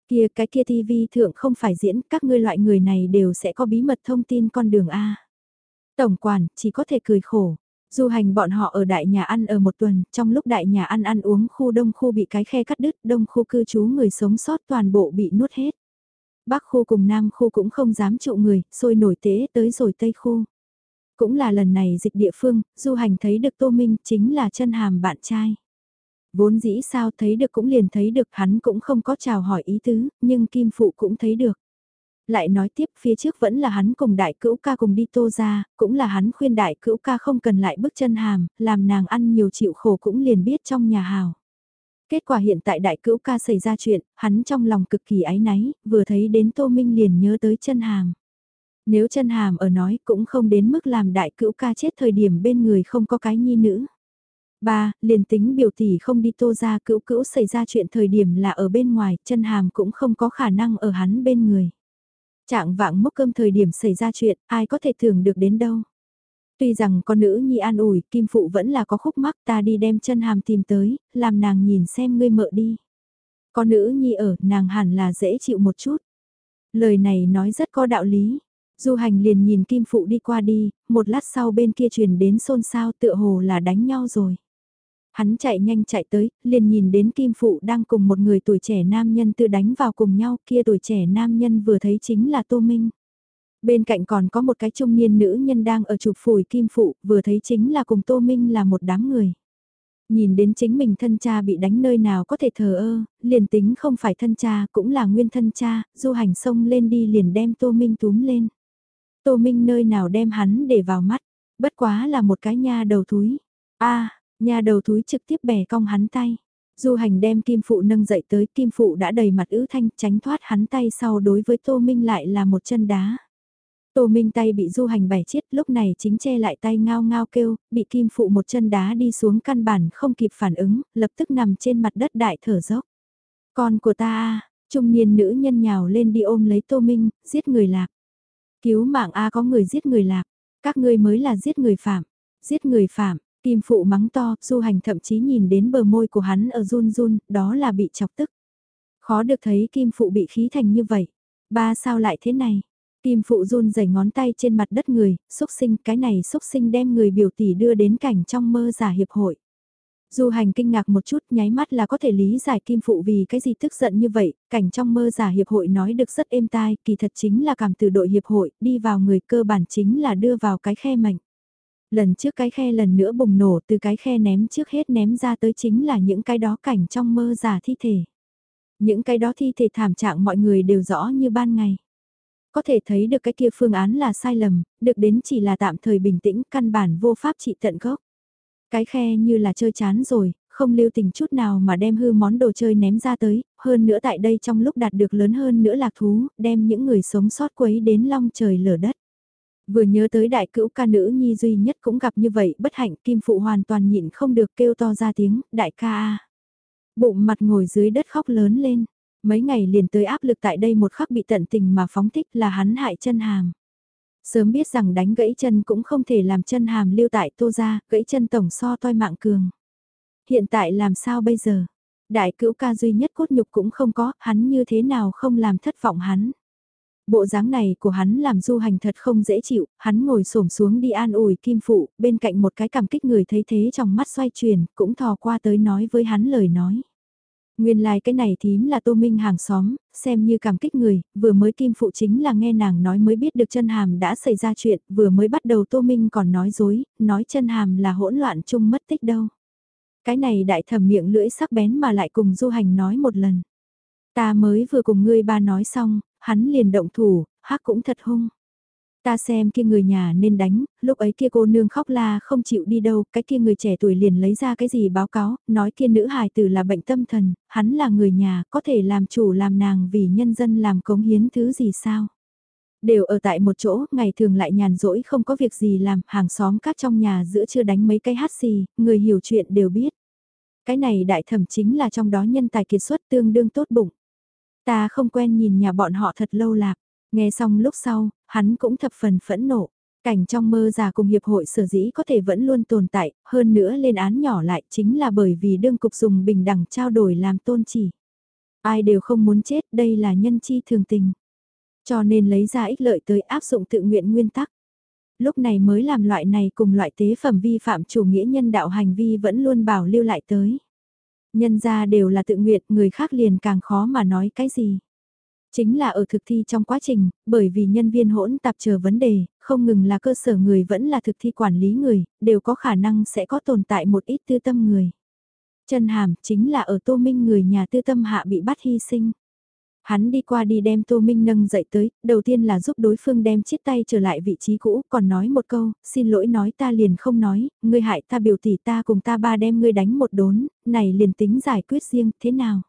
Speaker 1: Kia cái kia TV thượng không phải diễn, các ngươi loại người này đều sẽ có bí mật thông tin con đường A. Tổng quản, chỉ có thể cười khổ. Du hành bọn họ ở đại nhà ăn ở một tuần, trong lúc đại nhà ăn ăn uống khu đông khu bị cái khe cắt đứt, đông khu cư trú người sống sót toàn bộ bị nuốt hết. Bắc khu cùng Nam khu cũng không dám trụ người, sôi nổi tế tới rồi Tây khu. Cũng là lần này dịch địa phương, du hành thấy được Tô Minh chính là chân hàm bạn trai. Vốn dĩ sao thấy được cũng liền thấy được hắn cũng không có chào hỏi ý tứ, nhưng Kim Phụ cũng thấy được. Lại nói tiếp phía trước vẫn là hắn cùng đại cữu ca cùng đi tô ra, cũng là hắn khuyên đại cữu ca không cần lại bước chân hàm, làm nàng ăn nhiều chịu khổ cũng liền biết trong nhà hào. Kết quả hiện tại đại cữu ca xảy ra chuyện, hắn trong lòng cực kỳ áy náy, vừa thấy đến Tô Minh liền nhớ tới chân hàm. Nếu chân hàm ở nói cũng không đến mức làm đại cữu ca chết thời điểm bên người không có cái nhi nữ. Ba, liền tính biểu tỷ không đi tô ra cữu cữu xảy ra chuyện thời điểm là ở bên ngoài, chân hàm cũng không có khả năng ở hắn bên người. Trạng vạng mốc cơm thời điểm xảy ra chuyện, ai có thể thường được đến đâu. Tuy rằng con nữ nhi an ủi, kim phụ vẫn là có khúc mắc ta đi đem chân hàm tìm tới, làm nàng nhìn xem ngươi mợ đi. Con nữ nhi ở, nàng hẳn là dễ chịu một chút. Lời này nói rất có đạo lý. Du hành liền nhìn kim phụ đi qua đi, một lát sau bên kia truyền đến xôn xao tựa hồ là đánh nhau rồi. Hắn chạy nhanh chạy tới, liền nhìn đến Kim Phụ đang cùng một người tuổi trẻ nam nhân tự đánh vào cùng nhau, kia tuổi trẻ nam nhân vừa thấy chính là Tô Minh. Bên cạnh còn có một cái trung niên nữ nhân đang ở chụp phủi Kim Phụ, vừa thấy chính là cùng Tô Minh là một đám người. Nhìn đến chính mình thân cha bị đánh nơi nào có thể thờ ơ, liền tính không phải thân cha cũng là nguyên thân cha, du hành sông lên đi liền đem Tô Minh túm lên. Tô Minh nơi nào đem hắn để vào mắt, bất quá là một cái nha đầu thúi a Nhà đầu túi trực tiếp bẻ cong hắn tay. Du hành đem kim phụ nâng dậy tới kim phụ đã đầy mặt ứ thanh tránh thoát hắn tay sau đối với Tô Minh lại là một chân đá. Tô Minh tay bị du hành bẻ chết lúc này chính che lại tay ngao ngao kêu, bị kim phụ một chân đá đi xuống căn bản không kịp phản ứng, lập tức nằm trên mặt đất đại thở dốc. Con của ta a trung niên nữ nhân nhào lên đi ôm lấy Tô Minh, giết người lạc. Cứu mạng a có người giết người lạc, các ngươi mới là giết người phạm, giết người phạm, Kim phụ mắng to, du hành thậm chí nhìn đến bờ môi của hắn ở run run, đó là bị chọc tức. Khó được thấy kim phụ bị khí thành như vậy. Ba sao lại thế này? Kim phụ run rẩy ngón tay trên mặt đất người, xúc sinh, cái này xúc sinh đem người biểu tỷ đưa đến cảnh trong mơ giả hiệp hội. Du hành kinh ngạc một chút nháy mắt là có thể lý giải kim phụ vì cái gì tức giận như vậy, cảnh trong mơ giả hiệp hội nói được rất êm tai, kỳ thật chính là cảm từ đội hiệp hội, đi vào người cơ bản chính là đưa vào cái khe mảnh. Lần trước cái khe lần nữa bùng nổ từ cái khe ném trước hết ném ra tới chính là những cái đó cảnh trong mơ giả thi thể. Những cái đó thi thể thảm trạng mọi người đều rõ như ban ngày. Có thể thấy được cái kia phương án là sai lầm, được đến chỉ là tạm thời bình tĩnh, căn bản vô pháp trị tận gốc. Cái khe như là chơi chán rồi, không lưu tình chút nào mà đem hư món đồ chơi ném ra tới, hơn nữa tại đây trong lúc đạt được lớn hơn nữa lạc thú, đem những người sống sót quấy đến long trời lở đất. Vừa nhớ tới đại cữu ca nữ nhi duy nhất cũng gặp như vậy, bất hạnh kim phụ hoàn toàn nhịn không được kêu to ra tiếng, đại ca a Bụng mặt ngồi dưới đất khóc lớn lên, mấy ngày liền tới áp lực tại đây một khắc bị tận tình mà phóng thích là hắn hại chân hàm. Sớm biết rằng đánh gãy chân cũng không thể làm chân hàm lưu tại tô ra, gãy chân tổng so toi mạng cường. Hiện tại làm sao bây giờ? Đại cữu ca duy nhất cốt nhục cũng không có, hắn như thế nào không làm thất vọng hắn. Bộ dáng này của hắn làm du hành thật không dễ chịu, hắn ngồi xổm xuống đi an ủi kim phụ, bên cạnh một cái cảm kích người thấy thế trong mắt xoay chuyển, cũng thò qua tới nói với hắn lời nói. Nguyên lai like cái này thím là tô minh hàng xóm, xem như cảm kích người, vừa mới kim phụ chính là nghe nàng nói mới biết được chân hàm đã xảy ra chuyện, vừa mới bắt đầu tô minh còn nói dối, nói chân hàm là hỗn loạn chung mất tích đâu. Cái này đại thẩm miệng lưỡi sắc bén mà lại cùng du hành nói một lần. Ta mới vừa cùng ngươi ba nói xong, hắn liền động thủ, hắc cũng thật hung. Ta xem kia người nhà nên đánh, lúc ấy kia cô nương khóc la không chịu đi đâu, cái kia người trẻ tuổi liền lấy ra cái gì báo cáo, nói kia nữ hài tử là bệnh tâm thần, hắn là người nhà, có thể làm chủ làm nàng vì nhân dân làm cống hiến thứ gì sao. Đều ở tại một chỗ, ngày thường lại nhàn rỗi không có việc gì làm, hàng xóm các trong nhà giữa chưa đánh mấy cây hát xì, người hiểu chuyện đều biết. Cái này đại thẩm chính là trong đó nhân tài kiệt xuất tương đương tốt bụng. Ta không quen nhìn nhà bọn họ thật lâu lạc, nghe xong lúc sau, hắn cũng thập phần phẫn nộ. Cảnh trong mơ già cùng hiệp hội sở dĩ có thể vẫn luôn tồn tại, hơn nữa lên án nhỏ lại chính là bởi vì đương cục dùng bình đẳng trao đổi làm tôn chỉ. Ai đều không muốn chết, đây là nhân chi thường tình. Cho nên lấy ra ích lợi tới áp dụng tự nguyện nguyên tắc. Lúc này mới làm loại này cùng loại tế phẩm vi phạm chủ nghĩa nhân đạo hành vi vẫn luôn bảo lưu lại tới. Nhân ra đều là tự nguyện, người khác liền càng khó mà nói cái gì. Chính là ở thực thi trong quá trình, bởi vì nhân viên hỗn tạp chờ vấn đề, không ngừng là cơ sở người vẫn là thực thi quản lý người, đều có khả năng sẽ có tồn tại một ít tư tâm người. Chân hàm chính là ở Tô Minh người nhà tư tâm hạ bị bắt hy sinh. Hắn đi qua đi đem Tô Minh nâng dậy tới, đầu tiên là giúp đối phương đem chiếc tay trở lại vị trí cũ, còn nói một câu, xin lỗi nói ta liền không nói, ngươi hại ta biểu tỷ ta cùng ta ba đem ngươi đánh một đốn, này liền tính giải quyết riêng, thế nào?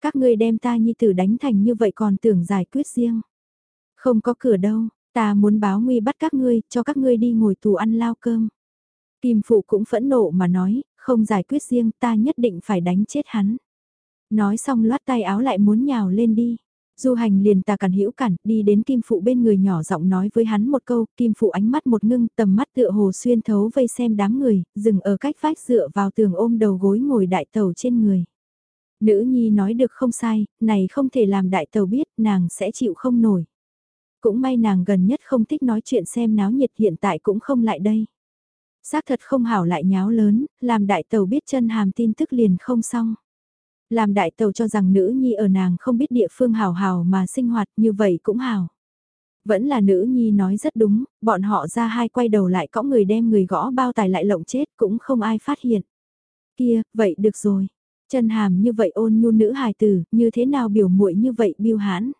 Speaker 1: Các ngươi đem ta nhi tử đánh thành như vậy còn tưởng giải quyết riêng. Không có cửa đâu, ta muốn báo nguy bắt các ngươi, cho các ngươi đi ngồi tù ăn lao cơm. Kim Phụ cũng phẫn nộ mà nói, không giải quyết riêng ta nhất định phải đánh chết hắn. Nói xong loát tay áo lại muốn nhào lên đi. Du hành liền tà cản hữu cản, đi đến Kim Phụ bên người nhỏ giọng nói với hắn một câu, Kim Phụ ánh mắt một ngưng, tầm mắt tựa hồ xuyên thấu vây xem đám người, dừng ở cách vách dựa vào tường ôm đầu gối ngồi đại tàu trên người. Nữ nhi nói được không sai, này không thể làm đại tàu biết, nàng sẽ chịu không nổi. Cũng may nàng gần nhất không thích nói chuyện xem náo nhiệt hiện tại cũng không lại đây. Xác thật không hảo lại nháo lớn, làm đại tàu biết chân hàm tin tức liền không xong. Làm đại tàu cho rằng nữ nhi ở nàng không biết địa phương hào hào mà sinh hoạt như vậy cũng hào, Vẫn là nữ nhi nói rất đúng, bọn họ ra hai quay đầu lại có người đem người gõ bao tài lại lộng chết cũng không ai phát hiện. Kia, vậy được rồi. Chân hàm như vậy ôn nhu nữ hài tử, như thế nào biểu muội như vậy biêu hãn.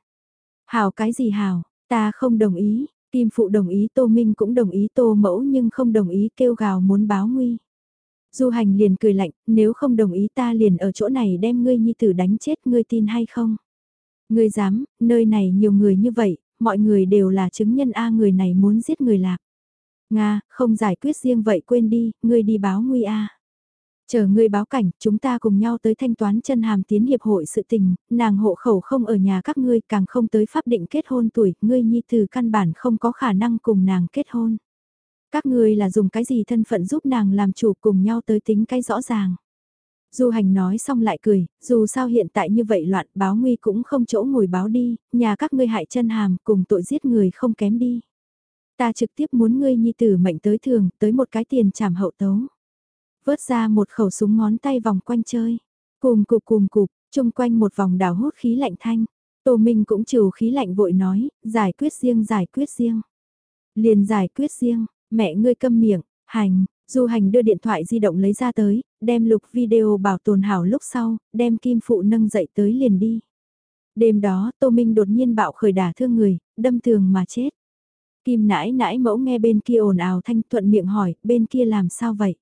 Speaker 1: hào cái gì hào? ta không đồng ý, Kim Phụ đồng ý Tô Minh cũng đồng ý Tô Mẫu nhưng không đồng ý kêu gào muốn báo nguy. Du hành liền cười lạnh, nếu không đồng ý ta liền ở chỗ này đem ngươi nhi tử đánh chết ngươi tin hay không? Ngươi dám, nơi này nhiều người như vậy, mọi người đều là chứng nhân A người này muốn giết người lạc. Nga, không giải quyết riêng vậy quên đi, ngươi đi báo nguy A. Chờ ngươi báo cảnh, chúng ta cùng nhau tới thanh toán chân hàm tiến hiệp hội sự tình, nàng hộ khẩu không ở nhà các ngươi càng không tới pháp định kết hôn tuổi, ngươi nhi từ căn bản không có khả năng cùng nàng kết hôn. Các ngươi là dùng cái gì thân phận giúp nàng làm chủ cùng nhau tới tính cái rõ ràng. Du hành nói xong lại cười, dù sao hiện tại như vậy loạn báo nguy cũng không chỗ ngồi báo đi, nhà các ngươi hại chân hàm cùng tội giết người không kém đi. Ta trực tiếp muốn ngươi nhi tử mệnh tới thường, tới một cái tiền trảm hậu tấu vớt ra một khẩu súng ngón tay vòng quanh chơi. Cùm cục cùm cục, chung quanh một vòng đào hút khí lạnh thanh. Tô Minh cũng trừ khí lạnh vội nói, giải quyết riêng giải quyết riêng. Liền giải quyết riêng, mẹ ngươi câm miệng, hành, du hành đưa điện thoại di động lấy ra tới, đem lục video bảo tồn hảo lúc sau, đem kim phụ nâng dậy tới liền đi. Đêm đó Tô Minh đột nhiên bạo khởi đả thương người, đâm tường mà chết. Kim nãi nãi mẫu nghe bên kia ồn ào thanh thuận miệng hỏi, bên kia làm sao vậy?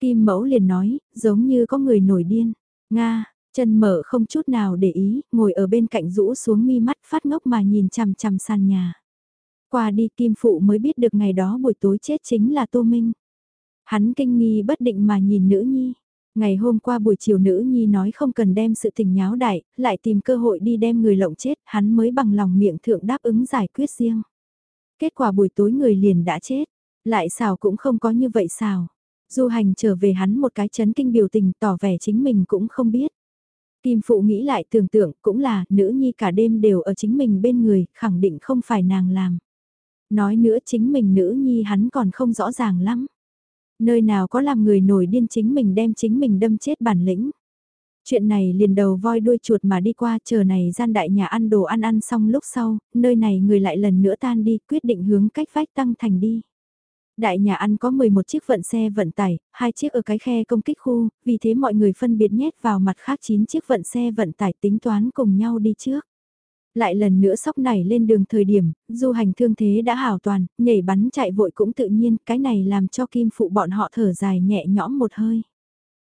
Speaker 1: Kim mẫu liền nói, giống như có người nổi điên. Nga, chân mở không chút nào để ý, ngồi ở bên cạnh rũ xuống mi mắt phát ngốc mà nhìn chằm chằm sàn nhà. Qua đi Kim Phụ mới biết được ngày đó buổi tối chết chính là Tô Minh. Hắn kinh nghi bất định mà nhìn nữ nhi. Ngày hôm qua buổi chiều nữ nhi nói không cần đem sự tình nháo đại, lại tìm cơ hội đi đem người lộng chết, hắn mới bằng lòng miệng thượng đáp ứng giải quyết riêng. Kết quả buổi tối người liền đã chết, lại xào cũng không có như vậy xào. Du hành trở về hắn một cái chấn kinh biểu tình tỏ vẻ chính mình cũng không biết. Kim Phụ nghĩ lại tưởng tượng cũng là nữ nhi cả đêm đều ở chính mình bên người, khẳng định không phải nàng làm. Nói nữa chính mình nữ nhi hắn còn không rõ ràng lắm. Nơi nào có làm người nổi điên chính mình đem chính mình đâm chết bản lĩnh. Chuyện này liền đầu voi đuôi chuột mà đi qua chờ này gian đại nhà ăn đồ ăn ăn xong lúc sau, nơi này người lại lần nữa tan đi quyết định hướng cách vách tăng thành đi. Đại nhà ăn có 11 chiếc vận xe vận tải, hai chiếc ở cái khe công kích khu, vì thế mọi người phân biệt nhét vào mặt khác 9 chiếc vận xe vận tải tính toán cùng nhau đi trước. Lại lần nữa sóc này lên đường thời điểm, du hành thương thế đã hảo toàn, nhảy bắn chạy vội cũng tự nhiên, cái này làm cho kim phụ bọn họ thở dài nhẹ nhõm một hơi.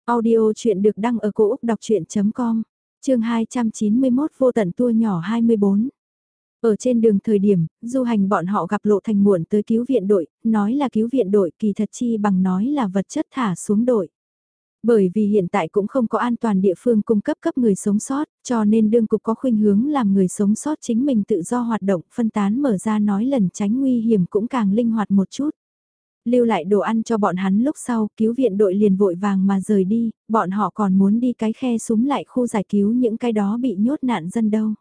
Speaker 1: Audio chuyện được đăng ở cổ Úc đọc chuyện.com, trường 291 vô tận tua nhỏ 24. Ở trên đường thời điểm, du hành bọn họ gặp lộ thành muộn tới cứu viện đội, nói là cứu viện đội kỳ thật chi bằng nói là vật chất thả xuống đội. Bởi vì hiện tại cũng không có an toàn địa phương cung cấp cấp người sống sót, cho nên đương cục có khuynh hướng làm người sống sót chính mình tự do hoạt động phân tán mở ra nói lần tránh nguy hiểm cũng càng linh hoạt một chút. Lưu lại đồ ăn cho bọn hắn lúc sau, cứu viện đội liền vội vàng mà rời đi, bọn họ còn muốn đi cái khe súng lại khu giải cứu những cái đó bị nhốt nạn dân đâu.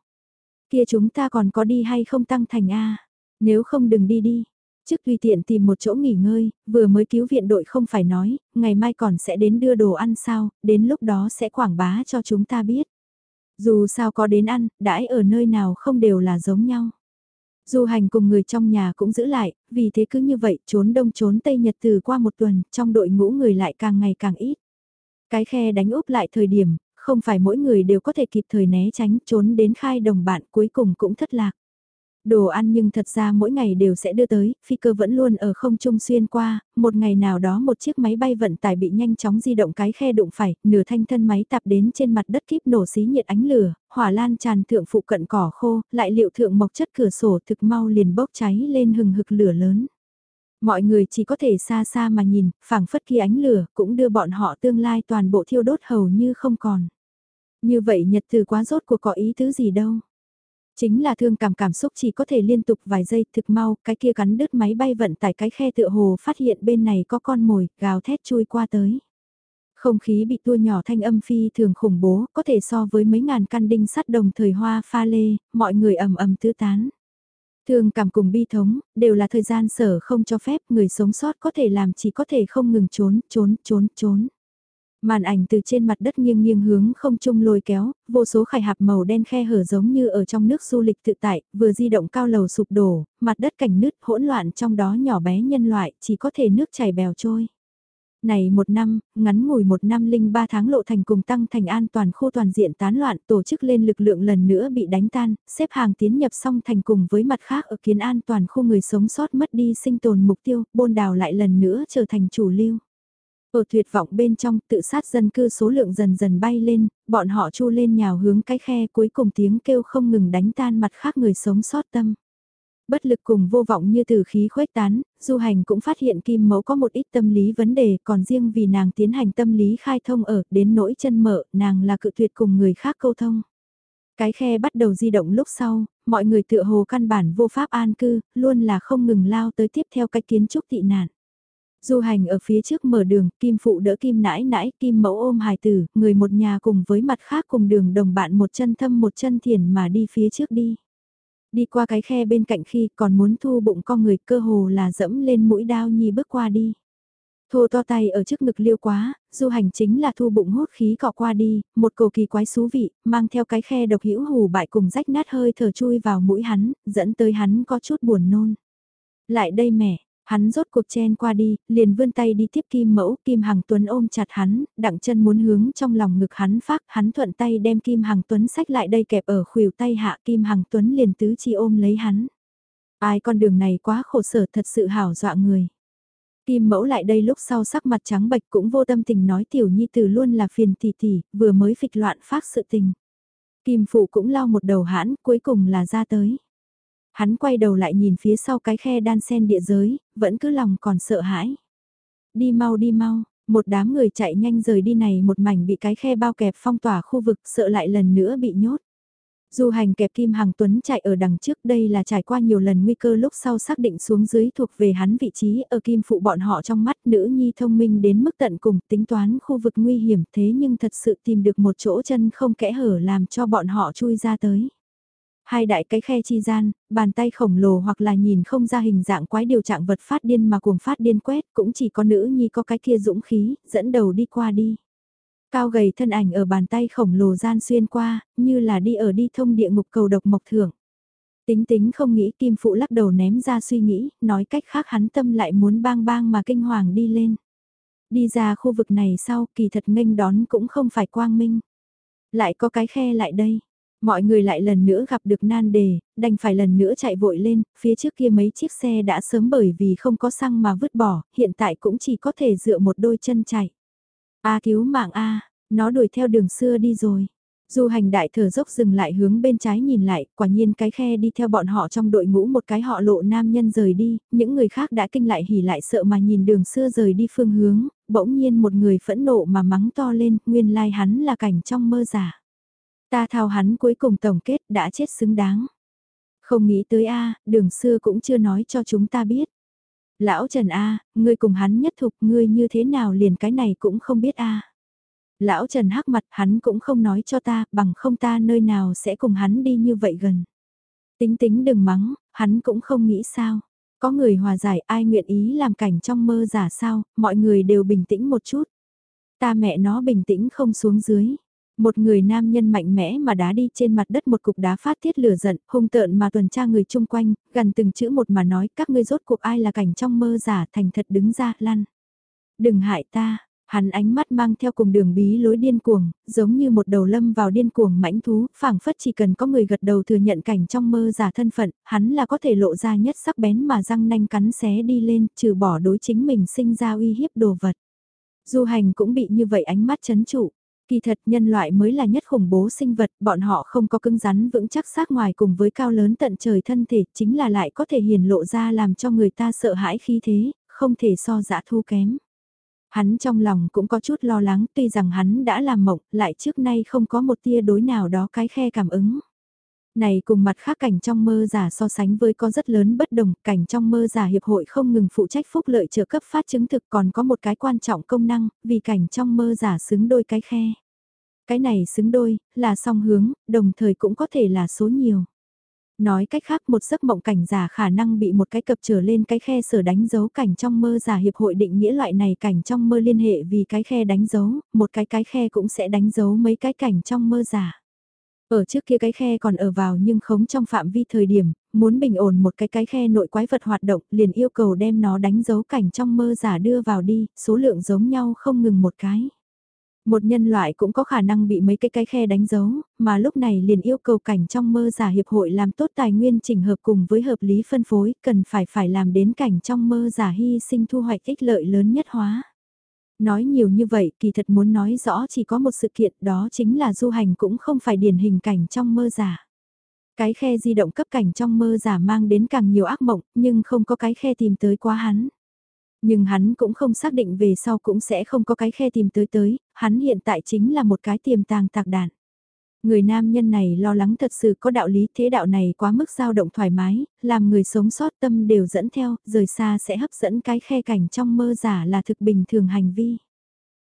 Speaker 1: Kia chúng ta còn có đi hay không tăng thành A? Nếu không đừng đi đi. Trước tùy tiện tìm một chỗ nghỉ ngơi, vừa mới cứu viện đội không phải nói, ngày mai còn sẽ đến đưa đồ ăn sao, đến lúc đó sẽ quảng bá cho chúng ta biết. Dù sao có đến ăn, đãi ở nơi nào không đều là giống nhau. Du hành cùng người trong nhà cũng giữ lại, vì thế cứ như vậy trốn đông trốn tây nhật từ qua một tuần, trong đội ngũ người lại càng ngày càng ít. Cái khe đánh úp lại thời điểm, không phải mỗi người đều có thể kịp thời né tránh trốn đến khai đồng bạn cuối cùng cũng thất lạc. Đồ ăn nhưng thật ra mỗi ngày đều sẽ đưa tới, phi cơ vẫn luôn ở không trung xuyên qua, một ngày nào đó một chiếc máy bay vận tải bị nhanh chóng di động cái khe đụng phải, nửa thanh thân máy tạp đến trên mặt đất kíp nổ xí nhiệt ánh lửa, hỏa lan tràn thượng phụ cận cỏ khô, lại liệu thượng mộc chất cửa sổ thực mau liền bốc cháy lên hừng hực lửa lớn. Mọi người chỉ có thể xa xa mà nhìn, phảng phất kia ánh lửa cũng đưa bọn họ tương lai toàn bộ thiêu đốt hầu như không còn. Như vậy nhật từ quá rốt cuộc có ý tứ gì đâu. Chính là thương cảm cảm xúc chỉ có thể liên tục vài giây thực mau, cái kia cắn đứt máy bay vận tải cái khe tựa hồ phát hiện bên này có con mồi, gào thét chui qua tới. Không khí bị tua nhỏ thanh âm phi thường khủng bố, có thể so với mấy ngàn căn đinh sắt đồng thời hoa pha lê, mọi người ầm ầm tứ tán. Thương cảm cùng bi thống, đều là thời gian sở không cho phép người sống sót có thể làm chỉ có thể không ngừng trốn, trốn, trốn, trốn. Màn ảnh từ trên mặt đất nghiêng nghiêng hướng không trung lôi kéo, vô số khải hạp màu đen khe hở giống như ở trong nước du lịch tự tại, vừa di động cao lầu sụp đổ, mặt đất cảnh nứt hỗn loạn trong đó nhỏ bé nhân loại, chỉ có thể nước chảy bèo trôi. Này một năm, ngắn ngủi một năm linh ba tháng lộ thành cùng tăng thành an toàn khu toàn diện tán loạn tổ chức lên lực lượng lần nữa bị đánh tan, xếp hàng tiến nhập xong thành cùng với mặt khác ở kiến an toàn khu người sống sót mất đi sinh tồn mục tiêu, bôn đào lại lần nữa trở thành chủ lưu. Ở tuyệt vọng bên trong tự sát dân cư số lượng dần dần bay lên, bọn họ chu lên nhào hướng cái khe cuối cùng tiếng kêu không ngừng đánh tan mặt khác người sống sót tâm. Bất lực cùng vô vọng như từ khí khuếch tán, du hành cũng phát hiện kim mẫu có một ít tâm lý vấn đề còn riêng vì nàng tiến hành tâm lý khai thông ở đến nỗi chân mở nàng là cự tuyệt cùng người khác câu thông. Cái khe bắt đầu di động lúc sau, mọi người tựa hồ căn bản vô pháp an cư, luôn là không ngừng lao tới tiếp theo cách kiến trúc tị nạn. Du hành ở phía trước mở đường, Kim Phụ đỡ Kim nãi nãi, Kim mẫu ôm hài tử, người một nhà cùng với mặt khác cùng đường đồng bạn một chân thâm một chân thiền mà đi phía trước đi. Đi qua cái khe bên cạnh khi còn muốn thu bụng con người cơ hồ là dẫm lên mũi đao nhi bước qua đi. Thô to tay ở trước ngực liêu quá, du hành chính là thu bụng hút khí cọ qua đi, một cầu kỳ quái xú vị, mang theo cái khe độc hữu hù bại cùng rách nát hơi thở chui vào mũi hắn, dẫn tới hắn có chút buồn nôn. Lại đây mẹ, Hắn rốt cuộc chen qua đi, liền vươn tay đi tiếp Kim Mẫu, Kim Hằng Tuấn ôm chặt hắn, đặng chân muốn hướng trong lòng ngực hắn phát, hắn thuận tay đem Kim Hằng Tuấn sách lại đây kẹp ở khuỷu tay hạ Kim Hằng Tuấn liền tứ chi ôm lấy hắn. Ai con đường này quá khổ sở thật sự hảo dọa người. Kim Mẫu lại đây lúc sau sắc mặt trắng bệch cũng vô tâm tình nói tiểu nhi tử luôn là phiền tỷ tỷ, vừa mới phịch loạn phát sự tình. Kim Phụ cũng lau một đầu hãn, cuối cùng là ra tới. Hắn quay đầu lại nhìn phía sau cái khe đan sen địa giới, vẫn cứ lòng còn sợ hãi. Đi mau đi mau, một đám người chạy nhanh rời đi này một mảnh bị cái khe bao kẹp phong tỏa khu vực sợ lại lần nữa bị nhốt. Du hành kẹp Kim Hằng Tuấn chạy ở đằng trước đây là trải qua nhiều lần nguy cơ lúc sau xác định xuống dưới thuộc về hắn vị trí ở Kim Phụ bọn họ trong mắt nữ nhi thông minh đến mức tận cùng tính toán khu vực nguy hiểm thế nhưng thật sự tìm được một chỗ chân không kẽ hở làm cho bọn họ chui ra tới. Hai đại cái khe chi gian, bàn tay khổng lồ hoặc là nhìn không ra hình dạng quái điều trạng vật phát điên mà cuồng phát điên quét cũng chỉ có nữ nhi có cái kia dũng khí, dẫn đầu đi qua đi. Cao gầy thân ảnh ở bàn tay khổng lồ gian xuyên qua, như là đi ở đi thông địa ngục cầu độc mộc thưởng. Tính tính không nghĩ kim phụ lắc đầu ném ra suy nghĩ, nói cách khác hắn tâm lại muốn bang bang mà kinh hoàng đi lên. Đi ra khu vực này sau kỳ thật nghênh đón cũng không phải quang minh. Lại có cái khe lại đây Mọi người lại lần nữa gặp được nan đề, đành phải lần nữa chạy vội lên, phía trước kia mấy chiếc xe đã sớm bởi vì không có xăng mà vứt bỏ, hiện tại cũng chỉ có thể dựa một đôi chân chạy. A cứu mạng A, nó đuổi theo đường xưa đi rồi. Du hành đại thở dốc dừng lại hướng bên trái nhìn lại, quả nhiên cái khe đi theo bọn họ trong đội ngũ một cái họ lộ nam nhân rời đi, những người khác đã kinh lại hỉ lại sợ mà nhìn đường xưa rời đi phương hướng, bỗng nhiên một người phẫn nộ mà mắng to lên, nguyên lai hắn là cảnh trong mơ giả. Ta thao hắn cuối cùng tổng kết đã chết xứng đáng. Không nghĩ tới a đường xưa cũng chưa nói cho chúng ta biết. Lão Trần A, ngươi cùng hắn nhất thục ngươi như thế nào liền cái này cũng không biết a Lão Trần hắc mặt hắn cũng không nói cho ta, bằng không ta nơi nào sẽ cùng hắn đi như vậy gần. Tính tính đừng mắng, hắn cũng không nghĩ sao. Có người hòa giải ai nguyện ý làm cảnh trong mơ giả sao, mọi người đều bình tĩnh một chút. Ta mẹ nó bình tĩnh không xuống dưới. Một người nam nhân mạnh mẽ mà đá đi trên mặt đất một cục đá phát tiết lửa giận, hung tợn mà tuần tra người chung quanh, gần từng chữ một mà nói các ngươi rốt cuộc ai là cảnh trong mơ giả thành thật đứng ra, lăn. Đừng hại ta, Hắn ánh mắt mang theo cùng đường bí lối điên cuồng, giống như một đầu lâm vào điên cuồng mãnh thú, phảng phất chỉ cần có người gật đầu thừa nhận cảnh trong mơ giả thân phận, hắn là có thể lộ ra nhất sắc bén mà răng nanh cắn xé đi lên, trừ bỏ đối chính mình sinh ra uy hiếp đồ vật. Du hành cũng bị như vậy ánh mắt chấn trụ. Kỳ thật nhân loại mới là nhất khủng bố sinh vật, bọn họ không có cứng rắn vững chắc xác ngoài cùng với cao lớn tận trời thân thể, chính là lại có thể hiển lộ ra làm cho người ta sợ hãi khi thế, không thể so dã thu kém. Hắn trong lòng cũng có chút lo lắng tuy rằng hắn đã làm mộng, lại trước nay không có một tia đối nào đó cái khe cảm ứng. Này cùng mặt khác cảnh trong mơ giả so sánh với có rất lớn bất đồng, cảnh trong mơ giả hiệp hội không ngừng phụ trách phúc lợi trợ cấp phát chứng thực còn có một cái quan trọng công năng, vì cảnh trong mơ giả xứng đôi cái khe. Cái này xứng đôi, là song hướng, đồng thời cũng có thể là số nhiều. Nói cách khác một giấc mộng cảnh giả khả năng bị một cái cập trở lên cái khe sở đánh dấu cảnh trong mơ giả hiệp hội định nghĩa loại này cảnh trong mơ liên hệ vì cái khe đánh dấu, một cái cái khe cũng sẽ đánh dấu mấy cái cảnh trong mơ giả. Ở trước kia cái khe còn ở vào nhưng khống trong phạm vi thời điểm, muốn bình ổn một cái cái khe nội quái vật hoạt động liền yêu cầu đem nó đánh dấu cảnh trong mơ giả đưa vào đi, số lượng giống nhau không ngừng một cái. Một nhân loại cũng có khả năng bị mấy cái cái khe đánh dấu, mà lúc này liền yêu cầu cảnh trong mơ giả hiệp hội làm tốt tài nguyên chỉnh hợp cùng với hợp lý phân phối, cần phải phải làm đến cảnh trong mơ giả hy sinh thu hoạch ích lợi lớn nhất hóa. Nói nhiều như vậy kỳ thật muốn nói rõ chỉ có một sự kiện đó chính là du hành cũng không phải điển hình cảnh trong mơ giả. Cái khe di động cấp cảnh trong mơ giả mang đến càng nhiều ác mộng nhưng không có cái khe tìm tới quá hắn. Nhưng hắn cũng không xác định về sau cũng sẽ không có cái khe tìm tới tới, hắn hiện tại chính là một cái tiềm tàng tạc đạn. Người nam nhân này lo lắng thật sự có đạo lý thế đạo này quá mức dao động thoải mái, làm người sống sót tâm đều dẫn theo, rời xa sẽ hấp dẫn cái khe cảnh trong mơ giả là thực bình thường hành vi.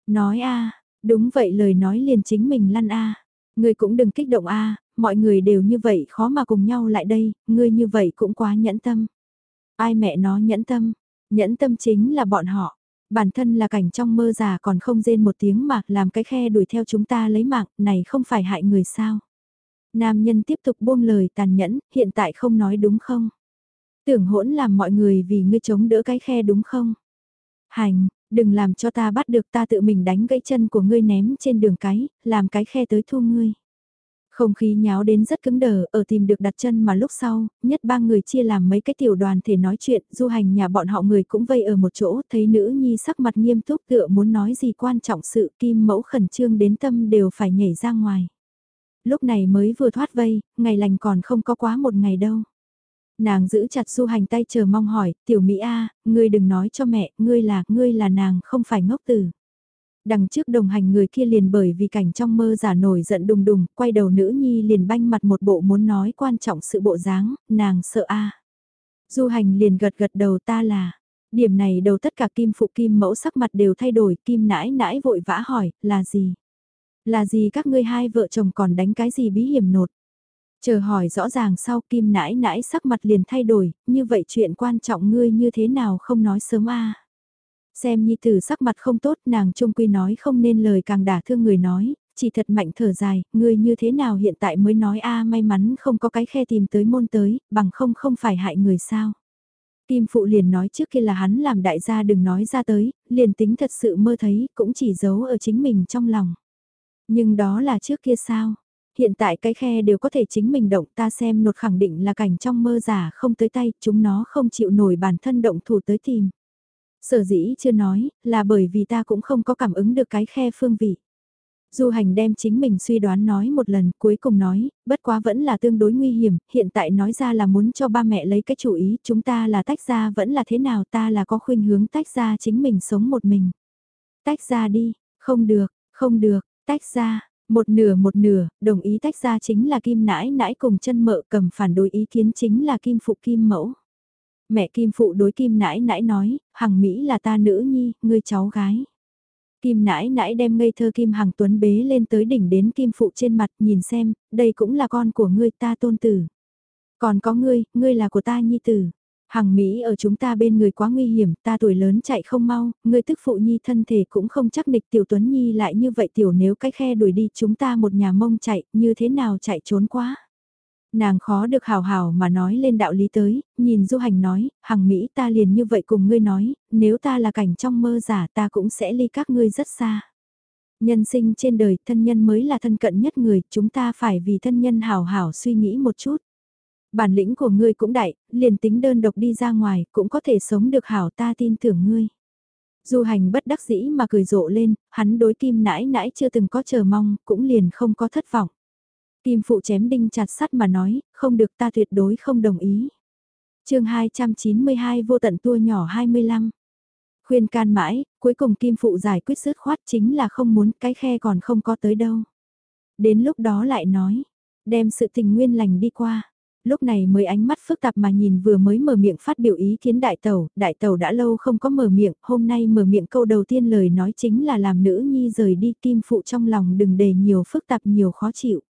Speaker 1: Nói a đúng vậy lời nói liền chính mình lăn a Người cũng đừng kích động a mọi người đều như vậy khó mà cùng nhau lại đây, người như vậy cũng quá nhẫn tâm. Ai mẹ nó nhẫn tâm, Nhẫn tâm chính là bọn họ. Bản thân là cảnh trong mơ già còn không rên một tiếng mà làm cái khe đuổi theo chúng ta lấy mạng, này không phải hại người sao. Nam nhân tiếp tục buông lời tàn nhẫn, hiện tại không nói đúng không? Tưởng hỗn làm mọi người vì ngươi chống đỡ cái khe đúng không? Hành, đừng làm cho ta bắt được ta tự mình đánh gãy chân của ngươi ném trên đường cái, làm cái khe tới thu ngươi. Không khí nháo đến rất cứng đờ, ở tìm được đặt chân mà lúc sau, nhất ba người chia làm mấy cái tiểu đoàn thể nói chuyện, du hành nhà bọn họ người cũng vây ở một chỗ, thấy nữ nhi sắc mặt nghiêm túc tựa muốn nói gì quan trọng sự kim mẫu khẩn trương đến tâm đều phải nhảy ra ngoài. Lúc này mới vừa thoát vây, ngày lành còn không có quá một ngày đâu. Nàng giữ chặt du hành tay chờ mong hỏi, tiểu Mỹ A, ngươi đừng nói cho mẹ, ngươi là, ngươi là nàng không phải ngốc tử. Đằng trước đồng hành người kia liền bởi vì cảnh trong mơ giả nổi giận đùng đùng, quay đầu nữ nhi liền banh mặt một bộ muốn nói quan trọng sự bộ dáng, nàng sợ a. Du hành liền gật gật đầu ta là, điểm này đầu tất cả kim phụ kim mẫu sắc mặt đều thay đổi, kim nãi nãi vội vã hỏi, là gì? Là gì các ngươi hai vợ chồng còn đánh cái gì bí hiểm nột? Chờ hỏi rõ ràng sau kim nãi nãi sắc mặt liền thay đổi, như vậy chuyện quan trọng ngươi như thế nào không nói sớm a Xem nhi tử sắc mặt không tốt nàng trung quy nói không nên lời càng đả thương người nói, chỉ thật mạnh thở dài, người như thế nào hiện tại mới nói a may mắn không có cái khe tìm tới môn tới, bằng không không phải hại người sao. Kim Phụ liền nói trước kia là hắn làm đại gia đừng nói ra tới, liền tính thật sự mơ thấy, cũng chỉ giấu ở chính mình trong lòng. Nhưng đó là trước kia sao? Hiện tại cái khe đều có thể chính mình động ta xem nột khẳng định là cảnh trong mơ giả không tới tay, chúng nó không chịu nổi bản thân động thủ tới tìm. Sở dĩ chưa nói, là bởi vì ta cũng không có cảm ứng được cái khe phương vị. Du hành đem chính mình suy đoán nói một lần, cuối cùng nói, bất quá vẫn là tương đối nguy hiểm, hiện tại nói ra là muốn cho ba mẹ lấy cái chủ ý, chúng ta là tách ra vẫn là thế nào ta là có khuynh hướng tách ra chính mình sống một mình. Tách ra đi, không được, không được, tách ra, một nửa một nửa, đồng ý tách ra chính là kim nãi nãi cùng chân mợ cầm phản đối ý kiến chính là kim phụ kim mẫu. Mẹ kim phụ đối kim nãi nãi nói, hằng Mỹ là ta nữ nhi, ngươi cháu gái. Kim nãi nãi đem ngây thơ Kim Hằng Tuấn bế lên tới đỉnh đến Kim Phụ trên mặt nhìn xem, đây cũng là con của ngươi ta tôn tử. Còn có ngươi, ngươi là của ta nhi tử. Hằng Mỹ ở chúng ta bên người quá nguy hiểm, ta tuổi lớn chạy không mau, ngươi tức phụ nhi thân thể cũng không chắc nịch tiểu Tuấn Nhi lại như vậy tiểu nếu cái khe đuổi đi chúng ta một nhà mông chạy, như thế nào chạy trốn quá. Nàng khó được hào hào mà nói lên đạo lý tới, nhìn du hành nói, hằng Mỹ ta liền như vậy cùng ngươi nói, nếu ta là cảnh trong mơ giả ta cũng sẽ ly các ngươi rất xa. Nhân sinh trên đời thân nhân mới là thân cận nhất người, chúng ta phải vì thân nhân hào hào suy nghĩ một chút. Bản lĩnh của ngươi cũng đại, liền tính đơn độc đi ra ngoài, cũng có thể sống được hảo ta tin tưởng ngươi. Du hành bất đắc dĩ mà cười rộ lên, hắn đối kim nãi nãi chưa từng có chờ mong, cũng liền không có thất vọng. Kim phụ chém đinh chặt sắt mà nói, không được ta tuyệt đối không đồng ý. chương 292 vô tận tua nhỏ 25. Khuyên can mãi, cuối cùng Kim phụ giải quyết sứt khoát chính là không muốn cái khe còn không có tới đâu. Đến lúc đó lại nói, đem sự tình nguyên lành đi qua. Lúc này mới ánh mắt phức tạp mà nhìn vừa mới mở miệng phát biểu ý kiến đại tàu, đại tàu đã lâu không có mở miệng, hôm nay mở miệng câu đầu tiên lời nói chính là làm nữ nhi rời đi kim phụ trong lòng đừng để nhiều phức tạp nhiều khó chịu.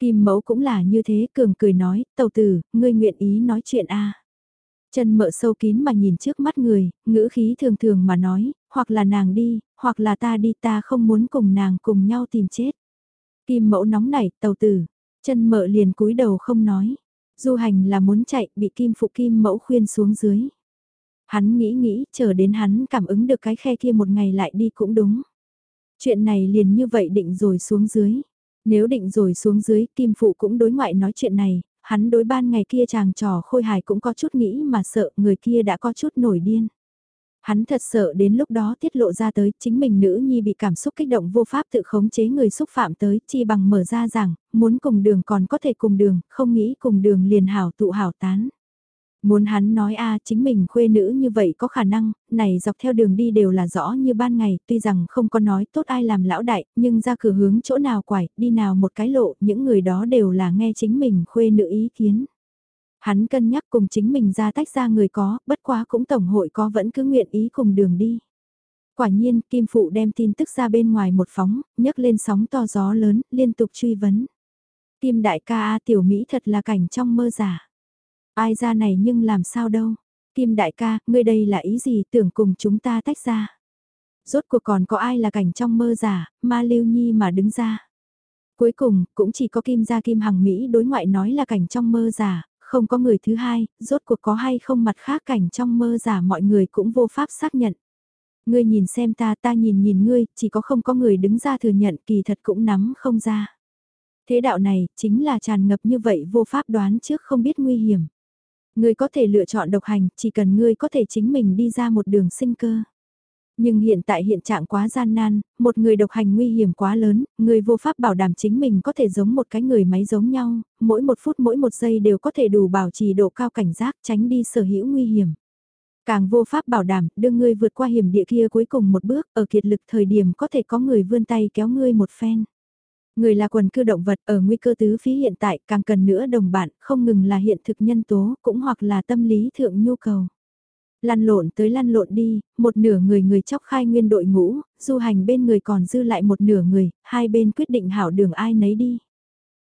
Speaker 1: Kim mẫu cũng là như thế, cường cười nói, tàu tử, ngươi nguyện ý nói chuyện à? a Chân mợ sâu kín mà nhìn trước mắt người, ngữ khí thường thường mà nói, hoặc là nàng đi, hoặc là ta đi ta không muốn cùng nàng cùng nhau tìm chết. Kim mẫu nóng nảy, tàu tử, chân mợ liền cúi đầu không nói. Du hành là muốn chạy, bị kim phụ kim mẫu khuyên xuống dưới. Hắn nghĩ nghĩ, chờ đến hắn cảm ứng được cái khe kia một ngày lại đi cũng đúng. Chuyện này liền như vậy định rồi xuống dưới. Nếu định rồi xuống dưới, Kim Phụ cũng đối ngoại nói chuyện này, hắn đối ban ngày kia chàng trò khôi hài cũng có chút nghĩ mà sợ người kia đã có chút nổi điên. Hắn thật sợ đến lúc đó tiết lộ ra tới chính mình nữ nhi bị cảm xúc kích động vô pháp tự khống chế người xúc phạm tới chi bằng mở ra rằng, muốn cùng đường còn có thể cùng đường, không nghĩ cùng đường liền hảo tụ hảo tán. Muốn hắn nói a chính mình khuê nữ như vậy có khả năng, này dọc theo đường đi đều là rõ như ban ngày, tuy rằng không có nói tốt ai làm lão đại, nhưng ra cửa hướng chỗ nào quải, đi nào một cái lộ, những người đó đều là nghe chính mình khuê nữ ý kiến. Hắn cân nhắc cùng chính mình ra tách ra người có, bất quá cũng tổng hội có vẫn cứ nguyện ý cùng đường đi. Quả nhiên, Kim Phụ đem tin tức ra bên ngoài một phóng, nhấc lên sóng to gió lớn, liên tục truy vấn. Kim đại ca A tiểu Mỹ thật là cảnh trong mơ giả. Ai ra này nhưng làm sao đâu. Kim đại ca, ngươi đây là ý gì tưởng cùng chúng ta tách ra. Rốt cuộc còn có ai là cảnh trong mơ giả, ma lưu nhi mà đứng ra. Cuối cùng, cũng chỉ có Kim gia Kim Hằng Mỹ đối ngoại nói là cảnh trong mơ giả, không có người thứ hai, rốt cuộc có hay không mặt khác cảnh trong mơ giả mọi người cũng vô pháp xác nhận. Ngươi nhìn xem ta ta nhìn nhìn ngươi, chỉ có không có người đứng ra thừa nhận kỳ thật cũng nắm không ra. Thế đạo này, chính là tràn ngập như vậy vô pháp đoán trước không biết nguy hiểm. Ngươi có thể lựa chọn độc hành, chỉ cần ngươi có thể chính mình đi ra một đường sinh cơ. Nhưng hiện tại hiện trạng quá gian nan, một người độc hành nguy hiểm quá lớn, người vô pháp bảo đảm chính mình có thể giống một cái người máy giống nhau, mỗi một phút mỗi một giây đều có thể đủ bảo trì độ cao cảnh giác tránh đi sở hữu nguy hiểm. Càng vô pháp bảo đảm, đưa ngươi vượt qua hiểm địa kia cuối cùng một bước, ở kiệt lực thời điểm có thể có người vươn tay kéo ngươi một phen. Người là quần cư động vật ở nguy cơ tứ phí hiện tại càng cần nữa đồng bạn, không ngừng là hiện thực nhân tố, cũng hoặc là tâm lý thượng nhu cầu. Lăn lộn tới lăn lộn đi, một nửa người người chóc khai nguyên đội ngũ, du hành bên người còn dư lại một nửa người, hai bên quyết định hảo đường ai nấy đi.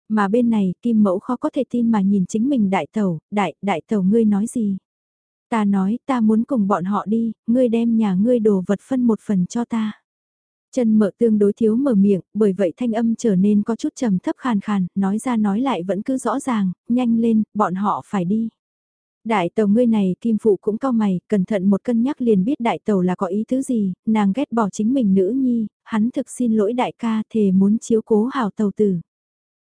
Speaker 1: Mà bên này, Kim Mẫu khó có thể tin mà nhìn chính mình đại tàu, đại, đại tàu ngươi nói gì? Ta nói, ta muốn cùng bọn họ đi, ngươi đem nhà ngươi đồ vật phân một phần cho ta. Chân mở tương đối thiếu mở miệng, bởi vậy thanh âm trở nên có chút trầm thấp khàn khàn, nói ra nói lại vẫn cứ rõ ràng, nhanh lên, bọn họ phải đi. Đại tàu ngươi này kim phụ cũng cao mày, cẩn thận một cân nhắc liền biết đại tàu là có ý thứ gì, nàng ghét bỏ chính mình nữ nhi, hắn thực xin lỗi đại ca thề muốn chiếu cố hảo tàu tử.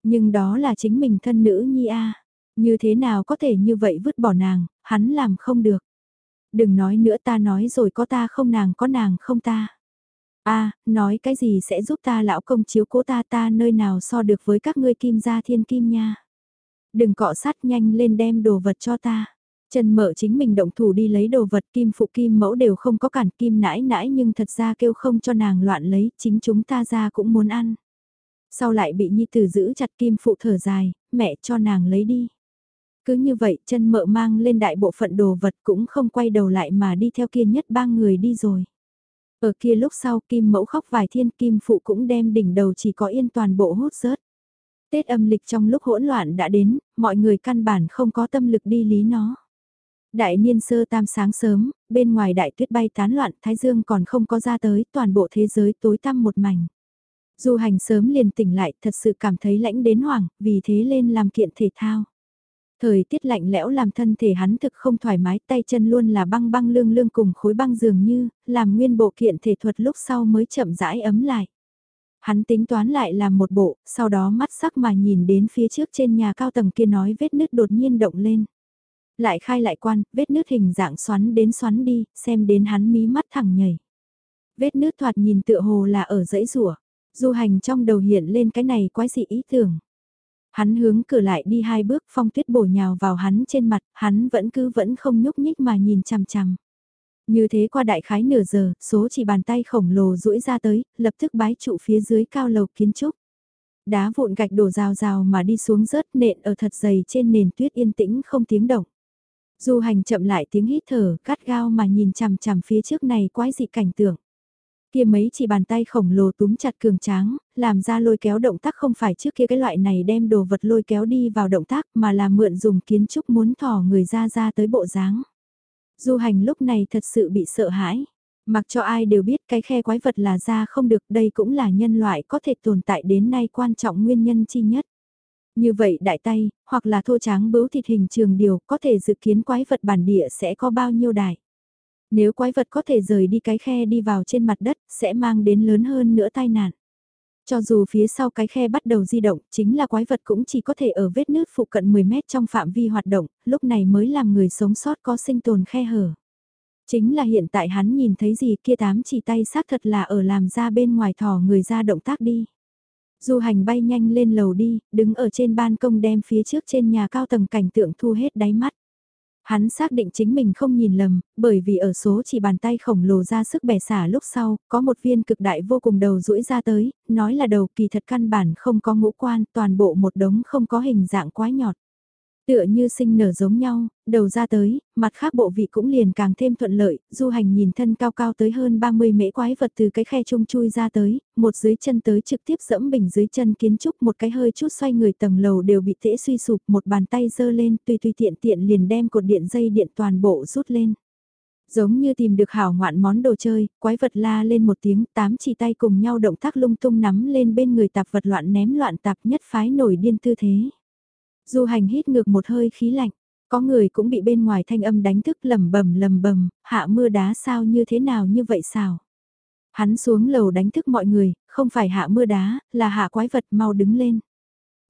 Speaker 1: Nhưng đó là chính mình thân nữ nhi a như thế nào có thể như vậy vứt bỏ nàng, hắn làm không được. Đừng nói nữa ta nói rồi có ta không nàng có nàng không ta a nói cái gì sẽ giúp ta lão công chiếu cố ta ta nơi nào so được với các ngươi kim gia thiên kim nha. Đừng cọ sát nhanh lên đem đồ vật cho ta. Trần mở chính mình động thủ đi lấy đồ vật kim phụ kim mẫu đều không có cản kim nãi nãi nhưng thật ra kêu không cho nàng loạn lấy, chính chúng ta ra cũng muốn ăn. Sau lại bị nhi tử giữ chặt kim phụ thở dài, mẹ cho nàng lấy đi. Cứ như vậy chân mợ mang lên đại bộ phận đồ vật cũng không quay đầu lại mà đi theo kia nhất ba người đi rồi. Ở kia lúc sau kim mẫu khóc vài thiên kim phụ cũng đem đỉnh đầu chỉ có yên toàn bộ hút rớt. Tết âm lịch trong lúc hỗn loạn đã đến, mọi người căn bản không có tâm lực đi lý nó. Đại niên sơ tam sáng sớm, bên ngoài đại tuyết bay tán loạn, thái dương còn không có ra tới, toàn bộ thế giới tối tăm một mảnh. Du hành sớm liền tỉnh lại, thật sự cảm thấy lãnh đến hoảng, vì thế lên làm kiện thể thao. Thời tiết lạnh lẽo làm thân thể hắn thực không thoải mái, tay chân luôn là băng băng lương lương cùng khối băng dường như, làm nguyên bộ kiện thể thuật lúc sau mới chậm rãi ấm lại. Hắn tính toán lại làm một bộ, sau đó mắt sắc mà nhìn đến phía trước trên nhà cao tầng kia nói vết nứt đột nhiên động lên. Lại khai lại quan, vết nứt hình dạng xoắn đến xoắn đi, xem đến hắn mí mắt thẳng nhảy. Vết nứt thoạt nhìn tựa hồ là ở dãy rủa du hành trong đầu hiện lên cái này quái dị ý tưởng. Hắn hướng cửa lại đi hai bước phong tuyết bổ nhào vào hắn trên mặt, hắn vẫn cứ vẫn không nhúc nhích mà nhìn chằm chằm. Như thế qua đại khái nửa giờ, số chỉ bàn tay khổng lồ duỗi ra tới, lập tức bái trụ phía dưới cao lầu kiến trúc. Đá vụn gạch đổ rào rào mà đi xuống rớt nện ở thật dày trên nền tuyết yên tĩnh không tiếng động. Du hành chậm lại tiếng hít thở, cắt gao mà nhìn chằm chằm phía trước này quái dị cảnh tượng. Kia mấy chỉ bàn tay khổng lồ túm chặt cường tráng, làm ra lôi kéo động tác không phải trước kia cái loại này đem đồ vật lôi kéo đi vào động tác mà là mượn dùng kiến trúc muốn thỏ người ra ra tới bộ dáng. Du hành lúc này thật sự bị sợ hãi. Mặc cho ai đều biết cái khe quái vật là ra không được đây cũng là nhân loại có thể tồn tại đến nay quan trọng nguyên nhân chi nhất. Như vậy đại tay, hoặc là thô tráng bướu thịt hình trường điều có thể dự kiến quái vật bản địa sẽ có bao nhiêu đại. Nếu quái vật có thể rời đi cái khe đi vào trên mặt đất sẽ mang đến lớn hơn nữa tai nạn. Cho dù phía sau cái khe bắt đầu di động, chính là quái vật cũng chỉ có thể ở vết nứt phụ cận 10 mét trong phạm vi hoạt động, lúc này mới làm người sống sót có sinh tồn khe hở. Chính là hiện tại hắn nhìn thấy gì kia tám chỉ tay xác thật là ở làm ra bên ngoài thò người ra động tác đi. Du hành bay nhanh lên lầu đi, đứng ở trên ban công đem phía trước trên nhà cao tầng cảnh tượng thu hết đáy mắt. Hắn xác định chính mình không nhìn lầm, bởi vì ở số chỉ bàn tay khổng lồ ra sức bẻ xả lúc sau, có một viên cực đại vô cùng đầu rũi ra tới, nói là đầu kỳ thật căn bản không có ngũ quan, toàn bộ một đống không có hình dạng quái nhọt. Tựa như sinh nở giống nhau, đầu ra tới, mặt khác bộ vị cũng liền càng thêm thuận lợi, du hành nhìn thân cao cao tới hơn 30 mễ quái vật từ cái khe chung chui ra tới, một dưới chân tới trực tiếp dẫm bình dưới chân kiến trúc một cái hơi chút xoay người tầng lầu đều bị tễ suy sụp một bàn tay giơ lên tùy tùy tiện tiện liền đem cột điện dây điện toàn bộ rút lên. Giống như tìm được hảo ngoạn món đồ chơi, quái vật la lên một tiếng, tám chỉ tay cùng nhau động tác lung tung nắm lên bên người tạp vật loạn ném loạn tạp nhất phái nổi điên tư thế. Du hành hít ngược một hơi khí lạnh, có người cũng bị bên ngoài thanh âm đánh thức lầm bầm lầm bầm, hạ mưa đá sao như thế nào như vậy sao? Hắn xuống lầu đánh thức mọi người, không phải hạ mưa đá, là hạ quái vật mau đứng lên.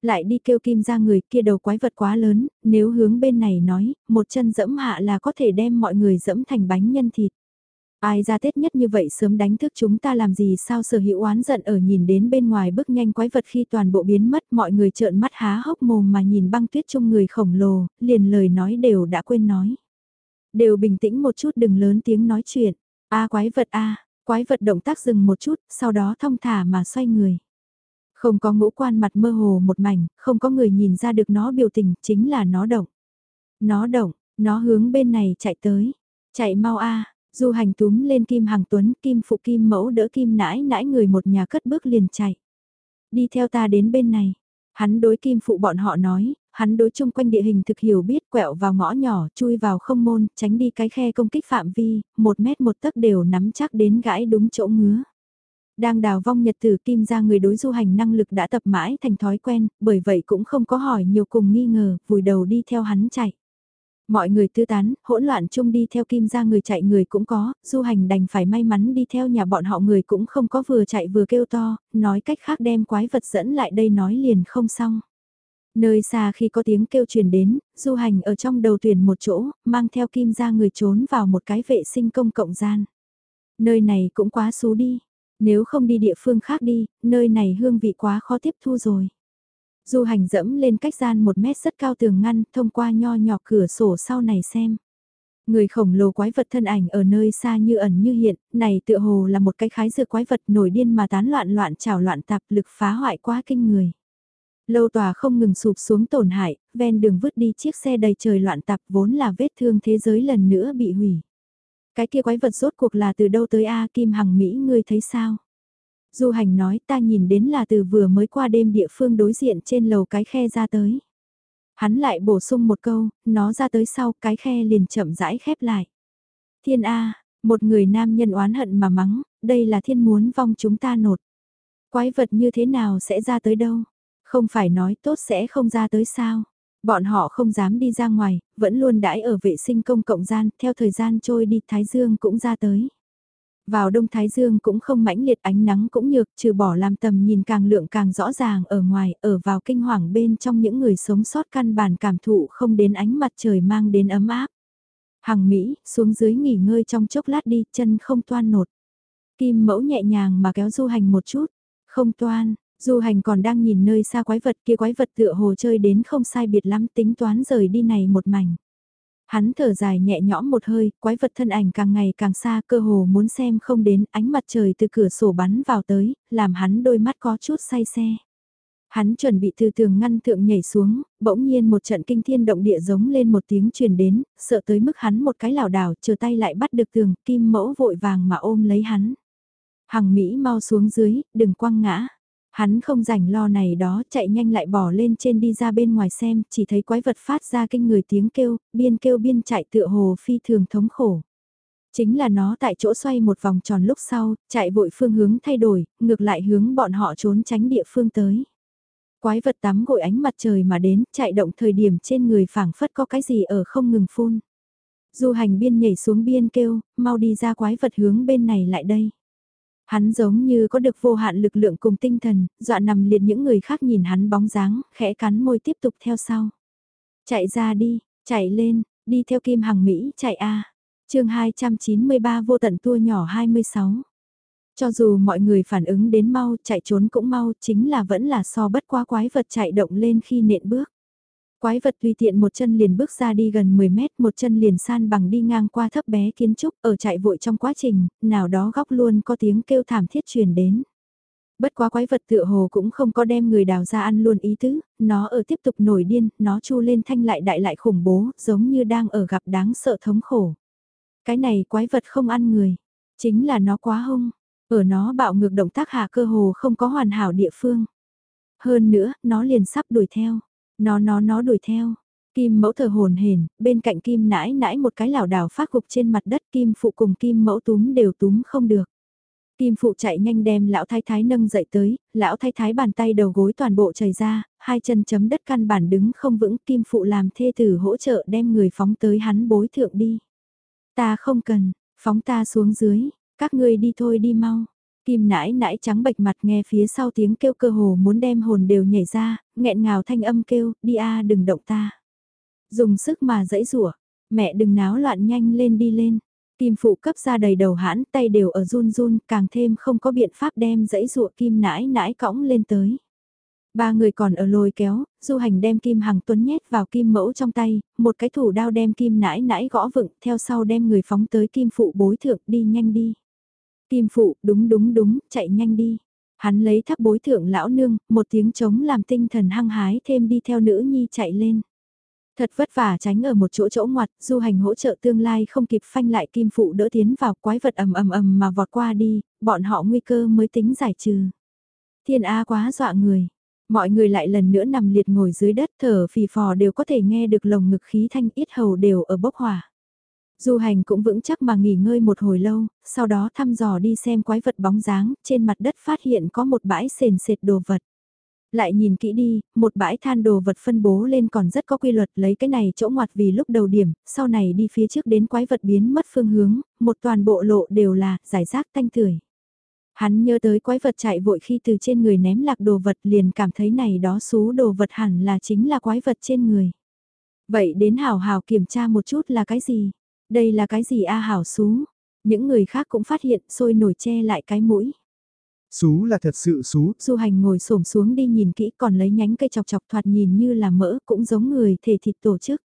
Speaker 1: Lại đi kêu kim ra người kia đầu quái vật quá lớn, nếu hướng bên này nói, một chân dẫm hạ là có thể đem mọi người dẫm thành bánh nhân thịt. Ai ra Tết nhất như vậy sớm đánh thức chúng ta làm gì sao sở hữu oán giận ở nhìn đến bên ngoài bước nhanh quái vật khi toàn bộ biến mất mọi người trợn mắt há hốc mồm mà nhìn băng tuyết chung người khổng lồ, liền lời nói đều đã quên nói. Đều bình tĩnh một chút đừng lớn tiếng nói chuyện. a quái vật a quái vật động tác dừng một chút, sau đó thong thả mà xoay người. Không có ngũ quan mặt mơ hồ một mảnh, không có người nhìn ra được nó biểu tình, chính là nó động. Nó động, nó hướng bên này chạy tới. Chạy mau a Du hành túm lên Kim Hằng Tuấn, Kim Phụ Kim Mẫu đỡ Kim nãi nãi người một nhà cất bước liền chạy. Đi theo ta đến bên này. Hắn đối Kim Phụ bọn họ nói, hắn đối chung quanh địa hình thực hiểu biết quẹo vào ngõ nhỏ, chui vào không môn, tránh đi cái khe công kích phạm vi, một mét một tấc đều nắm chắc đến gãi đúng chỗ ngứa. Đang đào vong nhật tử kim ra người đối du hành năng lực đã tập mãi thành thói quen, bởi vậy cũng không có hỏi nhiều cùng nghi ngờ, vùi đầu đi theo hắn chạy. Mọi người tư tán, hỗn loạn chung đi theo kim ra người chạy người cũng có, du hành đành phải may mắn đi theo nhà bọn họ người cũng không có vừa chạy vừa kêu to, nói cách khác đem quái vật dẫn lại đây nói liền không xong. Nơi xa khi có tiếng kêu truyền đến, du hành ở trong đầu tuyển một chỗ, mang theo kim ra người trốn vào một cái vệ sinh công cộng gian. Nơi này cũng quá xú đi. Nếu không đi địa phương khác đi, nơi này hương vị quá khó tiếp thu rồi. Du hành dẫm lên cách gian một mét rất cao tường ngăn, thông qua nho nhỏ cửa sổ sau này xem. Người khổng lồ quái vật thân ảnh ở nơi xa như ẩn như hiện, này tựa hồ là một cái khái dược quái vật nổi điên mà tán loạn loạn trào loạn tạp lực phá hoại quá kinh người. Lâu tòa không ngừng sụp xuống tổn hại, ven đường vứt đi chiếc xe đầy trời loạn tạp vốn là vết thương thế giới lần nữa bị hủy. Cái kia quái vật rốt cuộc là từ đâu tới A Kim Hằng Mỹ ngươi thấy sao? Du hành nói ta nhìn đến là từ vừa mới qua đêm địa phương đối diện trên lầu cái khe ra tới. Hắn lại bổ sung một câu, nó ra tới sau cái khe liền chậm rãi khép lại. Thiên A, một người nam nhân oán hận mà mắng, đây là thiên muốn vong chúng ta nột. Quái vật như thế nào sẽ ra tới đâu? Không phải nói tốt sẽ không ra tới sao? Bọn họ không dám đi ra ngoài, vẫn luôn đãi ở vệ sinh công cộng gian, theo thời gian trôi đi Thái Dương cũng ra tới. Vào đông Thái Dương cũng không mãnh liệt ánh nắng cũng nhược, trừ bỏ làm tầm nhìn càng lượng càng rõ ràng ở ngoài, ở vào kinh hoàng bên trong những người sống sót căn bản cảm thụ không đến ánh mặt trời mang đến ấm áp. Hằng Mỹ, xuống dưới nghỉ ngơi trong chốc lát đi, chân không toan nột. Kim mẫu nhẹ nhàng mà kéo du hành một chút, không toan, Du hành còn đang nhìn nơi xa quái vật kia quái vật tựa hồ chơi đến không sai biệt lắm tính toán rời đi này một mảnh. Hắn thở dài nhẹ nhõm một hơi, quái vật thân ảnh càng ngày càng xa cơ hồ muốn xem không đến ánh mặt trời từ cửa sổ bắn vào tới, làm hắn đôi mắt có chút say xe. Hắn chuẩn bị từ tường ngăn thượng nhảy xuống, bỗng nhiên một trận kinh thiên động địa giống lên một tiếng truyền đến, sợ tới mức hắn một cái lảo đảo chờ tay lại bắt được tường, kim mẫu vội vàng mà ôm lấy hắn. Hằng Mỹ mau xuống dưới, đừng quăng ngã. Hắn không rảnh lo này đó, chạy nhanh lại bỏ lên trên đi ra bên ngoài xem, chỉ thấy quái vật phát ra kinh người tiếng kêu, biên kêu biên chạy tựa hồ phi thường thống khổ. Chính là nó tại chỗ xoay một vòng tròn lúc sau, chạy vội phương hướng thay đổi, ngược lại hướng bọn họ trốn tránh địa phương tới. Quái vật tắm gội ánh mặt trời mà đến, chạy động thời điểm trên người phảng phất có cái gì ở không ngừng phun. Du hành biên nhảy xuống biên kêu, mau đi ra quái vật hướng bên này lại đây. Hắn giống như có được vô hạn lực lượng cùng tinh thần, dọa nằm liệt những người khác nhìn hắn bóng dáng, khẽ cắn môi tiếp tục theo sau. Chạy ra đi, chạy lên, đi theo Kim Hằng Mỹ, chạy a. À. Chương 293 vô tận tua nhỏ 26. Cho dù mọi người phản ứng đến mau, chạy trốn cũng mau, chính là vẫn là so bất quá quái vật chạy động lên khi nện bước. Quái vật tùy tiện một chân liền bước ra đi gần 10 mét, một chân liền san bằng đi ngang qua thấp bé kiến trúc, ở chạy vội trong quá trình, nào đó góc luôn có tiếng kêu thảm thiết truyền đến. Bất quá quái vật tựa hồ cũng không có đem người đào ra ăn luôn ý tứ, nó ở tiếp tục nổi điên, nó chu lên thanh lại đại lại khủng bố, giống như đang ở gặp đáng sợ thống khổ. Cái này quái vật không ăn người, chính là nó quá hung, ở nó bạo ngược động tác hạ cơ hồ không có hoàn hảo địa phương. Hơn nữa, nó liền sắp đuổi theo. Nó nó nó đuổi theo. Kim mẫu thở hồn hển, bên cạnh kim nãi nãi một cái lảo đảo phát gục trên mặt đất kim phụ cùng kim mẫu túm đều túm không được. Kim phụ chạy nhanh đem lão thái thái nâng dậy tới, lão thái thái bàn tay đầu gối toàn bộ chảy ra, hai chân chấm đất căn bản đứng không vững, kim phụ làm thê tử hỗ trợ đem người phóng tới hắn bối thượng đi. Ta không cần, phóng ta xuống dưới, các ngươi đi thôi đi mau. Kim nãi nãi trắng bệch mặt nghe phía sau tiếng kêu cơ hồ muốn đem hồn đều nhảy ra, nghẹn ngào thanh âm kêu, đi a đừng động ta. Dùng sức mà dẫy rủa mẹ đừng náo loạn nhanh lên đi lên. Kim phụ cấp ra đầy đầu hãn tay đều ở run run càng thêm không có biện pháp đem dẫy rụa kim nãi nãi cõng lên tới. Ba người còn ở lôi kéo, du hành đem kim Hằng tuấn nhét vào kim mẫu trong tay, một cái thủ đao đem kim nãi nãi gõ vựng, theo sau đem người phóng tới kim phụ bối thượng đi nhanh đi. Kim phụ, đúng đúng đúng, chạy nhanh đi. Hắn lấy tháp bối thượng lão nương, một tiếng trống làm tinh thần hăng hái thêm đi theo nữ nhi chạy lên. Thật vất vả tránh ở một chỗ chỗ ngoặt, du hành hỗ trợ tương lai không kịp phanh lại kim phụ đỡ tiến vào quái vật ầm ầm ầm mà vọt qua đi, bọn họ nguy cơ mới tính giải trừ. Thiên A quá dọa người. Mọi người lại lần nữa nằm liệt ngồi dưới đất thở phì phò đều có thể nghe được lồng ngực khí thanh ít hầu đều ở bốc hỏa. Du hành cũng vững chắc mà nghỉ ngơi một hồi lâu, sau đó thăm dò đi xem quái vật bóng dáng, trên mặt đất phát hiện có một bãi sền sệt đồ vật. Lại nhìn kỹ đi, một bãi than đồ vật phân bố lên còn rất có quy luật lấy cái này chỗ ngoặt vì lúc đầu điểm, sau này đi phía trước đến quái vật biến mất phương hướng, một toàn bộ lộ đều là giải rác thanh tưởi. Hắn nhớ tới quái vật chạy vội khi từ trên người ném lạc đồ vật liền cảm thấy này đó xú đồ vật hẳn là chính là quái vật trên người. Vậy đến hào hào kiểm tra một chút là cái gì? Đây là cái gì a hảo xú? Những người khác cũng phát hiện sôi nổi che lại cái mũi.
Speaker 2: Xú là thật sự xú.
Speaker 1: Du hành ngồi xổm xuống đi nhìn kỹ còn lấy nhánh cây chọc chọc thoạt nhìn như là mỡ cũng giống người thể thịt tổ chức.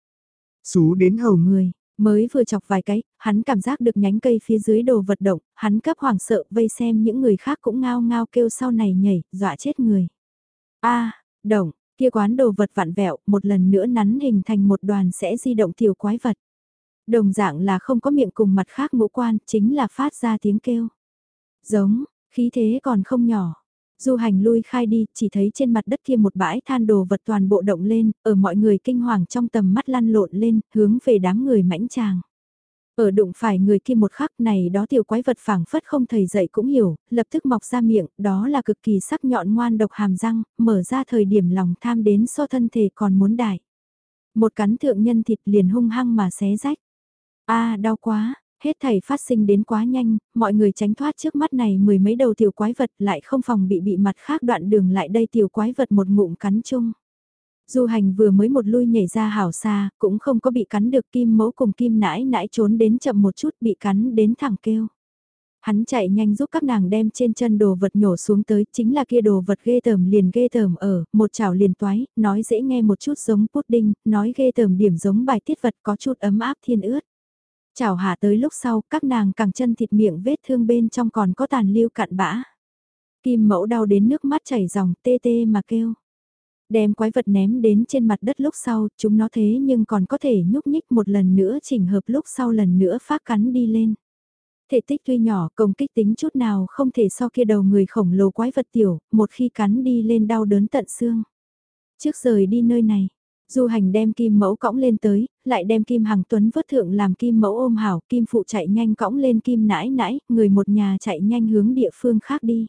Speaker 2: Xú đến hầu
Speaker 1: người, mới vừa chọc vài cái, hắn cảm giác được nhánh cây phía dưới đồ vật động, hắn cấp hoảng sợ vây xem những người khác cũng ngao ngao kêu sau này nhảy, dọa chết người. a động, kia quán đồ vật vặn vẹo, một lần nữa nắn hình thành một đoàn sẽ di động tiểu quái vật. Đồng dạng là không có miệng cùng mặt khác ngũ quan, chính là phát ra tiếng kêu. Giống, khí thế còn không nhỏ. Du hành lui khai đi, chỉ thấy trên mặt đất kia một bãi than đồ vật toàn bộ động lên, ở mọi người kinh hoàng trong tầm mắt lăn lộn lên, hướng về đám người mãnh tràng. Ở đụng phải người kia một khắc này đó tiểu quái vật phảng phất không thầy dậy cũng hiểu, lập tức mọc ra miệng, đó là cực kỳ sắc nhọn ngoan độc hàm răng, mở ra thời điểm lòng tham đến so thân thể còn muốn đại. Một cắn thượng nhân thịt liền hung hăng mà xé rách a đau quá, hết thảy phát sinh đến quá nhanh, mọi người tránh thoát trước mắt này mười mấy đầu tiểu quái vật lại không phòng bị bị mặt khác đoạn đường lại đây tiểu quái vật một ngụm cắn chung. Du hành vừa mới một lui nhảy ra hảo xa, cũng không có bị cắn được kim mẫu cùng kim nãi nãi trốn đến chậm một chút bị cắn đến thẳng kêu. Hắn chạy nhanh giúp các nàng đem trên chân đồ vật nhổ xuống tới, chính là kia đồ vật ghê tởm liền ghê tởm ở, một chảo liền toái, nói dễ nghe một chút giống pudding, nói ghê tởm điểm giống bài tiết vật có chút ấm áp thiên ướt. Chảo hạ tới lúc sau, các nàng càng chân thịt miệng vết thương bên trong còn có tàn lưu cặn bã. Kim mẫu đau đến nước mắt chảy dòng tê tê mà kêu. Đem quái vật ném đến trên mặt đất lúc sau, chúng nó thế nhưng còn có thể nhúc nhích một lần nữa chỉnh hợp lúc sau lần nữa phát cắn đi lên. Thể tích tuy nhỏ, công kích tính chút nào không thể so kia đầu người khổng lồ quái vật tiểu, một khi cắn đi lên đau đớn tận xương. Trước rời đi nơi này, Du hành đem kim mẫu cõng lên tới, lại đem kim hàng tuấn vớt thượng làm kim mẫu ôm hảo, kim phụ chạy nhanh cõng lên kim nãi nãi, người một nhà chạy nhanh hướng địa phương khác đi.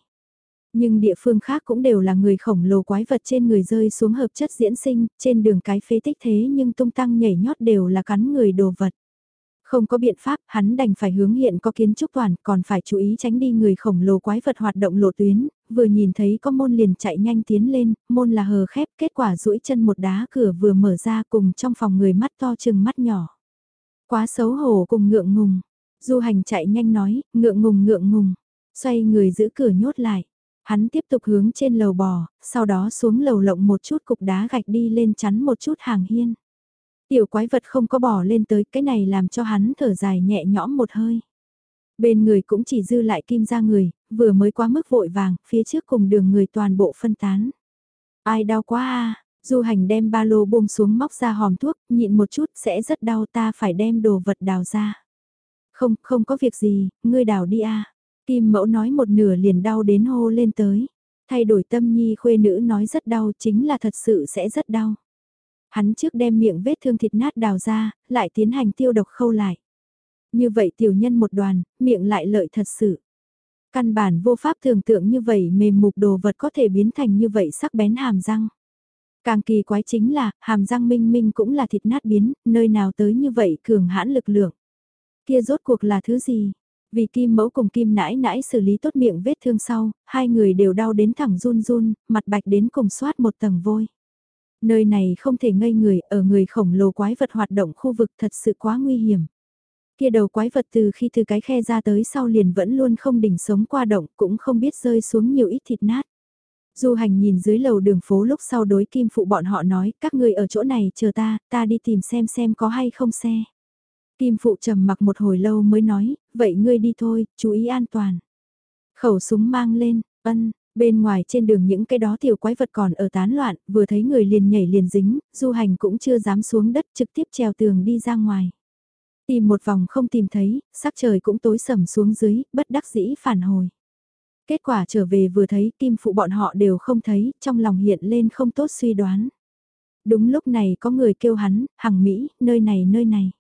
Speaker 1: Nhưng địa phương khác cũng đều là người khổng lồ quái vật trên người rơi xuống hợp chất diễn sinh, trên đường cái phế tích thế nhưng tung tăng nhảy nhót đều là cắn người đồ vật. Không có biện pháp, hắn đành phải hướng hiện có kiến trúc toàn, còn phải chú ý tránh đi người khổng lồ quái vật hoạt động lộ tuyến, vừa nhìn thấy có môn liền chạy nhanh tiến lên, môn là hờ khép, kết quả duỗi chân một đá cửa vừa mở ra cùng trong phòng người mắt to chừng mắt nhỏ. Quá xấu hổ cùng ngượng ngùng, du hành chạy nhanh nói, ngượng ngùng ngượng ngùng, xoay người giữ cửa nhốt lại. Hắn tiếp tục hướng trên lầu bò, sau đó xuống lầu lộng một chút cục đá gạch đi lên chắn một chút hàng hiên. Tiểu quái vật không có bỏ lên tới cái này làm cho hắn thở dài nhẹ nhõm một hơi. Bên người cũng chỉ dư lại kim ra người, vừa mới quá mức vội vàng, phía trước cùng đường người toàn bộ phân tán. Ai đau quá à, du hành đem ba lô buông xuống móc ra hòm thuốc, nhịn một chút sẽ rất đau ta phải đem đồ vật đào ra. Không, không có việc gì, ngươi đào đi à. Kim mẫu nói một nửa liền đau đến hô lên tới. Thay đổi tâm nhi khuê nữ nói rất đau chính là thật sự sẽ rất đau. Hắn trước đem miệng vết thương thịt nát đào ra, lại tiến hành tiêu độc khâu lại. Như vậy tiểu nhân một đoàn, miệng lại lợi thật sự. Căn bản vô pháp tưởng tượng như vậy mềm mục đồ vật có thể biến thành như vậy sắc bén hàm răng. Càng kỳ quái chính là, hàm răng minh minh cũng là thịt nát biến, nơi nào tới như vậy cường hãn lực lượng. Kia rốt cuộc là thứ gì? Vì kim mẫu cùng kim nãi nãi xử lý tốt miệng vết thương sau, hai người đều đau đến thẳng run run, mặt bạch đến cùng soát một tầng vôi. Nơi này không thể ngây người, ở người khổng lồ quái vật hoạt động khu vực thật sự quá nguy hiểm. Kia đầu quái vật từ khi từ cái khe ra tới sau liền vẫn luôn không đỉnh sống qua động cũng không biết rơi xuống nhiều ít thịt nát. Du hành nhìn dưới lầu đường phố lúc sau đối kim phụ bọn họ nói, các người ở chỗ này chờ ta, ta đi tìm xem xem có hay không xe. Kim phụ trầm mặc một hồi lâu mới nói, vậy ngươi đi thôi, chú ý an toàn. Khẩu súng mang lên, ân, Bên ngoài trên đường những cái đó tiểu quái vật còn ở tán loạn, vừa thấy người liền nhảy liền dính, du hành cũng chưa dám xuống đất trực tiếp trèo tường đi ra ngoài. Tìm một vòng không tìm thấy, sắc trời cũng tối sầm xuống dưới, bất đắc dĩ phản hồi. Kết quả trở về vừa thấy kim phụ bọn họ đều không thấy, trong lòng hiện lên không tốt suy đoán. Đúng lúc này có người kêu hắn, hằng Mỹ, nơi này nơi này.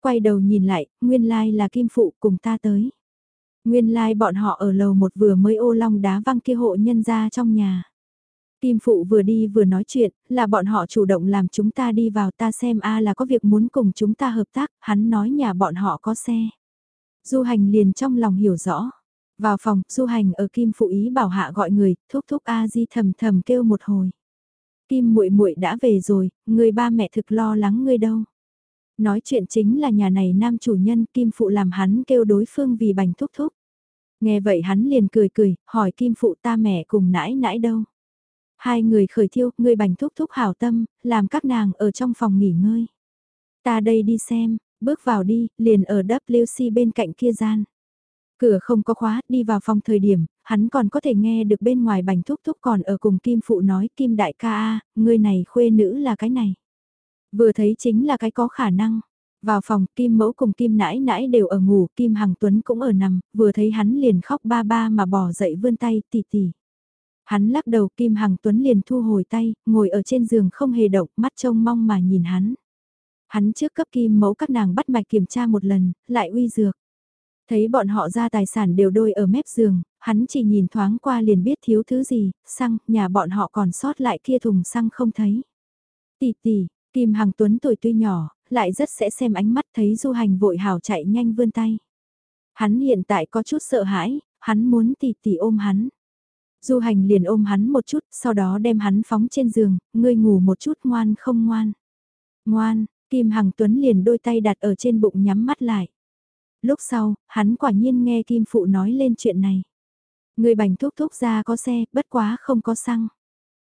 Speaker 1: Quay đầu nhìn lại, nguyên lai là kim phụ cùng ta tới. Nguyên lai like bọn họ ở lầu một vừa mới ô long đá văng kia hộ nhân ra trong nhà. Kim Phụ vừa đi vừa nói chuyện, là bọn họ chủ động làm chúng ta đi vào ta xem a là có việc muốn cùng chúng ta hợp tác, hắn nói nhà bọn họ có xe. Du hành liền trong lòng hiểu rõ. Vào phòng, du hành ở Kim Phụ ý bảo hạ gọi người, thúc thúc A Di thầm thầm kêu một hồi. Kim muội muội đã về rồi, người ba mẹ thực lo lắng ngươi đâu. Nói chuyện chính là nhà này nam chủ nhân Kim Phụ làm hắn kêu đối phương vì bành thúc thúc. Nghe vậy hắn liền cười cười, hỏi Kim Phụ ta mẹ cùng nãi nãi đâu. Hai người khởi thiêu, người bành thúc thúc hảo tâm, làm các nàng ở trong phòng nghỉ ngơi. Ta đây đi xem, bước vào đi, liền ở WC bên cạnh kia gian. Cửa không có khóa, đi vào phòng thời điểm, hắn còn có thể nghe được bên ngoài bành thúc thúc còn ở cùng Kim Phụ nói Kim Đại ca a người này khuê nữ là cái này. Vừa thấy chính là cái có khả năng. Vào phòng, Kim Mẫu cùng Kim Nãi Nãi đều ở ngủ, Kim Hằng Tuấn cũng ở nằm, vừa thấy hắn liền khóc ba ba mà bỏ dậy vươn tay, tỉ tỉ. Hắn lắc đầu Kim Hằng Tuấn liền thu hồi tay, ngồi ở trên giường không hề động, mắt trông mong mà nhìn hắn. Hắn trước cấp Kim Mẫu các nàng bắt mạch kiểm tra một lần, lại uy dược. Thấy bọn họ ra tài sản đều đôi ở mép giường, hắn chỉ nhìn thoáng qua liền biết thiếu thứ gì, xăng, nhà bọn họ còn sót lại kia thùng xăng không thấy. Tỷ tỷ, Kim Hằng Tuấn tuổi tuy nhỏ, lại rất sẽ xem ánh mắt thấy du hành vội hào chạy nhanh vươn tay. Hắn hiện tại có chút sợ hãi, hắn muốn tỷ tỷ ôm hắn. Du hành liền ôm hắn một chút, sau đó đem hắn phóng trên giường, ngươi ngủ một chút ngoan không ngoan. Ngoan, Kim Hằng Tuấn liền đôi tay đặt ở trên bụng nhắm mắt lại. Lúc sau, hắn quả nhiên nghe Kim Phụ nói lên chuyện này. Người bành thúc thúc ra có xe, bất quá không có xăng.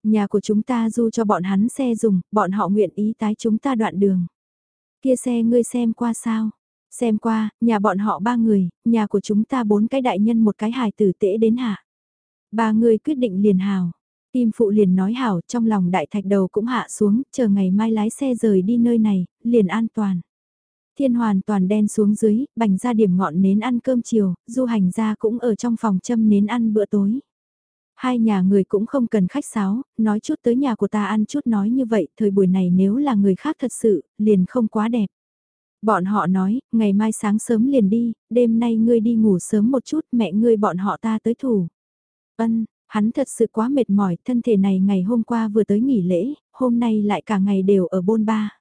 Speaker 1: Nhà của chúng ta du cho bọn hắn xe dùng, bọn họ nguyện ý tái chúng ta đoạn đường. Kia xe ngươi xem qua sao? Xem qua, nhà bọn họ ba người, nhà của chúng ta bốn cái đại nhân một cái hài tử tễ đến hạ. Ba người quyết định liền hào. Kim phụ liền nói hảo trong lòng đại thạch đầu cũng hạ xuống, chờ ngày mai lái xe rời đi nơi này, liền an toàn. Thiên hoàn toàn đen xuống dưới, bành ra điểm ngọn nến ăn cơm chiều, du hành ra cũng ở trong phòng châm nến ăn bữa tối. Hai nhà người cũng không cần khách sáo, nói chút tới nhà của ta ăn chút nói như vậy, thời buổi này nếu là người khác thật sự, liền không quá đẹp. Bọn họ nói, ngày mai sáng sớm liền đi, đêm nay ngươi đi ngủ sớm một chút, mẹ ngươi bọn họ ta tới thủ. Ân, hắn thật sự quá mệt mỏi, thân thể này ngày hôm qua vừa tới nghỉ lễ, hôm nay lại cả ngày đều ở bôn ba.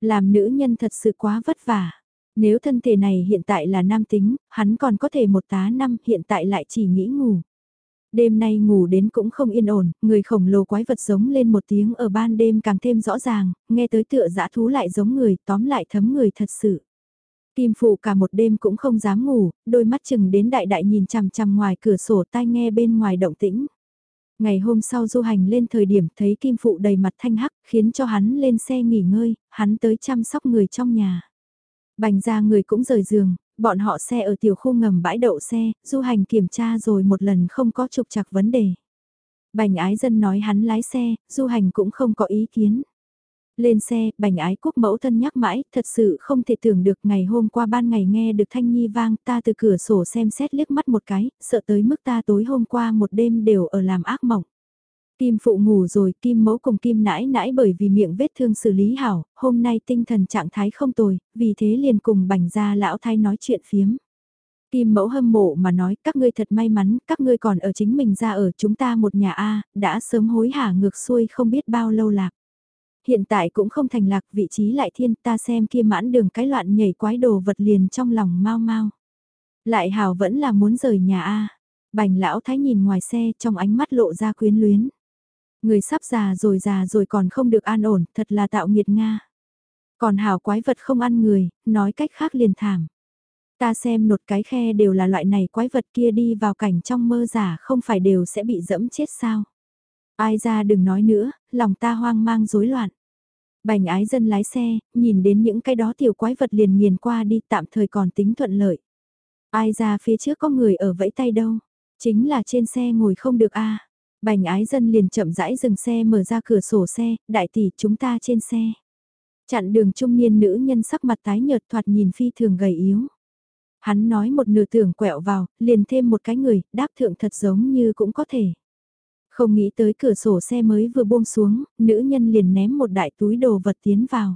Speaker 1: Làm nữ nhân thật sự quá vất vả. Nếu thân thể này hiện tại là nam tính, hắn còn có thể một tá năm hiện tại lại chỉ nghĩ ngủ. Đêm nay ngủ đến cũng không yên ổn, người khổng lồ quái vật giống lên một tiếng ở ban đêm càng thêm rõ ràng, nghe tới tựa dã thú lại giống người, tóm lại thấm người thật sự. Kim Phụ cả một đêm cũng không dám ngủ, đôi mắt chừng đến đại đại nhìn chằm chằm ngoài cửa sổ tai nghe bên ngoài động tĩnh. Ngày hôm sau du hành lên thời điểm thấy Kim Phụ đầy mặt thanh hắc khiến cho hắn lên xe nghỉ ngơi, hắn tới chăm sóc người trong nhà. Bành ra người cũng rời giường, bọn họ xe ở tiểu khu ngầm bãi đậu xe, du hành kiểm tra rồi một lần không có trục trặc vấn đề. Bành ái dân nói hắn lái xe, du hành cũng không có ý kiến. Lên xe, bành ái quốc mẫu thân nhắc mãi, thật sự không thể tưởng được ngày hôm qua ban ngày nghe được thanh nhi vang ta từ cửa sổ xem xét liếc mắt một cái, sợ tới mức ta tối hôm qua một đêm đều ở làm ác mộng. Kim phụ ngủ rồi, kim mẫu cùng kim nãi nãi bởi vì miệng vết thương xử lý hảo, hôm nay tinh thần trạng thái không tồi, vì thế liền cùng bành gia lão thái nói chuyện phiếm. Kim mẫu hâm mộ mà nói các ngươi thật may mắn, các ngươi còn ở chính mình ra ở chúng ta một nhà A, đã sớm hối hả ngược xuôi không biết bao lâu lạc. Hiện tại cũng không thành lạc vị trí lại thiên ta xem kia mãn đường cái loạn nhảy quái đồ vật liền trong lòng mau mau. Lại hào vẫn là muốn rời nhà A. Bành lão thái nhìn ngoài xe trong ánh mắt lộ ra quyến luyến. Người sắp già rồi già rồi còn không được an ổn, thật là tạo nghiệt Nga. Còn hào quái vật không ăn người, nói cách khác liền thảm. Ta xem nột cái khe đều là loại này quái vật kia đi vào cảnh trong mơ giả không phải đều sẽ bị dẫm chết sao. Ai ra đừng nói nữa, lòng ta hoang mang rối loạn. Bành ái dân lái xe, nhìn đến những cái đó tiểu quái vật liền nghiền qua đi tạm thời còn tính thuận lợi. Ai ra phía trước có người ở vẫy tay đâu, chính là trên xe ngồi không được a Bành ái dân liền chậm rãi dừng xe mở ra cửa sổ xe, đại tỷ chúng ta trên xe. Chặn đường trung niên nữ nhân sắc mặt tái nhợt thoạt nhìn phi thường gầy yếu. Hắn nói một nửa tưởng quẹo vào, liền thêm một cái người, đáp thượng thật giống như cũng có thể. Không nghĩ tới cửa sổ xe mới vừa buông xuống, nữ nhân liền ném một đại túi đồ vật tiến vào.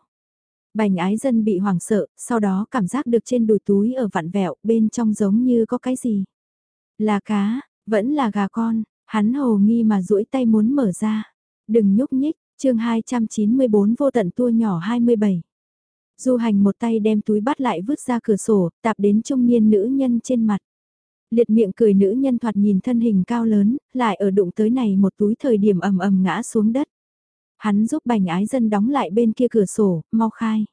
Speaker 1: Bành ái dân bị hoảng sợ, sau đó cảm giác được trên đùi túi ở vặn vẹo, bên trong giống như có cái gì. Là cá, vẫn là gà con, hắn hồ nghi mà duỗi tay muốn mở ra. Đừng nhúc nhích, chương 294 vô tận tua nhỏ 27. Du hành một tay đem túi bắt lại vứt ra cửa sổ, tạp đến trung niên nữ nhân trên mặt. Liệt miệng cười nữ nhân thoạt nhìn thân hình cao lớn, lại ở đụng tới này một túi thời điểm ầm ầm ngã xuống đất. Hắn giúp bành ái dân đóng lại bên kia cửa sổ, mau khai.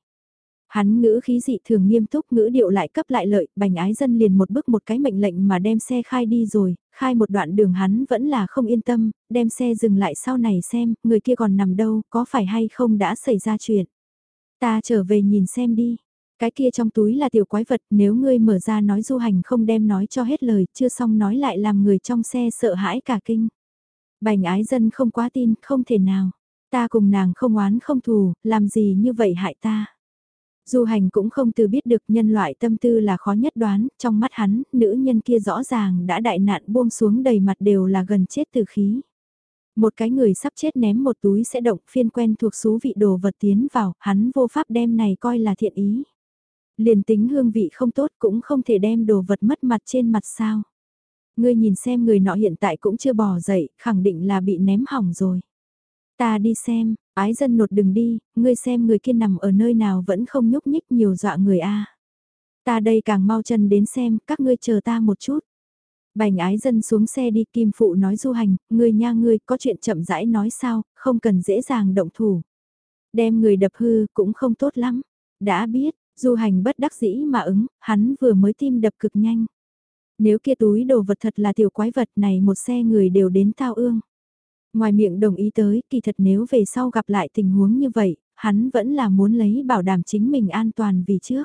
Speaker 1: Hắn ngữ khí dị thường nghiêm túc ngữ điệu lại cấp lại lợi, bành ái dân liền một bước một cái mệnh lệnh mà đem xe khai đi rồi, khai một đoạn đường hắn vẫn là không yên tâm, đem xe dừng lại sau này xem, người kia còn nằm đâu, có phải hay không đã xảy ra chuyện. Ta trở về nhìn xem đi. Cái kia trong túi là tiểu quái vật, nếu ngươi mở ra nói du hành không đem nói cho hết lời, chưa xong nói lại làm người trong xe sợ hãi cả kinh. Bành ái dân không quá tin, không thể nào. Ta cùng nàng không oán không thù, làm gì như vậy hại ta. Du hành cũng không từ biết được nhân loại tâm tư là khó nhất đoán, trong mắt hắn, nữ nhân kia rõ ràng đã đại nạn buông xuống đầy mặt đều là gần chết từ khí. Một cái người sắp chết ném một túi sẽ động phiên quen thuộc số vị đồ vật tiến vào, hắn vô pháp đem này coi là thiện ý. Liền tính hương vị không tốt cũng không thể đem đồ vật mất mặt trên mặt sao. Ngươi nhìn xem người nọ hiện tại cũng chưa bỏ dậy, khẳng định là bị ném hỏng rồi. Ta đi xem, ái dân nột đừng đi, ngươi xem người kia nằm ở nơi nào vẫn không nhúc nhích nhiều dọa người a. Ta đây càng mau chân đến xem, các ngươi chờ ta một chút. Bành ái dân xuống xe đi kim phụ nói du hành, ngươi nha ngươi có chuyện chậm rãi nói sao, không cần dễ dàng động thủ. Đem người đập hư cũng không tốt lắm. Đã biết, du hành bất đắc dĩ mà ứng, hắn vừa mới tim đập cực nhanh. Nếu kia túi đồ vật thật là tiểu quái vật này một xe người đều đến thao ương. Ngoài miệng đồng ý tới, kỳ thật nếu về sau gặp lại tình huống như vậy, hắn vẫn là muốn lấy bảo đảm chính mình an toàn vì trước.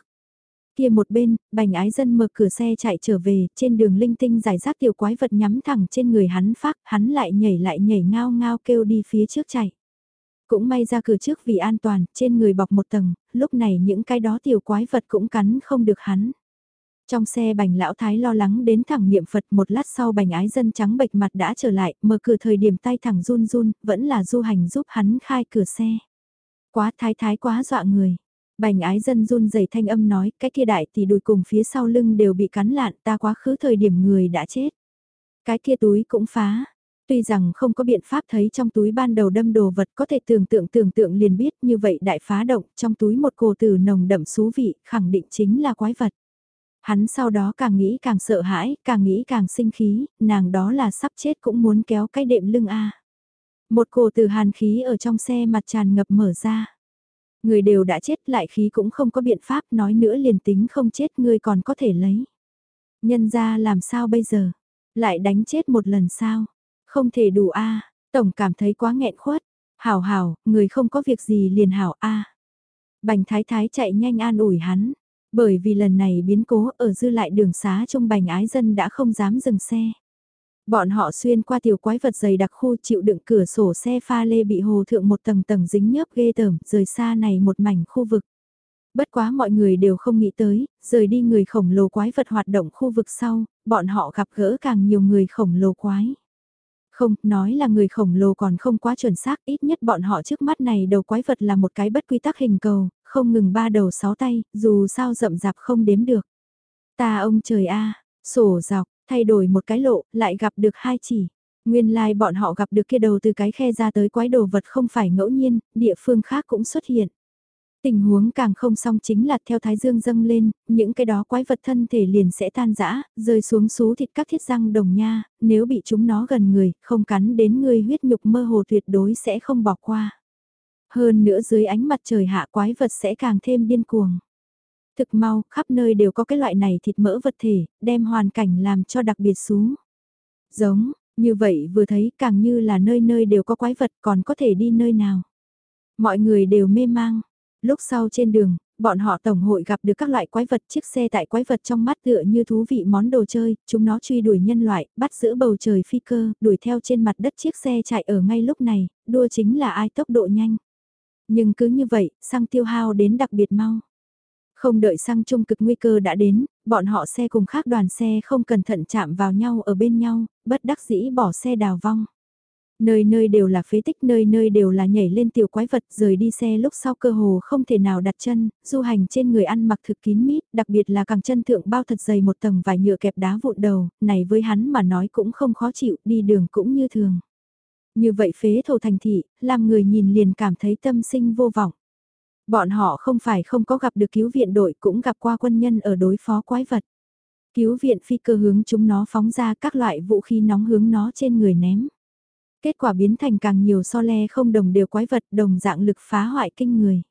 Speaker 1: Kia một bên, bành ái dân mở cửa xe chạy trở về, trên đường linh tinh giải rác tiểu quái vật nhắm thẳng trên người hắn phát, hắn lại nhảy lại nhảy ngao ngao kêu đi phía trước chạy. Cũng may ra cửa trước vì an toàn, trên người bọc một tầng, lúc này những cái đó tiểu quái vật cũng cắn không được hắn. Trong xe bành lão thái lo lắng đến thẳng niệm Phật một lát sau bành ái dân trắng bệch mặt đã trở lại, mở cửa thời điểm tay thẳng run run, vẫn là du hành giúp hắn khai cửa xe. Quá thái thái quá dọa người. Bành ái dân run rẩy thanh âm nói, cái kia đại thì đùi cùng phía sau lưng đều bị cắn lạn ta quá khứ thời điểm người đã chết. Cái kia túi cũng phá. Tuy rằng không có biện pháp thấy trong túi ban đầu đâm đồ vật có thể tưởng tượng tưởng tượng liền biết như vậy đại phá động trong túi một cổ tử nồng đậm xú vị khẳng định chính là quái vật. Hắn sau đó càng nghĩ càng sợ hãi, càng nghĩ càng sinh khí, nàng đó là sắp chết cũng muốn kéo cái đệm lưng a. Một cổ từ hàn khí ở trong xe mặt tràn ngập mở ra. Người đều đã chết lại khí cũng không có biện pháp nói nữa liền tính không chết người còn có thể lấy. Nhân ra làm sao bây giờ? Lại đánh chết một lần sao? Không thể đủ a Tổng cảm thấy quá nghẹn khuất. Hảo hảo, người không có việc gì liền hảo a Bành thái thái chạy nhanh an ủi hắn. Bởi vì lần này biến cố ở dư lại đường xá trong bành ái dân đã không dám dừng xe. Bọn họ xuyên qua tiểu quái vật dày đặc khu chịu đựng cửa sổ xe pha lê bị hồ thượng một tầng tầng dính nhớp ghê tởm, rời xa này một mảnh khu vực. Bất quá mọi người đều không nghĩ tới, rời đi người khổng lồ quái vật hoạt động khu vực sau, bọn họ gặp gỡ càng nhiều người khổng lồ quái. Không, nói là người khổng lồ còn không quá chuẩn xác, ít nhất bọn họ trước mắt này đầu quái vật là một cái bất quy tắc hình cầu, không ngừng ba đầu sáu tay, dù sao rậm rạp không đếm được. Ta ông trời a, sổ dọc, thay đổi một cái lộ, lại gặp được hai chỉ. Nguyên lai like bọn họ gặp được kia đầu từ cái khe ra tới quái đồ vật không phải ngẫu nhiên, địa phương khác cũng xuất hiện. Tình huống càng không song chính là theo thái dương dâng lên, những cái đó quái vật thân thể liền sẽ tan rã, rơi xuống xú thịt các thiết răng đồng nha, nếu bị chúng nó gần người, không cắn đến người huyết nhục mơ hồ tuyệt đối sẽ không bỏ qua. Hơn nữa dưới ánh mặt trời hạ quái vật sẽ càng thêm điên cuồng. Thực mau, khắp nơi đều có cái loại này thịt mỡ vật thể, đem hoàn cảnh làm cho đặc biệt xuống. Giống, như vậy vừa thấy càng như là nơi nơi đều có quái vật còn có thể đi nơi nào. Mọi người đều mê mang. Lúc sau trên đường, bọn họ tổng hội gặp được các loại quái vật chiếc xe tại quái vật trong mắt tựa như thú vị món đồ chơi, chúng nó truy đuổi nhân loại, bắt giữ bầu trời phi cơ, đuổi theo trên mặt đất chiếc xe chạy ở ngay lúc này, đua chính là ai tốc độ nhanh. Nhưng cứ như vậy, xăng tiêu hao đến đặc biệt mau. Không đợi xăng trung cực nguy cơ đã đến, bọn họ xe cùng khác đoàn xe không cẩn thận chạm vào nhau ở bên nhau, bất đắc dĩ bỏ xe đào vong. Nơi nơi đều là phế tích, nơi nơi đều là nhảy lên tiểu quái vật, rời đi xe lúc sau cơ hồ không thể nào đặt chân, du hành trên người ăn mặc thực kín mít, đặc biệt là càng chân thượng bao thật dày một tầng vải nhựa kẹp đá vụn đầu, này với hắn mà nói cũng không khó chịu, đi đường cũng như thường. Như vậy phế thổ thành thị, làm người nhìn liền cảm thấy tâm sinh vô vọng. Bọn họ không phải không có gặp được cứu viện đội cũng gặp qua quân nhân ở đối phó quái vật. Cứu viện phi cơ hướng chúng nó phóng ra các loại vũ khí nóng hướng nó trên người ném. Kết quả biến thành càng nhiều so le không đồng đều quái vật đồng dạng lực phá hoại kinh người.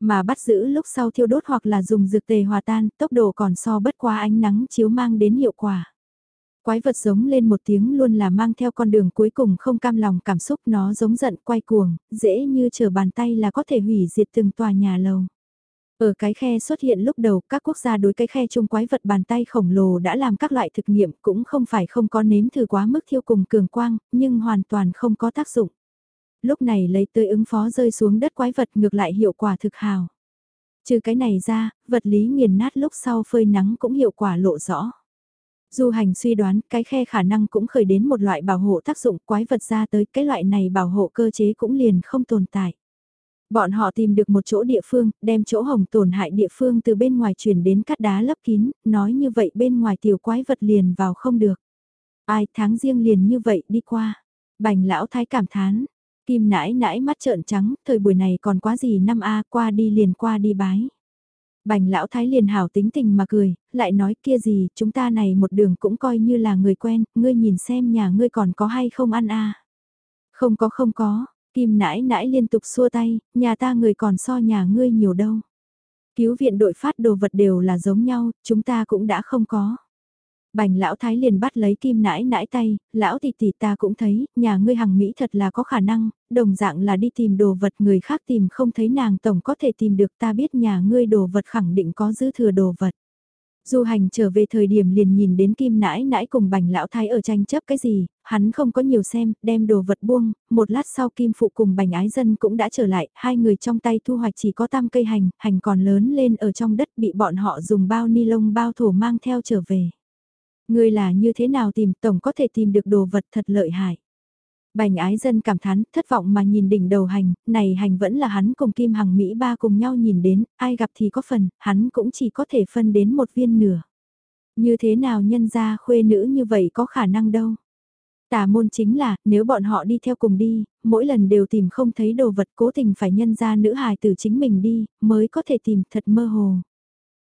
Speaker 1: Mà bắt giữ lúc sau thiêu đốt hoặc là dùng dược tề hòa tan, tốc độ còn so bất qua ánh nắng chiếu mang đến hiệu quả. Quái vật giống lên một tiếng luôn là mang theo con đường cuối cùng không cam lòng cảm xúc nó giống giận quay cuồng, dễ như chờ bàn tay là có thể hủy diệt từng tòa nhà lầu. Ở cái khe xuất hiện lúc đầu, các quốc gia đối cái khe chung quái vật bàn tay khổng lồ đã làm các loại thực nghiệm cũng không phải không có nếm thử quá mức thiêu cùng cường quang, nhưng hoàn toàn không có tác dụng. Lúc này lấy tới ứng phó rơi xuống đất quái vật ngược lại hiệu quả thực hào. Trừ cái này ra, vật lý nghiền nát lúc sau phơi nắng cũng hiệu quả lộ rõ. Du hành suy đoán cái khe khả năng cũng khởi đến một loại bảo hộ tác dụng quái vật ra tới cái loại này bảo hộ cơ chế cũng liền không tồn tại. Bọn họ tìm được một chỗ địa phương, đem chỗ hồng tổn hại địa phương từ bên ngoài chuyển đến cắt đá lấp kín, nói như vậy bên ngoài tiểu quái vật liền vào không được. Ai tháng riêng liền như vậy đi qua. Bành lão thái cảm thán. Kim nãi nãi mắt trợn trắng, thời buổi này còn quá gì năm A qua đi liền qua đi bái. Bành lão thái liền hảo tính tình mà cười, lại nói kia gì, chúng ta này một đường cũng coi như là người quen, ngươi nhìn xem nhà ngươi còn có hay không ăn a Không có không có, Kim nãi nãi liên tục xua tay, nhà ta người còn so nhà ngươi nhiều đâu. Cứu viện đội phát đồ vật đều là giống nhau, chúng ta cũng đã không có. Bành lão thái liền bắt lấy kim nãi nãi tay, lão tỷ tỷ ta cũng thấy, nhà ngươi hằng Mỹ thật là có khả năng, đồng dạng là đi tìm đồ vật người khác tìm không thấy nàng tổng có thể tìm được ta biết nhà ngươi đồ vật khẳng định có dư thừa đồ vật. Du hành trở về thời điểm liền nhìn đến kim nãi nãi cùng bành lão thái ở tranh chấp cái gì, hắn không có nhiều xem, đem đồ vật buông, một lát sau kim phụ cùng bành ái dân cũng đã trở lại, hai người trong tay thu hoạch chỉ có tam cây hành, hành còn lớn lên ở trong đất bị bọn họ dùng bao ni lông bao thổ mang theo trở về. Người là như thế nào tìm tổng có thể tìm được đồ vật thật lợi hại. Bành ái dân cảm thán, thất vọng mà nhìn đỉnh đầu hành, này hành vẫn là hắn cùng Kim Hằng Mỹ ba cùng nhau nhìn đến, ai gặp thì có phần, hắn cũng chỉ có thể phân đến một viên nửa. Như thế nào nhân ra khuê nữ như vậy có khả năng đâu. Tà môn chính là, nếu bọn họ đi theo cùng đi, mỗi lần đều tìm không thấy đồ vật cố tình phải nhân ra nữ hài từ chính mình đi, mới có thể tìm thật mơ hồ.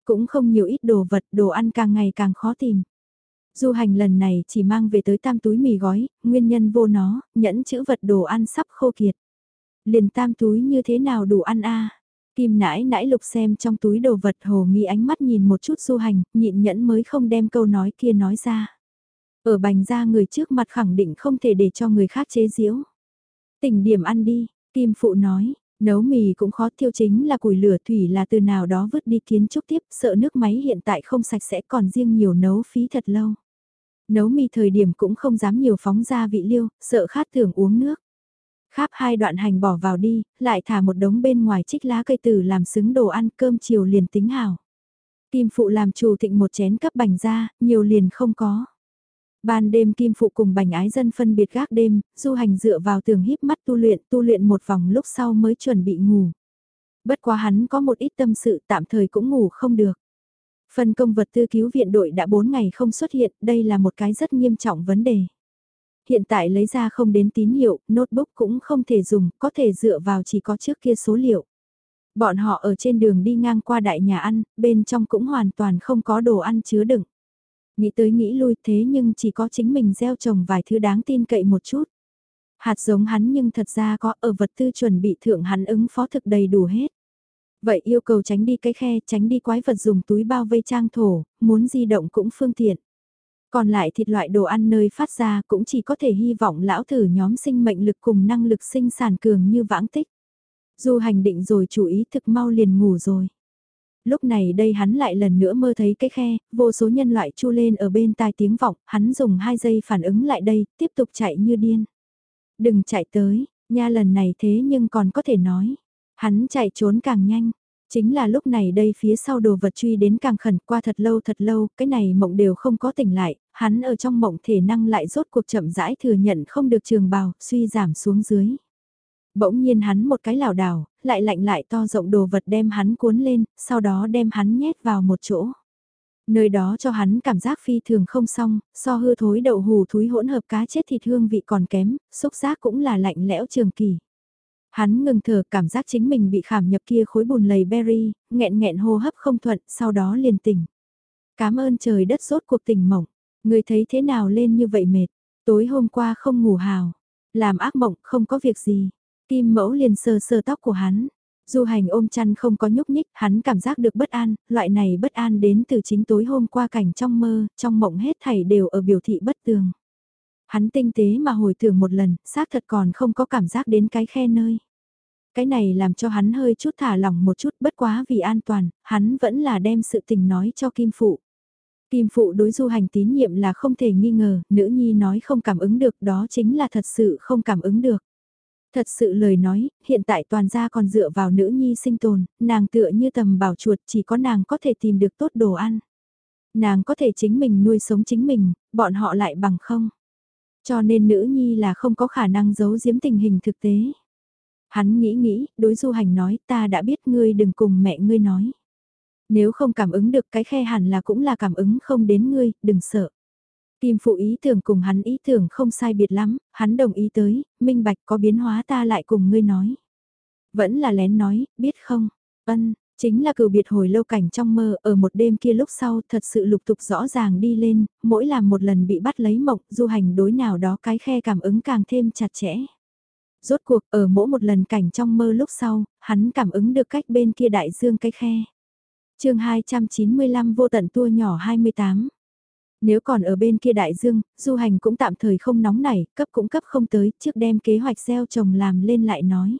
Speaker 1: Cũng không nhiều ít đồ vật, đồ ăn càng ngày càng khó tìm. Du hành lần này chỉ mang về tới tam túi mì gói, nguyên nhân vô nó, nhẫn chữ vật đồ ăn sắp khô kiệt. Liền tam túi như thế nào đủ ăn a Kim nãi nãi lục xem trong túi đồ vật hồ nghi ánh mắt nhìn một chút du hành, nhịn nhẫn mới không đem câu nói kia nói ra. Ở bành ra người trước mặt khẳng định không thể để cho người khác chế giễu. Tỉnh điểm ăn đi, Kim Phụ nói, nấu mì cũng khó thiêu chính là củi lửa thủy là từ nào đó vứt đi kiến trúc tiếp, sợ nước máy hiện tại không sạch sẽ còn riêng nhiều nấu phí thật lâu. Nấu mì thời điểm cũng không dám nhiều phóng ra vị liêu, sợ khát thường uống nước. Kháp hai đoạn hành bỏ vào đi, lại thả một đống bên ngoài trích lá cây tử làm xứng đồ ăn cơm chiều liền tính hảo. Kim Phụ làm chủ thịnh một chén cấp bành ra, nhiều liền không có. Ban đêm Kim Phụ cùng bành ái dân phân biệt gác đêm, du hành dựa vào tường híp mắt tu luyện, tu luyện một vòng lúc sau mới chuẩn bị ngủ. Bất quá hắn có một ít tâm sự tạm thời cũng ngủ không được. Phân công vật tư cứu viện đội đã 4 ngày không xuất hiện, đây là một cái rất nghiêm trọng vấn đề. Hiện tại lấy ra không đến tín hiệu, notebook cũng không thể dùng, có thể dựa vào chỉ có trước kia số liệu. Bọn họ ở trên đường đi ngang qua đại nhà ăn, bên trong cũng hoàn toàn không có đồ ăn chứa đựng. Nghĩ tới nghĩ lui thế nhưng chỉ có chính mình gieo trồng vài thứ đáng tin cậy một chút. Hạt giống hắn nhưng thật ra có ở vật tư chuẩn bị thượng hắn ứng phó thực đầy đủ hết. Vậy yêu cầu tránh đi cái khe, tránh đi quái vật dùng túi bao vây trang thổ, muốn di động cũng phương tiện. Còn lại thịt loại đồ ăn nơi phát ra cũng chỉ có thể hy vọng lão thử nhóm sinh mệnh lực cùng năng lực sinh sản cường như vãng tích. Dù hành định rồi chú ý thực mau liền ngủ rồi. Lúc này đây hắn lại lần nữa mơ thấy cái khe, vô số nhân loại chu lên ở bên tai tiếng vọng, hắn dùng 2 giây phản ứng lại đây, tiếp tục chạy như điên. Đừng chạy tới, nha lần này thế nhưng còn có thể nói. Hắn chạy trốn càng nhanh, chính là lúc này đây phía sau đồ vật truy đến càng khẩn qua thật lâu thật lâu, cái này mộng đều không có tỉnh lại, hắn ở trong mộng thể năng lại rốt cuộc chậm rãi thừa nhận không được trường bào, suy giảm xuống dưới. Bỗng nhiên hắn một cái lảo đảo, lại lạnh lại to rộng đồ vật đem hắn cuốn lên, sau đó đem hắn nhét vào một chỗ. Nơi đó cho hắn cảm giác phi thường không xong, so hư thối đậu hù thúi hỗn hợp cá chết thịt hương vị còn kém, xúc giác cũng là lạnh lẽo trường kỳ. Hắn ngừng thở cảm giác chính mình bị khảm nhập kia khối bùn lầy berry, nghẹn nghẹn hô hấp không thuận, sau đó liền tỉnh. Cảm ơn trời đất rốt cuộc tỉnh mộng, người thấy thế nào lên như vậy mệt, tối hôm qua không ngủ hào, làm ác mộng không có việc gì, kim mẫu liền sờ sờ tóc của hắn, Du hành ôm chăn không có nhúc nhích, hắn cảm giác được bất an, loại này bất an đến từ chính tối hôm qua cảnh trong mơ, trong mộng hết thảy đều ở biểu thị bất tường. Hắn tinh tế mà hồi tưởng một lần, xác thật còn không có cảm giác đến cái khe nơi. Cái này làm cho hắn hơi chút thả lỏng một chút bất quá vì an toàn, hắn vẫn là đem sự tình nói cho Kim Phụ. Kim Phụ đối du hành tín nhiệm là không thể nghi ngờ, nữ nhi nói không cảm ứng được đó chính là thật sự không cảm ứng được. Thật sự lời nói, hiện tại toàn gia còn dựa vào nữ nhi sinh tồn, nàng tựa như tầm bảo chuột chỉ có nàng có thể tìm được tốt đồ ăn. Nàng có thể chính mình nuôi sống chính mình, bọn họ lại bằng không. Cho nên nữ nhi là không có khả năng giấu giếm tình hình thực tế. Hắn nghĩ nghĩ, đối du hành nói ta đã biết ngươi đừng cùng mẹ ngươi nói. Nếu không cảm ứng được cái khe hẳn là cũng là cảm ứng không đến ngươi, đừng sợ. Kim phụ ý tưởng cùng hắn ý tưởng không sai biệt lắm, hắn đồng ý tới, minh bạch có biến hóa ta lại cùng ngươi nói. Vẫn là lén nói, biết không? Ân, chính là cựu biệt hồi lâu cảnh trong mơ, ở một đêm kia lúc sau thật sự lục tục rõ ràng đi lên, mỗi làm một lần bị bắt lấy mộng, du hành đối nào đó cái khe cảm ứng càng thêm chặt chẽ. Rốt cuộc ở mỗi một lần cảnh trong mơ lúc sau, hắn cảm ứng được cách bên kia đại dương cái khe. chương 295 vô tận tua nhỏ 28 nếu còn ở bên kia đại dương, du hành cũng tạm thời không nóng nảy, cấp cũng cấp không tới, trước đem kế hoạch gieo trồng làm lên lại nói.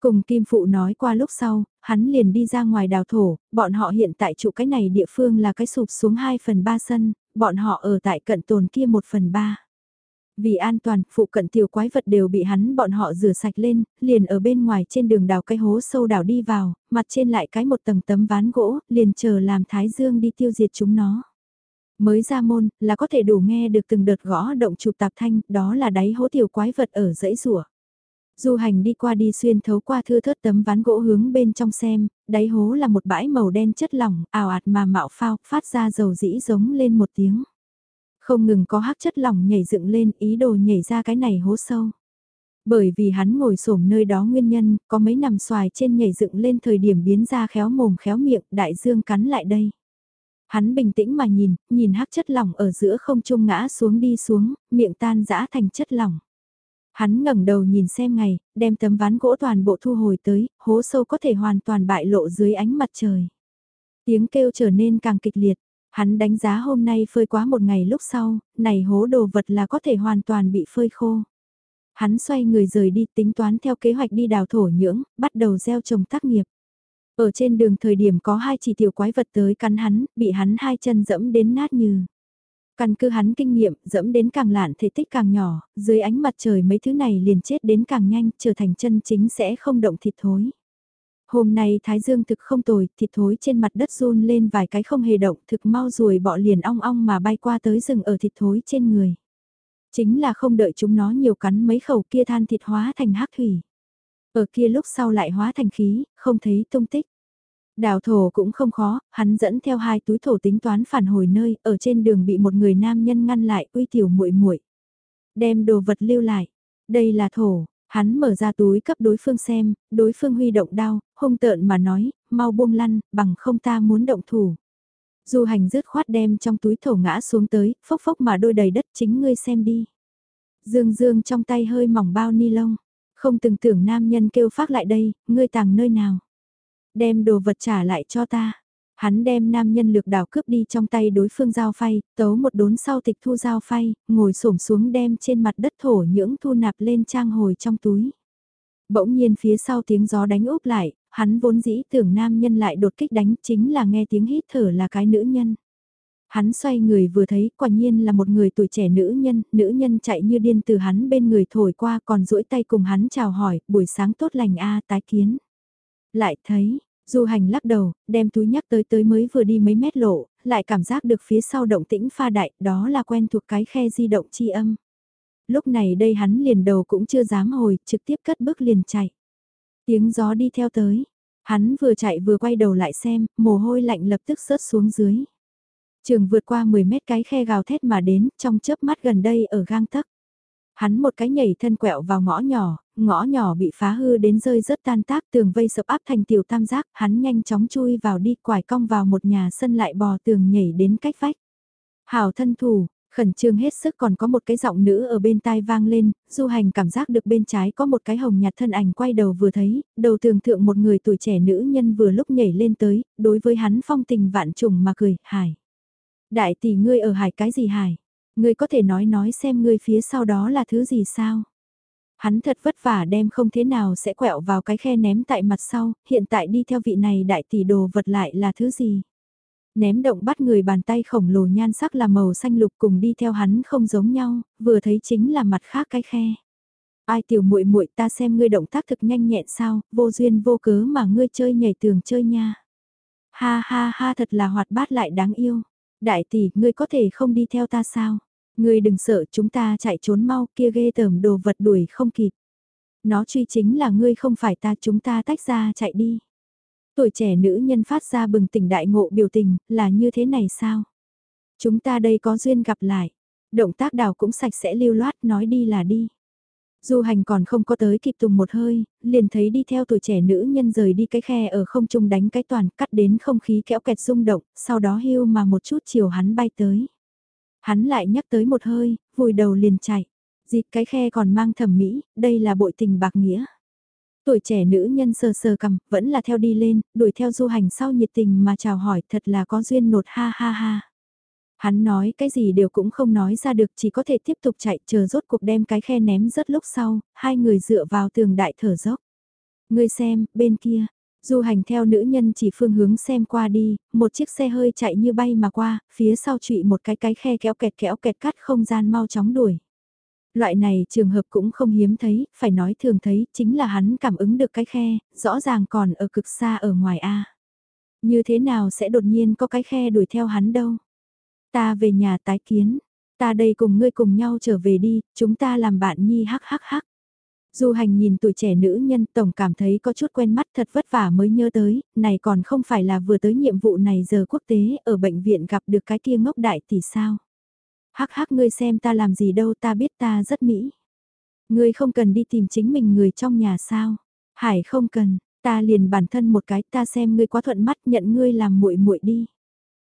Speaker 1: Cùng Kim Phụ nói qua lúc sau, hắn liền đi ra ngoài đào thổ, bọn họ hiện tại trụ cái này địa phương là cái sụp xuống 2 phần 3 sân, bọn họ ở tại cận tồn kia 1 phần 3. Vì an toàn, phụ cận tiểu quái vật đều bị hắn bọn họ rửa sạch lên, liền ở bên ngoài trên đường đào cái hố sâu đào đi vào, mặt trên lại cái một tầng tấm ván gỗ, liền chờ làm Thái Dương đi tiêu diệt chúng nó. Mới ra môn, là có thể đủ nghe được từng đợt gõ động chụp tạp thanh, đó là đáy hố tiểu quái vật ở dãy rùa. Du hành đi qua đi xuyên thấu qua thưa thớt tấm ván gỗ hướng bên trong xem, đáy hố là một bãi màu đen chất lỏng, ảo ạt mà mạo phao, phát ra dầu dĩ giống lên một tiếng. Không ngừng có hắc chất lỏng nhảy dựng lên ý đồ nhảy ra cái này hố sâu. Bởi vì hắn ngồi xổm nơi đó nguyên nhân, có mấy nằm xoài trên nhảy dựng lên thời điểm biến ra khéo mồm khéo miệng, đại dương cắn lại đây. Hắn bình tĩnh mà nhìn, nhìn hắc chất lỏng ở giữa không trung ngã xuống đi xuống, miệng tan dã thành chất lỏng. Hắn ngẩng đầu nhìn xem ngày, đem tấm ván gỗ toàn bộ thu hồi tới, hố sâu có thể hoàn toàn bại lộ dưới ánh mặt trời. Tiếng kêu trở nên càng kịch liệt, hắn đánh giá hôm nay phơi quá một ngày lúc sau, này hố đồ vật là có thể hoàn toàn bị phơi khô. Hắn xoay người rời đi tính toán theo kế hoạch đi đào thổ nhưỡng, bắt đầu gieo trồng tác nghiệp. Ở trên đường thời điểm có hai chỉ tiểu quái vật tới cắn hắn, bị hắn hai chân dẫm đến nát như. Căn cứ hắn kinh nghiệm, dẫm đến càng lạn thể tích càng nhỏ, dưới ánh mặt trời mấy thứ này liền chết đến càng nhanh, trở thành chân chính sẽ không động thịt thối. Hôm nay Thái Dương thực không tồi, thịt thối trên mặt đất run lên vài cái không hề động, thực mau ruồi bọ liền ong ong mà bay qua tới rừng ở thịt thối trên người. Chính là không đợi chúng nó nhiều cắn mấy khẩu kia than thịt hóa thành hắc thủy. Ở kia lúc sau lại hóa thành khí, không thấy tung tích. Đào thổ cũng không khó, hắn dẫn theo hai túi thổ tính toán phản hồi nơi, ở trên đường bị một người nam nhân ngăn lại, uy tiểu muội muội Đem đồ vật lưu lại. Đây là thổ, hắn mở ra túi cấp đối phương xem, đối phương huy động đao, hung tợn mà nói, mau buông lăn, bằng không ta muốn động thủ. Du hành rứt khoát đem trong túi thổ ngã xuống tới, phốc phốc mà đôi đầy đất chính ngươi xem đi. Dương dương trong tay hơi mỏng bao ni lông, không từng tưởng nam nhân kêu phát lại đây, ngươi tàng nơi nào. Đem đồ vật trả lại cho ta. Hắn đem nam nhân lược đảo cướp đi trong tay đối phương giao phay, tấu một đốn sau tịch thu giao phay, ngồi xổm xuống đem trên mặt đất thổ nhưỡng thu nạp lên trang hồi trong túi. Bỗng nhiên phía sau tiếng gió đánh úp lại, hắn vốn dĩ tưởng nam nhân lại đột kích đánh chính là nghe tiếng hít thở là cái nữ nhân. Hắn xoay người vừa thấy quả nhiên là một người tuổi trẻ nữ nhân, nữ nhân chạy như điên từ hắn bên người thổi qua còn duỗi tay cùng hắn chào hỏi, buổi sáng tốt lành a tái kiến. Lại thấy, du hành lắc đầu, đem túi nhắc tới tới mới vừa đi mấy mét lộ, lại cảm giác được phía sau động tĩnh pha đại, đó là quen thuộc cái khe di động chi âm. Lúc này đây hắn liền đầu cũng chưa dám hồi, trực tiếp cất bước liền chạy. Tiếng gió đi theo tới, hắn vừa chạy vừa quay đầu lại xem, mồ hôi lạnh lập tức rớt xuống dưới. Trường vượt qua 10 mét cái khe gào thét mà đến, trong chớp mắt gần đây ở gang tấc. Hắn một cái nhảy thân quẹo vào ngõ nhỏ, ngõ nhỏ bị phá hư đến rơi rớt tan tác tường vây sập áp thành tiểu tam giác, hắn nhanh chóng chui vào đi quải cong vào một nhà sân lại bò tường nhảy đến cách vách. Hảo thân thủ, Khẩn trương hết sức còn có một cái giọng nữ ở bên tai vang lên, du hành cảm giác được bên trái có một cái hồng nhạt thân ảnh quay đầu vừa thấy, đầu tường thượng một người tuổi trẻ nữ nhân vừa lúc nhảy lên tới, đối với hắn phong tình vạn trùng mà cười, hải. Đại tỷ ngươi ở hải cái gì hải? Ngươi có thể nói nói xem ngươi phía sau đó là thứ gì sao? Hắn thật vất vả đem không thế nào sẽ quẹo vào cái khe ném tại mặt sau, hiện tại đi theo vị này đại tỷ đồ vật lại là thứ gì? Ném động bắt người bàn tay khổng lồ nhan sắc là màu xanh lục cùng đi theo hắn không giống nhau, vừa thấy chính là mặt khác cái khe. Ai tiểu muội muội ta xem ngươi động tác thực nhanh nhẹn sao, vô duyên vô cớ mà ngươi chơi nhảy tường chơi nha. Ha ha ha thật là hoạt bát lại đáng yêu. Đại tỷ, ngươi có thể không đi theo ta sao? Ngươi đừng sợ chúng ta chạy trốn mau kia ghê tởm đồ vật đuổi không kịp. Nó truy chính là ngươi không phải ta chúng ta tách ra chạy đi. Tuổi trẻ nữ nhân phát ra bừng tỉnh đại ngộ biểu tình, là như thế này sao? Chúng ta đây có duyên gặp lại. Động tác đào cũng sạch sẽ lưu loát nói đi là đi. Du hành còn không có tới kịp tùng một hơi, liền thấy đi theo tuổi trẻ nữ nhân rời đi cái khe ở không trung đánh cái toàn cắt đến không khí kéo kẹt rung động, sau đó hưu mà một chút chiều hắn bay tới. Hắn lại nhắc tới một hơi, vùi đầu liền chạy. Dịp cái khe còn mang thẩm mỹ, đây là bội tình bạc nghĩa. Tuổi trẻ nữ nhân sờ sờ cầm, vẫn là theo đi lên, đuổi theo du hành sau nhiệt tình mà chào hỏi thật là có duyên nột ha ha ha. Hắn nói cái gì đều cũng không nói ra được chỉ có thể tiếp tục chạy chờ rốt cuộc đem cái khe ném rớt lúc sau, hai người dựa vào tường đại thở dốc. Ngươi xem, bên kia, du hành theo nữ nhân chỉ phương hướng xem qua đi, một chiếc xe hơi chạy như bay mà qua, phía sau trụy một cái cái khe kéo kẹt kéo kẹt cắt không gian mau chóng đuổi. Loại này trường hợp cũng không hiếm thấy, phải nói thường thấy, chính là hắn cảm ứng được cái khe, rõ ràng còn ở cực xa ở ngoài A. Như thế nào sẽ đột nhiên có cái khe đuổi theo hắn đâu? Ta về nhà tái kiến, ta đây cùng ngươi cùng nhau trở về đi, chúng ta làm bạn nhi hắc hắc hắc. Du hành nhìn tuổi trẻ nữ nhân tổng cảm thấy có chút quen mắt thật vất vả mới nhớ tới, này còn không phải là vừa tới nhiệm vụ này giờ quốc tế ở bệnh viện gặp được cái kia ngốc đại tỷ sao. Hắc hắc ngươi xem ta làm gì đâu ta biết ta rất mỹ. Ngươi không cần đi tìm chính mình người trong nhà sao. Hải không cần, ta liền bản thân một cái ta xem ngươi quá thuận mắt nhận ngươi làm muội muội đi.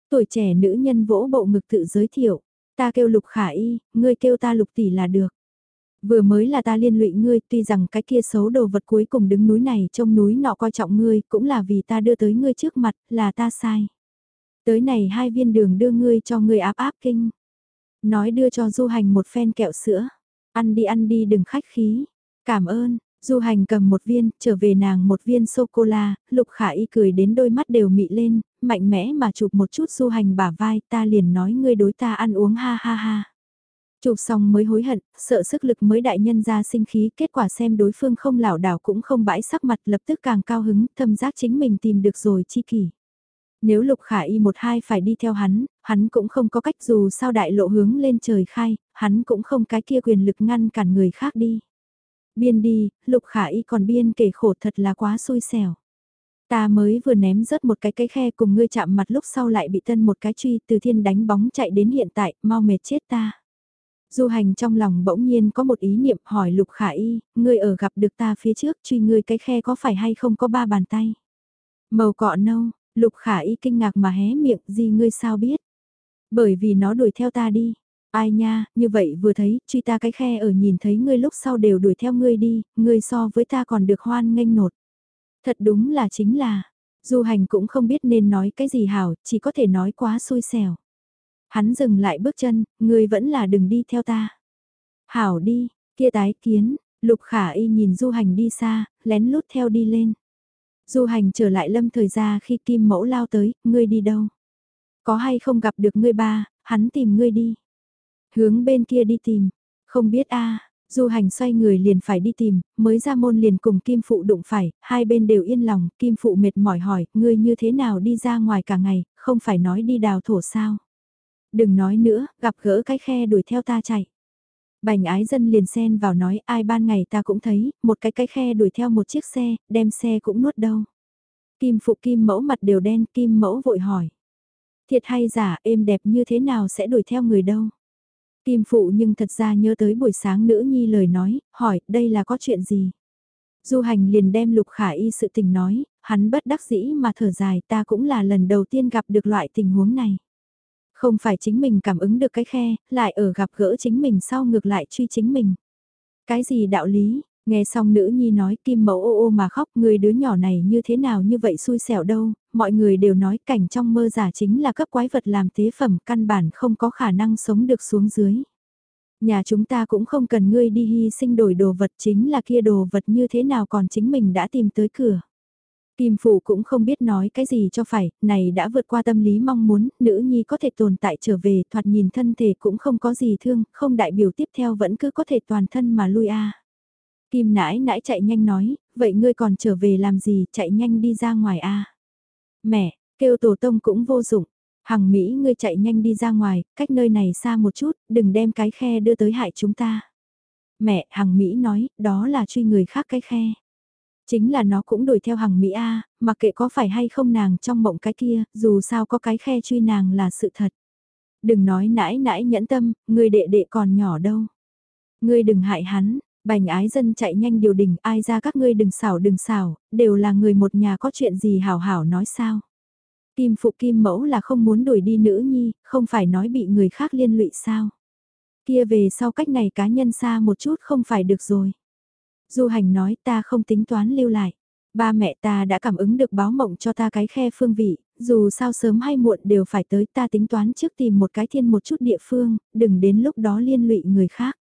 Speaker 1: Tuổi trẻ nữ nhân vỗ bộ ngực tự giới thiệu, ta kêu lục khả y, ngươi kêu ta lục tỷ là được. Vừa mới là ta liên lụy ngươi, tuy rằng cái kia xấu đồ vật cuối cùng đứng núi này trông núi nọ coi trọng ngươi, cũng là vì ta đưa tới ngươi trước mặt, là ta sai. Tới này hai viên đường đưa ngươi cho ngươi áp áp kinh. Nói đưa cho du hành một phen kẹo sữa. Ăn đi ăn đi đừng khách khí. Cảm ơn, Du hành cầm một viên, trở về nàng một viên sô-cô-la, lục khả y cười đến đôi mắt đều mị lên, mạnh mẽ mà chụp một chút du hành bả vai ta liền nói ngươi đối ta ăn uống ha ha ha. Chụp xong mới hối hận, sợ sức lực mới đại nhân ra sinh khí, kết quả xem đối phương không lảo đảo cũng không bãi sắc mặt lập tức càng cao hứng, thâm giác chính mình tìm được rồi chi kỷ. Nếu lục khả y một hai phải đi theo hắn, hắn cũng không có cách dù sao đại lộ hướng lên trời khai, hắn cũng không cái kia quyền lực ngăn cản người khác đi. Biên đi, lục khả y còn biên kể khổ thật là quá xui xẻo. Ta mới vừa ném rớt một cái cái khe cùng ngươi chạm mặt lúc sau lại bị tân một cái truy từ thiên đánh bóng chạy đến hiện tại, mau mệt chết ta. Du hành trong lòng bỗng nhiên có một ý niệm hỏi lục khả y, ngươi ở gặp được ta phía trước truy ngươi cái khe có phải hay không có ba bàn tay. Màu cọ nâu, lục khả y kinh ngạc mà hé miệng gì ngươi sao biết. Bởi vì nó đuổi theo ta đi, Ai nha, như vậy vừa thấy, truy ta cái khe ở nhìn thấy ngươi lúc sau đều đuổi theo ngươi đi, ngươi so với ta còn được hoan nghênh nột. Thật đúng là chính là, du hành cũng không biết nên nói cái gì hảo, chỉ có thể nói quá xui xẻo. Hắn dừng lại bước chân, ngươi vẫn là đừng đi theo ta. Hảo đi, kia tái kiến, lục khả y nhìn du hành đi xa, lén lút theo đi lên. Du hành trở lại lâm thời ra khi kim mẫu lao tới, ngươi đi đâu? Có hay không gặp được ngươi ba, hắn tìm ngươi đi. Hướng bên kia đi tìm, không biết a Du hành xoay người liền phải đi tìm, mới ra môn liền cùng Kim Phụ đụng phải, hai bên đều yên lòng, Kim Phụ mệt mỏi hỏi, ngươi như thế nào đi ra ngoài cả ngày, không phải nói đi đào thổ sao. Đừng nói nữa, gặp gỡ cái khe đuổi theo ta chạy. Bành ái dân liền xen vào nói ai ban ngày ta cũng thấy, một cái cái khe đuổi theo một chiếc xe, đem xe cũng nuốt đâu. Kim Phụ Kim mẫu mặt đều đen, Kim mẫu vội hỏi. Thiệt hay giả, êm đẹp như thế nào sẽ đuổi theo người đâu. Kim phụ nhưng thật ra nhớ tới buổi sáng nữ nhi lời nói, hỏi đây là có chuyện gì. Du hành liền đem lục khả y sự tình nói, hắn bất đắc dĩ mà thở dài ta cũng là lần đầu tiên gặp được loại tình huống này. Không phải chính mình cảm ứng được cái khe, lại ở gặp gỡ chính mình sau ngược lại truy chính mình. Cái gì đạo lý, nghe xong nữ nhi nói kim mẫu ô ô mà khóc người đứa nhỏ này như thế nào như vậy xui xẻo đâu, mọi người đều nói cảnh trong mơ giả chính là cấp quái vật làm tế phẩm căn bản không có khả năng sống được xuống dưới. Nhà chúng ta cũng không cần ngươi đi hy sinh đổi đồ vật chính là kia đồ vật như thế nào còn chính mình đã tìm tới cửa. Kim Phụ cũng không biết nói cái gì cho phải, này đã vượt qua tâm lý mong muốn, nữ nhi có thể tồn tại trở về, thoạt nhìn thân thể cũng không có gì thương, không đại biểu tiếp theo vẫn cứ có thể toàn thân mà lui a. Kim nãi nãi chạy nhanh nói, vậy ngươi còn trở về làm gì, chạy nhanh đi ra ngoài a. Mẹ, kêu tổ tông cũng vô dụng, Hằng Mỹ ngươi chạy nhanh đi ra ngoài, cách nơi này xa một chút, đừng đem cái khe đưa tới hại chúng ta. Mẹ, Hằng Mỹ nói, đó là truy người khác cái khe. Chính là nó cũng đuổi theo Hằng Mỹ A, mặc kệ có phải hay không nàng trong mộng cái kia, dù sao có cái khe truy nàng là sự thật. Đừng nói nãi nãi nhẫn tâm, người đệ đệ còn nhỏ đâu. Ngươi đừng hại hắn, bành ái dân chạy nhanh điều đình, ai ra các ngươi đừng xảo đừng xảo, đều là người một nhà có chuyện gì hảo hảo nói sao. Kim phụ kim mẫu là không muốn đuổi đi nữ nhi, không phải nói bị người khác liên lụy sao. Kia về sau cách này cá nhân xa một chút không phải được rồi. Du hành nói ta không tính toán lưu lại. Ba mẹ ta đã cảm ứng được báo mộng cho ta cái khe phương vị, dù sao sớm hay muộn đều phải tới ta tính toán trước tìm một cái thiên một chút địa phương, đừng đến lúc đó liên lụy người khác.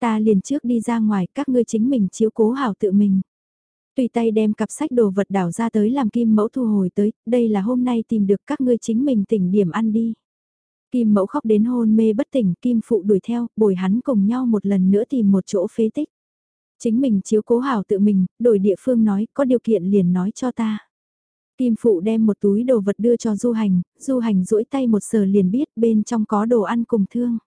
Speaker 1: Ta liền trước đi ra ngoài các ngươi chính mình chiếu cố hảo tự mình. Tùy tay đem cặp sách đồ vật đảo ra tới làm kim mẫu thu hồi tới, đây là hôm nay tìm được các ngươi chính mình tỉnh điểm ăn đi. Kim mẫu khóc đến hôn mê bất tỉnh, kim phụ đuổi theo, bồi hắn cùng nhau một lần nữa tìm một chỗ phế tích. Chính mình chiếu cố hảo tự mình, đổi địa phương nói, có điều kiện liền nói cho ta. Kim phụ đem một túi đồ vật đưa cho du hành, du hành duỗi tay một sờ liền biết bên trong có đồ ăn cùng thương.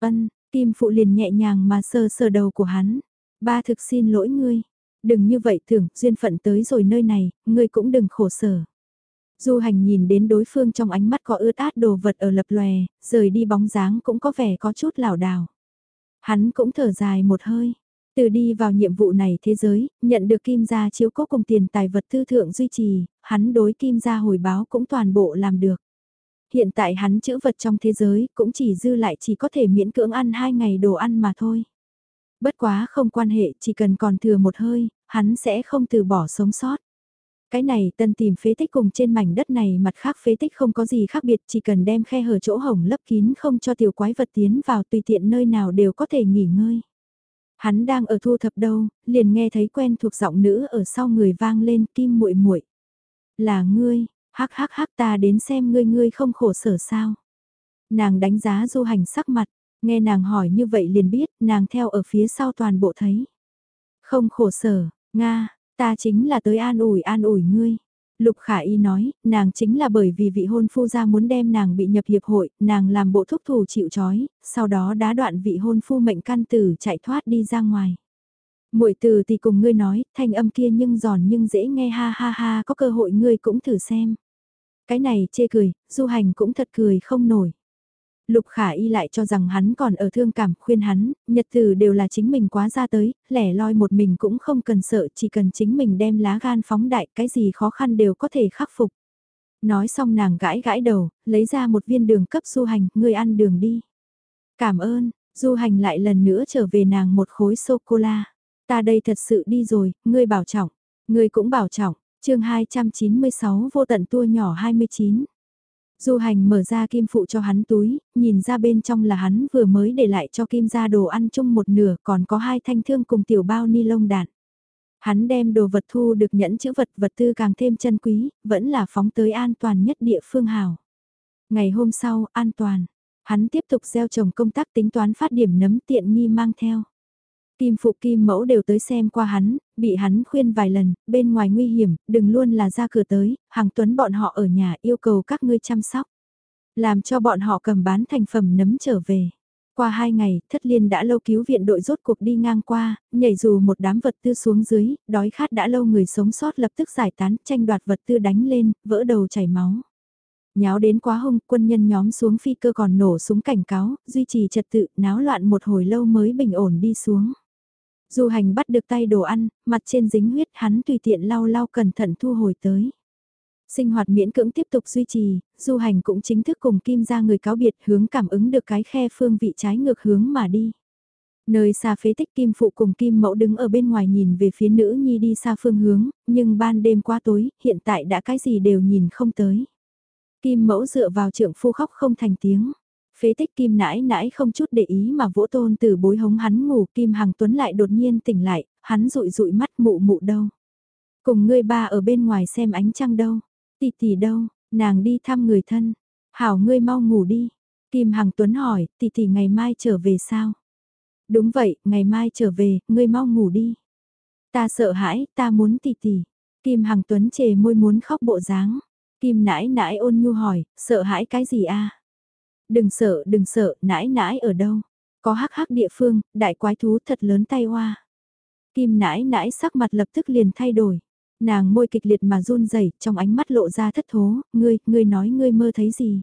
Speaker 1: Ân, kim phụ liền nhẹ nhàng mà sờ sờ đầu của hắn. Ba thực xin lỗi ngươi. Đừng như vậy thường, duyên phận tới rồi nơi này, ngươi cũng đừng khổ sở. Du hành nhìn đến đối phương trong ánh mắt có ướt át đồ vật ở lập lòe, rời đi bóng dáng cũng có vẻ có chút lảo đảo. Hắn cũng thở dài một hơi. Từ đi vào nhiệm vụ này thế giới, nhận được kim gia chiếu cố cùng tiền tài vật tư thượng duy trì, hắn đối kim gia hồi báo cũng toàn bộ làm được. Hiện tại hắn chữ vật trong thế giới cũng chỉ dư lại chỉ có thể miễn cưỡng ăn hai ngày đồ ăn mà thôi. Bất quá không quan hệ, chỉ cần còn thừa một hơi, hắn sẽ không từ bỏ sống sót. Cái này tân tìm phế tích cùng trên mảnh đất này mặt khác phế tích không có gì khác biệt chỉ cần đem khe hở chỗ hổng lấp kín không cho tiểu quái vật tiến vào tùy tiện nơi nào đều có thể nghỉ ngơi. Hắn đang ở thu thập đâu, liền nghe thấy quen thuộc giọng nữ ở sau người vang lên kim muội muội Là ngươi, hắc hắc hắc ta đến xem ngươi ngươi không khổ sở sao. Nàng đánh giá du hành sắc mặt, nghe nàng hỏi như vậy liền biết nàng theo ở phía sau toàn bộ thấy. Không khổ sở, Nga, ta chính là tới an ủi an ủi ngươi. Lục Khả Y nói, nàng chính là bởi vì vị hôn phu gia muốn đem nàng bị nhập hiệp hội, nàng làm bộ thúc thủ chịu chói, sau đó đá đoạn vị hôn phu mệnh căn tử chạy thoát đi ra ngoài. Muội từ thì cùng ngươi nói, thanh âm kia nhưng giòn nhưng dễ nghe ha ha ha, có cơ hội ngươi cũng thử xem. Cái này chê cười, du hành cũng thật cười không nổi. Lục Khả Y lại cho rằng hắn còn ở thương cảm, khuyên hắn, nhật từ đều là chính mình quá ra tới, lẻ loi một mình cũng không cần sợ, chỉ cần chính mình đem lá gan phóng đại, cái gì khó khăn đều có thể khắc phục. Nói xong nàng gãi gãi đầu, lấy ra một viên đường cấp du hành, ngươi ăn đường đi. Cảm ơn, du hành lại lần nữa trở về nàng một khối sô-cô-la. Ta đây thật sự đi rồi, ngươi bảo trọng, ngươi cũng bảo trọng, chương 296 vô tận tua nhỏ 29. Du hành mở ra kim phụ cho hắn túi, nhìn ra bên trong là hắn vừa mới để lại cho kim ra đồ ăn chung một nửa còn có hai thanh thương cùng tiểu bao ni lông đạn. Hắn đem đồ vật thu được nhẫn chữ vật vật tư càng thêm chân quý, vẫn là phóng tới an toàn nhất địa phương hào. Ngày hôm sau, an toàn. Hắn tiếp tục gieo trồng công tác tính toán phát điểm nấm tiện nghi mang theo. Kim phụ kim mẫu đều tới xem qua hắn, bị hắn khuyên vài lần, bên ngoài nguy hiểm, đừng luôn là ra cửa tới, hàng tuấn bọn họ ở nhà yêu cầu các ngươi chăm sóc. Làm cho bọn họ cầm bán thành phẩm nấm trở về. Qua hai ngày, thất liên đã lâu cứu viện đội rốt cuộc đi ngang qua, nhảy dù một đám vật tư xuống dưới, đói khát đã lâu người sống sót lập tức giải tán, tranh đoạt vật tư đánh lên, vỡ đầu chảy máu. Nháo đến quá hung, quân nhân nhóm xuống phi cơ còn nổ súng cảnh cáo, duy trì trật tự, náo loạn một hồi lâu mới bình ổn đi xuống. Du hành bắt được tay đồ ăn, mặt trên dính huyết hắn tùy tiện lau lau cẩn thận thu hồi tới. Sinh hoạt miễn cưỡng tiếp tục duy trì, du hành cũng chính thức cùng Kim ra người cáo biệt hướng cảm ứng được cái khe phương vị trái ngược hướng mà đi. Nơi xa phế tích Kim Phụ cùng Kim Mẫu đứng ở bên ngoài nhìn về phía nữ nhi đi xa phương hướng, nhưng ban đêm qua tối, hiện tại đã cái gì đều nhìn không tới. Kim Mẫu dựa vào trượng phu khóc không thành tiếng. Phế tích Kim nãi nãi không chút để ý mà vỗ tôn từ bối hống hắn ngủ Kim Hằng Tuấn lại đột nhiên tỉnh lại, hắn rụi rụi mắt mụ mụ đâu. Cùng ngươi ba ở bên ngoài xem ánh trăng đâu. Tỷ tỷ đâu, nàng đi thăm người thân. Hảo ngươi mau ngủ đi. Kim Hằng Tuấn hỏi, tỷ tỷ ngày mai trở về sao? Đúng vậy, ngày mai trở về, ngươi mau ngủ đi. Ta sợ hãi, ta muốn tỷ tỷ. Kim Hằng Tuấn chề môi muốn khóc bộ dáng. Kim nãi nãi ôn nhu hỏi, sợ hãi cái gì a? Đừng sợ, đừng sợ, nãi nãi ở đâu? Có hắc hắc địa phương, đại quái thú thật lớn tay hoa. Kim nãi nãi sắc mặt lập tức liền thay đổi. Nàng môi kịch liệt mà run rẩy trong ánh mắt lộ ra thất thố, ngươi, ngươi nói ngươi mơ thấy gì?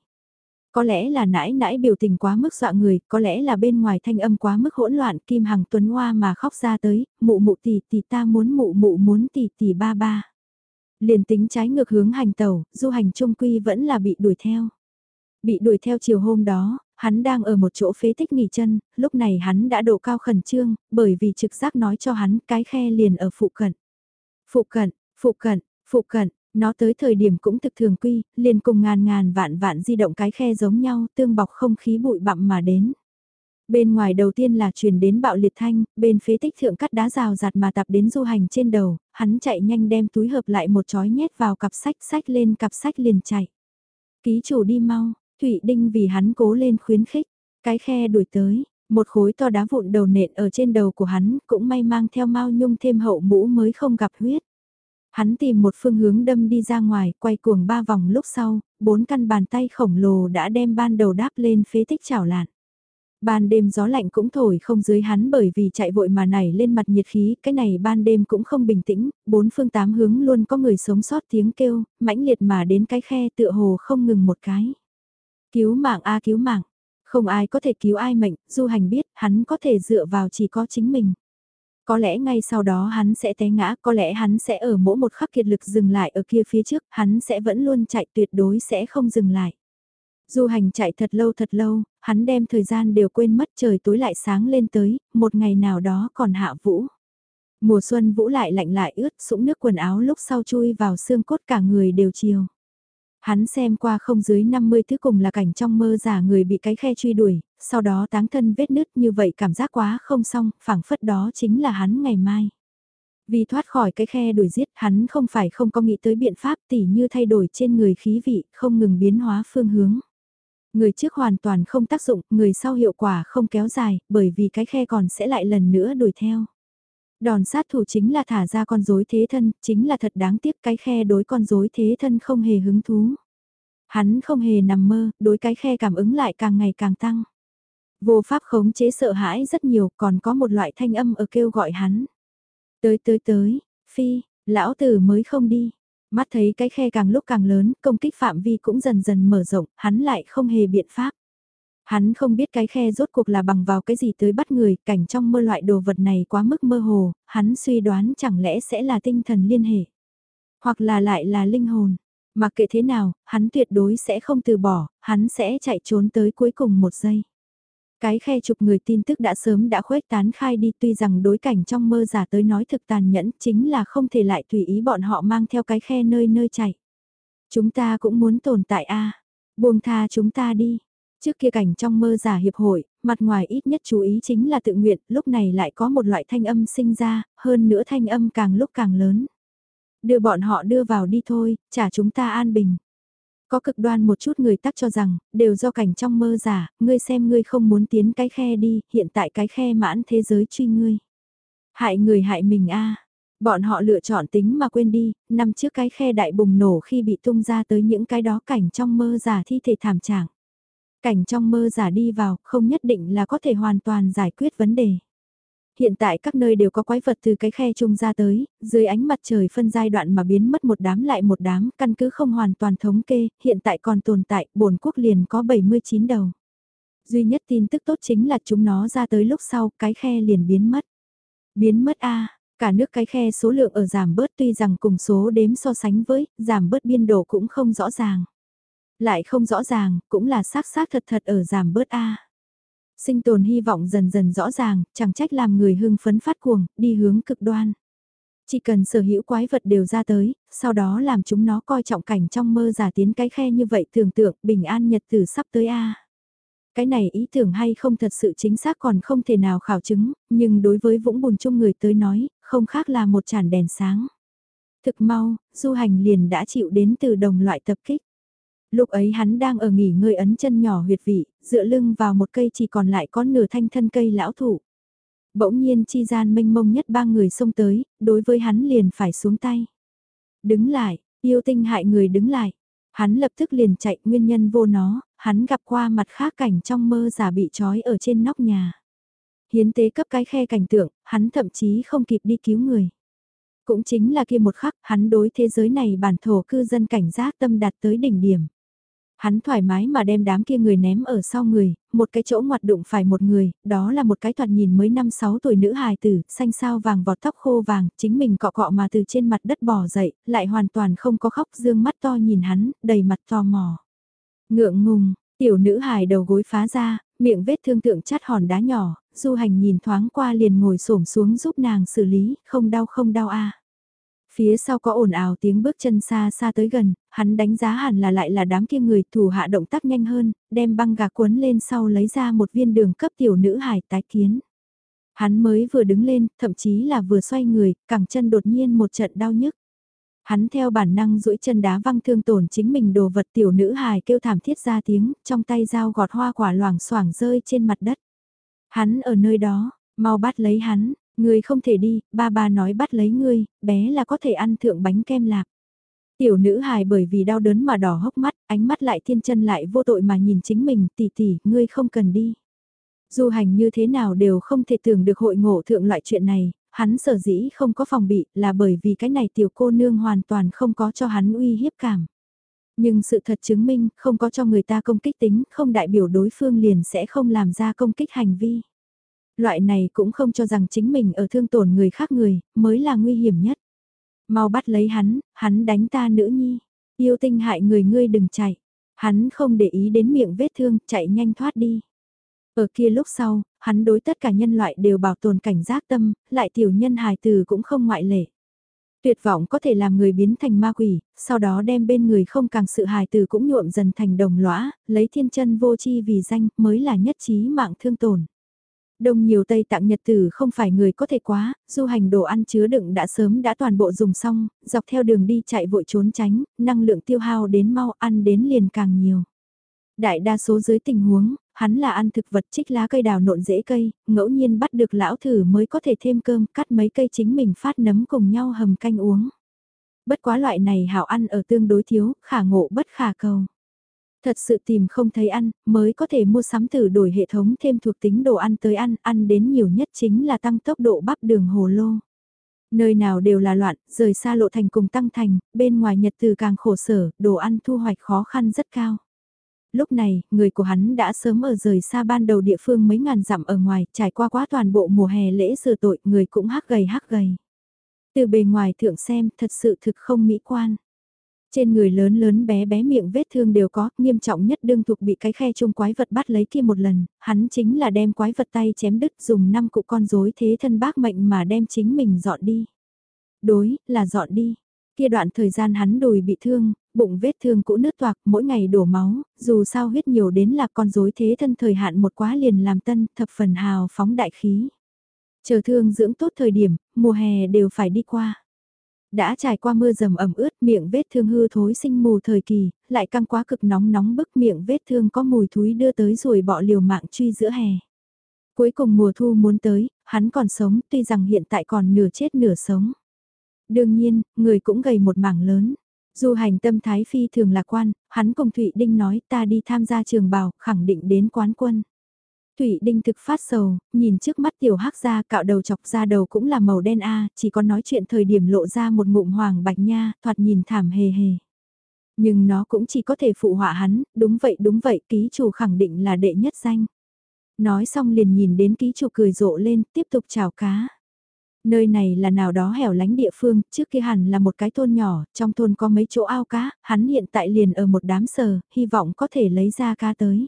Speaker 1: Có lẽ là nãi nãi biểu tình quá mức dọa người, có lẽ là bên ngoài thanh âm quá mức hỗn loạn, Kim Hằng Tuấn Hoa mà khóc ra tới, mụ mụ tỷ tỷ ta muốn mụ mụ muốn tỷ tỷ ba ba. Liền tính trái ngược hướng hành tàu, du hành trung quy vẫn là bị đuổi theo. Bị đuổi theo chiều hôm đó, hắn đang ở một chỗ phế tích nghỉ chân, lúc này hắn đã độ cao khẩn trương, bởi vì trực giác nói cho hắn cái khe liền ở phụ cận. Phụ cận, phụ cận, phụ cận, nó tới thời điểm cũng thực thường quy, liền cùng ngàn ngàn vạn vạn di động cái khe giống nhau, tương bọc không khí bụi bặm mà đến. Bên ngoài đầu tiên là truyền đến bạo liệt thanh, bên phế tích thượng cắt đá rào rạt mà tạp đến du hành trên đầu, hắn chạy nhanh đem túi hợp lại một chói nhét vào cặp sách sách lên cặp sách liền chạy. Ký chủ đi mau, Thụy Đinh vì hắn cố lên khuyến khích, cái khe đuổi tới, một khối to đá vụn đầu nện ở trên đầu của hắn cũng may mang theo mau nhung thêm hậu mũ mới không gặp huyết. Hắn tìm một phương hướng đâm đi ra ngoài, quay cuồng ba vòng lúc sau, bốn căn bàn tay khổng lồ đã đem ban đầu đáp lên phế tích chảo lạn. Ban đêm gió lạnh cũng thổi không dưới hắn bởi vì chạy vội mà nảy lên mặt nhiệt khí, cái này ban đêm cũng không bình tĩnh, bốn phương tám hướng luôn có người sống sót tiếng kêu, mãnh liệt mà đến cái khe tựa hồ không ngừng một cái. Cứu mạng a cứu mạng, không ai có thể cứu ai mệnh, du hành biết hắn có thể dựa vào chỉ có chính mình. Có lẽ ngay sau đó hắn sẽ té ngã, có lẽ hắn sẽ ở mỗi một khắc kiệt lực dừng lại ở kia phía trước, hắn sẽ vẫn luôn chạy tuyệt đối sẽ không dừng lại. Du hành chạy thật lâu thật lâu, hắn đem thời gian đều quên mất trời tối lại sáng lên tới, một ngày nào đó còn hạ vũ. Mùa xuân vũ lại lạnh lại ướt, sũng nước quần áo lúc sau chui vào xương cốt cả người đều chiều. Hắn xem qua không dưới 50 thứ cùng là cảnh trong mơ giả người bị cái khe truy đuổi, sau đó táng thân vết nứt như vậy cảm giác quá không xong, phảng phất đó chính là hắn ngày mai. Vì thoát khỏi cái khe đuổi giết hắn không phải không có nghĩ tới biện pháp tỉ như thay đổi trên người khí vị, không ngừng biến hóa phương hướng. Người trước hoàn toàn không tác dụng, người sau hiệu quả không kéo dài, bởi vì cái khe còn sẽ lại lần nữa đuổi theo. Đòn sát thủ chính là thả ra con rối thế thân, chính là thật đáng tiếc cái khe đối con rối thế thân không hề hứng thú. Hắn không hề nằm mơ, đối cái khe cảm ứng lại càng ngày càng tăng. Vô pháp khống chế sợ hãi rất nhiều, còn có một loại thanh âm ở kêu gọi hắn. Tới tới tới, phi, lão tử mới không đi. Mắt thấy cái khe càng lúc càng lớn, công kích phạm vi cũng dần dần mở rộng, hắn lại không hề biện pháp. Hắn không biết cái khe rốt cuộc là bằng vào cái gì tới bắt người, cảnh trong mơ loại đồ vật này quá mức mơ hồ, hắn suy đoán chẳng lẽ sẽ là tinh thần liên hệ. Hoặc là lại là linh hồn. Mặc kệ thế nào, hắn tuyệt đối sẽ không từ bỏ, hắn sẽ chạy trốn tới cuối cùng một giây. Cái khe chụp người tin tức đã sớm đã khuếch tán khai đi tuy rằng đối cảnh trong mơ giả tới nói thực tàn nhẫn chính là không thể lại tùy ý bọn họ mang theo cái khe nơi nơi chạy. Chúng ta cũng muốn tồn tại a buông tha chúng ta đi. Trước kia cảnh trong mơ giả hiệp hội, mặt ngoài ít nhất chú ý chính là tự nguyện, lúc này lại có một loại thanh âm sinh ra, hơn nữa thanh âm càng lúc càng lớn. Đưa bọn họ đưa vào đi thôi, trả chúng ta an bình. Có cực đoan một chút người tắc cho rằng, đều do cảnh trong mơ giả, ngươi xem ngươi không muốn tiến cái khe đi, hiện tại cái khe mãn thế giới truy ngươi. Hại người hại mình a Bọn họ lựa chọn tính mà quên đi, năm trước cái khe đại bùng nổ khi bị tung ra tới những cái đó cảnh trong mơ giả thi thể thảm trạng. Cảnh trong mơ giả đi vào, không nhất định là có thể hoàn toàn giải quyết vấn đề. Hiện tại các nơi đều có quái vật từ cái khe chung ra tới, dưới ánh mặt trời phân giai đoạn mà biến mất một đám lại một đám, căn cứ không hoàn toàn thống kê, hiện tại còn tồn tại, bổn quốc liền có 79 đầu. Duy nhất tin tức tốt chính là chúng nó ra tới lúc sau, cái khe liền biến mất. Biến mất a Cả nước cái khe số lượng ở giảm bớt tuy rằng cùng số đếm so sánh với, giảm bớt biên độ cũng không rõ ràng. Lại không rõ ràng, cũng là xác xác thật thật ở giảm bớt A. Sinh tồn hy vọng dần dần rõ ràng, chẳng trách làm người hưng phấn phát cuồng, đi hướng cực đoan. Chỉ cần sở hữu quái vật đều ra tới, sau đó làm chúng nó coi trọng cảnh trong mơ giả tiến cái khe như vậy tưởng tượng bình an nhật tử sắp tới A. Cái này ý tưởng hay không thật sự chính xác còn không thể nào khảo chứng, nhưng đối với vũng bùn chung người tới nói, không khác là một chản đèn sáng. Thực mau, du hành liền đã chịu đến từ đồng loại tập kích. Lúc ấy hắn đang ở nghỉ ngơi ấn chân nhỏ huyệt vị, dựa lưng vào một cây chỉ còn lại có nửa thanh thân cây lão thủ. Bỗng nhiên chi gian mênh mông nhất ba người xông tới, đối với hắn liền phải xuống tay. Đứng lại, yêu tinh hại người đứng lại. Hắn lập tức liền chạy nguyên nhân vô nó, hắn gặp qua mặt khác cảnh trong mơ giả bị trói ở trên nóc nhà. Hiến tế cấp cái khe cảnh tượng, hắn thậm chí không kịp đi cứu người. Cũng chính là kia một khắc, hắn đối thế giới này bản thổ cư dân cảnh giác tâm đạt tới đỉnh điểm. Hắn thoải mái mà đem đám kia người ném ở sau người, một cái chỗ ngoặt đụng phải một người, đó là một cái thoạt nhìn mới 5-6 tuổi nữ hài tử, xanh sao vàng vọt tóc khô vàng, chính mình cọ cọ mà từ trên mặt đất bò dậy, lại hoàn toàn không có khóc dương mắt to nhìn hắn, đầy mặt to mò. Ngượng ngùng, tiểu nữ hài đầu gối phá ra, miệng vết thương tượng chát hòn đá nhỏ, du hành nhìn thoáng qua liền ngồi xổm xuống giúp nàng xử lý, không đau không đau a Phía sau có ồn ào tiếng bước chân xa xa tới gần, hắn đánh giá hẳn là lại là đám kia người thủ hạ động tác nhanh hơn, đem băng gà cuốn lên sau lấy ra một viên đường cấp tiểu nữ hải tái kiến. Hắn mới vừa đứng lên, thậm chí là vừa xoay người, cẳng chân đột nhiên một trận đau nhức. Hắn theo bản năng duỗi chân đá văng thương tổn chính mình đồ vật tiểu nữ hài kêu thảm thiết ra tiếng, trong tay dao gọt hoa quả loảng xoảng rơi trên mặt đất. Hắn ở nơi đó, mau bắt lấy hắn, Ngươi không thể đi, ba ba nói bắt lấy ngươi, bé là có thể ăn thượng bánh kem lạc. Tiểu nữ hài bởi vì đau đớn mà đỏ hốc mắt, ánh mắt lại thiên chân lại vô tội mà nhìn chính mình, tỷ tỷ, ngươi không cần đi. Du hành như thế nào đều không thể tưởng được hội ngộ thượng loại chuyện này, hắn sở dĩ không có phòng bị là bởi vì cái này tiểu cô nương hoàn toàn không có cho hắn uy hiếp cảm. Nhưng sự thật chứng minh không có cho người ta công kích tính không đại biểu đối phương liền sẽ không làm ra công kích hành vi. Loại này cũng không cho rằng chính mình ở thương tổn người khác người, mới là nguy hiểm nhất. Mau bắt lấy hắn, hắn đánh ta nữ nhi. Yêu tinh hại người ngươi đừng chạy. Hắn không để ý đến miệng vết thương, chạy nhanh thoát đi. Ở kia lúc sau, hắn đối tất cả nhân loại đều bảo tồn cảnh giác tâm, lại tiểu nhân hài từ cũng không ngoại lệ. Tuyệt vọng có thể làm người biến thành ma quỷ, sau đó đem bên người không càng sự hài từ cũng nhuộm dần thành đồng lõa, lấy thiên chân vô chi vì danh mới là nhất trí mạng thương tổn. Đông nhiều Tây tặng nhật tử không phải người có thể quá, du hành đồ ăn chứa đựng đã sớm đã toàn bộ dùng xong, dọc theo đường đi chạy vội trốn tránh, năng lượng tiêu hao đến mau ăn đến liền càng nhiều. Đại đa số dưới tình huống, hắn là ăn thực vật trích lá cây đào nộn rễ cây, ngẫu nhiên bắt được lão thử mới có thể thêm cơm, cắt mấy cây chính mình phát nấm cùng nhau hầm canh uống. Bất quá loại này hảo ăn ở tương đối thiếu, khả ngộ bất khả cầu. Thật sự tìm không thấy ăn, mới có thể mua sắm thử đổi hệ thống thêm thuộc tính đồ ăn tới ăn, ăn đến nhiều nhất chính là tăng tốc độ bắp đường hồ lô. Nơi nào đều là loạn, rời xa lộ thành cùng tăng thành, bên ngoài nhật từ càng khổ sở, đồ ăn thu hoạch khó khăn rất cao. Lúc này, người của hắn đã sớm ở rời xa ban đầu địa phương mấy ngàn dặm ở ngoài, trải qua quá toàn bộ mùa hè lễ sửa tội, người cũng hắc gầy hắc gầy. Từ bề ngoài thượng xem, thật sự thực không mỹ quan. Trên người lớn lớn bé bé miệng vết thương đều có, nghiêm trọng nhất đương thuộc bị cái khe chung quái vật bắt lấy kia một lần, hắn chính là đem quái vật tay chém đứt dùng năm cụ con rối thế thân bác mệnh mà đem chính mình dọn đi. Đối, là dọn đi. Kia đoạn thời gian hắn đùi bị thương, bụng vết thương cũ nứt toạc, mỗi ngày đổ máu, dù sao huyết nhiều đến là con rối thế thân thời hạn một quá liền làm tân, thập phần hào phóng đại khí. Chờ thương dưỡng tốt thời điểm, mùa hè đều phải đi qua. Đã trải qua mưa dầm ẩm ướt miệng vết thương hư thối sinh mù thời kỳ, lại căng quá cực nóng nóng bức miệng vết thương có mùi thúi đưa tới rồi bọ liều mạng truy giữa hè. Cuối cùng mùa thu muốn tới, hắn còn sống tuy rằng hiện tại còn nửa chết nửa sống. Đương nhiên, người cũng gầy một mảng lớn. Du hành tâm thái phi thường lạc quan, hắn cùng Thụy Đinh nói ta đi tham gia trường bào, khẳng định đến quán quân. Thủy Đinh thực phát sầu, nhìn trước mắt tiểu hắc ra cạo đầu chọc ra đầu cũng là màu đen a, chỉ có nói chuyện thời điểm lộ ra một ngụm hoàng bạch nha, thoạt nhìn thảm hề hề. Nhưng nó cũng chỉ có thể phụ họa hắn, đúng vậy đúng vậy, ký chủ khẳng định là đệ nhất danh. Nói xong liền nhìn đến ký chủ cười rộ lên, tiếp tục chào cá. Nơi này là nào đó hẻo lánh địa phương, trước kia hẳn là một cái thôn nhỏ, trong thôn có mấy chỗ ao cá, hắn hiện tại liền ở một đám sờ, hy vọng có thể lấy ra cá tới.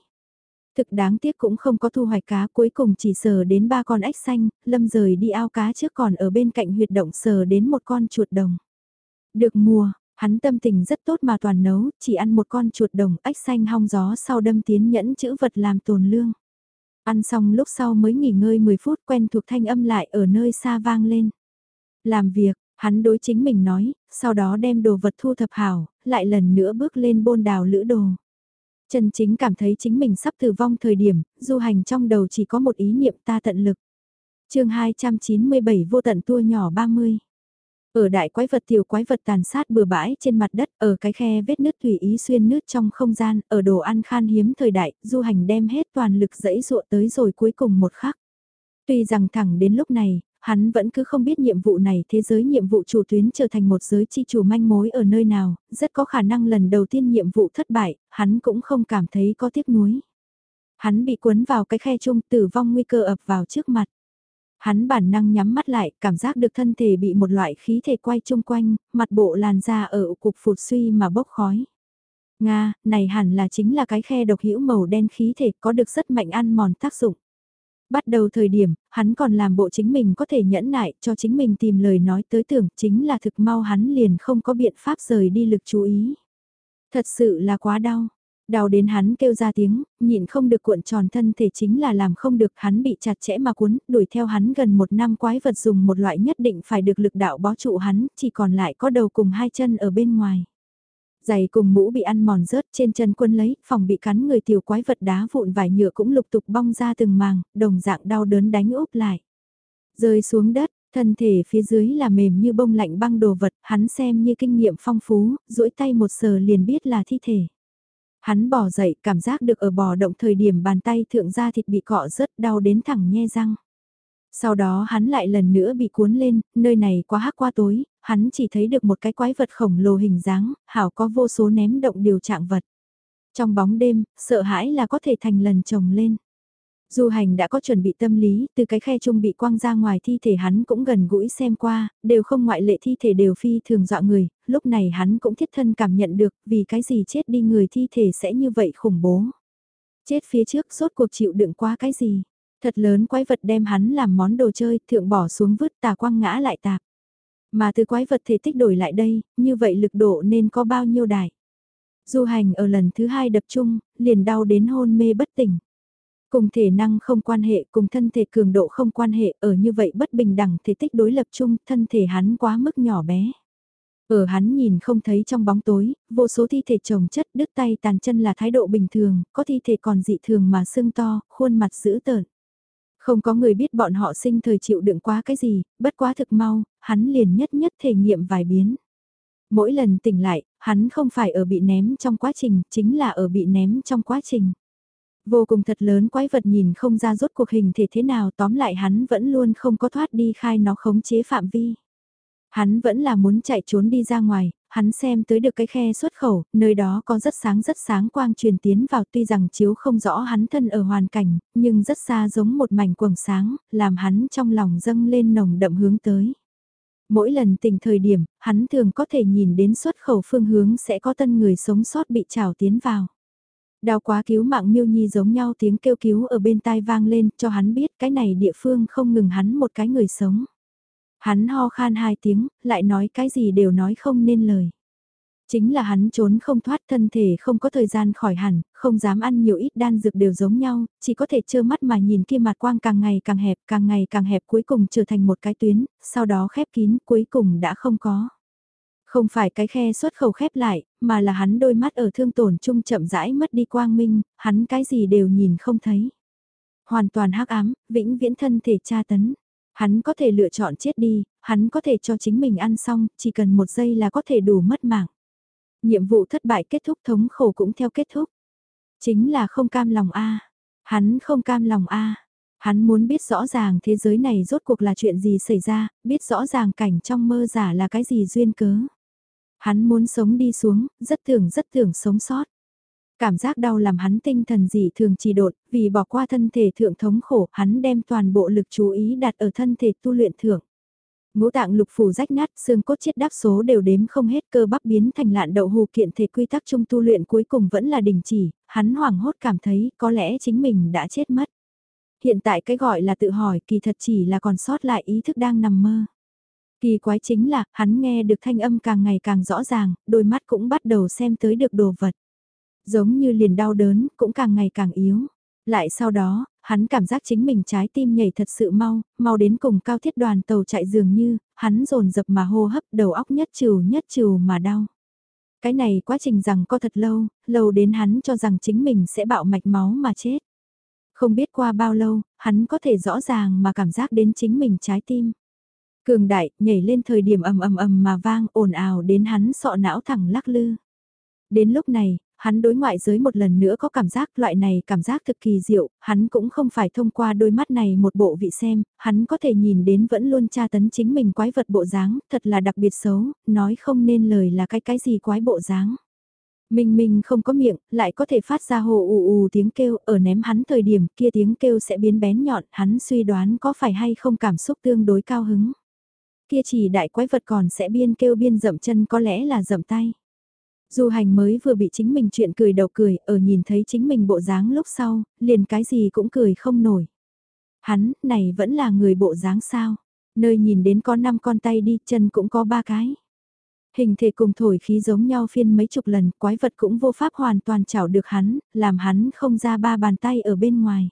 Speaker 1: Thực đáng tiếc cũng không có thu hoạch cá cuối cùng chỉ sờ đến ba con ếch xanh, lâm rời đi ao cá trước còn ở bên cạnh huyệt động sờ đến một con chuột đồng. Được mùa, hắn tâm tình rất tốt mà toàn nấu, chỉ ăn một con chuột đồng ếch xanh hong gió sau đâm tiến nhẫn chữ vật làm tồn lương. Ăn xong lúc sau mới nghỉ ngơi 10 phút quen thuộc thanh âm lại ở nơi xa vang lên. Làm việc, hắn đối chính mình nói, sau đó đem đồ vật thu thập hảo, lại lần nữa bước lên bôn đào lữ đồ. Trần Chính cảm thấy chính mình sắp tử vong thời điểm, du hành trong đầu chỉ có một ý niệm ta tận lực. chương 297 vô tận tua nhỏ 30. Ở đại quái vật tiểu quái vật tàn sát bừa bãi trên mặt đất, ở cái khe vết nứt tùy ý xuyên nứt trong không gian, ở đồ ăn khan hiếm thời đại, du hành đem hết toàn lực dẫy dụa tới rồi cuối cùng một khắc. Tuy rằng thẳng đến lúc này, hắn vẫn cứ không biết nhiệm vụ này thế giới nhiệm vụ chủ tuyến trở thành một giới chi chủ manh mối ở nơi nào, rất có khả năng lần đầu tiên nhiệm vụ thất bại, hắn cũng không cảm thấy có tiếc nuối. Hắn bị cuốn vào cái khe chung tử vong nguy cơ ập vào trước mặt. Hắn bản năng nhắm mắt lại, cảm giác được thân thể bị một loại khí thể quay chung quanh, mặt bộ làn da ở cục phụt suy mà bốc khói. Nga, này hẳn là chính là cái khe độc hữu màu đen khí thể có được rất mạnh ăn mòn tác dụng. Bắt đầu thời điểm, hắn còn làm bộ chính mình có thể nhẫn nại cho chính mình tìm lời nói tới tưởng chính là thực mau hắn liền không có biện pháp rời đi lực chú ý. Thật sự là quá đau, Đau đến hắn kêu ra tiếng, nhịn không được cuộn tròn thân thể chính là làm không được hắn bị chặt chẽ mà cuốn, đuổi theo hắn gần một năm quái vật dùng một loại nhất định phải được lực đạo bó trụ hắn, chỉ còn lại có đầu cùng hai chân ở bên ngoài. Giày cùng mũ bị ăn mòn rớt trên chân quân lấy, phòng bị cắn người tiểu quái vật đá vụn vải nhựa cũng lục tục bong ra từng màng, đồng dạng đau đớn đánh úp lại. Rơi xuống đất, thân thể phía dưới là mềm như bông lạnh băng đồ vật, hắn xem như kinh nghiệm phong phú, duỗi tay một sờ liền biết là thi thể. Hắn bỏ dậy, cảm giác được ở bò động thời điểm bàn tay thượng da thịt bị cọ rớt đau đến thẳng nhe răng. Sau đó hắn lại lần nữa bị cuốn lên, nơi này quá hắc qua tối, hắn chỉ thấy được một cái quái vật khổng lồ hình dáng, hảo có vô số ném động điều trạng vật. Trong bóng đêm, sợ hãi là có thể thành lần chồng lên. Du hành đã có chuẩn bị tâm lý, từ cái khe chung bị quăng ra ngoài thi thể hắn cũng gần gũi xem qua, đều không ngoại lệ thi thể đều phi thường dọa người, lúc này hắn cũng thiết thân cảm nhận được vì cái gì chết đi người thi thể sẽ như vậy khủng bố. Chết phía trước rốt cuộc chịu đựng qua cái gì. Thật lớn quái vật đem hắn làm món đồ chơi, thượng bỏ xuống vứt tà quăng ngã lại tạp. Mà từ quái vật thể tích đổi lại đây, như vậy lực độ nên có bao nhiêu đại. Du hành ở lần thứ hai đập chung, liền đau đến hôn mê bất tỉnh. Cùng thể năng không quan hệ, cùng thân thể cường độ không quan hệ, ở như vậy bất bình đẳng thể tích đối lập chung, thân thể hắn quá mức nhỏ bé. Ở hắn nhìn không thấy trong bóng tối, vô số thi thể chồng chất đứt tay tàn chân là thái độ bình thường, có thi thể còn dị thường mà sưng to, khuôn mặt dữ tợn. Không có người biết bọn họ sinh thời chịu đựng quá cái gì, bất quá thực mau, hắn liền nhất nhất thể nghiệm vài biến. Mỗi lần tỉnh lại, hắn không phải ở bị ném trong quá trình, chính là ở bị ném trong quá trình. Vô cùng thật lớn quái vật nhìn không ra rốt cuộc hình thể thế nào tóm lại hắn vẫn luôn không có thoát đi khai nó khống chế phạm vi. Hắn vẫn là muốn chạy trốn đi ra ngoài, hắn xem tới được cái khe xuất khẩu, nơi đó có rất sáng rất sáng quang truyền tiến vào tuy rằng chiếu không rõ hắn thân ở hoàn cảnh, nhưng rất xa giống một mảnh quầng sáng, làm hắn trong lòng dâng lên nồng đậm hướng tới. Mỗi lần tỉnh thời điểm, hắn thường có thể nhìn đến xuất khẩu phương hướng sẽ có tân người sống sót bị trào tiến vào. Đau quá cứu mạng miêu nhi giống nhau tiếng kêu cứu ở bên tai vang lên cho hắn biết cái này địa phương không ngừng hắn một cái người sống. Hắn ho khan hai tiếng, lại nói cái gì đều nói không nên lời. Chính là hắn trốn không thoát thân thể không có thời gian khỏi hẳn, không dám ăn nhiều ít đan dược đều giống nhau, chỉ có thể trơ mắt mà nhìn kia mặt quang càng ngày càng hẹp, càng ngày càng hẹp cuối cùng trở thành một cái tuyến, sau đó khép kín cuối cùng đã không có. Không phải cái khe xuất khẩu khép lại, mà là hắn đôi mắt ở thương tổn chung chậm rãi mất đi quang minh, hắn cái gì đều nhìn không thấy. Hoàn toàn hắc ám, vĩnh viễn thân thể tra tấn. Hắn có thể lựa chọn chết đi, hắn có thể cho chính mình ăn xong, chỉ cần một giây là có thể đủ mất mạng. Nhiệm vụ thất bại kết thúc thống khổ cũng theo kết thúc. Chính là không cam lòng A. Hắn không cam lòng A. Hắn muốn biết rõ ràng thế giới này rốt cuộc là chuyện gì xảy ra, biết rõ ràng cảnh trong mơ giả là cái gì duyên cớ. Hắn muốn sống đi xuống, rất tưởng rất tưởng sống sót. Cảm giác đau làm hắn tinh thần dị thường trì đột vì bỏ qua thân thể thượng thống khổ, hắn đem toàn bộ lực chú ý đặt ở thân thể tu luyện thượng. Ngũ tạng lục phủ rách nát, xương cốt chết đáp số đều đếm không hết cơ bắp biến thành lạn đậu hù kiện thể quy tắc chung tu luyện cuối cùng vẫn là đình chỉ, hắn hoảng hốt cảm thấy có lẽ chính mình đã chết mất. Hiện tại cái gọi là tự hỏi kỳ thật chỉ là còn sót lại ý thức đang nằm mơ. Kỳ quái chính là, hắn nghe được thanh âm càng ngày càng rõ ràng, đôi mắt cũng bắt đầu xem tới được đồ vật. Giống như liền đau đớn, cũng càng ngày càng yếu. Lại sau đó, hắn cảm giác chính mình trái tim nhảy thật sự mau, mau đến cùng cao thiết đoàn tàu chạy dường như, hắn rồn dập mà hô hấp đầu óc nhất trừ nhất trừ mà đau. Cái này quá trình rằng có thật lâu, lâu đến hắn cho rằng chính mình sẽ bạo mạch máu mà chết. Không biết qua bao lâu, hắn có thể rõ ràng mà cảm giác đến chính mình trái tim. Cường đại, nhảy lên thời điểm ầm ầm ầm mà vang ồn ào đến hắn sọ não thẳng lắc lư. Đến lúc này, hắn đối ngoại giới một lần nữa có cảm giác loại này cảm giác thực kỳ diệu, hắn cũng không phải thông qua đôi mắt này một bộ vị xem, hắn có thể nhìn đến vẫn luôn tra tấn chính mình quái vật bộ dáng, thật là đặc biệt xấu, nói không nên lời là cái cái gì quái bộ dáng. Minh Minh không có miệng, lại có thể phát ra hồ ù ù tiếng kêu, ở ném hắn thời điểm kia tiếng kêu sẽ biến bén nhọn, hắn suy đoán có phải hay không cảm xúc tương đối cao hứng. Kia chỉ đại quái vật còn sẽ biên kêu biên dậm chân có lẽ là dậm tay. Du hành mới vừa bị chính mình chuyện cười đầu cười, ở nhìn thấy chính mình bộ dáng lúc sau, liền cái gì cũng cười không nổi. Hắn, này vẫn là người bộ dáng sao? Nơi nhìn đến có 5 con tay đi, chân cũng có ba cái. Hình thể cùng thổi khí giống nhau phiên mấy chục lần, quái vật cũng vô pháp hoàn toàn chảo được hắn, làm hắn không ra ba bàn tay ở bên ngoài.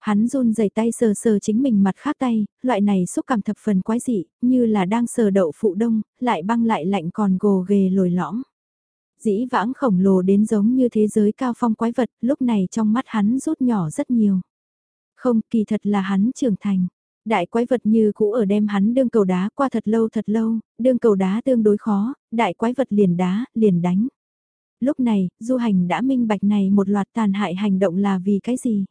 Speaker 1: Hắn run rẩy tay sờ sờ chính mình mặt khác tay, loại này xúc cảm thập phần quái dị, như là đang sờ đậu phụ đông, lại băng lại lạnh còn gồ ghề lồi lõm. Dĩ vãng khổng lồ đến giống như thế giới cao phong quái vật, lúc này trong mắt hắn rút nhỏ rất nhiều. Không, kỳ thật là hắn trưởng thành. Đại quái vật như cũ ở đem hắn đương cầu đá qua thật lâu thật lâu, đương cầu đá tương đối khó, đại quái vật liền đá, liền đánh. Lúc này, du hành đã minh bạch này một loạt tàn hại hành động là vì cái gì?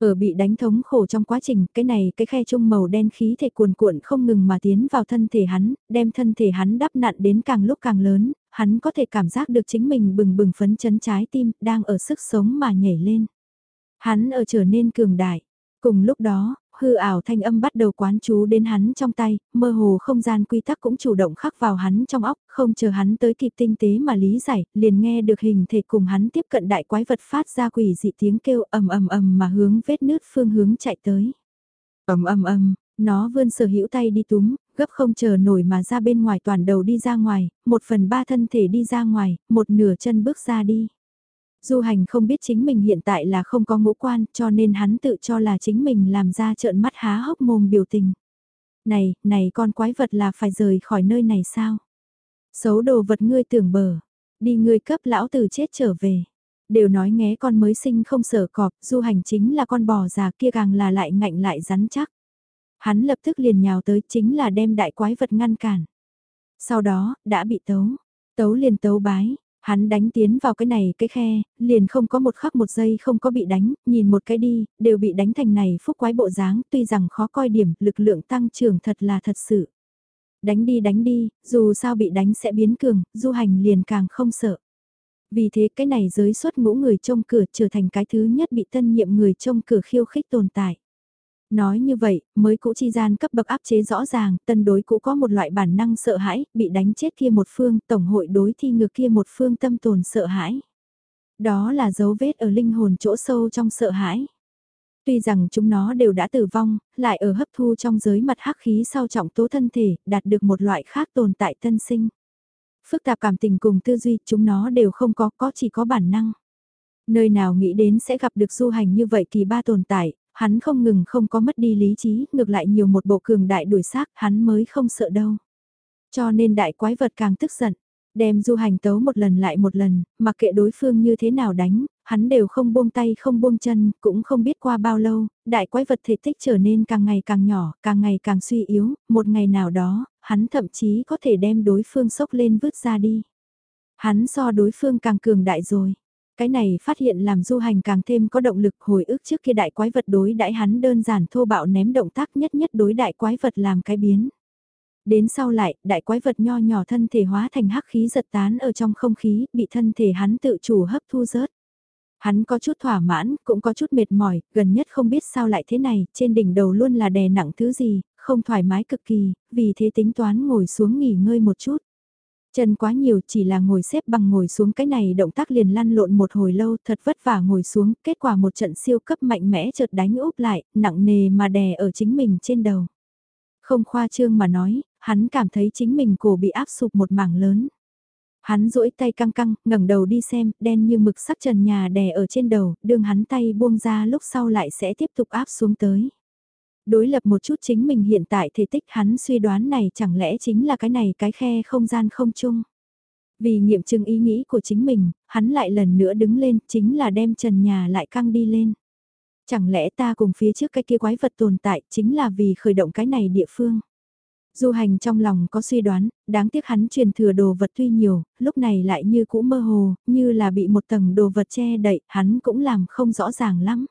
Speaker 1: Ở bị đánh thống khổ trong quá trình, cái này cái khe trung màu đen khí thể cuồn cuộn không ngừng mà tiến vào thân thể hắn, đem thân thể hắn đắp nặn đến càng lúc càng lớn, hắn có thể cảm giác được chính mình bừng bừng phấn chấn trái tim, đang ở sức sống mà nhảy lên. Hắn ở trở nên cường đại. Cùng lúc đó, hư ảo thanh âm bắt đầu quán chú đến hắn trong tay, mơ hồ không gian quy tắc cũng chủ động khắc vào hắn trong óc, không chờ hắn tới kịp tinh tế mà lý giải, liền nghe được hình thể cùng hắn tiếp cận đại quái vật phát ra quỷ dị tiếng kêu ầm ầm ầm mà hướng vết nứt phương hướng chạy tới. Ầm ầm ầm, nó vươn sở hữu tay đi túm, gấp không chờ nổi mà ra bên ngoài toàn đầu đi ra ngoài, một phần ba thân thể đi ra ngoài, một nửa chân bước ra đi. Du hành không biết chính mình hiện tại là không có ngũ quan cho nên hắn tự cho là chính mình làm ra trợn mắt há hốc mồm biểu tình. Này, này con quái vật là phải rời khỏi nơi này sao? Xấu đồ vật ngươi tưởng bờ, đi ngươi cấp lão tử chết trở về. Đều nói nghé con mới sinh không sở cọp, du hành chính là con bò già kia càng là lại ngạnh lại rắn chắc. Hắn lập tức liền nhào tới chính là đem đại quái vật ngăn cản. Sau đó, đã bị tấu. Tấu liền tấu bái, Hắn đánh tiến vào cái này cái khe, liền không có một khắc một giây không có bị đánh, nhìn một cái đi, đều bị đánh thành này phúc quái bộ dáng, tuy rằng khó coi điểm, lực lượng tăng trưởng thật là thật sự. Đánh đi đánh đi, dù sao bị đánh sẽ biến cường, du hành liền càng không sợ. Vì thế cái này giới xuất ngũ người trông cửa trở thành cái thứ nhất bị tân nhiệm người trông cửa khiêu khích tồn tại. Nói như vậy, mới cũ chi gian cấp bậc áp chế rõ ràng, tân đối cũ có một loại bản năng sợ hãi, bị đánh chết kia một phương, tổng hội đối thi ngược kia một phương tâm tồn sợ hãi. Đó là dấu vết ở linh hồn chỗ sâu trong sợ hãi. Tuy rằng chúng nó đều đã tử vong, lại ở hấp thu trong giới mặt hắc khí sau trọng tố thân thể, đạt được một loại khác tồn tại tân sinh. Phức tạp cảm tình cùng tư duy, chúng nó đều không có, có chỉ có bản năng. Nơi nào nghĩ đến sẽ gặp được du hành như vậy kỳ ba tồn tại, hắn không ngừng không có mất đi lý trí, ngược lại nhiều một bộ cường đại đuổi xác, hắn mới không sợ đâu. Cho nên đại quái vật càng tức giận, đem du hành tấu một lần lại một lần, mặc kệ đối phương như thế nào đánh, hắn đều không buông tay không buông chân, cũng không biết qua bao lâu, đại quái vật thể tích trở nên càng ngày càng nhỏ, càng ngày càng suy yếu, một ngày nào đó, hắn thậm chí có thể đem đối phương sốc lên vứt ra đi. Hắn so đối phương càng cường đại rồi. Cái này phát hiện làm du hành càng thêm có động lực hồi ức trước kia đại quái vật đối đại hắn đơn giản thô bạo ném động tác nhất nhất đối đại quái vật làm cái biến. Đến sau lại, đại quái vật nho nhỏ thân thể hóa thành hắc khí giật tán ở trong không khí, bị thân thể hắn tự chủ hấp thu rớt. Hắn có chút thỏa mãn, cũng có chút mệt mỏi, gần nhất không biết sao lại thế này, trên đỉnh đầu luôn là đè nặng thứ gì, không thoải mái cực kỳ, vì thế tính toán ngồi xuống nghỉ ngơi một chút. Chân quá nhiều chỉ là ngồi xếp bằng ngồi xuống cái này động tác liền lăn lộn một hồi lâu thật vất vả ngồi xuống, kết quả một trận siêu cấp mạnh mẽ chợt đánh úp lại, nặng nề mà đè ở chính mình trên đầu. Không khoa trương mà nói, hắn cảm thấy chính mình cổ bị áp sụp một mảng lớn. Hắn duỗi tay căng căng, ngẩng đầu đi xem, đen như mực sắc trần nhà đè ở trên đầu, đường hắn tay buông ra lúc sau lại sẽ tiếp tục áp xuống tới. Đối lập một chút chính mình hiện tại thể tích hắn suy đoán này chẳng lẽ chính là cái này cái khe không gian không chung. Vì nghiệm chứng ý nghĩ của chính mình, hắn lại lần nữa đứng lên, chính là đem trần nhà lại căng đi lên. Chẳng lẽ ta cùng phía trước cái kia quái vật tồn tại chính là vì khởi động cái này địa phương. Du hành trong lòng có suy đoán, đáng tiếc hắn truyền thừa đồ vật tuy nhiều, lúc này lại như cũ mơ hồ, như là bị một tầng đồ vật che đậy, hắn cũng làm không rõ ràng lắm.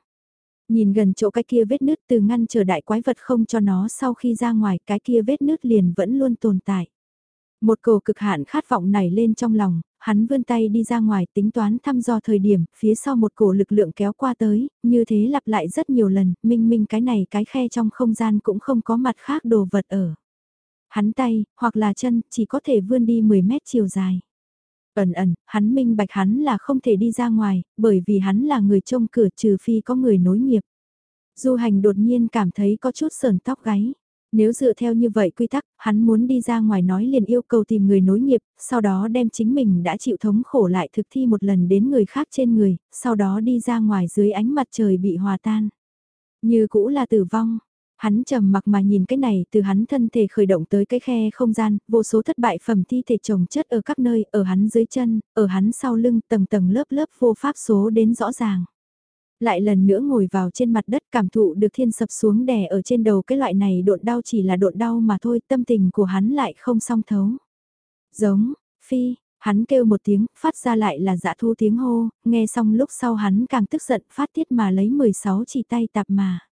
Speaker 1: Nhìn gần chỗ cái kia vết nứt từ ngăn chờ đại quái vật không cho nó sau khi ra ngoài cái kia vết nứt liền vẫn luôn tồn tại. Một cổ cực hạn khát vọng này lên trong lòng, hắn vươn tay đi ra ngoài tính toán thăm dò thời điểm, phía sau một cổ lực lượng kéo qua tới, như thế lặp lại rất nhiều lần, minh minh cái này cái khe trong không gian cũng không có mặt khác đồ vật ở. Hắn tay, hoặc là chân, chỉ có thể vươn đi 10 mét chiều dài. Ẩn ẩn, hắn minh bạch hắn là không thể đi ra ngoài, bởi vì hắn là người trông cửa trừ phi có người nối nghiệp. Du hành đột nhiên cảm thấy có chút sờn tóc gáy. Nếu dựa theo như vậy quy tắc, hắn muốn đi ra ngoài nói liền yêu cầu tìm người nối nghiệp, sau đó đem chính mình đã chịu thống khổ lại thực thi một lần đến người khác trên người, sau đó đi ra ngoài dưới ánh mặt trời bị hòa tan. Như cũ là tử vong, Hắn trầm mặc mà nhìn cái này từ hắn thân thể khởi động tới cái khe không gian, vô số thất bại phẩm thi thể trồng chất ở các nơi, ở hắn dưới chân, ở hắn sau lưng tầng tầng lớp lớp vô pháp số đến rõ ràng. Lại lần nữa ngồi vào trên mặt đất cảm thụ được thiên sập xuống đè ở trên đầu cái loại này độn đau chỉ là độn đau mà thôi, tâm tình của hắn lại không song thấu. Giống, phi, hắn kêu một tiếng, phát ra lại là dạ thu tiếng hô, nghe xong lúc sau hắn càng tức giận phát tiết mà lấy 16 chỉ tay tạp mà.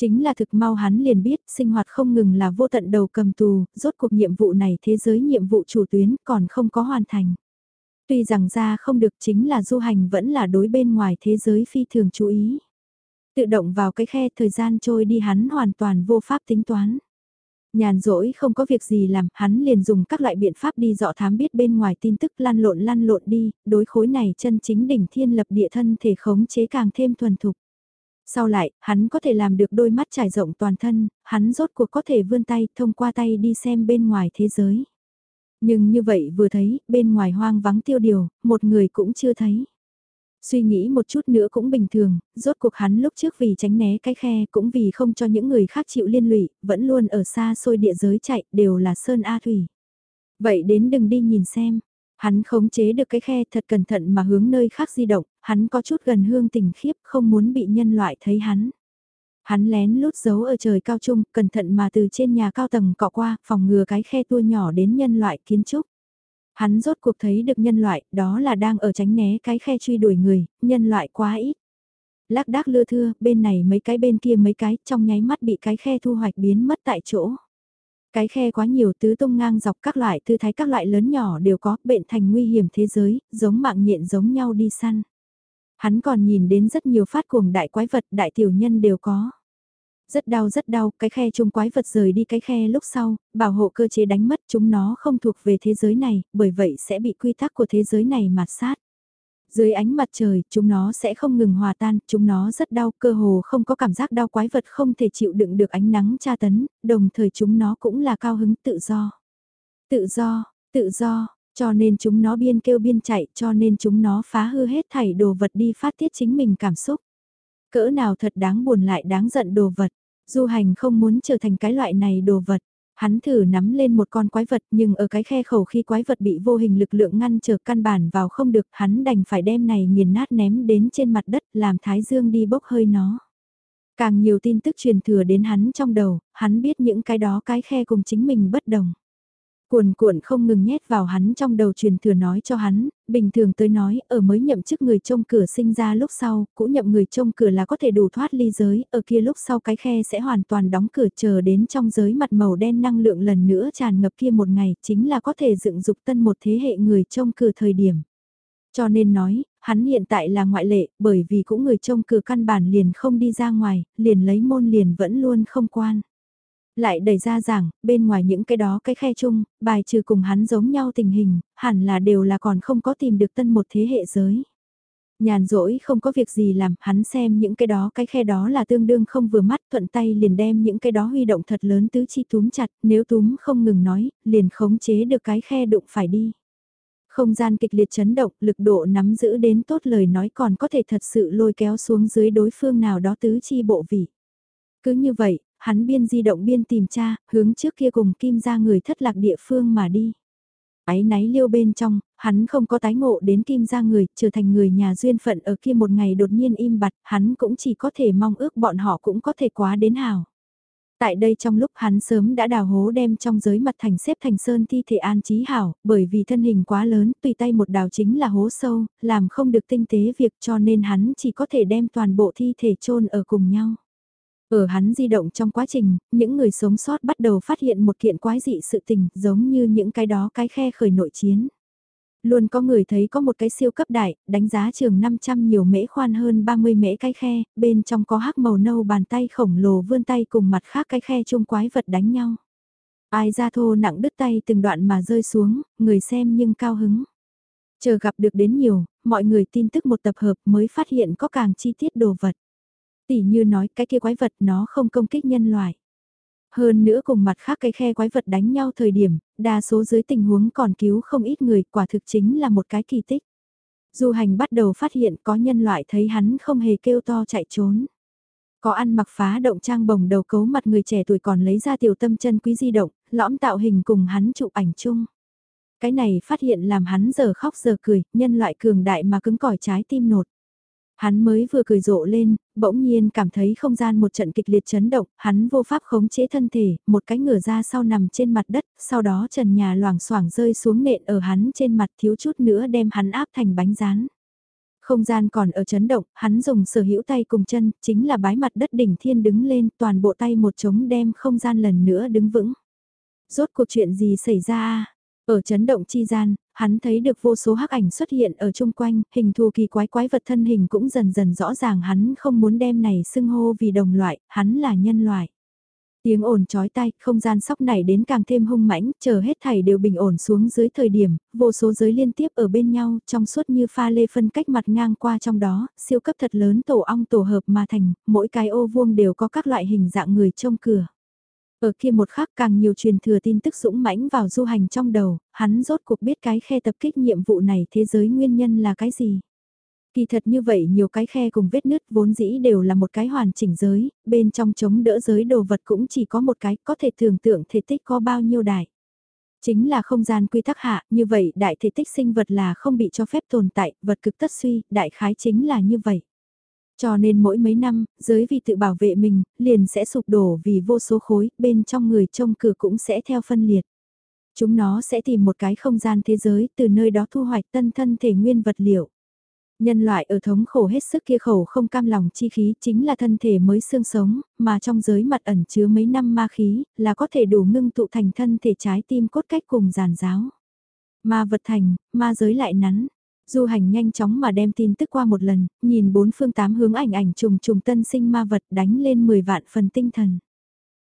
Speaker 1: Chính là thực mau hắn liền biết sinh hoạt không ngừng là vô tận đầu cầm tù, rốt cuộc nhiệm vụ này thế giới nhiệm vụ chủ tuyến còn không có hoàn thành. Tuy rằng ra không được chính là du hành vẫn là đối bên ngoài thế giới phi thường chú ý. Tự động vào cái khe thời gian trôi đi hắn hoàn toàn vô pháp tính toán. Nhàn rỗi không có việc gì làm, hắn liền dùng các loại biện pháp đi dọ thám biết bên ngoài tin tức lăn lộn lăn lộn đi, đối khối này chân chính đỉnh thiên lập địa thân thể khống chế càng thêm thuần thục. Sau lại, hắn có thể làm được đôi mắt trải rộng toàn thân, hắn rốt cuộc có thể vươn tay thông qua tay đi xem bên ngoài thế giới. Nhưng như vậy vừa thấy, bên ngoài hoang vắng tiêu điều, một người cũng chưa thấy. Suy nghĩ một chút nữa cũng bình thường, rốt cuộc hắn lúc trước vì tránh né cái khe cũng vì không cho những người khác chịu liên lụy, vẫn luôn ở xa xôi địa giới chạy, đều là Sơn A Thủy. Vậy đến đừng đi nhìn xem, Hắn khống chế được cái khe thật cẩn thận mà hướng nơi khác di động, hắn có chút gần hương tình khiếp không muốn bị nhân loại thấy hắn. Hắn lén lút giấu ở trời cao trung, cẩn thận mà từ trên nhà cao tầng cọ qua, phòng ngừa cái khe tua nhỏ đến nhân loại kiến trúc. Hắn rốt cuộc thấy được nhân loại, đó là đang ở tránh né cái khe truy đuổi người, nhân loại quá ít. Lác đác lưa thưa, bên này mấy cái bên kia mấy cái, trong nháy mắt bị cái khe thu hoạch biến mất tại chỗ. Cái khe quá nhiều tứ tung ngang dọc các loại tư thái các loại lớn nhỏ đều có, bệnh thành nguy hiểm thế giới, giống mạng nhện giống nhau đi săn. Hắn còn nhìn đến rất nhiều phát cuồng đại quái vật, đại tiểu nhân đều có. Rất đau rất đau, cái khe chung quái vật rời đi cái khe lúc sau, bảo hộ cơ chế đánh mất chúng nó không thuộc về thế giới này, bởi vậy sẽ bị quy tắc của thế giới này mạt sát. Dưới ánh mặt trời, chúng nó sẽ không ngừng hòa tan, chúng nó rất đau, cơ hồ không có cảm giác đau quái vật không thể chịu đựng được ánh nắng tra tấn, đồng thời chúng nó cũng là cao hứng tự do. Tự do, tự do, cho nên chúng nó biên kêu biên chạy, cho nên chúng nó phá hư hết thảy đồ vật đi phát tiết chính mình cảm xúc. Cỡ nào thật đáng buồn lại đáng giận đồ vật, du hành không muốn trở thành cái loại này đồ vật. Hắn thử nắm lên một con quái vật nhưng ở cái khe khẩu khi quái vật bị vô hình lực lượng ngăn trở căn bản vào không được hắn đành phải đem này nghiền nát ném đến trên mặt đất làm Thái Dương đi bốc hơi nó. Càng nhiều tin tức truyền thừa đến hắn trong đầu, hắn biết những cái đó cái khe cùng chính mình bất đồng. Cuồn cuộn không ngừng nhét vào hắn trong đầu truyền thừa nói cho hắn, bình thường tới nói, ở mới nhậm chức người trông cửa sinh ra lúc sau, cũ nhậm người trông cửa là có thể đủ thoát ly giới, ở kia lúc sau cái khe sẽ hoàn toàn đóng cửa chờ đến trong giới mặt màu đen năng lượng lần nữa tràn ngập kia một ngày, chính là có thể dựng dục tân một thế hệ người trông cửa thời điểm. Cho nên nói, hắn hiện tại là ngoại lệ, bởi vì cũng người trông cửa căn bản liền không đi ra ngoài, liền lấy môn liền vẫn luôn không quan. Lại đẩy ra rằng, bên ngoài những cái đó cái khe chung, bài trừ cùng hắn giống nhau tình hình, hẳn là đều là còn không có tìm được tân một thế hệ giới. Nhàn rỗi không có việc gì làm, hắn xem những cái đó cái khe đó là tương đương không vừa mắt, thuận tay liền đem những cái đó huy động thật lớn tứ chi túm chặt, nếu túm không ngừng nói, liền khống chế được cái khe đụng phải đi. Không gian kịch liệt chấn động, lực độ nắm giữ đến tốt lời nói còn có thể thật sự lôi kéo xuống dưới đối phương nào đó tứ chi bộ vị. Cứ như vậy, hắn biên di động biên tìm cha, hướng trước kia cùng kim ra người thất lạc địa phương mà đi. Ái náy liêu bên trong, hắn không có tái ngộ đến kim ra người, trở thành người nhà duyên phận ở kia một ngày đột nhiên im bặt, hắn cũng chỉ có thể mong ước bọn họ cũng có thể quá đến hào. Tại đây trong lúc hắn sớm đã đào hố đem trong giới mặt thành xếp thành sơn thi thể an trí hảo, bởi vì thân hình quá lớn, tùy tay một đào chính là hố sâu, làm không được tinh tế việc cho nên hắn chỉ có thể đem toàn bộ thi thể chôn ở cùng nhau. Ở hắn di động trong quá trình, những người sống sót bắt đầu phát hiện một kiện quái dị sự tình giống như những cái đó cái khe khởi nội chiến. Luôn có người thấy có một cái siêu cấp đại, đánh giá trường 500 nhiều mễ khoan hơn 30 mễ cái khe, bên trong có hắc màu nâu bàn tay khổng lồ vươn tay cùng mặt khác cái khe chung quái vật đánh nhau. Ai ra thô nặng đứt tay từng đoạn mà rơi xuống, người xem nhưng cao hứng. Chờ gặp được đến nhiều, mọi người tin tức một tập hợp mới phát hiện có càng chi tiết đồ vật tỉ như nói cái kia quái vật nó không công kích nhân loại. Hơn nữa cùng mặt khác cái khe quái vật đánh nhau thời điểm, đa số dưới tình huống còn cứu không ít người quả thực chính là một cái kỳ tích. Du hành bắt đầu phát hiện có nhân loại thấy hắn không hề kêu to chạy trốn. Có ăn mặc phá động trang bồng đầu cấu mặt người trẻ tuổi còn lấy ra tiểu tâm chân quý di động, lõm tạo hình cùng hắn chụp ảnh chung. Cái này phát hiện làm hắn giờ khóc giờ cười, nhân loại cường đại mà cứng cỏi trái tim nột. Hắn mới vừa cười rộ lên, bỗng nhiên cảm thấy không gian một trận kịch liệt chấn động, hắn vô pháp khống chế thân thể, một cái ngửa ra sau nằm trên mặt đất, sau đó trần nhà loảng xoảng rơi xuống nện ở hắn trên mặt thiếu chút nữa đem hắn áp thành bánh rán. Không gian còn ở chấn động, hắn dùng sở hữu tay cùng chân, chính là bái mặt đất đỉnh thiên đứng lên, toàn bộ tay một trống đem không gian lần nữa đứng vững. Rốt cuộc chuyện gì xảy ra Ở chấn động chi gian, hắn thấy được vô số hắc ảnh xuất hiện ở chung quanh, hình thù kỳ quái quái vật thân hình cũng dần dần rõ ràng hắn không muốn đem này xưng hô vì đồng loại, hắn là nhân loại. Tiếng ồn chói tai, không gian sóc này đến càng thêm hung mãnh, chờ hết thảy đều bình ổn xuống dưới thời điểm, vô số giới liên tiếp ở bên nhau, trong suốt như pha lê phân cách mặt ngang qua trong đó, siêu cấp thật lớn tổ ong tổ hợp mà thành, mỗi cái ô vuông đều có các loại hình dạng người trông cửa. Ở kia một khắc càng nhiều truyền thừa tin tức dũng mãnh vào du hành trong đầu, hắn rốt cuộc biết cái khe tập kích nhiệm vụ này thế giới nguyên nhân là cái gì. Kỳ thật như vậy nhiều cái khe cùng vết nứt vốn dĩ đều là một cái hoàn chỉnh giới, bên trong chống đỡ giới đồ vật cũng chỉ có một cái, có thể tưởng tượng thể tích có bao nhiêu đại. Chính là không gian quy tắc hạ, như vậy đại thể tích sinh vật là không bị cho phép tồn tại, vật cực tất suy, đại khái chính là như vậy. Cho nên mỗi mấy năm, giới vì tự bảo vệ mình, liền sẽ sụp đổ vì vô số khối, bên trong người trông cửa cũng sẽ theo phân liệt. Chúng nó sẽ tìm một cái không gian thế giới, từ nơi đó thu hoạch tân thân thể nguyên vật liệu. Nhân loại ở thống khổ hết sức kia khổ không cam lòng chi khí chính là thân thể mới xương sống, mà trong giới mặt ẩn chứa mấy năm ma khí, là có thể đủ ngưng tụ thành thân thể trái tim cốt cách cùng giàn giáo. Ma vật thành, ma giới lại nắn, Du hành nhanh chóng mà đem tin tức qua một lần, nhìn bốn phương tám hướng ảnh ảnh trùng trùng tân sinh ma vật đánh lên 10 vạn phần tinh thần.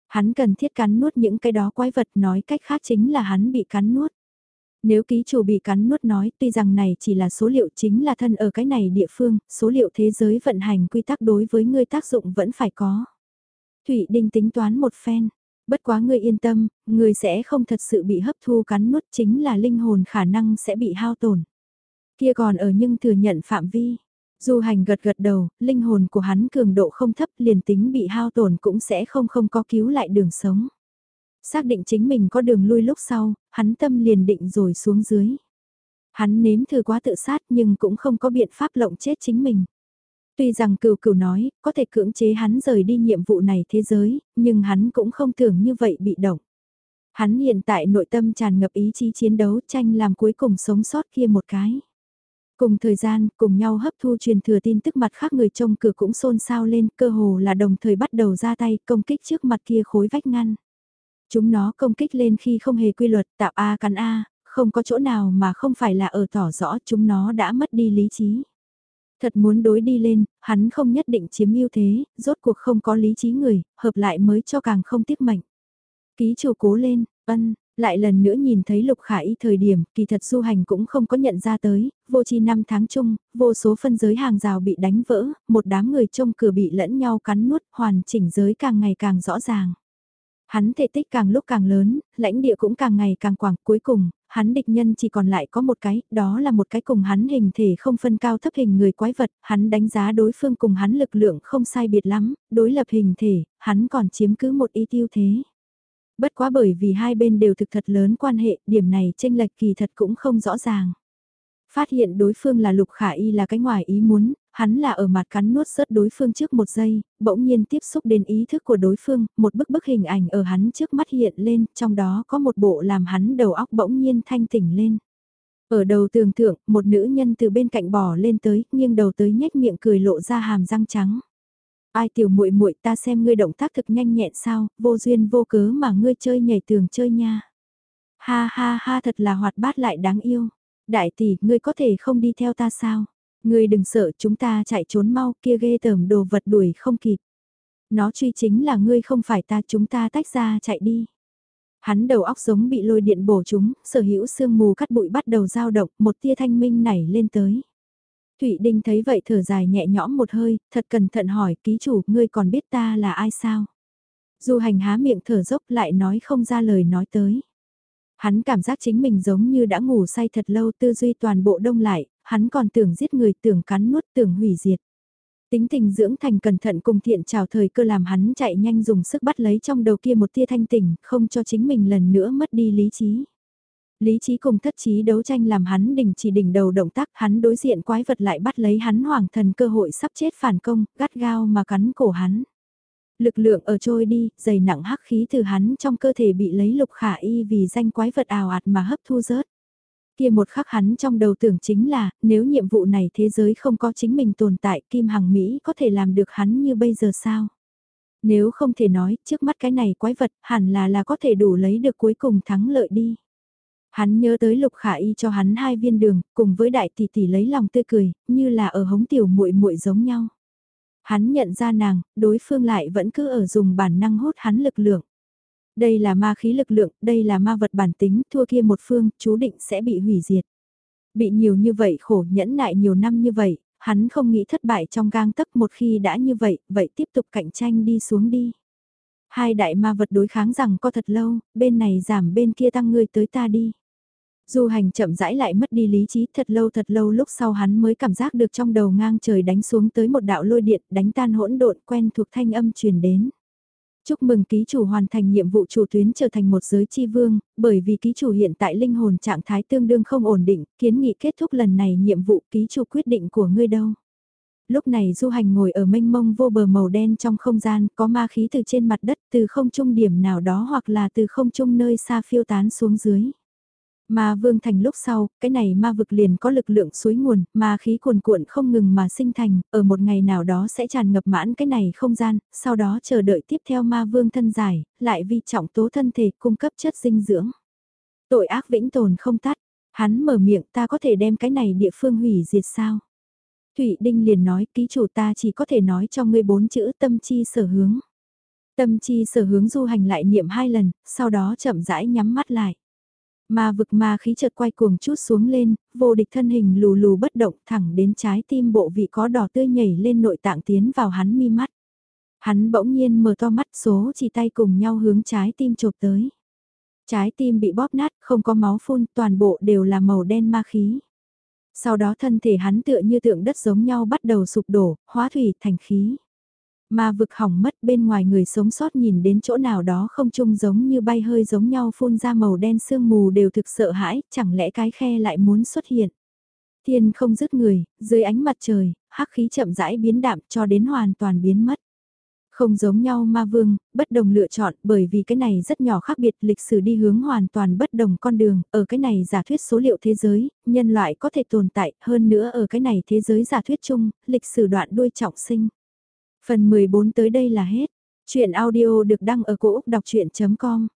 Speaker 1: Hắn cần thiết cắn nuốt những cái đó quái vật nói cách khác chính là hắn bị cắn nuốt. Nếu ký chủ bị cắn nuốt nói tuy rằng này chỉ là số liệu chính là thân ở cái này địa phương, số liệu thế giới vận hành quy tắc đối với người tác dụng vẫn phải có. Thủy Đinh tính toán một phen, bất quá ngươi yên tâm, ngươi sẽ không thật sự bị hấp thu cắn nuốt chính là linh hồn khả năng sẽ bị hao tổn. Kia còn ở nhưng thừa nhận phạm vi. Du hành gật gật đầu, linh hồn của hắn cường độ không thấp liền tính bị hao tổn cũng sẽ không không có cứu lại đường sống. Xác định chính mình có đường lui lúc sau, hắn tâm liền định rồi xuống dưới. Hắn nếm thử quá tự sát nhưng cũng không có biện pháp lộng chết chính mình. Tuy rằng cừu cừu nói, có thể cưỡng chế hắn rời đi nhiệm vụ này thế giới, nhưng hắn cũng không tưởng như vậy bị động. Hắn hiện tại nội tâm tràn ngập ý chí chiến đấu tranh làm cuối cùng sống sót kia một cái. Cùng thời gian, cùng nhau hấp thu truyền thừa tin tức mặt khác người trông cửa cũng xôn xao lên, cơ hồ là đồng thời bắt đầu ra tay công kích trước mặt kia khối vách ngăn. Chúng nó công kích lên khi không hề quy luật tạo A cắn A, không có chỗ nào mà không phải là ở tỏ rõ chúng nó đã mất đi lý trí. Thật muốn đối đi lên, hắn không nhất định chiếm ưu thế, rốt cuộc không có lý trí người, hợp lại mới cho càng không tiếc mệnh. Ký chủ cố lên, ân, lại lần nữa nhìn thấy Lục Khả Y thời điểm, kỳ thật du hành cũng không có nhận ra tới, vô chi năm tháng chung, vô số phân giới hàng rào bị đánh vỡ, một đám người trông cửa bị lẫn nhau cắn nuốt, hoàn chỉnh giới càng ngày càng rõ ràng. Hắn thể tích càng lúc càng lớn, lãnh địa cũng càng ngày càng quảng, cuối cùng, hắn địch nhân chỉ còn lại có một cái, đó là một cái cùng hắn hình thể không phân cao thấp hình người quái vật, hắn đánh giá đối phương cùng hắn lực lượng không sai biệt lắm, đối lập hình thể, hắn còn chiếm cứ một ý tiêu thế. Bất quá bởi vì hai bên đều thực thật lớn quan hệ, điểm này tranh lệch kỳ thật cũng không rõ ràng. Phát hiện đối phương là lục khả y là cái ngoài ý muốn, hắn là ở mặt cắn nuốt rớt đối phương trước một giây, bỗng nhiên tiếp xúc đến ý thức của đối phương, một bức bức hình ảnh ở hắn trước mắt hiện lên, trong đó có một bộ làm hắn đầu óc bỗng nhiên thanh tỉnh lên. Ở đầu tường thượng, một nữ nhân từ bên cạnh bò lên tới, nghiêng đầu tới nhếch miệng cười lộ ra hàm răng trắng. Ai tiểu muội muội ta xem ngươi động tác thực nhanh nhẹn sao, vô duyên vô cớ mà ngươi chơi nhảy tường chơi nha. Ha ha ha thật là hoạt bát lại đáng yêu. Đại tỷ, ngươi có thể không đi theo ta sao? Ngươi đừng sợ chúng ta chạy trốn mau kia ghê tởm đồ vật đuổi không kịp. Nó truy chính là ngươi không phải ta chúng ta tách ra chạy đi. Hắn đầu óc giống bị lôi điện bổ chúng, sở hữu sương mù cắt bụi bắt đầu dao động, một tia thanh minh nảy lên tới. Thụy Đinh thấy vậy thở dài nhẹ nhõm một hơi, thật cẩn thận hỏi ký chủ, ngươi còn biết ta là ai sao? Du hành há miệng thở dốc lại nói không ra lời nói tới. Hắn cảm giác chính mình giống như đã ngủ say thật lâu tư duy toàn bộ đông lại, hắn còn tưởng giết người tưởng cắn nuốt tưởng hủy diệt. Tính tình dưỡng thành cẩn thận cùng thiện chào thời cơ làm hắn chạy nhanh dùng sức bắt lấy trong đầu kia một tia thanh tỉnh, không cho chính mình lần nữa mất đi lý trí. Lý trí cùng thất trí đấu tranh làm hắn đình chỉ đỉnh đầu động tác, hắn đối diện quái vật lại bắt lấy hắn hoàng thần cơ hội sắp chết phản công, gắt gao mà cắn cổ hắn. Lực lượng ở trôi đi, dày nặng hắc khí từ hắn trong cơ thể bị lấy lục khả y vì danh quái vật ào ạt mà hấp thu rớt. Kia một khắc hắn trong đầu tưởng chính là, nếu nhiệm vụ này thế giới không có chính mình tồn tại, Kim Hằng Mỹ có thể làm được hắn như bây giờ sao? Nếu không thể nói, trước mắt cái này quái vật, hẳn là là có thể đủ lấy được cuối cùng thắng lợi đi. Hắn nhớ tới Lục Khả Y cho hắn hai viên đường, cùng với đại tỷ tỷ lấy lòng tươi cười, như là ở hống tiểu muội muội giống nhau. Hắn nhận ra nàng, đối phương lại vẫn cứ ở dùng bản năng hút hắn lực lượng. Đây là ma khí lực lượng, đây là ma vật bản tính, thua kia một phương, chú định sẽ bị hủy diệt. Bị nhiều như vậy khổ nhẫn nại nhiều năm như vậy, hắn không nghĩ thất bại trong gang tấc một khi đã như vậy, vậy tiếp tục cạnh tranh đi xuống đi. Hai đại ma vật đối kháng rằng có thật lâu, bên này giảm bên kia tăng người tới ta đi. Du hành chậm rãi lại mất đi lý trí thật lâu thật lâu lúc sau hắn mới cảm giác được trong đầu ngang trời đánh xuống tới một đạo lôi điện đánh tan hỗn độn quen thuộc thanh âm truyền đến. Chúc mừng ký chủ hoàn thành nhiệm vụ chủ tuyến trở thành một giới chi vương, bởi vì ký chủ hiện tại linh hồn trạng thái tương đương không ổn định, kiến nghị kết thúc lần này nhiệm vụ ký chủ quyết định của ngươi đâu. Lúc này du hành ngồi ở mênh mông vô bờ màu đen trong không gian, có ma khí từ trên mặt đất, từ không trung điểm nào đó hoặc là từ không trung nơi xa phiêu tán xuống dưới. Ma vương thành lúc sau, cái này ma vực liền có lực lượng suối nguồn, ma khí cuồn cuộn không ngừng mà sinh thành, ở một ngày nào đó sẽ tràn ngập mãn cái này không gian, sau đó chờ đợi tiếp theo ma vương thân giải, lại vi trọng tố thân thể cung cấp chất dinh dưỡng. Tội ác vĩnh tồn không tắt, hắn mở miệng ta có thể đem cái này địa phương hủy diệt sao? Thủy Đinh liền nói ký chủ ta chỉ có thể nói cho ngươi bốn chữ tâm chi sở hướng. Tâm chi sở hướng du hành lại niệm hai lần, sau đó chậm rãi nhắm mắt lại. Ma vực ma khí chợt quay cuồng chút xuống lên, vô địch thân hình lù lù bất động thẳng đến trái tim bộ vị có đỏ tươi nhảy lên nội tạng tiến vào hắn mi mắt. Hắn bỗng nhiên mở to mắt số chỉ tay cùng nhau hướng trái tim chộp tới. Trái tim bị bóp nát, không có máu phun, toàn bộ đều là màu đen ma khí. Sau đó thân thể hắn tựa như tượng đất giống nhau bắt đầu sụp đổ, hóa thủy thành khí. Mà vực hỏng mất bên ngoài người sống sót nhìn đến chỗ nào đó không chung giống như bay hơi giống nhau phun ra màu đen sương mù đều thực sợ hãi, chẳng lẽ cái khe lại muốn xuất hiện. Thiên không dứt người, dưới ánh mặt trời, hắc khí chậm rãi biến đạm cho đến hoàn toàn biến mất. Không giống nhau ma vương, bất đồng lựa chọn bởi vì cái này rất nhỏ khác biệt lịch sử đi hướng hoàn toàn bất đồng con đường, ở cái này giả thuyết số liệu thế giới, nhân loại có thể tồn tại hơn nữa ở cái này thế giới giả thuyết chung, lịch sử đoạn đuôi trọng sinh. Phần 14 tới đây là hết. Chuyện audio được đăng ở cổ Úc đọc chuyện.com